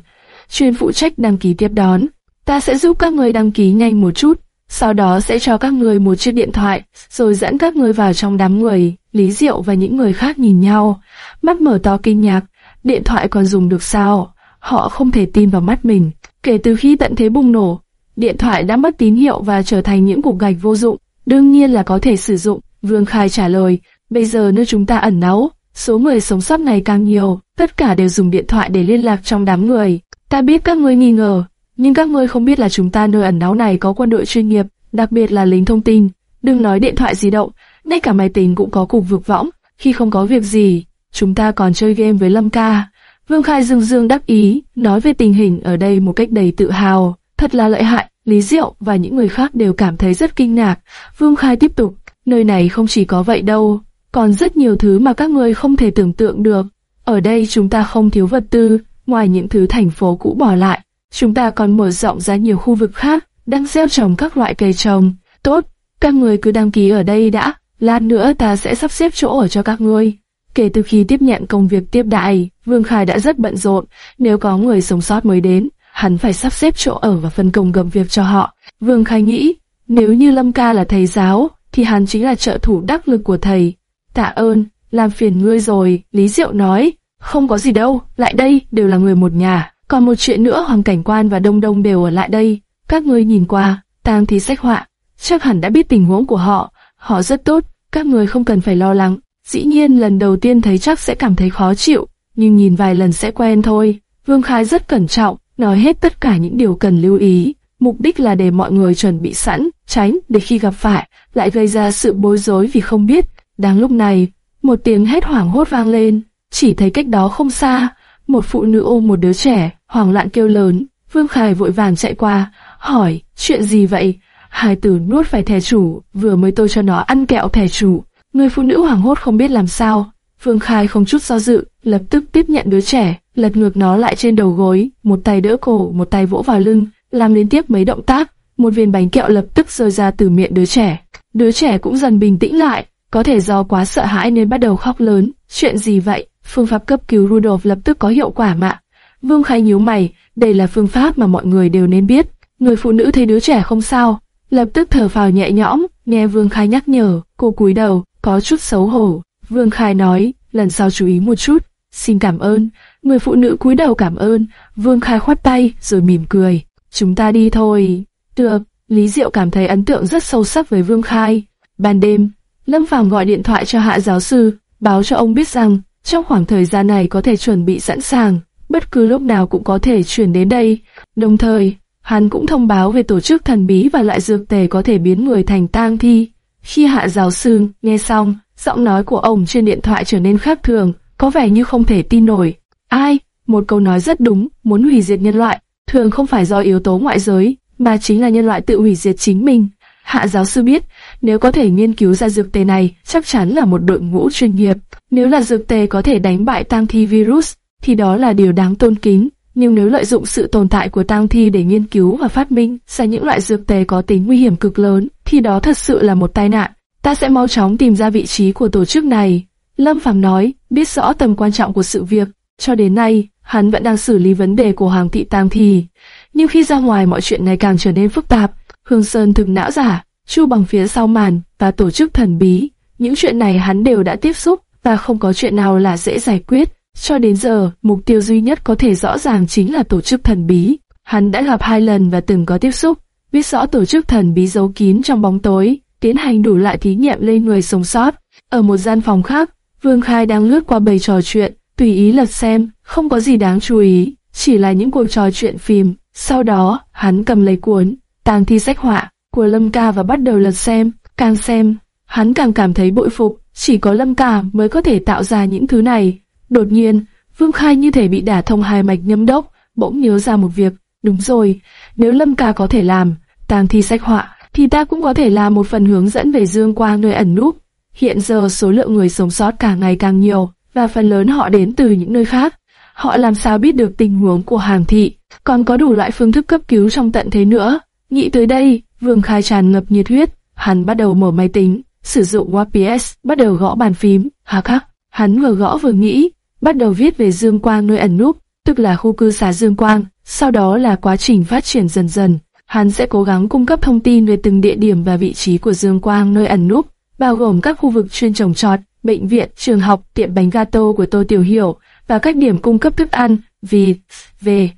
chuyên phụ trách đăng ký tiếp đón. Ta sẽ giúp các người đăng ký nhanh một chút, sau đó sẽ cho các người một chiếc điện thoại, rồi dẫn các người vào trong đám người. Lý Diệu và những người khác nhìn nhau, mắt mở to kinh ngạc. Điện thoại còn dùng được sao? Họ không thể tin vào mắt mình. Kể từ khi tận thế bùng nổ, điện thoại đã mất tín hiệu và trở thành những cục gạch vô dụng. Đương nhiên là có thể sử dụng. Vương Khai trả lời, bây giờ nơi chúng ta ẩn náu, số người sống sót ngày càng nhiều, tất cả đều dùng điện thoại để liên lạc trong đám người. Ta biết các ngươi nghi ngờ, nhưng các ngươi không biết là chúng ta nơi ẩn náu này có quân đội chuyên nghiệp, đặc biệt là lính thông tin. Đừng nói điện thoại di động, ngay cả máy tính cũng có cục vực võng. Khi không có việc gì, chúng ta còn chơi game với Lâm Ca. Vương Khai dương dương đắc ý, nói về tình hình ở đây một cách đầy tự hào. Thật là lợi hại, Lý Diệu và những người khác đều cảm thấy rất kinh ngạc. Vương Khai tiếp tục, nơi này không chỉ có vậy đâu, còn rất nhiều thứ mà các ngươi không thể tưởng tượng được. Ở đây chúng ta không thiếu vật tư, ngoài những thứ thành phố cũ bỏ lại, Chúng ta còn mở rộng ra nhiều khu vực khác, đang gieo trồng các loại cây trồng. Tốt, các người cứ đăng ký ở đây đã, lát nữa ta sẽ sắp xếp chỗ ở cho các ngươi. Kể từ khi tiếp nhận công việc tiếp đại, Vương Khai đã rất bận rộn, nếu có người sống sót mới đến, hắn phải sắp xếp chỗ ở và phân công gầm việc cho họ. Vương Khai nghĩ, nếu như Lâm Ca là thầy giáo, thì hắn chính là trợ thủ đắc lực của thầy. Tạ ơn, làm phiền ngươi rồi, Lý Diệu nói, không có gì đâu, lại đây, đều là người một nhà. Còn một chuyện nữa Hoàng Cảnh Quan và Đông Đông đều ở lại đây. Các ngươi nhìn qua, tang thì sách họa, chắc hẳn đã biết tình huống của họ. Họ rất tốt, các người không cần phải lo lắng. Dĩ nhiên lần đầu tiên thấy chắc sẽ cảm thấy khó chịu, nhưng nhìn vài lần sẽ quen thôi. Vương Khai rất cẩn trọng, nói hết tất cả những điều cần lưu ý. Mục đích là để mọi người chuẩn bị sẵn, tránh để khi gặp phải, lại gây ra sự bối rối vì không biết. Đang lúc này, một tiếng hét hoảng hốt vang lên, chỉ thấy cách đó không xa, một phụ nữ ôm một đứa trẻ, hoảng loạn kêu lớn. Vương Khải vội vàng chạy qua, hỏi, chuyện gì vậy? Hai tử nuốt phải thẻ chủ, vừa mới tôi cho nó ăn kẹo thẻ chủ. Người phụ nữ hoảng hốt không biết làm sao. Vương Khai không chút do dự, lập tức tiếp nhận đứa trẻ, lật ngược nó lại trên đầu gối, một tay đỡ cổ, một tay vỗ vào lưng, làm liên tiếp mấy động tác. Một viên bánh kẹo lập tức rơi ra từ miệng đứa trẻ. Đứa trẻ cũng dần bình tĩnh lại, có thể do quá sợ hãi nên bắt đầu khóc lớn. Chuyện gì vậy? Phương pháp cấp cứu Rudolph lập tức có hiệu quả mà. Vương Khai nhíu mày, đây là phương pháp mà mọi người đều nên biết. Người phụ nữ thấy đứa trẻ không sao, lập tức thở phào nhẹ nhõm, nghe Vương Khai nhắc nhở, cô cúi đầu, có chút xấu hổ. Vương Khai nói, lần sau chú ý một chút, xin cảm ơn. Người phụ nữ cúi đầu cảm ơn, Vương Khai khoát tay rồi mỉm cười. Chúng ta đi thôi. Được, Lý Diệu cảm thấy ấn tượng rất sâu sắc với Vương Khai. Ban đêm, Lâm Phàm gọi điện thoại cho hạ giáo sư, báo cho ông biết rằng trong khoảng thời gian này có thể chuẩn bị sẵn sàng, bất cứ lúc nào cũng có thể chuyển đến đây. Đồng thời, hắn cũng thông báo về tổ chức thần bí và loại dược tề có thể biến người thành tang thi. Khi hạ giáo sư nghe xong, giọng nói của ông trên điện thoại trở nên khác thường, có vẻ như không thể tin nổi. Ai? Một câu nói rất đúng, muốn hủy diệt nhân loại, thường không phải do yếu tố ngoại giới, mà chính là nhân loại tự hủy diệt chính mình. Hạ giáo sư biết, nếu có thể nghiên cứu ra dược tề này, chắc chắn là một đội ngũ chuyên nghiệp. Nếu là dược tề có thể đánh bại tang thi virus, thì đó là điều đáng tôn kính. Nhưng nếu lợi dụng sự tồn tại của tang thi để nghiên cứu và phát minh ra những loại dược tề có tính nguy hiểm cực lớn, thì đó thật sự là một tai nạn. Ta sẽ mau chóng tìm ra vị trí của tổ chức này. Lâm Phàm nói, biết rõ tầm quan trọng của sự việc. Cho đến nay, hắn vẫn đang xử lý vấn đề của Hoàng thị tang thi. Nhưng khi ra ngoài mọi chuyện ngày càng trở nên phức tạp, Hương Sơn thực não giả, Chu bằng phía sau màn và tổ chức thần bí. Những chuyện này hắn đều đã tiếp xúc và không có chuyện nào là dễ giải quyết. Cho đến giờ, mục tiêu duy nhất có thể rõ ràng chính là tổ chức thần bí. Hắn đã gặp hai lần và từng có tiếp xúc, biết rõ tổ chức thần bí giấu kín trong bóng tối, tiến hành đủ loại thí nghiệm lên người sống sót. Ở một gian phòng khác, Vương Khai đang lướt qua bầy trò chuyện, tùy ý lật xem, không có gì đáng chú ý, chỉ là những cuộc trò chuyện phim. Sau đó, hắn cầm lấy cuốn, tàng thi sách họa của Lâm Ca và bắt đầu lật xem, càng xem, hắn càng cảm thấy bội phục, chỉ có Lâm Ca mới có thể tạo ra những thứ này. Đột nhiên, Vương Khai như thể bị đả thông hai mạch nhâm đốc, bỗng nhớ ra một việc, đúng rồi, nếu Lâm Ca có thể làm, tàng thi sách họa, thì ta cũng có thể làm một phần hướng dẫn về dương quang nơi ẩn núp. Hiện giờ số lượng người sống sót càng ngày càng nhiều, và phần lớn họ đến từ những nơi khác. Họ làm sao biết được tình huống của hàng thị, còn có đủ loại phương thức cấp cứu trong tận thế nữa. Nghĩ tới đây, Vương Khai tràn ngập nhiệt huyết, hắn bắt đầu mở máy tính, sử dụng WPS, bắt đầu gõ bàn phím, hắc hắc, hắn vừa gõ vừa nghĩ, bắt đầu viết về Dương Quang nơi ẩn núp, tức là khu cư xá Dương Quang, sau đó là quá trình phát triển dần dần. Hắn sẽ cố gắng cung cấp thông tin về từng địa điểm và vị trí của Dương Quang nơi ẩn núp, bao gồm các khu vực chuyên trồng trọt, bệnh viện, trường học, tiệm bánh gato của Tô Tiểu Hiểu và các điểm cung cấp thức ăn, vì, về.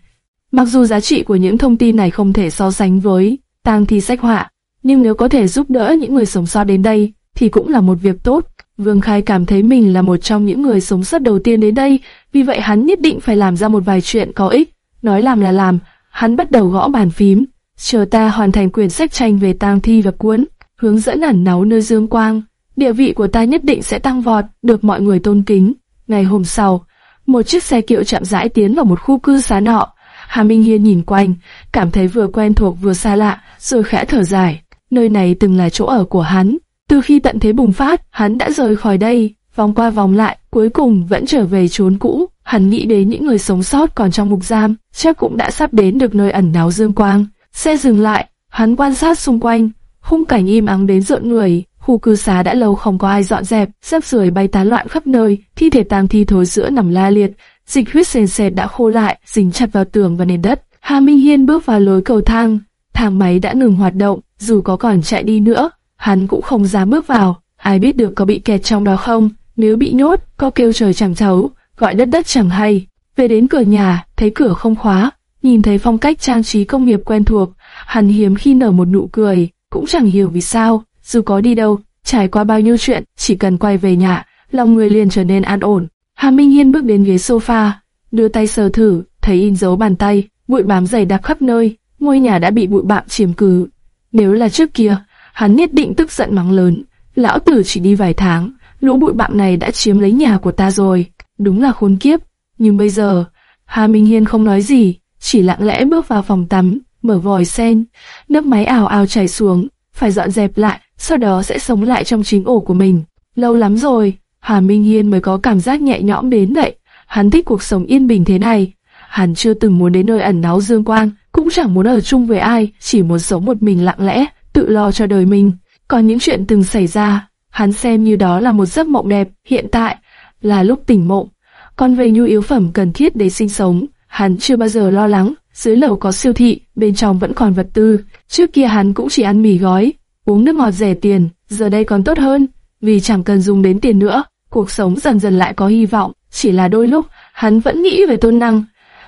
Mặc dù giá trị của những thông tin này không thể so sánh với tang thi sách họa, nhưng nếu có thể giúp đỡ những người sống sót đến đây, thì cũng là một việc tốt. Vương Khai cảm thấy mình là một trong những người sống sót đầu tiên đến đây, vì vậy hắn nhất định phải làm ra một vài chuyện có ích. Nói làm là làm, hắn bắt đầu gõ bàn phím. Chờ ta hoàn thành quyển sách tranh về tang thi và cuốn, hướng dẫn ẩn náu nơi dương quang. Địa vị của ta nhất định sẽ tăng vọt, được mọi người tôn kính. Ngày hôm sau, một chiếc xe kiệu chậm rãi tiến vào một khu cư xá nọ. Hà Minh Hiên nhìn quanh, cảm thấy vừa quen thuộc vừa xa lạ, rồi khẽ thở dài. Nơi này từng là chỗ ở của hắn. Từ khi tận thế bùng phát, hắn đã rời khỏi đây, vòng qua vòng lại, cuối cùng vẫn trở về chốn cũ. Hắn nghĩ đến những người sống sót còn trong mục giam, chắc cũng đã sắp đến được nơi ẩn náu dương quang. Xe dừng lại, hắn quan sát xung quanh, khung cảnh im ắng đến rợn người. Khu cư xá đã lâu không có ai dọn dẹp, xếp rưởi bay tán loạn khắp nơi, thi thể tang thi thối giữa nằm la liệt, dịch huyết sền sệt đã khô lại, dính chặt vào tường và nền đất. Hà Minh Hiên bước vào lối cầu thang, thang máy đã ngừng hoạt động, dù có còn chạy đi nữa, hắn cũng không dám bước vào. Ai biết được có bị kẹt trong đó không? Nếu bị nhốt, có kêu trời chẳng thấu, gọi đất đất chẳng hay. Về đến cửa nhà, thấy cửa không khóa, nhìn thấy phong cách trang trí công nghiệp quen thuộc, hắn hiếm khi nở một nụ cười, cũng chẳng hiểu vì sao, dù có đi đâu, trải qua bao nhiêu chuyện, chỉ cần quay về nhà, lòng người liền trở nên an ổn. Hà Minh Hiên bước đến ghế sofa, đưa tay sờ thử, thấy in dấu bàn tay, bụi bám dày đặc khắp nơi, ngôi nhà đã bị bụi bặm chiếm cứ. Nếu là trước kia, hắn nhất định tức giận mắng lớn, lão tử chỉ đi vài tháng, lũ bụi bặm này đã chiếm lấy nhà của ta rồi, đúng là khốn kiếp. Nhưng bây giờ, Hà Minh Hiên không nói gì, chỉ lặng lẽ bước vào phòng tắm, mở vòi sen, nước máy ảo ảo chảy xuống, phải dọn dẹp lại, sau đó sẽ sống lại trong chính ổ của mình. Lâu lắm rồi, Hà Minh Hiên mới có cảm giác nhẹ nhõm đến vậy. Hắn thích cuộc sống yên bình thế này. Hắn chưa từng muốn đến nơi ẩn náu dương quang, cũng chẳng muốn ở chung với ai, chỉ muốn sống một mình lặng lẽ, tự lo cho đời mình. Còn những chuyện từng xảy ra, hắn xem như đó là một giấc mộng đẹp, hiện tại là lúc tỉnh mộng. Còn về nhu yếu phẩm cần thiết để sinh sống, hắn chưa bao giờ lo lắng. Dưới lầu có siêu thị, bên trong vẫn còn vật tư. Trước kia hắn cũng chỉ ăn mì gói, uống nước ngọt rẻ tiền, giờ đây còn tốt hơn, vì chẳng cần dùng đến tiền nữa. Cuộc sống dần dần lại có hy vọng, chỉ là đôi lúc hắn vẫn nghĩ về tôn năng.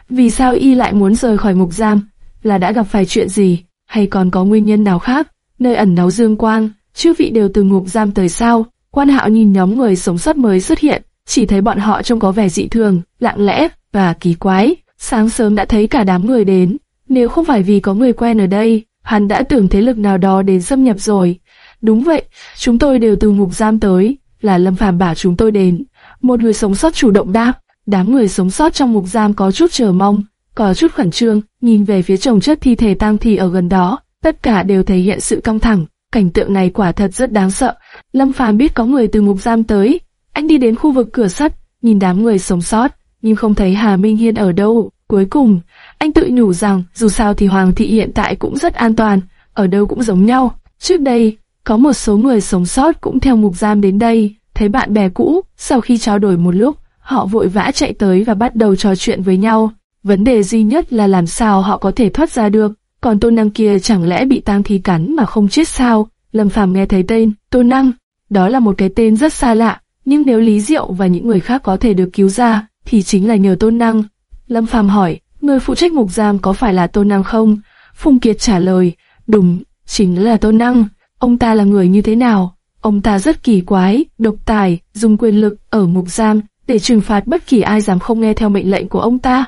Vì sao y lại muốn rời khỏi ngục giam? Là đã gặp phải chuyện gì? Hay còn có nguyên nhân nào khác? Nơi ẩn náu dương quang, chư vị đều từ ngục giam tới sao? Quan hạo nhìn nhóm người sống sót mới xuất hiện, chỉ thấy bọn họ trông có vẻ dị thường, lặng lẽ và kỳ quái. Sáng sớm đã thấy cả đám người đến, nếu không phải vì có người quen ở đây, hắn đã tưởng thế lực nào đó đến xâm nhập rồi. Đúng vậy, chúng tôi đều từ ngục giam tới, là Lâm Phàm bảo chúng tôi đến. Một người sống sót chủ động đáp, đám người sống sót trong ngục giam có chút chờ mong, có chút khẩn trương, nhìn về phía chồng chất thi thể tang thi ở gần đó, tất cả đều thể hiện sự căng thẳng. Cảnh tượng này quả thật rất đáng sợ. Lâm Phàm biết có người từ ngục giam tới, anh đi đến khu vực cửa sắt, nhìn đám người sống sót, nhưng không thấy Hà Minh Hiên ở đâu. Cuối cùng, anh tự nhủ rằng dù sao thì Hoàng thị hiện tại cũng rất an toàn, ở đâu cũng giống nhau. Trước đây, có một số người sống sót cũng theo mục giam đến đây, thấy bạn bè cũ, sau khi trao đổi một lúc, họ vội vã chạy tới và bắt đầu trò chuyện với nhau. Vấn đề duy nhất là làm sao họ có thể thoát ra được, còn Tôn Năng kia chẳng lẽ bị tang thi cắn mà không chết sao? Lâm Phàm nghe thấy tên Tôn Năng, đó là một cái tên rất xa lạ, nhưng nếu Lý Diệu và những người khác có thể được cứu ra, thì chính là nhờ Tôn Năng. Lâm Phàm hỏi, người phụ trách mục giam có phải là Tôn Năng không? Phùng Kiệt trả lời, đúng, chính là Tôn Năng. Ông ta là người như thế nào? Ông ta rất kỳ quái, độc tài, dùng quyền lực ở ngục giam để trừng phạt bất kỳ ai dám không nghe theo mệnh lệnh của ông ta.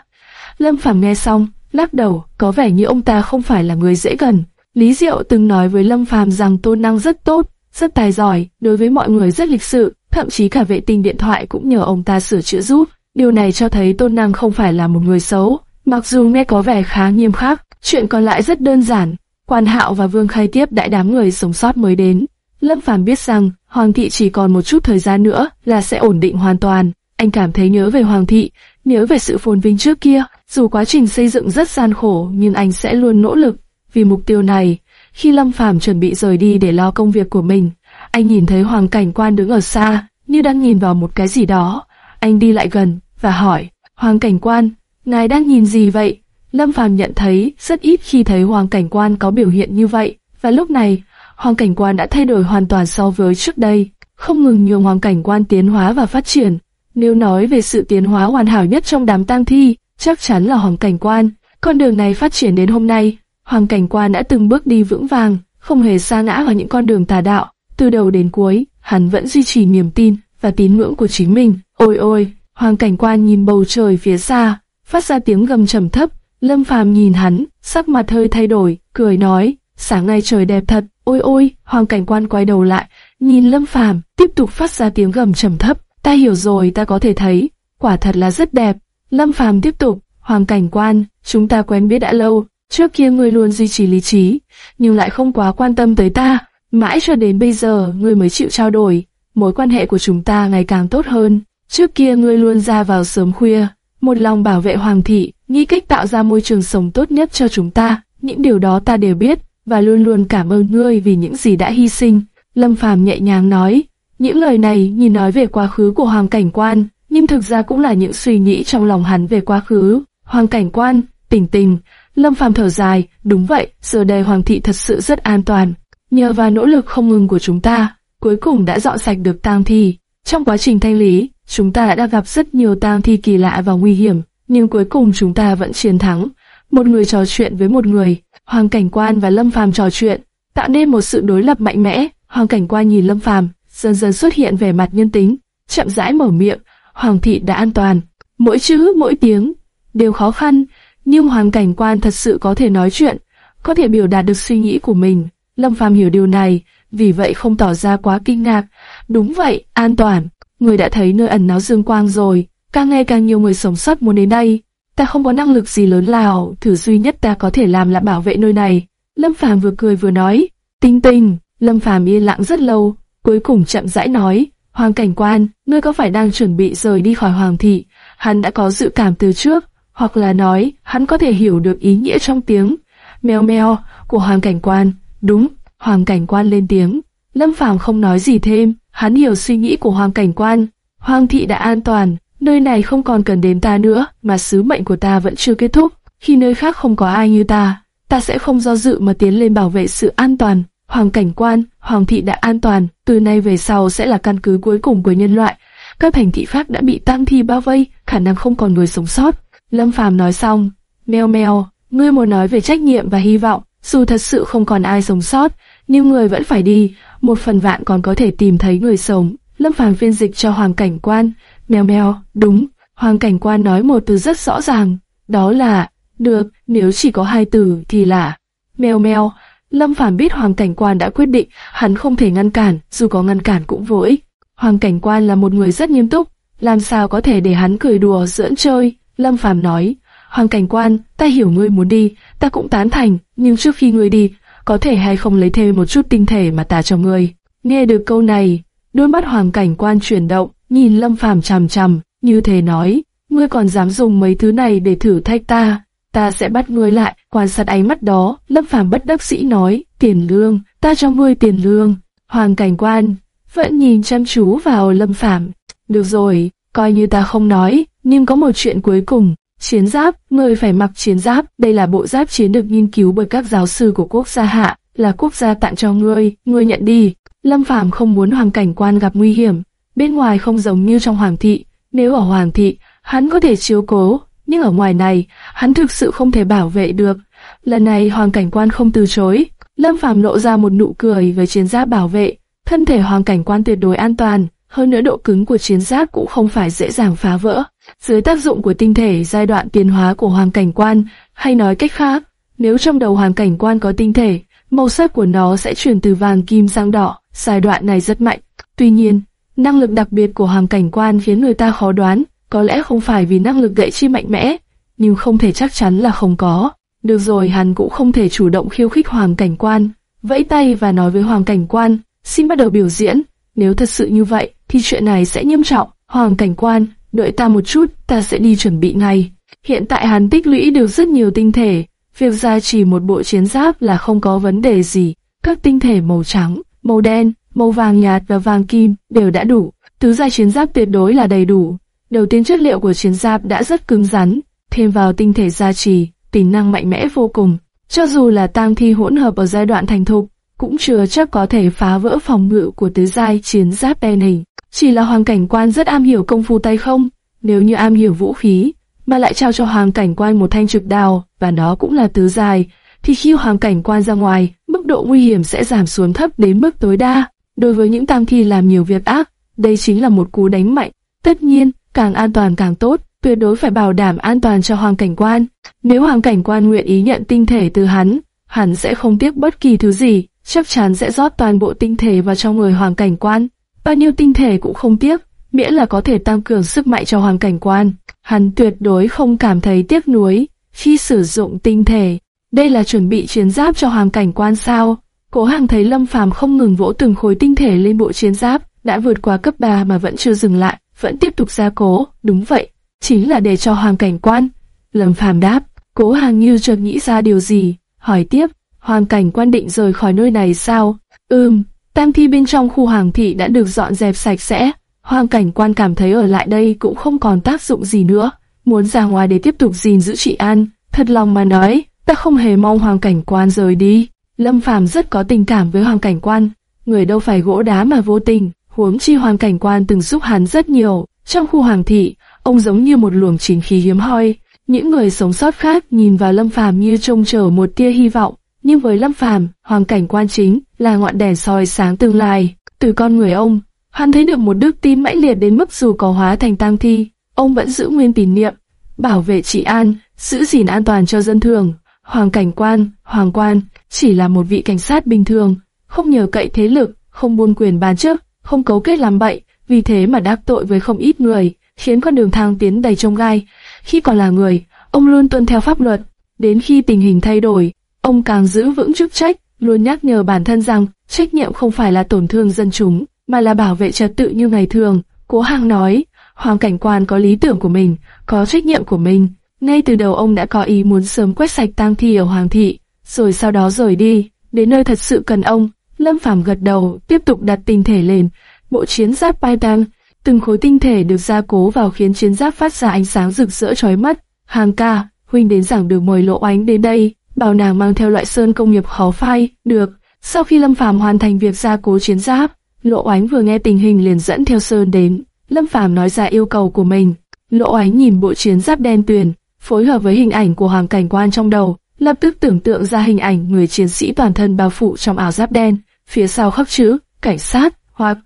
Lâm Phàm nghe xong, lắc đầu, có vẻ như ông ta không phải là người dễ gần. Lý Diệu từng nói với Lâm Phàm rằng Tôn Năng rất tốt, rất tài giỏi, đối với mọi người rất lịch sự, thậm chí cả vệ tinh điện thoại cũng nhờ ông ta sửa chữa giúp. Điều này cho thấy Tôn Năng không phải là một người xấu, mặc dù nghe có vẻ khá nghiêm khắc, chuyện còn lại rất đơn giản. Quan Hạo và Vương Khai tiếp đại đám người sống sót mới đến. Lâm Phàm biết rằng Hoàng thị chỉ còn một chút thời gian nữa là sẽ ổn định hoàn toàn. Anh cảm thấy nhớ về Hoàng thị, nhớ về sự phồn vinh trước kia. Dù quá trình xây dựng rất gian khổ, nhưng anh sẽ luôn nỗ lực vì mục tiêu này. Khi Lâm Phàm chuẩn bị rời đi để lo công việc của mình, anh nhìn thấy Hoàng Cảnh Quan đứng ở xa, như đang nhìn vào một cái gì đó. Anh đi lại gần và hỏi, Hoàng Cảnh Quan, ngài đang nhìn gì vậy? Lâm Phàm nhận thấy rất ít khi thấy Hoàng Cảnh Quan có biểu hiện như vậy, và lúc này, Hoàng Cảnh Quan đã thay đổi hoàn toàn so với trước đây, không ngừng nhường Hoàng Cảnh Quan tiến hóa và phát triển. Nếu nói về sự tiến hóa hoàn hảo nhất trong đám tang thi, chắc chắn là Hoàng Cảnh Quan. Con đường này phát triển đến hôm nay, Hoàng Cảnh Quan đã từng bước đi vững vàng, không hề xa ngã vào những con đường tà đạo. Từ đầu đến cuối, hắn vẫn duy trì niềm tin và tín ngưỡng của chính mình. Ôi ôi, Hoàng cảnh quan nhìn bầu trời phía xa, phát ra tiếng gầm trầm thấp. Lâm Phàm nhìn hắn, sắc mặt hơi thay đổi, cười nói, sáng nay trời đẹp thật. Ôi ôi, Hoàng cảnh quan quay đầu lại, nhìn Lâm Phàm, tiếp tục phát ra tiếng gầm trầm thấp. Ta hiểu rồi, ta có thể thấy, quả thật là rất đẹp. Lâm Phàm tiếp tục, Hoàng cảnh quan, chúng ta quen biết đã lâu, trước kia ngươi luôn duy trì lý trí, nhưng lại không quá quan tâm tới ta. Mãi cho đến bây giờ, ngươi mới chịu trao đổi, mối quan hệ của chúng ta ngày càng tốt hơn. Trước kia ngươi luôn ra vào sớm khuya, một lòng bảo vệ hoàng thị, nghĩ cách tạo ra môi trường sống tốt nhất cho chúng ta. Những điều đó ta đều biết, và luôn luôn cảm ơn ngươi vì những gì đã hy sinh. Lâm Phàm nhẹ nhàng nói, những lời này nhìn nói về quá khứ của Hoàng Cảnh Quan, nhưng thực ra cũng là những suy nghĩ trong lòng hắn về quá khứ. Hoàng Cảnh Quan, tỉnh tình, Lâm Phàm thở dài, đúng vậy, giờ đây Hoàng thị thật sự rất an toàn. Nhờ vào nỗ lực không ngừng của chúng ta, cuối cùng đã dọn sạch được tang thi. Trong quá trình thanh lý, chúng ta đã gặp rất nhiều tang thi kỳ lạ và nguy hiểm, nhưng cuối cùng chúng ta vẫn chiến thắng. Một người trò chuyện với một người, Hoàng Cảnh Quan và Lâm Phàm trò chuyện, tạo nên một sự đối lập mạnh mẽ. Hoàng Cảnh Quan nhìn Lâm Phàm, dần dần xuất hiện vẻ mặt nhân tính, chậm rãi mở miệng, Hoàng thị đã an toàn. Mỗi chữ, mỗi tiếng đều khó khăn, nhưng Hoàng Cảnh Quan thật sự có thể nói chuyện, có thể biểu đạt được suy nghĩ của mình. Lâm Phàm hiểu điều này, vì vậy không tỏ ra quá kinh ngạc. Đúng vậy, an toàn. Người đã thấy nơi ẩn náu dương quang rồi, càng ngày càng nhiều người sống sót muốn đến đây. Ta không có năng lực gì lớn lao, thử duy nhất ta có thể làm là bảo vệ nơi này. Lâm Phàm vừa cười vừa nói, tinh tinh, Lâm Phàm yên lặng rất lâu, cuối cùng chậm rãi nói, Hoàng cảnh quan, ngươi có phải đang chuẩn bị rời đi khỏi Hoàng thị? Hắn đã có dự cảm từ trước, hoặc là nói, hắn có thể hiểu được ý nghĩa trong tiếng meo meo của Hoàng cảnh quan. Đúng, Hoàng cảnh quan lên tiếng. Lâm Phàm không nói gì thêm, hắn hiểu suy nghĩ của Hoàng cảnh quan. Hoàng thị đã an toàn, nơi này không còn cần đến ta nữa, mà sứ mệnh của ta vẫn chưa kết thúc. Khi nơi khác không có ai như ta, ta sẽ không do dự mà tiến lên bảo vệ sự an toàn. Hoàng cảnh quan, Hoàng thị đã an toàn, từ nay về sau sẽ là căn cứ cuối cùng của nhân loại. Các thành thị khác đã bị tăng thi bao vây, khả năng không còn người sống sót. Lâm Phàm nói xong, meo meo, ngươi muốn nói về trách nhiệm và hy vọng, dù thật sự không còn ai sống sót, nhưng người vẫn phải đi, một phần vạn còn có thể tìm thấy người sống. Lâm Phàm phiên dịch cho Hoàng cảnh quan, meo meo, đúng, Hoàng cảnh quan nói một từ rất rõ ràng, đó là, được, nếu chỉ có hai từ thì là, meo meo, Lâm Phàm biết Hoàng Cảnh Quan đã quyết định, hắn không thể ngăn cản, dù có ngăn cản cũng vô ích. Hoàng Cảnh Quan là một người rất nghiêm túc, làm sao có thể để hắn cười đùa giỡn chơi? Lâm Phàm nói, Hoàng Cảnh Quan, ta hiểu ngươi muốn đi, ta cũng tán thành, nhưng trước khi ngươi đi, có thể hay không lấy thêm một chút tinh thể mà ta cho ngươi. Nghe được câu này, đôi mắt Hoàng Cảnh Quan chuyển động, nhìn Lâm Phàm chằm chằm, như thế nói, ngươi còn dám dùng mấy thứ này để thử thách ta? ta sẽ bắt ngươi lại. Quan sát ánh mắt đó, Lâm Phàm bất đắc sĩ nói, tiền lương, ta cho ngươi tiền lương. Hoàng cảnh quan, vẫn nhìn chăm chú vào Lâm Phàm. Được rồi, coi như ta không nói, nhưng có một chuyện cuối cùng. Chiến giáp, ngươi phải mặc chiến giáp, đây là bộ giáp chiến được nghiên cứu bởi các giáo sư của quốc gia hạ, là quốc gia tặng cho ngươi, ngươi nhận đi. Lâm Phàm không muốn hoàng cảnh quan gặp nguy hiểm, bên ngoài không giống như trong hoàng thị, nếu ở hoàng thị, hắn có thể chiếu cố, nhưng ở ngoài này, hắn thực sự không thể bảo vệ được. Lần này Hoàng Cảnh Quan không từ chối, Lâm Phàm lộ ra một nụ cười với chiến giáp bảo vệ, thân thể Hoàng Cảnh Quan tuyệt đối an toàn, hơn nữa độ cứng của chiến giáp cũng không phải dễ dàng phá vỡ. Dưới tác dụng của tinh thể giai đoạn tiến hóa của Hoàng Cảnh Quan, hay nói cách khác, nếu trong đầu Hoàng Cảnh Quan có tinh thể, màu sắc của nó sẽ chuyển từ vàng kim sang đỏ, giai đoạn này rất mạnh. Tuy nhiên, năng lực đặc biệt của Hoàng Cảnh Quan khiến người ta khó đoán, có lẽ không phải vì năng lực gậy chi mạnh mẽ, nhưng không thể chắc chắn là không có. Được rồi hắn cũng không thể chủ động khiêu khích Hoàng Cảnh Quan, vẫy tay và nói với Hoàng Cảnh Quan, xin bắt đầu biểu diễn. Nếu thật sự như vậy, thì chuyện này sẽ nghiêm trọng. Hoàng Cảnh Quan, đợi ta một chút, ta sẽ đi chuẩn bị ngay. Hiện tại hắn tích lũy được rất nhiều tinh thể, việc ra chỉ một bộ chiến giáp là không có vấn đề gì. Các tinh thể màu trắng, màu đen, màu vàng nhạt và vàng kim đều đã đủ. Tứ giai chiến giáp tuyệt đối là đầy đủ, Đầu tiên chất liệu của chiến giáp đã rất cứng rắn, thêm vào tinh thể gia trì, tính năng mạnh mẽ vô cùng. Cho dù là tang thi hỗn hợp ở giai đoạn thành thục, cũng chưa chắc có thể phá vỡ phòng ngự của tứ giai chiến giáp đen hình. Chỉ là hoàng cảnh quan rất am hiểu công phu tay không, nếu như am hiểu vũ khí, mà lại trao cho hoàng cảnh quan một thanh trực đao, và nó cũng là tứ dài, thì khi hoàng cảnh quan ra ngoài, mức độ nguy hiểm sẽ giảm xuống thấp đến mức tối đa. Đối với những tam thi làm nhiều việc ác, đây chính là một cú đánh mạnh. Tất nhiên, càng an toàn càng tốt, tuyệt đối phải bảo đảm an toàn cho hoàng cảnh quan. Nếu hoàng cảnh quan nguyện ý nhận tinh thể từ hắn, hắn sẽ không tiếc bất kỳ thứ gì, chắc chắn sẽ rót toàn bộ tinh thể vào trong người hoàng cảnh quan. Bao nhiêu tinh thể cũng không tiếc, miễn là có thể tăng cường sức mạnh cho hoàng cảnh quan. Hắn tuyệt đối không cảm thấy tiếc nuối khi sử dụng tinh thể. Đây là chuẩn bị chiến giáp cho hoàng cảnh quan sao? Cố Hàng thấy Lâm Phàm không ngừng vỗ từng khối tinh thể lên bộ chiến giáp, đã vượt qua cấp 3 mà vẫn chưa dừng lại vẫn tiếp tục gia cố, đúng vậy, chính là để cho hoàng cảnh quan. Lâm Phàm đáp, cố hàng như chợt nghĩ ra điều gì, hỏi tiếp, hoàng cảnh quan định rời khỏi nơi này sao? Ừm, tam thi bên trong khu hoàng thị đã được dọn dẹp sạch sẽ, hoàng cảnh quan cảm thấy ở lại đây cũng không còn tác dụng gì nữa, muốn ra ngoài để tiếp tục gìn giữ trị an, thật lòng mà nói, ta không hề mong hoàng cảnh quan rời đi. Lâm Phàm rất có tình cảm với hoàng cảnh quan, người đâu phải gỗ đá mà vô tình, huống chi hoàng cảnh quan từng giúp hắn rất nhiều. Trong khu hoàng thị, ông giống như một luồng chính khí hiếm hoi. Những người sống sót khác nhìn vào Lâm Phàm như trông chờ một tia hy vọng, nhưng với Lâm Phàm, hoàng cảnh quan chính là ngọn đèn soi sáng tương lai. Từ con người ông, hắn thấy được một đức tin mãnh liệt đến mức dù có hóa thành tang thi, ông vẫn giữ nguyên tín niệm, bảo vệ trị an, giữ gìn an toàn cho dân thường. Hoàng cảnh quan, hoàng quan, chỉ là một vị cảnh sát bình thường, không nhờ cậy thế lực, không buôn quyền bán chức, không cấu kết làm bậy, vì thế mà đắc tội với không ít người, khiến con đường thang tiến đầy trông gai. Khi còn là người, ông luôn tuân theo pháp luật, đến khi tình hình thay đổi, ông càng giữ vững chức trách, luôn nhắc nhở bản thân rằng trách nhiệm không phải là tổn thương dân chúng, mà là bảo vệ trật tự như ngày thường. Cố Hàng nói, Hoàng Cảnh Quan có lý tưởng của mình, có trách nhiệm của mình. Ngay từ đầu ông đã có ý muốn sớm quét sạch tang thi ở Hoàng thị, rồi sau đó rời đi, đến nơi thật sự cần ông. Lâm Phàm gật đầu, tiếp tục đặt tinh thể lên. Bộ chiến giáp Python, từng khối tinh thể được gia cố vào khiến chiến giáp phát ra ánh sáng rực rỡ chói mắt. Hàng ca, huynh đến giảng đường mời Lộ Ánh đến đây, bảo nàng mang theo loại sơn công nghiệp khó phai. Được. Sau khi Lâm Phàm hoàn thành việc gia cố chiến giáp, Lộ Ánh vừa nghe tình hình liền dẫn theo sơn đến. Lâm Phàm nói ra yêu cầu của mình. Lộ Ánh nhìn bộ chiến giáp đen tuyền, phối hợp với hình ảnh của Hoàng Cảnh Quan trong đầu, lập tức tưởng tượng ra hình ảnh người chiến sĩ toàn thân bao phủ trong áo giáp đen, phía sau khắc chữ cảnh sát hoặc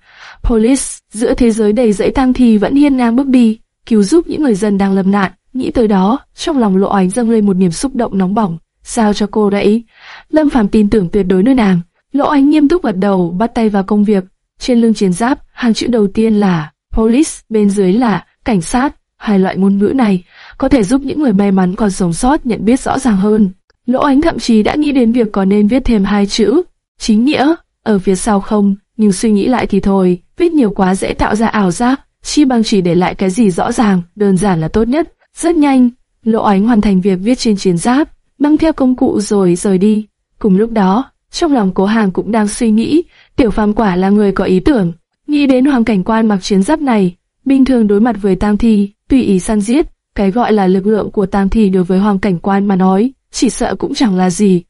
police. Giữa thế giới đầy dãy tang thi vẫn hiên ngang bước đi, cứu giúp những người dân đang lâm nạn. Nghĩ tới đó, trong lòng Lộ Ánh dâng lên một niềm xúc động nóng bỏng. Sao cho cô đấy? Lâm Phàm tin tưởng tuyệt đối nơi nàng. lỗ Ánh nghiêm túc gật đầu, bắt tay vào công việc. Trên lưng chiến giáp, hàng chữ đầu tiên là police, bên dưới là cảnh sát. Hai loại ngôn ngữ này có thể giúp những người may mắn còn sống sót nhận biết rõ ràng hơn. Lỗ Ánh thậm chí đã nghĩ đến việc có nên viết thêm hai chữ chính nghĩa ở phía sau không, nhưng suy nghĩ lại thì thôi, viết nhiều quá dễ tạo ra ảo giác, chi bằng chỉ để lại cái gì rõ ràng, đơn giản là tốt nhất. Rất nhanh, Lỗ Ánh hoàn thành việc viết trên chiến giáp, mang theo công cụ rồi rời đi. Cùng lúc đó, trong lòng Cố Hàng cũng đang suy nghĩ, Tiểu Phàm quả là người có ý tưởng, nghĩ đến hoàng cảnh quan mặc chiến giáp này, bình thường đối mặt với tang thi, tùy ý săn giết, cái gọi là lực lượng của tang thi đối với hoàng cảnh quan mà nói, chỉ sợ cũng chẳng là gì,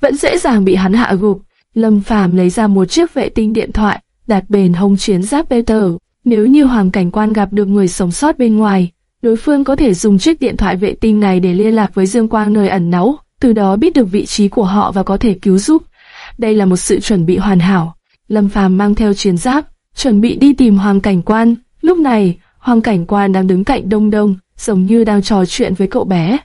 vẫn dễ dàng bị hắn hạ gục. Lâm Phàm lấy ra một chiếc vệ tinh điện thoại, đặt bền hông chiến giáp Peter. Nếu như hoàng cảnh quan gặp được người sống sót bên ngoài, đối phương có thể dùng chiếc điện thoại vệ tinh này để liên lạc với Dương Quang nơi ẩn náu, từ đó biết được vị trí của họ và có thể cứu giúp. Đây là một sự chuẩn bị hoàn hảo. Lâm Phàm mang theo chiến giáp, chuẩn bị đi tìm hoàng cảnh quan. Lúc này, hoàng cảnh quan đang đứng cạnh Đông Đông, giống như đang trò chuyện với cậu bé.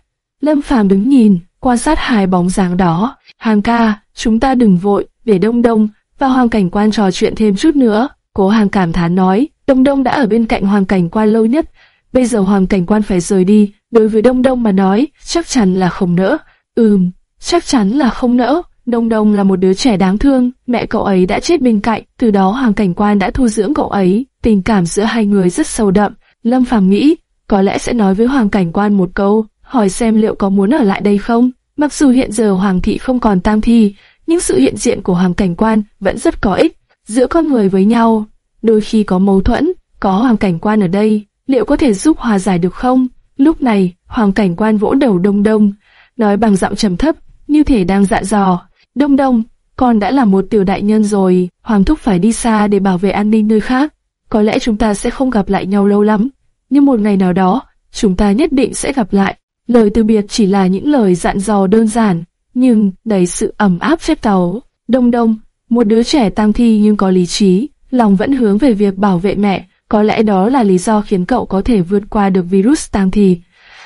Lâm Phàm đứng nhìn, quan sát hai bóng dáng đó. Hàng ca, chúng ta đừng vội, để Đông Đông và Hoàng Cảnh Quan trò chuyện thêm chút nữa. Cố Hàng cảm thán nói, Đông Đông đã ở bên cạnh Hoàng Cảnh Quan lâu nhất, bây giờ Hoàng Cảnh Quan phải rời đi, đối với Đông Đông mà nói, chắc chắn là không nỡ. Ừm, chắc chắn là không nỡ. Đông Đông là một đứa trẻ đáng thương, mẹ cậu ấy đã chết bên cạnh, từ đó Hoàng Cảnh Quan đã thu dưỡng cậu ấy, tình cảm giữa hai người rất sâu đậm. Lâm Phàm nghĩ, có lẽ sẽ nói với Hoàng Cảnh Quan một câu, hỏi xem liệu có muốn ở lại đây không. Mặc dù hiện giờ Hoàng thị không còn tam thi, nhưng sự hiện diện của Hoàng Cảnh Quan vẫn rất có ích. Giữa con người với nhau, đôi khi có mâu thuẫn, có Hoàng Cảnh Quan ở đây, liệu có thể giúp hòa giải được không? Lúc này, Hoàng Cảnh Quan vỗ đầu Đông Đông, nói bằng giọng trầm thấp, như thể đang dặn dò. Đông Đông, con đã là một tiểu đại nhân rồi, Hoàng Thúc phải đi xa để bảo vệ an ninh nơi khác. Có lẽ chúng ta sẽ không gặp lại nhau lâu lắm, nhưng một ngày nào đó, chúng ta nhất định sẽ gặp lại. Lời từ biệt chỉ là những lời dặn dò đơn giản, nhưng đầy sự ẩm áp phép tàu. Đông đông, một đứa trẻ tam thi nhưng có lý trí, lòng vẫn hướng về việc bảo vệ mẹ, có lẽ đó là lý do khiến cậu có thể vượt qua được virus tam thì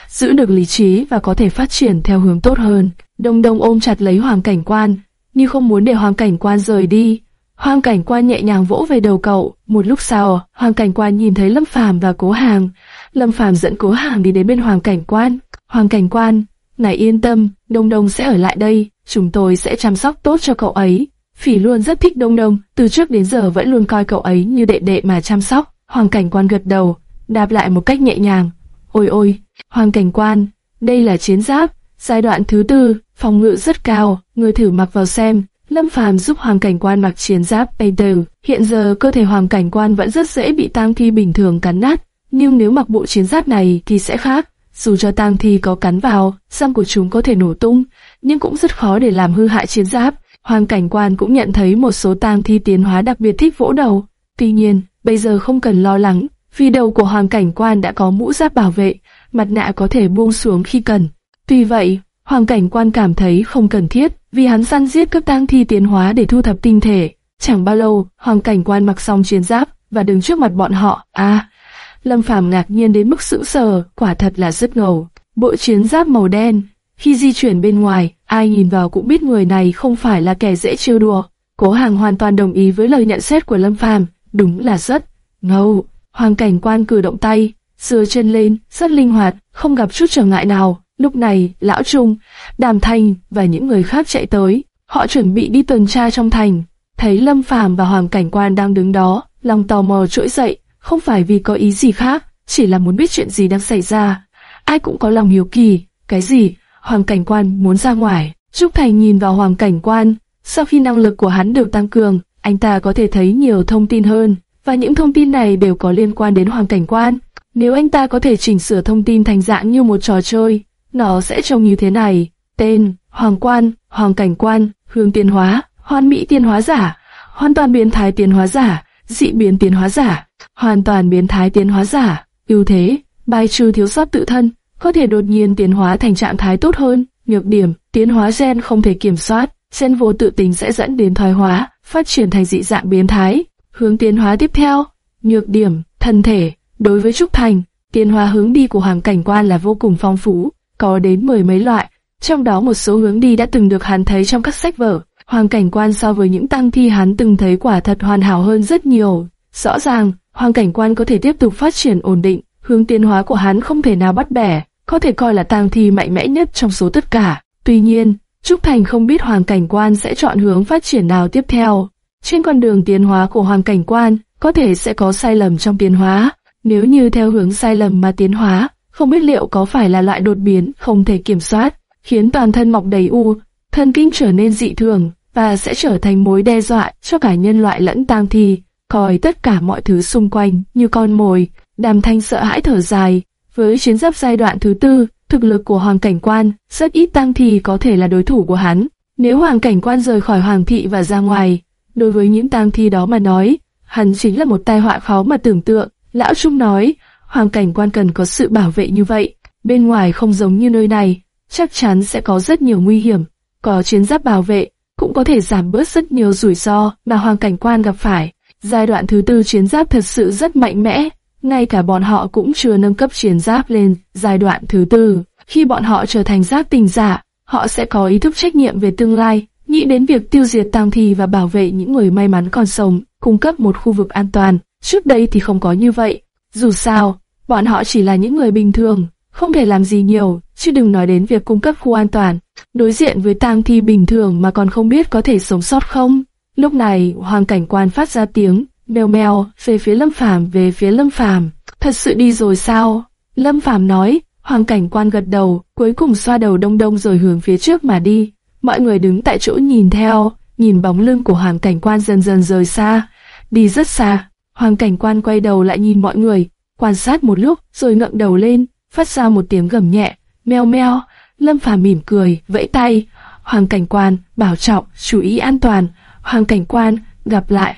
giữ được lý trí và có thể phát triển theo hướng tốt hơn. Đông đông ôm chặt lấy hoàng cảnh quan, như không muốn để hoàng cảnh quan rời đi. Hoàng cảnh quan nhẹ nhàng vỗ về đầu cậu, một lúc sau, hoàng cảnh quan nhìn thấy Lâm Phàm và Cố Hàng. Lâm Phàm dẫn Cố Hàng đi đến bên hoàng cảnh quan. Hoàng cảnh quan, này yên tâm, Đông Đông sẽ ở lại đây, chúng tôi sẽ chăm sóc tốt cho cậu ấy. Phỉ luôn rất thích Đông Đông, từ trước đến giờ vẫn luôn coi cậu ấy như đệ đệ mà chăm sóc. Hoàng cảnh quan gật đầu, đáp lại một cách nhẹ nhàng. Ôi ôi, Hoàng cảnh quan, đây là chiến giáp, giai đoạn thứ tư, phòng ngự rất cao, người thử mặc vào xem. Lâm Phàm giúp Hoàng cảnh quan mặc chiến giáp Painter. Hiện giờ cơ thể Hoàng cảnh quan vẫn rất dễ bị tang thi bình thường cắn nát, nhưng nếu mặc bộ chiến giáp này thì sẽ khác. Dù cho tang thi có cắn vào, răng của chúng có thể nổ tung, nhưng cũng rất khó để làm hư hại chiến giáp. Hoàng cảnh quan cũng nhận thấy một số tang thi tiến hóa đặc biệt thích vỗ đầu. Tuy nhiên, bây giờ không cần lo lắng, vì đầu của hoàng cảnh quan đã có mũ giáp bảo vệ, mặt nạ có thể buông xuống khi cần. Tuy vậy, hoàng cảnh quan cảm thấy không cần thiết, vì hắn săn giết cấp tang thi tiến hóa để thu thập tinh thể. Chẳng bao lâu, hoàng cảnh quan mặc xong chiến giáp và đứng trước mặt bọn họ. À, Lâm Phàm ngạc nhiên đến mức sững sờ, quả thật là rất ngầu. Bộ chiến giáp màu đen, khi di chuyển bên ngoài, ai nhìn vào cũng biết người này không phải là kẻ dễ trêu đùa. Cố Hàng hoàn toàn đồng ý với lời nhận xét của Lâm Phàm, đúng là rất ngầu. Hoàng cảnh quan cử động tay, dưa chân lên, rất linh hoạt, không gặp chút trở ngại nào. Lúc này, Lão Trung, Đàm Thanh và những người khác chạy tới, họ chuẩn bị đi tuần tra trong thành. Thấy Lâm Phàm và Hoàng cảnh quan đang đứng đó, lòng tò mò trỗi dậy, không phải vì có ý gì khác, chỉ là muốn biết chuyện gì đang xảy ra. Ai cũng có lòng hiếu kỳ, cái gì? Hoàng cảnh quan muốn ra ngoài. Trúc Thành nhìn vào Hoàng cảnh quan, sau khi năng lực của hắn được tăng cường, anh ta có thể thấy nhiều thông tin hơn, và những thông tin này đều có liên quan đến Hoàng cảnh quan. Nếu anh ta có thể chỉnh sửa thông tin thành dạng như một trò chơi, nó sẽ trông như thế này. Tên, Hoàng quan, Hoàng cảnh quan, hương tiến hóa, hoàn mỹ tiến hóa giả, hoàn toàn biến thái tiến hóa giả, dị biến tiến hóa giả, hoàn toàn biến thái tiến hóa giả, ưu thế, bài trừ thiếu sót tự thân, có thể đột nhiên tiến hóa thành trạng thái tốt hơn, nhược điểm, tiến hóa gen không thể kiểm soát, gen vô tự tính sẽ dẫn đến thoái hóa, phát triển thành dị dạng biến thái. Hướng tiến hóa tiếp theo, nhược điểm, thân thể, đối với Trúc Thành, tiến hóa hướng đi của hoàng cảnh quan là vô cùng phong phú, có đến mười mấy loại, trong đó một số hướng đi đã từng được hắn thấy trong các sách vở. Hoàng cảnh quan so với những tăng thi hắn từng thấy quả thật hoàn hảo hơn rất nhiều. Rõ ràng, hoàng cảnh quan có thể tiếp tục phát triển ổn định, hướng tiến hóa của hắn không thể nào bắt bẻ, có thể coi là tăng thi mạnh mẽ nhất trong số tất cả. Tuy nhiên, Trúc Thành không biết hoàng cảnh quan sẽ chọn hướng phát triển nào tiếp theo. Trên con đường tiến hóa của hoàng cảnh quan, có thể sẽ có sai lầm trong tiến hóa. Nếu như theo hướng sai lầm mà tiến hóa, không biết liệu có phải là loại đột biến không thể kiểm soát, khiến toàn thân mọc đầy u, thân kinh trở nên dị thường, và sẽ trở thành mối đe dọa cho cả nhân loại lẫn tang thi, coi tất cả mọi thứ xung quanh như con mồi. Đàm thanh sợ hãi thở dài, với chiến giáp giai đoạn thứ tư, thực lực của Hoàng Cảnh Quan, rất ít tăng thì có thể là đối thủ của hắn. Nếu Hoàng Cảnh Quan rời khỏi Hoàng thị và ra ngoài, đối với những tăng thi đó mà nói, hắn chính là một tai họa khó mà tưởng tượng. Lão Trung nói, Hoàng Cảnh Quan cần có sự bảo vệ như vậy. Bên ngoài không giống như nơi này, chắc chắn sẽ có rất nhiều nguy hiểm. Có chiến giáp bảo vệ, cũng có thể giảm bớt rất nhiều rủi ro mà Hoàng Cảnh Quan gặp phải. Giai đoạn thứ tư chiến giáp thật sự rất mạnh mẽ, ngay cả bọn họ cũng chưa nâng cấp chiến giáp lên giai đoạn thứ tư. Khi bọn họ trở thành giáp tình giả, họ sẽ có ý thức trách nhiệm về tương lai, nghĩ đến việc tiêu diệt tang thi và bảo vệ những người may mắn còn sống, cung cấp một khu vực an toàn. Trước đây thì không có như vậy. Dù sao, bọn họ chỉ là những người bình thường, không thể làm gì nhiều, chứ đừng nói đến việc cung cấp khu an toàn. Đối diện với tang thi bình thường mà còn không biết có thể sống sót không. Lúc này, hoàng cảnh quan phát ra tiếng, mèo mèo, về phía Lâm Phàm về phía Lâm Phàm. Thật sự đi rồi sao? Lâm Phàm nói, hoàng cảnh quan gật đầu, cuối cùng xoa đầu đông đông rồi hướng phía trước mà đi. Mọi người đứng tại chỗ nhìn theo, nhìn bóng lưng của hoàng cảnh quan dần dần rời xa, đi rất xa. Hoàng cảnh quan quay đầu lại nhìn mọi người, quan sát một lúc rồi ngẩng đầu lên, phát ra một tiếng gầm nhẹ, meo meo. Lâm Phàm mỉm cười, vẫy tay. Hoàng cảnh quan, bảo trọng, chú ý an toàn. Hoàng cảnh quan, gặp lại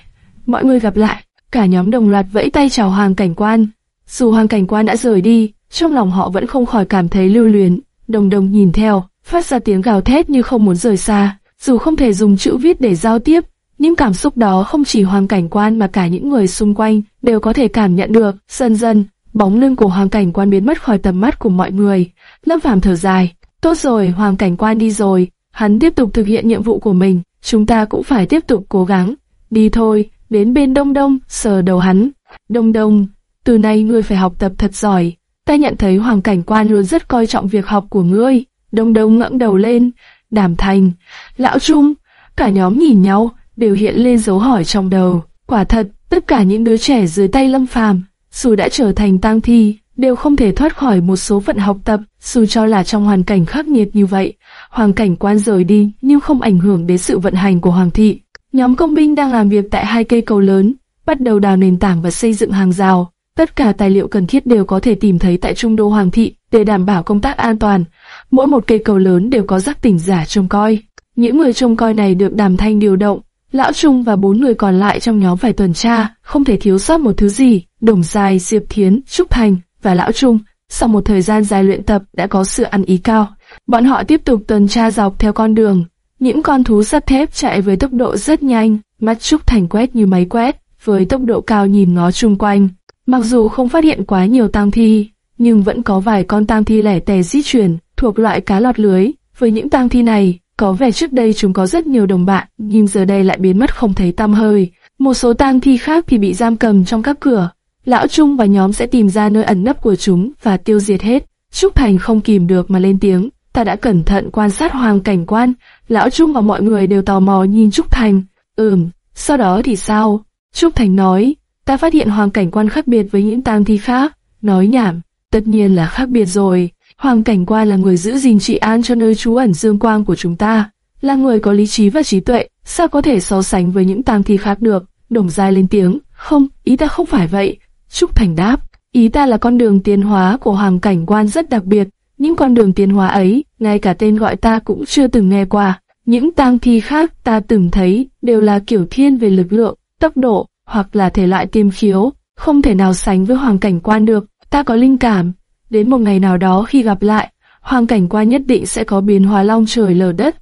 mọi người gặp lại, cả nhóm đồng loạt vẫy tay chào Hoàng Cảnh Quan. Dù Hoàng Cảnh Quan đã rời đi, trong lòng họ vẫn không khỏi cảm thấy lưu luyến. Đồng đồng nhìn theo, phát ra tiếng gào thét như không muốn rời xa. Dù không thể dùng chữ viết để giao tiếp, những cảm xúc đó không chỉ Hoàng Cảnh Quan mà cả những người xung quanh đều có thể cảm nhận được. Dần dần, bóng lưng của Hoàng Cảnh Quan biến mất khỏi tầm mắt của mọi người. Lâm Phàm thở dài, tốt rồi, Hoàng Cảnh Quan đi rồi, hắn tiếp tục thực hiện nhiệm vụ của mình, chúng ta cũng phải tiếp tục cố gắng. Đi thôi, đến bên Đông Đông, sờ đầu hắn. Đông Đông, từ nay ngươi phải học tập thật giỏi. Ta nhận thấy Hoàng Cảnh Quan luôn rất coi trọng việc học của ngươi. Đông Đông ngẩng đầu lên, đàm thành, lão trung, cả nhóm nhìn nhau, đều hiện lên dấu hỏi trong đầu. Quả thật, tất cả những đứa trẻ dưới tay Lâm Phàm, dù đã trở thành tang thi, đều không thể thoát khỏi một số phận học tập, dù cho là trong hoàn cảnh khắc nghiệt như vậy. Hoàng cảnh quan rời đi nhưng không ảnh hưởng đến sự vận hành của Hoàng thị. Nhóm công binh đang làm việc tại hai cây cầu lớn, bắt đầu đào nền tảng và xây dựng hàng rào. Tất cả tài liệu cần thiết đều có thể tìm thấy tại trung đô Hoàng thị để đảm bảo công tác an toàn. Mỗi một cây cầu lớn đều có giác tỉnh giả trông coi. Những người trông coi này được đàm thanh điều động. Lão Trung và bốn người còn lại trong nhóm phải tuần tra, không thể thiếu sót một thứ gì. Đồng Dài, Diệp Thiến, Trúc Thành và Lão Trung, sau một thời gian dài luyện tập đã có sự ăn ý cao. Bọn họ tiếp tục tuần tra dọc theo con đường, những con thú sắt thép chạy với tốc độ rất nhanh, mắt Trúc Thành quét như máy quét, với tốc độ cao nhìn ngó chung quanh. Mặc dù không phát hiện quá nhiều tang thi, nhưng vẫn có vài con tang thi lẻ tè di chuyển, thuộc loại cá lọt lưới. Với những tang thi này, Có vẻ trước đây chúng có rất nhiều đồng bạn, nhưng giờ đây lại biến mất không thấy tăm hơi. Một số tang thi khác thì bị giam cầm trong các cửa. Lão Trung và nhóm sẽ tìm ra nơi ẩn nấp của chúng và tiêu diệt hết. Trúc Thành không kìm được mà lên tiếng. Ta đã cẩn thận quan sát hoàng cảnh quan. Lão Trung và mọi người đều tò mò nhìn Trúc Thành. Ừm, sau đó thì sao? Trúc Thành nói, ta phát hiện hoàng cảnh quan khác biệt với những tang thi khác. Nói nhảm, tất nhiên là khác biệt rồi. Hoàng cảnh quan là người giữ gìn trị an cho nơi trú ẩn dương quang của chúng ta, là người có lý trí và trí tuệ, sao có thể so sánh với những tang thi khác được? Đồng Giai lên tiếng, không, ý ta không phải vậy. Trúc Thành đáp, ý ta là con đường tiến hóa của hoàng cảnh quan rất đặc biệt, những con đường tiến hóa ấy, ngay cả tên gọi ta cũng chưa từng nghe qua. Những tang thi khác ta từng thấy đều là kiểu thiên về lực lượng, tốc độ, hoặc là thể loại tiêm khiếu, không thể nào sánh với hoàng cảnh quan được. Ta có linh cảm, đến một ngày nào đó khi gặp lại, hoàng cảnh quan nhất định sẽ có biến hóa long trời lở đất,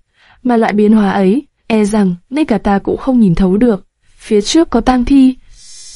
mà loại biến hóa ấy, e rằng ngay cả ta cũng không nhìn thấu được. Phía trước có tang thi.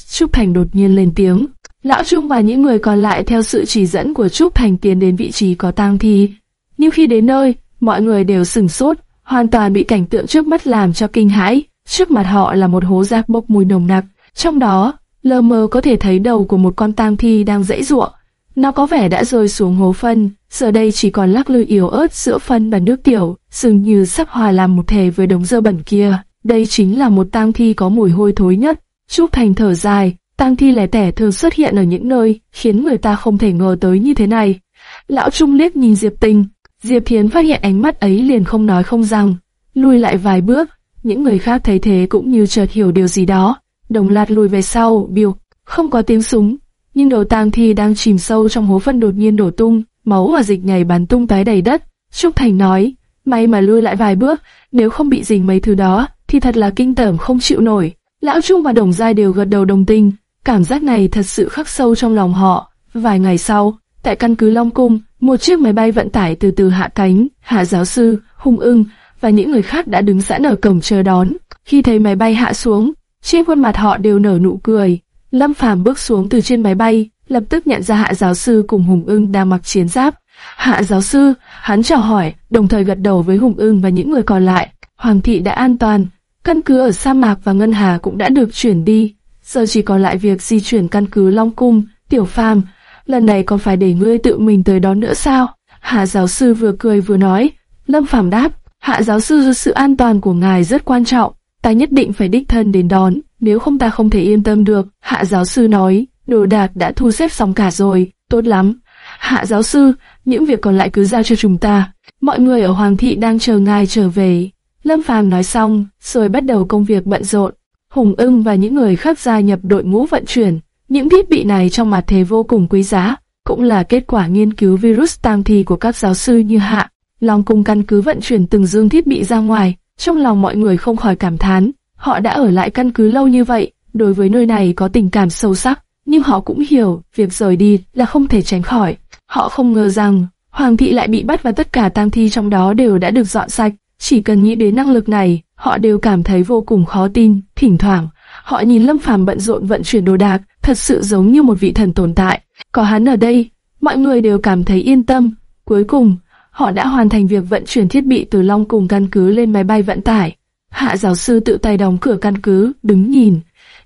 Trúc Thành đột nhiên lên tiếng. Lão Trung và những người còn lại theo sự chỉ dẫn của Trúc Thành tiến đến vị trí có tang thi. Nhưng khi đến nơi, mọi người đều sừng sốt, hoàn toàn bị cảnh tượng trước mắt làm cho kinh hãi. Trước mặt họ là một hố rác bốc mùi nồng nặc, trong đó, lờ mờ có thể thấy đầu của một con tang thi đang dãy ruộng. Nó có vẻ đã rơi xuống hố phân, giờ đây chỉ còn lắc lư yếu ớt giữa phân và nước tiểu, dường như sắp hòa làm một thể với đống dơ bẩn kia. Đây chính là một tang thi có mùi hôi thối nhất. Trúc Thành thở dài, tang thi lẻ tẻ thường xuất hiện ở những nơi khiến người ta không thể ngờ tới như thế này. Lão Trung liếc nhìn Diệp Tình, Diệp Thiến phát hiện ánh mắt ấy liền không nói không rằng, lùi lại vài bước. Những người khác thấy thế cũng như chợt hiểu điều gì đó, đồng loạt lùi về sau, biểu không có tiếng súng, nhưng đầu tang thi đang chìm sâu trong hố phân đột nhiên đổ tung, máu và dịch nhảy bắn tung tóe đầy đất. Trúc Thành nói, may mà lùi lại vài bước, nếu không bị dính mấy thứ đó, thì thật là kinh tởm không chịu nổi. Lão Trung và Đồng Giai đều gật đầu đồng tình, cảm giác này thật sự khắc sâu trong lòng họ. Vài ngày sau, tại căn cứ Long Cung, một chiếc máy bay vận tải từ từ hạ cánh, hạ giáo sư, hung ưng và những người khác đã đứng sẵn ở cổng chờ đón. Khi thấy máy bay hạ xuống, trên khuôn mặt họ đều nở nụ cười. Lâm Phàm bước xuống từ trên máy bay, lập tức nhận ra hạ giáo sư cùng Hùng ưng đang mặc chiến giáp. Hạ giáo sư, hắn chào hỏi, đồng thời gật đầu với Hùng ưng và những người còn lại. Hoàng thị đã an toàn, căn cứ ở sa mạc và ngân hà cũng đã được chuyển đi. Giờ chỉ còn lại việc di chuyển căn cứ Long Cung, Tiểu Phàm. Lần này còn phải để ngươi tự mình tới đó nữa sao? Hạ giáo sư vừa cười vừa nói. Lâm Phàm đáp, hạ giáo sư sự an toàn của ngài rất quan trọng. Ta nhất định phải đích thân đến đón, nếu không ta không thể yên tâm được. Hạ giáo sư nói, đồ đạc đã thu xếp xong cả rồi, tốt lắm. Hạ giáo sư, những việc còn lại cứ giao cho chúng ta. Mọi người ở Hoàng thị đang chờ ngài trở về. Lâm Phàm nói xong, rồi bắt đầu công việc bận rộn. Hùng ưng và những người khác gia nhập đội ngũ vận chuyển. Những thiết bị này trong mặt thế vô cùng quý giá, cũng là kết quả nghiên cứu virus tam thi của các giáo sư như Hạ. Long cung căn cứ vận chuyển từng dương thiết bị ra ngoài, trong lòng mọi người không khỏi cảm thán. Họ đã ở lại căn cứ lâu như vậy, đối với nơi này có tình cảm sâu sắc, nhưng họ cũng hiểu việc rời đi là không thể tránh khỏi. Họ không ngờ rằng Hoàng thị lại bị bắt và tất cả tang thi trong đó đều đã được dọn sạch. Chỉ cần nghĩ đến năng lực này, họ đều cảm thấy vô cùng khó tin. Thỉnh thoảng, họ nhìn Lâm Phàm bận rộn vận chuyển đồ đạc, thật sự giống như một vị thần tồn tại. Có hắn ở đây, mọi người đều cảm thấy yên tâm. Cuối cùng, họ đã hoàn thành việc vận chuyển thiết bị từ Long cùng căn cứ lên máy bay vận tải. Hạ giáo sư tự tay đóng cửa căn cứ, đứng nhìn,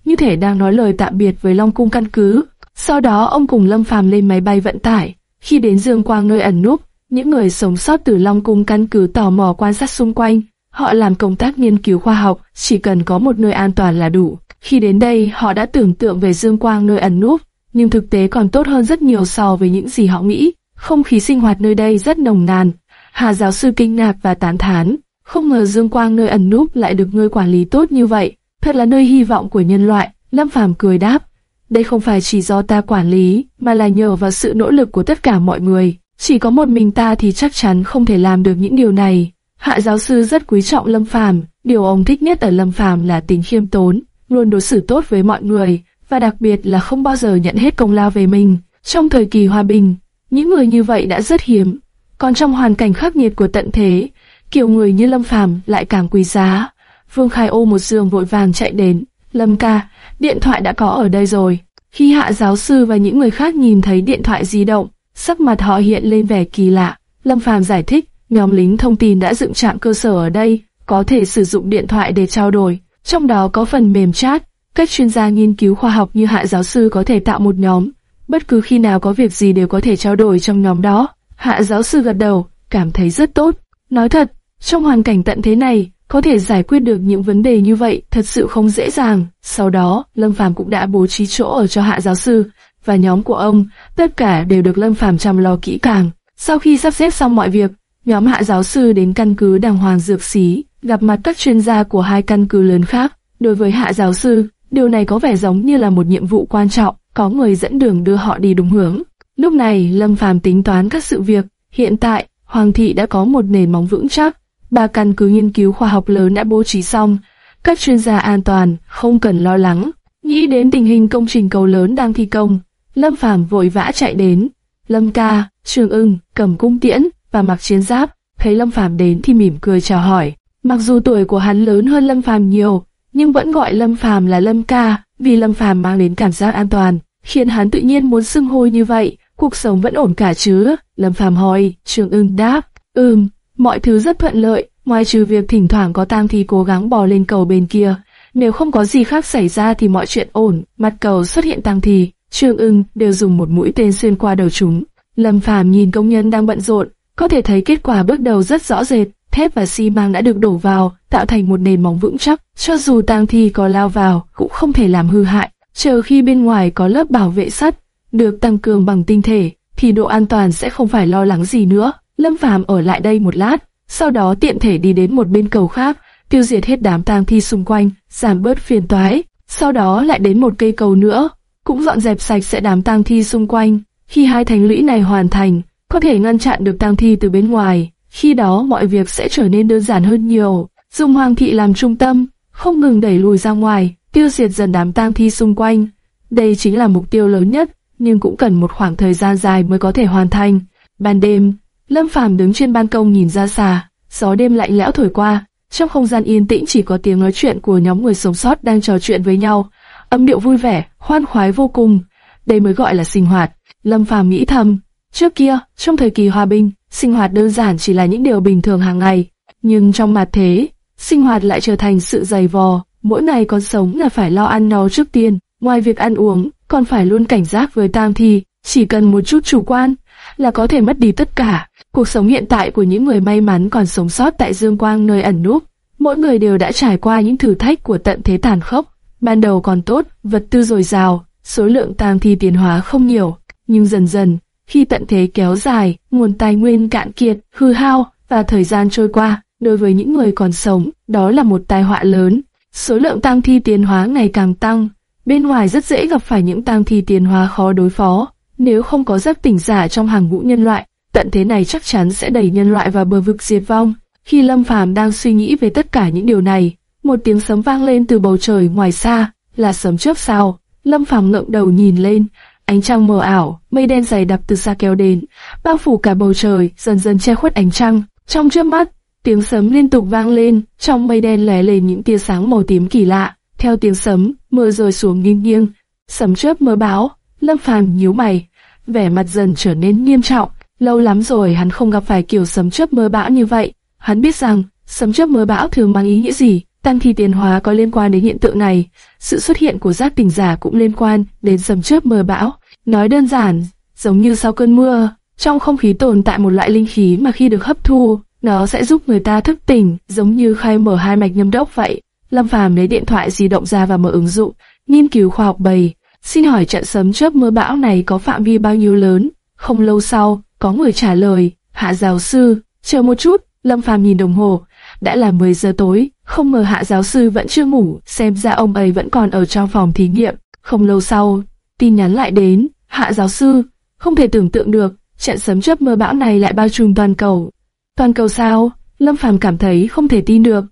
như thể đang nói lời tạm biệt với Long cung căn cứ. Sau đó ông cùng Lâm Phàm lên máy bay vận tải. Khi đến Dương Quang nơi ẩn núp, những người sống sót từ Long cung căn cứ tò mò quan sát xung quanh. Họ làm công tác nghiên cứu khoa học, chỉ cần có một nơi an toàn là đủ. Khi đến đây, họ đã tưởng tượng về Dương Quang nơi ẩn núp, nhưng thực tế còn tốt hơn rất nhiều so với những gì họ nghĩ. Không khí sinh hoạt nơi đây rất nồng nàn. Hà giáo sư kinh ngạc và tán thán, không ngờ Dương Quang nơi ẩn núp lại được ngươi quản lý tốt như vậy, thật là nơi hy vọng của nhân loại. Lâm Phàm cười đáp, đây không phải chỉ do ta quản lý, mà là nhờ vào sự nỗ lực của tất cả mọi người. Chỉ có một mình ta thì chắc chắn không thể làm được những điều này. Hạ giáo sư rất quý trọng Lâm Phàm, điều ông thích nhất ở Lâm Phàm là tính khiêm tốn, luôn đối xử tốt với mọi người, và đặc biệt là không bao giờ nhận hết công lao về mình. Trong thời kỳ hòa bình, những người như vậy đã rất hiếm. Còn trong hoàn cảnh khắc nghiệt của tận thế, kiểu người như Lâm Phàm lại càng quý giá. Vương Khai ô một giường vội vàng chạy đến, Lâm ca, điện thoại đã có ở đây rồi. Khi hạ giáo sư và những người khác nhìn thấy điện thoại di động, sắc mặt họ hiện lên vẻ kỳ lạ. Lâm Phàm giải thích, nhóm lính thông tin đã dựng trạm cơ sở ở đây, có thể sử dụng điện thoại để trao đổi, trong đó có phần mềm chat. Các chuyên gia nghiên cứu khoa học như hạ giáo sư có thể tạo một nhóm, bất cứ khi nào có việc gì đều có thể trao đổi trong nhóm đó. Hạ giáo sư gật đầu, cảm thấy rất tốt. Nói thật, trong hoàn cảnh tận thế này, có thể giải quyết được những vấn đề như vậy thật sự không dễ dàng. Sau đó, Lâm Phàm cũng đã bố trí chỗ ở cho hạ giáo sư và nhóm của ông, tất cả đều được Lâm Phàm chăm lo kỹ càng. Sau khi sắp xếp xong mọi việc, nhóm hạ giáo sư đến căn cứ đàng hoàng dược xí, gặp mặt các chuyên gia của hai căn cứ lớn khác. Đối với hạ giáo sư, điều này có vẻ giống như là một nhiệm vụ quan trọng, có người dẫn đường đưa họ đi đúng hướng. Lúc này, Lâm Phàm tính toán các sự việc. Hiện tại, Hoàng thị đã có một nền móng vững chắc. Ba căn cứ nghiên cứu khoa học lớn đã bố trí xong. Các chuyên gia an toàn, không cần lo lắng. Nghĩ đến tình hình công trình cầu lớn đang thi công, Lâm Phàm vội vã chạy đến. Lâm ca, Trường ưng, cầm cung tiễn và mặc chiến giáp, thấy Lâm Phàm đến thì mỉm cười chào hỏi. Mặc dù tuổi của hắn lớn hơn Lâm Phàm nhiều, nhưng vẫn gọi Lâm Phàm là Lâm ca, vì Lâm Phàm mang đến cảm giác an toàn, khiến hắn tự nhiên muốn xưng hôi như vậy. Cuộc sống vẫn ổn cả chứ? Lâm Phàm hỏi. Trường ưng đáp, ừm, mọi thứ rất thuận lợi, ngoài trừ việc thỉnh thoảng có tang thì cố gắng bò lên cầu bên kia. Nếu không có gì khác xảy ra thì mọi chuyện ổn. Mặt cầu xuất hiện tang thì, Trương ưng đều dùng một mũi tên xuyên qua đầu chúng. Lâm Phàm nhìn công nhân đang bận rộn, có thể thấy kết quả bước đầu rất rõ rệt, thép và xi măng đã được đổ vào, tạo thành một nền móng vững chắc, cho dù tang thi có lao vào cũng không thể làm hư hại. Chờ khi bên ngoài có lớp bảo vệ sắt được tăng cường bằng tinh thể, thì độ an toàn sẽ không phải lo lắng gì nữa. Lâm Phàm ở lại đây một lát, sau đó tiện thể đi đến một bên cầu khác, tiêu diệt hết đám tang thi xung quanh, giảm bớt phiền toái. Sau đó lại đến một cây cầu nữa, cũng dọn dẹp sạch sẽ đám tang thi xung quanh. Khi hai thành lũy này hoàn thành, có thể ngăn chặn được tang thi từ bên ngoài. Khi đó mọi việc sẽ trở nên đơn giản hơn nhiều. Dùng hoàng thị làm trung tâm, không ngừng đẩy lùi ra ngoài, tiêu diệt dần đám tang thi xung quanh. Đây chính là mục tiêu lớn nhất, nhưng cũng cần một khoảng thời gian dài mới có thể hoàn thành. Ban đêm, Lâm Phàm đứng trên ban công nhìn ra xa, gió đêm lạnh lẽo thổi qua, trong không gian yên tĩnh chỉ có tiếng nói chuyện của nhóm người sống sót đang trò chuyện với nhau, âm điệu vui vẻ, hoan khoái vô cùng. Đây mới gọi là sinh hoạt. Lâm Phàm nghĩ thầm, trước kia, trong thời kỳ hòa bình, sinh hoạt đơn giản chỉ là những điều bình thường hàng ngày, nhưng trong mặt thế, sinh hoạt lại trở thành sự dày vò, mỗi ngày còn sống là phải lo ăn no trước tiên, ngoài việc ăn uống, còn phải luôn cảnh giác với tang thi, chỉ cần một chút chủ quan là có thể mất đi tất cả. Cuộc sống hiện tại của những người may mắn còn sống sót tại Dương Quang nơi ẩn núp, mỗi người đều đã trải qua những thử thách của tận thế tàn khốc. Ban đầu còn tốt, vật tư dồi dào, số lượng tang thi tiến hóa không nhiều, nhưng dần dần, khi tận thế kéo dài, nguồn tài nguyên cạn kiệt, hư hao và thời gian trôi qua, đối với những người còn sống, đó là một tai họa lớn. Số lượng tang thi tiến hóa ngày càng tăng, bên ngoài rất dễ gặp phải những tang thi tiến hóa khó đối phó. Nếu không có giáp tỉnh giả trong hàng ngũ nhân loại, tận thế này chắc chắn sẽ đẩy nhân loại vào bờ vực diệt vong. Khi Lâm Phàm đang suy nghĩ về tất cả những điều này, một tiếng sấm vang lên từ bầu trời ngoài xa, là sấm chớp sao. Lâm Phàm ngẩng đầu nhìn lên, ánh trăng mờ ảo, mây đen dày đặc từ xa kéo đến, bao phủ cả bầu trời, dần dần che khuất ánh trăng. Trong chớp mắt, tiếng sấm liên tục vang lên, trong mây đen lóe lên những tia sáng màu tím kỳ lạ. Theo tiếng sấm, mưa rơi xuống nghiêng nghiêng, sấm chớp mưa báo. Lâm Phàm nhíu mày, vẻ mặt dần trở nên nghiêm trọng. Lâu lắm rồi hắn không gặp phải kiểu sấm chớp mưa bão như vậy. Hắn biết rằng sấm chớp mưa bão thường mang ý nghĩa gì. Tăng thi tiến hóa có liên quan đến hiện tượng này, sự xuất hiện của giác tỉnh giả cũng liên quan đến sấm chớp mưa bão. Nói đơn giản, giống như sau cơn mưa, trong không khí tồn tại một loại linh khí mà khi được hấp thu, nó sẽ giúp người ta thức tỉnh, giống như khai mở hai mạch nhâm đốc vậy. Lâm Phàm lấy điện thoại di động ra và mở ứng dụng, nghiên cứu khoa học bầy. Xin hỏi trận sấm chớp mưa bão này có phạm vi bao nhiêu lớn? Không lâu sau, có người trả lời, hạ giáo sư, chờ một chút, Lâm Phàm nhìn đồng hồ, đã là 10 giờ tối, không ngờ hạ giáo sư vẫn chưa ngủ, xem ra ông ấy vẫn còn ở trong phòng thí nghiệm. Không lâu sau, tin nhắn lại đến, hạ giáo sư, không thể tưởng tượng được, trận sấm chớp mưa bão này lại bao trùm toàn cầu. Toàn cầu sao? Lâm Phàm cảm thấy không thể tin được.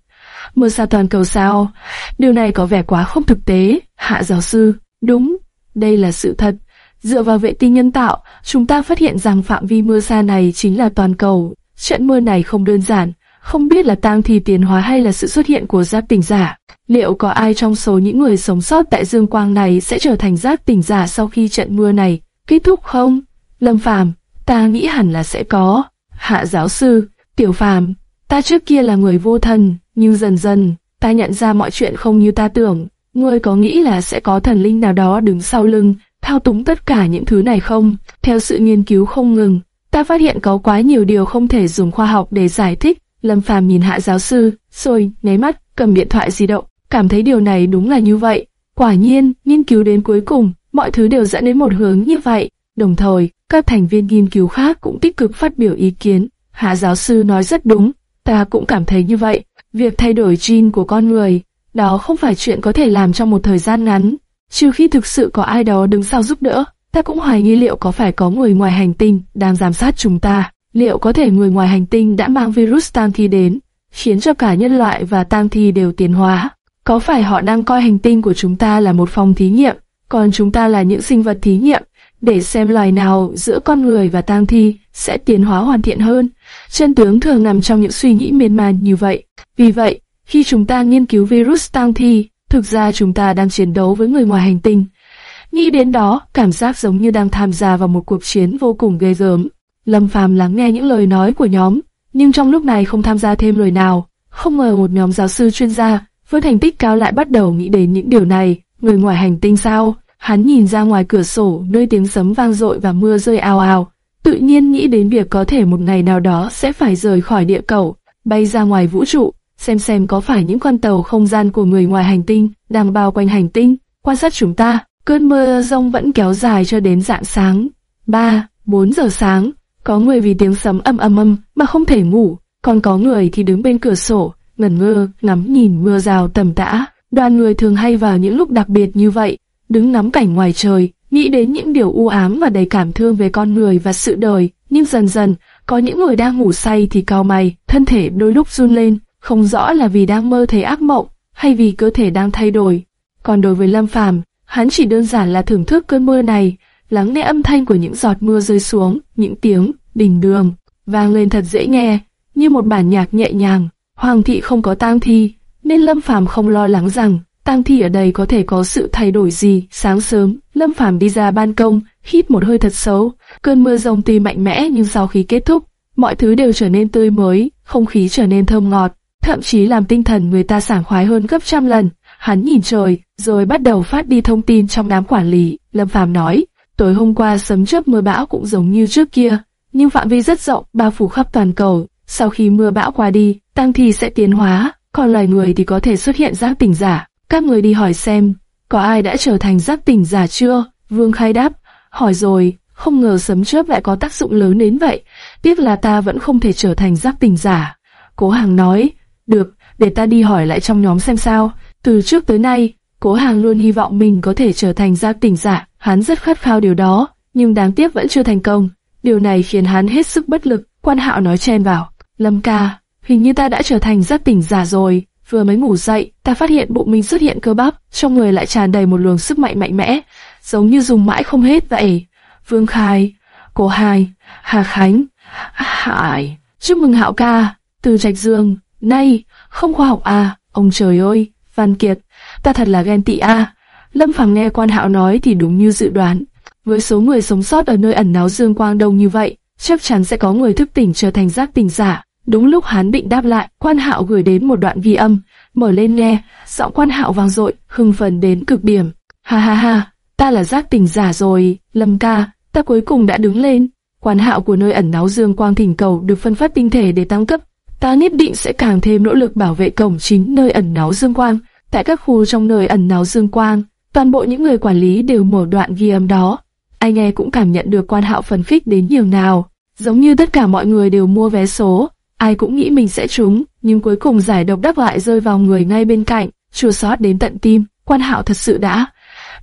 Mưa xa toàn cầu sao? Điều này có vẻ quá không thực tế, hạ giáo sư. Đúng, đây là sự thật. Dựa vào vệ tinh nhân tạo, chúng ta phát hiện rằng phạm vi mưa xa này chính là toàn cầu. Trận mưa này không đơn giản, không biết là tang thi tiến hóa hay là sự xuất hiện của giáp tỉnh giả. Liệu có ai trong số những người sống sót tại dương quang này sẽ trở thành giáp tỉnh giả sau khi trận mưa này kết thúc không? Lâm Phàm, ta nghĩ hẳn là sẽ có. Hạ giáo sư, Tiểu Phàm, ta trước kia là người vô thần, nhưng dần dần, ta nhận ra mọi chuyện không như ta tưởng. Ngươi có nghĩ là sẽ có thần linh nào đó đứng sau lưng, thao túng tất cả những thứ này không? Theo sự nghiên cứu không ngừng, ta phát hiện có quá nhiều điều không thể dùng khoa học để giải thích. Lâm Phàm nhìn hạ giáo sư, rồi nháy mắt, cầm điện thoại di động, cảm thấy điều này đúng là như vậy. Quả nhiên, nghiên cứu đến cuối cùng, mọi thứ đều dẫn đến một hướng như vậy. Đồng thời, các thành viên nghiên cứu khác cũng tích cực phát biểu ý kiến. Hạ giáo sư nói rất đúng, ta cũng cảm thấy như vậy. Việc thay đổi gene của con người, đó không phải chuyện có thể làm trong một thời gian ngắn, trừ khi thực sự có ai đó đứng sau giúp đỡ. Ta cũng hoài nghi liệu có phải có người ngoài hành tinh đang giám sát chúng ta. Liệu có thể người ngoài hành tinh đã mang virus tang thi đến, khiến cho cả nhân loại và tang thi đều tiến hóa? Có phải họ đang coi hành tinh của chúng ta là một phòng thí nghiệm, còn chúng ta là những sinh vật thí nghiệm, để xem loài nào giữa con người và tang thi sẽ tiến hóa hoàn thiện hơn? Chân tướng thường nằm trong những suy nghĩ miên man như vậy. Vì vậy, khi chúng ta nghiên cứu virus tang thi, thực ra chúng ta đang chiến đấu với người ngoài hành tinh. Nghĩ đến đó, cảm giác giống như đang tham gia vào một cuộc chiến vô cùng ghê gớm. Lâm Phàm lắng nghe những lời nói của nhóm, nhưng trong lúc này không tham gia thêm lời nào. Không ngờ một nhóm giáo sư chuyên gia với thành tích cao lại bắt đầu nghĩ đến những điều này. Người ngoài hành tinh sao? Hắn nhìn ra ngoài cửa sổ, nơi tiếng sấm vang dội và mưa rơi ào ào. Tự nhiên nghĩ đến việc có thể một ngày nào đó sẽ phải rời khỏi địa cầu, bay ra ngoài vũ trụ, xem xem có phải những con tàu không gian của người ngoài hành tinh đang bao quanh hành tinh, quan sát chúng ta. Cơn mưa rông vẫn kéo dài cho đến rạng sáng. 3, 4 giờ sáng, có người vì tiếng sấm âm âm âm mà không thể ngủ, còn có người thì đứng bên cửa sổ, ngẩn ngơ, ngắm nhìn mưa rào tầm tã. Đoàn người thường hay vào những lúc đặc biệt như vậy, đứng ngắm cảnh ngoài trời, nghĩ đến những điều u ám và đầy cảm thương về con người và sự đời. Nhưng dần dần, có những người đang ngủ say thì cao mày, thân thể đôi lúc run lên, không rõ là vì đang mơ thấy ác mộng hay vì cơ thể đang thay đổi. Còn đối với Lâm Phàm, hắn chỉ đơn giản là thưởng thức cơn mưa này, lắng nghe âm thanh của những giọt mưa rơi xuống, những tiếng đình đường vang lên thật dễ nghe, như một bản nhạc nhẹ nhàng. Hoàng thị không có tang thi, nên Lâm Phàm không lo lắng rằng tang thi ở đây có thể có sự thay đổi gì. Sáng sớm, Lâm Phàm đi ra ban công, hít một hơi thật xấu. Cơn mưa rông tuy mạnh mẽ nhưng sau khi kết thúc, mọi thứ đều trở nên tươi mới, không khí trở nên thơm ngọt, thậm chí làm tinh thần người ta sảng khoái hơn gấp trăm lần. Hắn nhìn trời, rồi bắt đầu phát đi thông tin trong đám quản lý. Lâm Phàm nói, tối hôm qua sấm chớp mưa bão cũng giống như trước kia, nhưng phạm vi rất rộng, bao phủ khắp toàn cầu. Sau khi mưa bão qua đi, tăng thi sẽ tiến hóa, còn loài người thì có thể xuất hiện giác tỉnh giả. Các người đi hỏi xem, có ai đã trở thành giác tỉnh giả chưa? Vương Khai đáp, hỏi rồi, không ngờ sấm chớp lại có tác dụng lớn đến vậy. Tiếc là ta vẫn không thể trở thành giác tỉnh giả. Cố Hàng nói, được, để ta đi hỏi lại trong nhóm xem sao. Từ trước tới nay, Cố Hàng luôn hy vọng mình có thể trở thành giác tỉnh giả. Hắn rất khát khao điều đó, nhưng đáng tiếc vẫn chưa thành công. Điều này khiến hắn hết sức bất lực. Quan Hạo nói chen vào, Lâm ca, hình như ta đã trở thành giác tỉnh giả rồi. Vừa mới ngủ dậy, ta phát hiện bụng mình xuất hiện cơ bắp, trong người lại tràn đầy một luồng sức mạnh mạnh mẽ, giống như dùng mãi không hết vậy. Vương Khai, Cố Hai, Hà Khánh, Hải, chúc mừng Hạo ca, từ Trạch Dương, nay, không khoa học à, ông trời ơi, Văn Kiệt, ta thật là ghen tị à. Lâm Phàm nghe quan hạo nói thì đúng như dự đoán, với số người sống sót ở nơi ẩn náu dương quang đông như vậy, chắc chắn sẽ có người thức tỉnh trở thành giác tỉnh giả. Đúng lúc hắn định đáp lại, quan hạo gửi đến một đoạn ghi âm, mở lên nghe, giọng quan hạo vang dội, hưng phấn đến cực điểm. Ha ha ha, ta là giác tỉnh giả rồi, Lâm ca, ta cuối cùng đã đứng lên. Quan hạo của nơi ẩn náu dương quang thỉnh cầu được phân phát tinh thể để tăng cấp. Ta nhất định sẽ càng thêm nỗ lực bảo vệ cổng chính nơi ẩn náu dương quang. Tại các khu trong nơi ẩn náu dương quang, toàn bộ những người quản lý đều mở đoạn ghi âm đó. Ai nghe cũng cảm nhận được quan hạo phấn khích đến nhiều nào. Giống như tất cả mọi người đều mua vé số, ai cũng nghĩ mình sẽ trúng, nhưng cuối cùng giải độc đắc lại rơi vào người ngay bên cạnh, chua xót đến tận tim. Quan hạo thật sự đã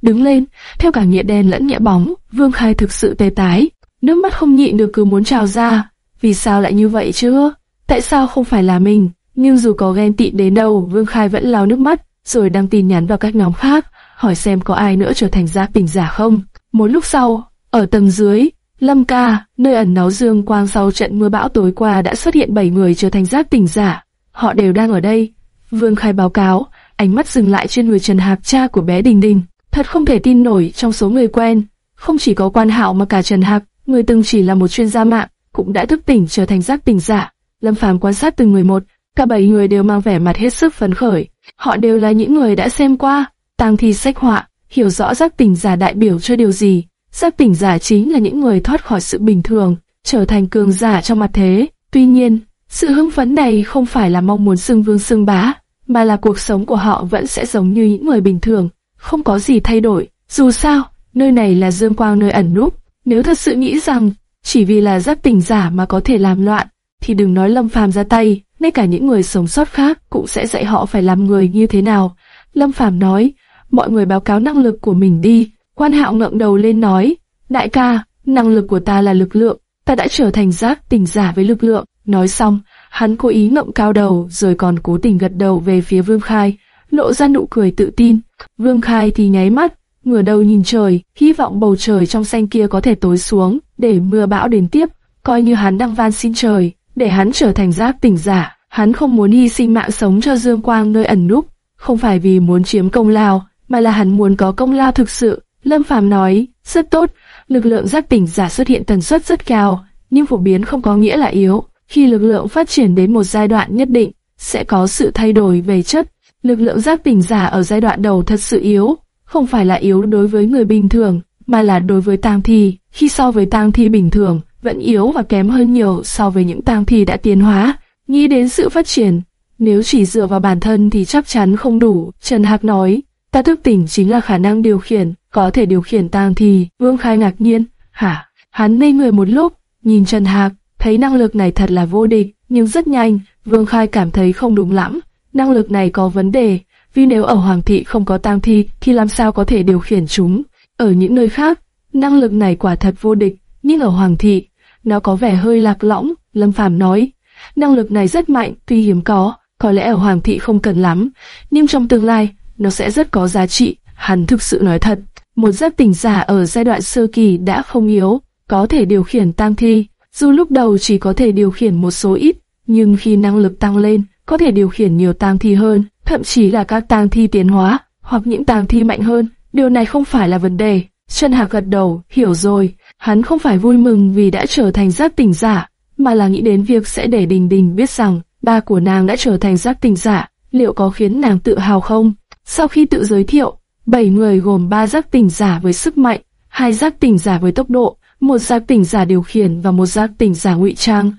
đứng lên, theo cả nghĩa đen lẫn nghĩa bóng, Vương Khai thực sự tê tái, nước mắt không nhịn được cứ muốn trào ra. Vì sao lại như vậy chứ? Tại sao không phải là mình? Nhưng dù có ghen tị đến đâu, Vương Khai vẫn lau nước mắt, rồi đăng tin nhắn vào các nhóm khác, hỏi xem có ai nữa trở thành giác tỉnh giả không. Một lúc sau, ở tầng dưới, Lâm Ca, nơi ẩn náu dương quang sau trận mưa bão tối qua đã xuất hiện 7 người trở thành giác tỉnh giả. Họ đều đang ở đây. Vương Khai báo cáo, ánh mắt dừng lại trên người Trần Hạc cha của bé Đình Đình. Thật không thể tin nổi trong số người quen, không chỉ có quan hạo mà cả Trần Hạc, người từng chỉ là một chuyên gia mạng, cũng đã thức tỉnh trở thành giác tỉnh giả. Lâm Phàm quan sát từng người một, cả bảy người đều mang vẻ mặt hết sức phấn khởi. Họ đều là những người đã xem qua tang thi sách họa, hiểu rõ giác tỉnh giả đại biểu cho điều gì. Giác tỉnh giả chính là những người thoát khỏi sự bình thường, trở thành cường giả trong mặt thế. Tuy nhiên, sự hưng phấn này không phải là mong muốn xưng vương xưng bá, mà là cuộc sống của họ vẫn sẽ giống như những người bình thường, không có gì thay đổi. Dù sao, nơi này là dương quang nơi ẩn núp. Nếu thật sự nghĩ rằng chỉ vì là giác tỉnh giả mà có thể làm loạn, thì đừng nói Lâm Phàm ra tay, ngay cả những người sống sót khác cũng sẽ dạy họ phải làm người như thế nào. Lâm Phàm nói, mọi người báo cáo năng lực của mình đi. Quan Hạo ngẩng đầu lên nói, đại ca, năng lực của ta là lực lượng, ta đã trở thành giác tỉnh giả với lực lượng. Nói xong, hắn cố ý ngậm cao đầu rồi còn cố tình gật đầu về phía Vương Khai, lộ ra nụ cười tự tin. Vương Khai thì nháy mắt, ngửa đầu nhìn trời, hy vọng bầu trời trong xanh kia có thể tối xuống, để mưa bão đến tiếp, coi như hắn đang van xin trời, để hắn trở thành giác tỉnh giả. Hắn không muốn hy sinh mạng sống cho Dương Quang nơi ẩn núp, không phải vì muốn chiếm công lao, mà là hắn muốn có công lao thực sự. Lâm Phàm nói, rất tốt, lực lượng giác tỉnh giả xuất hiện tần suất rất cao, nhưng phổ biến không có nghĩa là yếu. Khi lực lượng phát triển đến một giai đoạn nhất định, sẽ có sự thay đổi về chất. Lực lượng giác tỉnh giả ở giai đoạn đầu thật sự yếu, không phải là yếu đối với người bình thường, mà là đối với tang thi. Khi so với tang thi bình thường, vẫn yếu và kém hơn nhiều so với những tang thi đã tiến hóa. Nghĩ đến sự phát triển, nếu chỉ dựa vào bản thân thì chắc chắn không đủ. Trần Hạc nói, ta thức tỉnh chính là khả năng điều khiển, có thể điều khiển tang thi. Vương Khai ngạc nhiên, hả? Hắn ngây người một lúc, nhìn Trần Hạc, thấy năng lực này thật là vô địch, nhưng rất nhanh, Vương Khai cảm thấy không đúng lắm. Năng lực này có vấn đề, vì nếu ở Hoàng thị không có tang thi thì làm sao có thể điều khiển chúng. Ở những nơi khác, năng lực này quả thật vô địch, nhưng ở Hoàng thị, nó có vẻ hơi lạc lõng, Lâm Phàm nói. Năng lực này rất mạnh, tuy hiếm có, có lẽ ở Hoàng thị không cần lắm, nhưng trong tương lai, nó sẽ rất có giá trị, hắn thực sự nói thật. Một giáp tỉnh giả ở giai đoạn sơ kỳ đã không yếu, có thể điều khiển tang thi, dù lúc đầu chỉ có thể điều khiển một số ít, nhưng khi năng lực tăng lên, có thể điều khiển nhiều tang thi hơn, thậm chí là các tang thi tiến hóa, hoặc những tang thi mạnh hơn. Điều này không phải là vấn đề. Trần Hạc gật đầu, hiểu rồi. Hắn không phải vui mừng vì đã trở thành giác tỉnh giả, mà là nghĩ đến việc sẽ để Đình Đình biết rằng ba của nàng đã trở thành giác tỉnh giả, liệu có khiến nàng tự hào không? Sau khi tự giới thiệu, bảy người gồm ba giác tỉnh giả với sức mạnh, hai giác tỉnh giả với tốc độ, một giác tỉnh giả điều khiển và một giác tỉnh giả ngụy trang.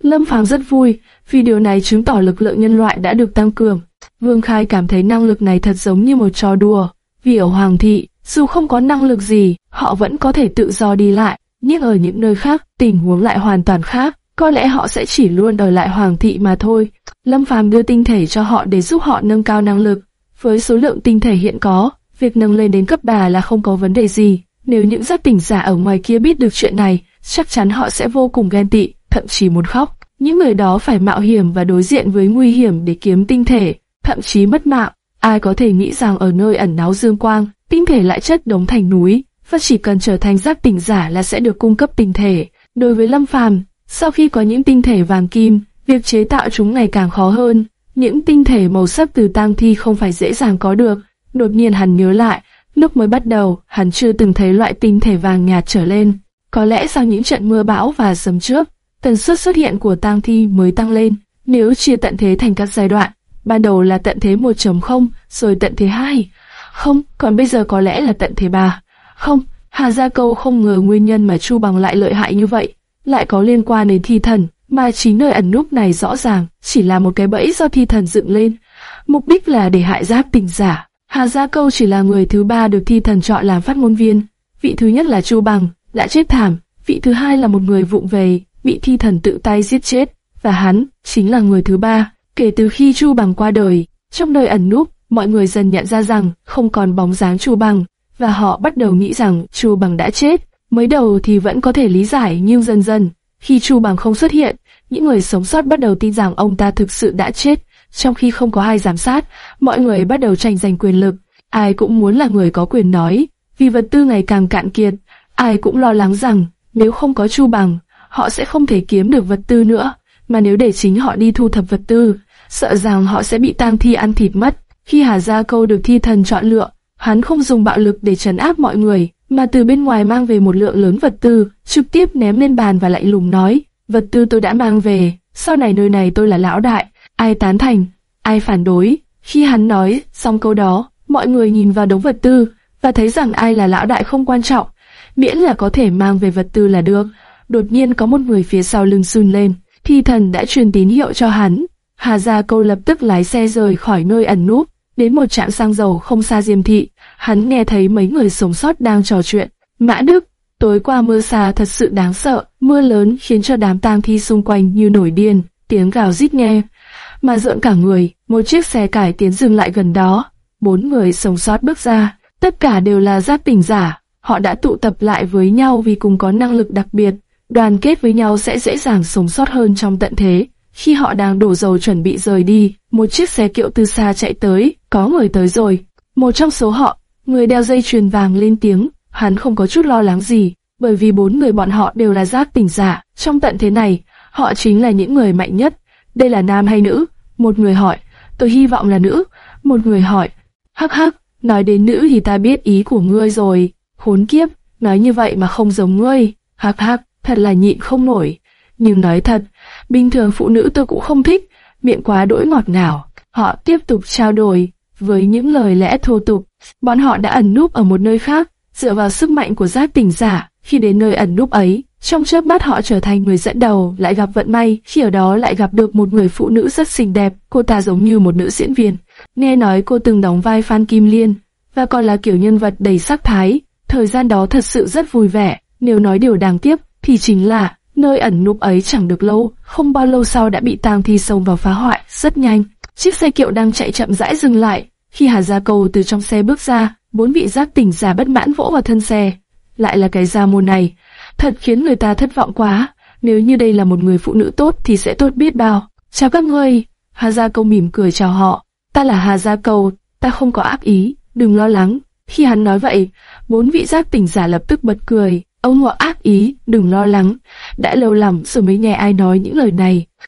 Lâm Phàm rất vui, vì điều này chứng tỏ lực lượng nhân loại đã được tăng cường. Vương Khai cảm thấy năng lực này thật giống như một trò đùa, vì ở Hoàng thị, dù không có năng lực gì, họ vẫn có thể tự do đi lại, nhưng ở những nơi khác, tình huống lại hoàn toàn khác, có lẽ họ sẽ chỉ luôn ở lại Hoàng thị mà thôi. Lâm Phàm đưa tinh thể cho họ để giúp họ nâng cao năng lực. Với số lượng tinh thể hiện có, việc nâng lên đến cấp bà là không có vấn đề gì. Nếu những giác tỉnh giả ở ngoài kia biết được chuyện này, chắc chắn họ sẽ vô cùng ghen tị, thậm chí muốn khóc. Những người đó phải mạo hiểm và đối diện với nguy hiểm để kiếm tinh thể, thậm chí mất mạng. Ai có thể nghĩ rằng ở nơi ẩn náu dương quang, tinh thể lại chất đống thành núi, và chỉ cần trở thành giác tỉnh giả là sẽ được cung cấp tinh thể. Đối với Lâm Phàm, sau khi có những tinh thể vàng kim, việc chế tạo chúng ngày càng khó hơn. Những tinh thể màu sắc từ tang thi không phải dễ dàng có được. Đột nhiên hắn nhớ lại, lúc mới bắt đầu, hắn chưa từng thấy loại tinh thể vàng nhạt trở lên. Có lẽ sau những trận mưa bão và sấm trước, tần suất xuất hiện của tang thi mới tăng lên. Nếu chia tận thế thành các giai đoạn, ban đầu là tận thế 1.0, rồi tận thế 2. Không, còn bây giờ có lẽ là tận thế 3. Không, Hà Gia Câu không ngờ nguyên nhân mà Chu Bằng lại lợi hại như vậy, lại có liên quan đến thi thần, mà chính nơi ẩn núp này rõ ràng chỉ là một cái bẫy do thi thần dựng lên. Mục đích là để hại giáp tình giả. Hà Gia Câu chỉ là người thứ ba được thi thần chọn làm phát ngôn viên. Vị thứ nhất là Chu Bằng, đã chết thảm. Vị thứ hai là một người vụng về, bị thi thần tự tay giết chết. Và hắn, chính là người thứ ba. Kể từ khi Chu Bằng qua đời, trong nơi ẩn núp, mọi người dần nhận ra rằng không còn bóng dáng Chu Bằng, và họ bắt đầu nghĩ rằng Chu Bằng đã chết. Mới đầu thì vẫn có thể lý giải nhưng dần dần, khi Chu Bằng không xuất hiện, những người sống sót bắt đầu tin rằng ông ta thực sự đã chết. Trong khi không có ai giám sát, mọi người bắt đầu tranh giành quyền lực. Ai cũng muốn là người có quyền nói, vì vật tư ngày càng cạn kiệt. Ai cũng lo lắng rằng nếu không có Chu Bằng, họ sẽ không thể kiếm được vật tư nữa. Mà nếu để chính họ đi thu thập vật tư, sợ rằng họ sẽ bị tang thi ăn thịt mất. Khi Hà Gia Câu được thi thần chọn lựa, hắn không dùng bạo lực để trấn áp mọi người, mà từ bên ngoài mang về một lượng lớn vật tư, trực tiếp ném lên bàn và lạnh lùng nói, vật tư tôi đã mang về, sau này nơi này tôi là lão đại, ai tán thành, ai phản đối. Khi hắn nói xong câu đó, mọi người nhìn vào đống vật tư và thấy rằng ai là lão đại không quan trọng, miễn là có thể mang về vật tư là được. Đột nhiên có một người phía sau lưng sun lên, thi thần đã truyền tín hiệu cho hắn. Hà Gia Câu lập tức lái xe rời khỏi nơi ẩn núp, đến một trạm xăng dầu không xa Diêm Thị. Hắn nghe thấy mấy người sống sót đang trò chuyện. Mã Đức, tối qua mưa xa thật sự đáng sợ, mưa lớn khiến cho đám tang thi xung quanh như nổi điên, tiếng gào rít nghe, mà rợn cả người. Một chiếc xe cải tiến dừng lại gần đó, bốn người sống sót bước ra, tất cả đều là giáp tỉnh giả. Họ đã tụ tập lại với nhau vì cùng có năng lực đặc biệt, đoàn kết với nhau sẽ dễ dàng sống sót hơn trong tận thế. Khi họ đang đổ dầu chuẩn bị rời đi, một chiếc xe kiệu từ xa chạy tới, có người tới rồi. Một trong số họ, người đeo dây chuyền vàng lên tiếng, hắn không có chút lo lắng gì, bởi vì bốn người bọn họ đều là giác tỉnh giả. Trong tận thế này, họ chính là những người mạnh nhất. Đây là nam hay nữ? Một người hỏi, tôi hy vọng là nữ. Một người hỏi, hắc hắc, nói đến nữ thì ta biết ý của ngươi rồi. Khốn kiếp, nói như vậy mà không giống ngươi. Hắc hắc, thật là nhịn không nổi. Nhưng nói thật, bình thường phụ nữ tôi cũng không thích, miệng quá đỗi ngọt ngào. Họ tiếp tục trao đổi, với những lời lẽ thô tục. Bọn họ đã ẩn núp ở một nơi khác, dựa vào sức mạnh của giác tỉnh giả. Khi đến nơi ẩn núp ấy, trong chớp mắt họ trở thành người dẫn đầu, lại gặp vận may, khi ở đó lại gặp được một người phụ nữ rất xinh đẹp, cô ta giống như một nữ diễn viên. Nghe nói cô từng đóng vai Phan Kim Liên, và còn là kiểu nhân vật đầy sắc thái. Thời gian đó thật sự rất vui vẻ, nếu nói điều đáng tiếc, thì chính là nơi ẩn núp ấy chẳng được lâu, không bao lâu sau đã bị tang thi xông vào phá hoại, rất nhanh. Chiếc xe kiệu đang chạy chậm rãi dừng lại, khi Hà Gia Cầu từ trong xe bước ra, bốn vị giác tỉnh giả bất mãn vỗ vào thân xe. Lại là cái gia môn này, thật khiến người ta thất vọng quá. Nếu như đây là một người phụ nữ tốt thì sẽ tốt biết bao. Chào các ngươi. Hà Gia Cầu mỉm cười chào họ. Ta là Hà Gia Cầu, ta không có ác ý, đừng lo lắng. Khi hắn nói vậy, bốn vị giác tỉnh giả lập tức bật cười. Ông họ ác ý, đừng lo lắng. Đã lâu lắm rồi mới nghe ai nói những lời này.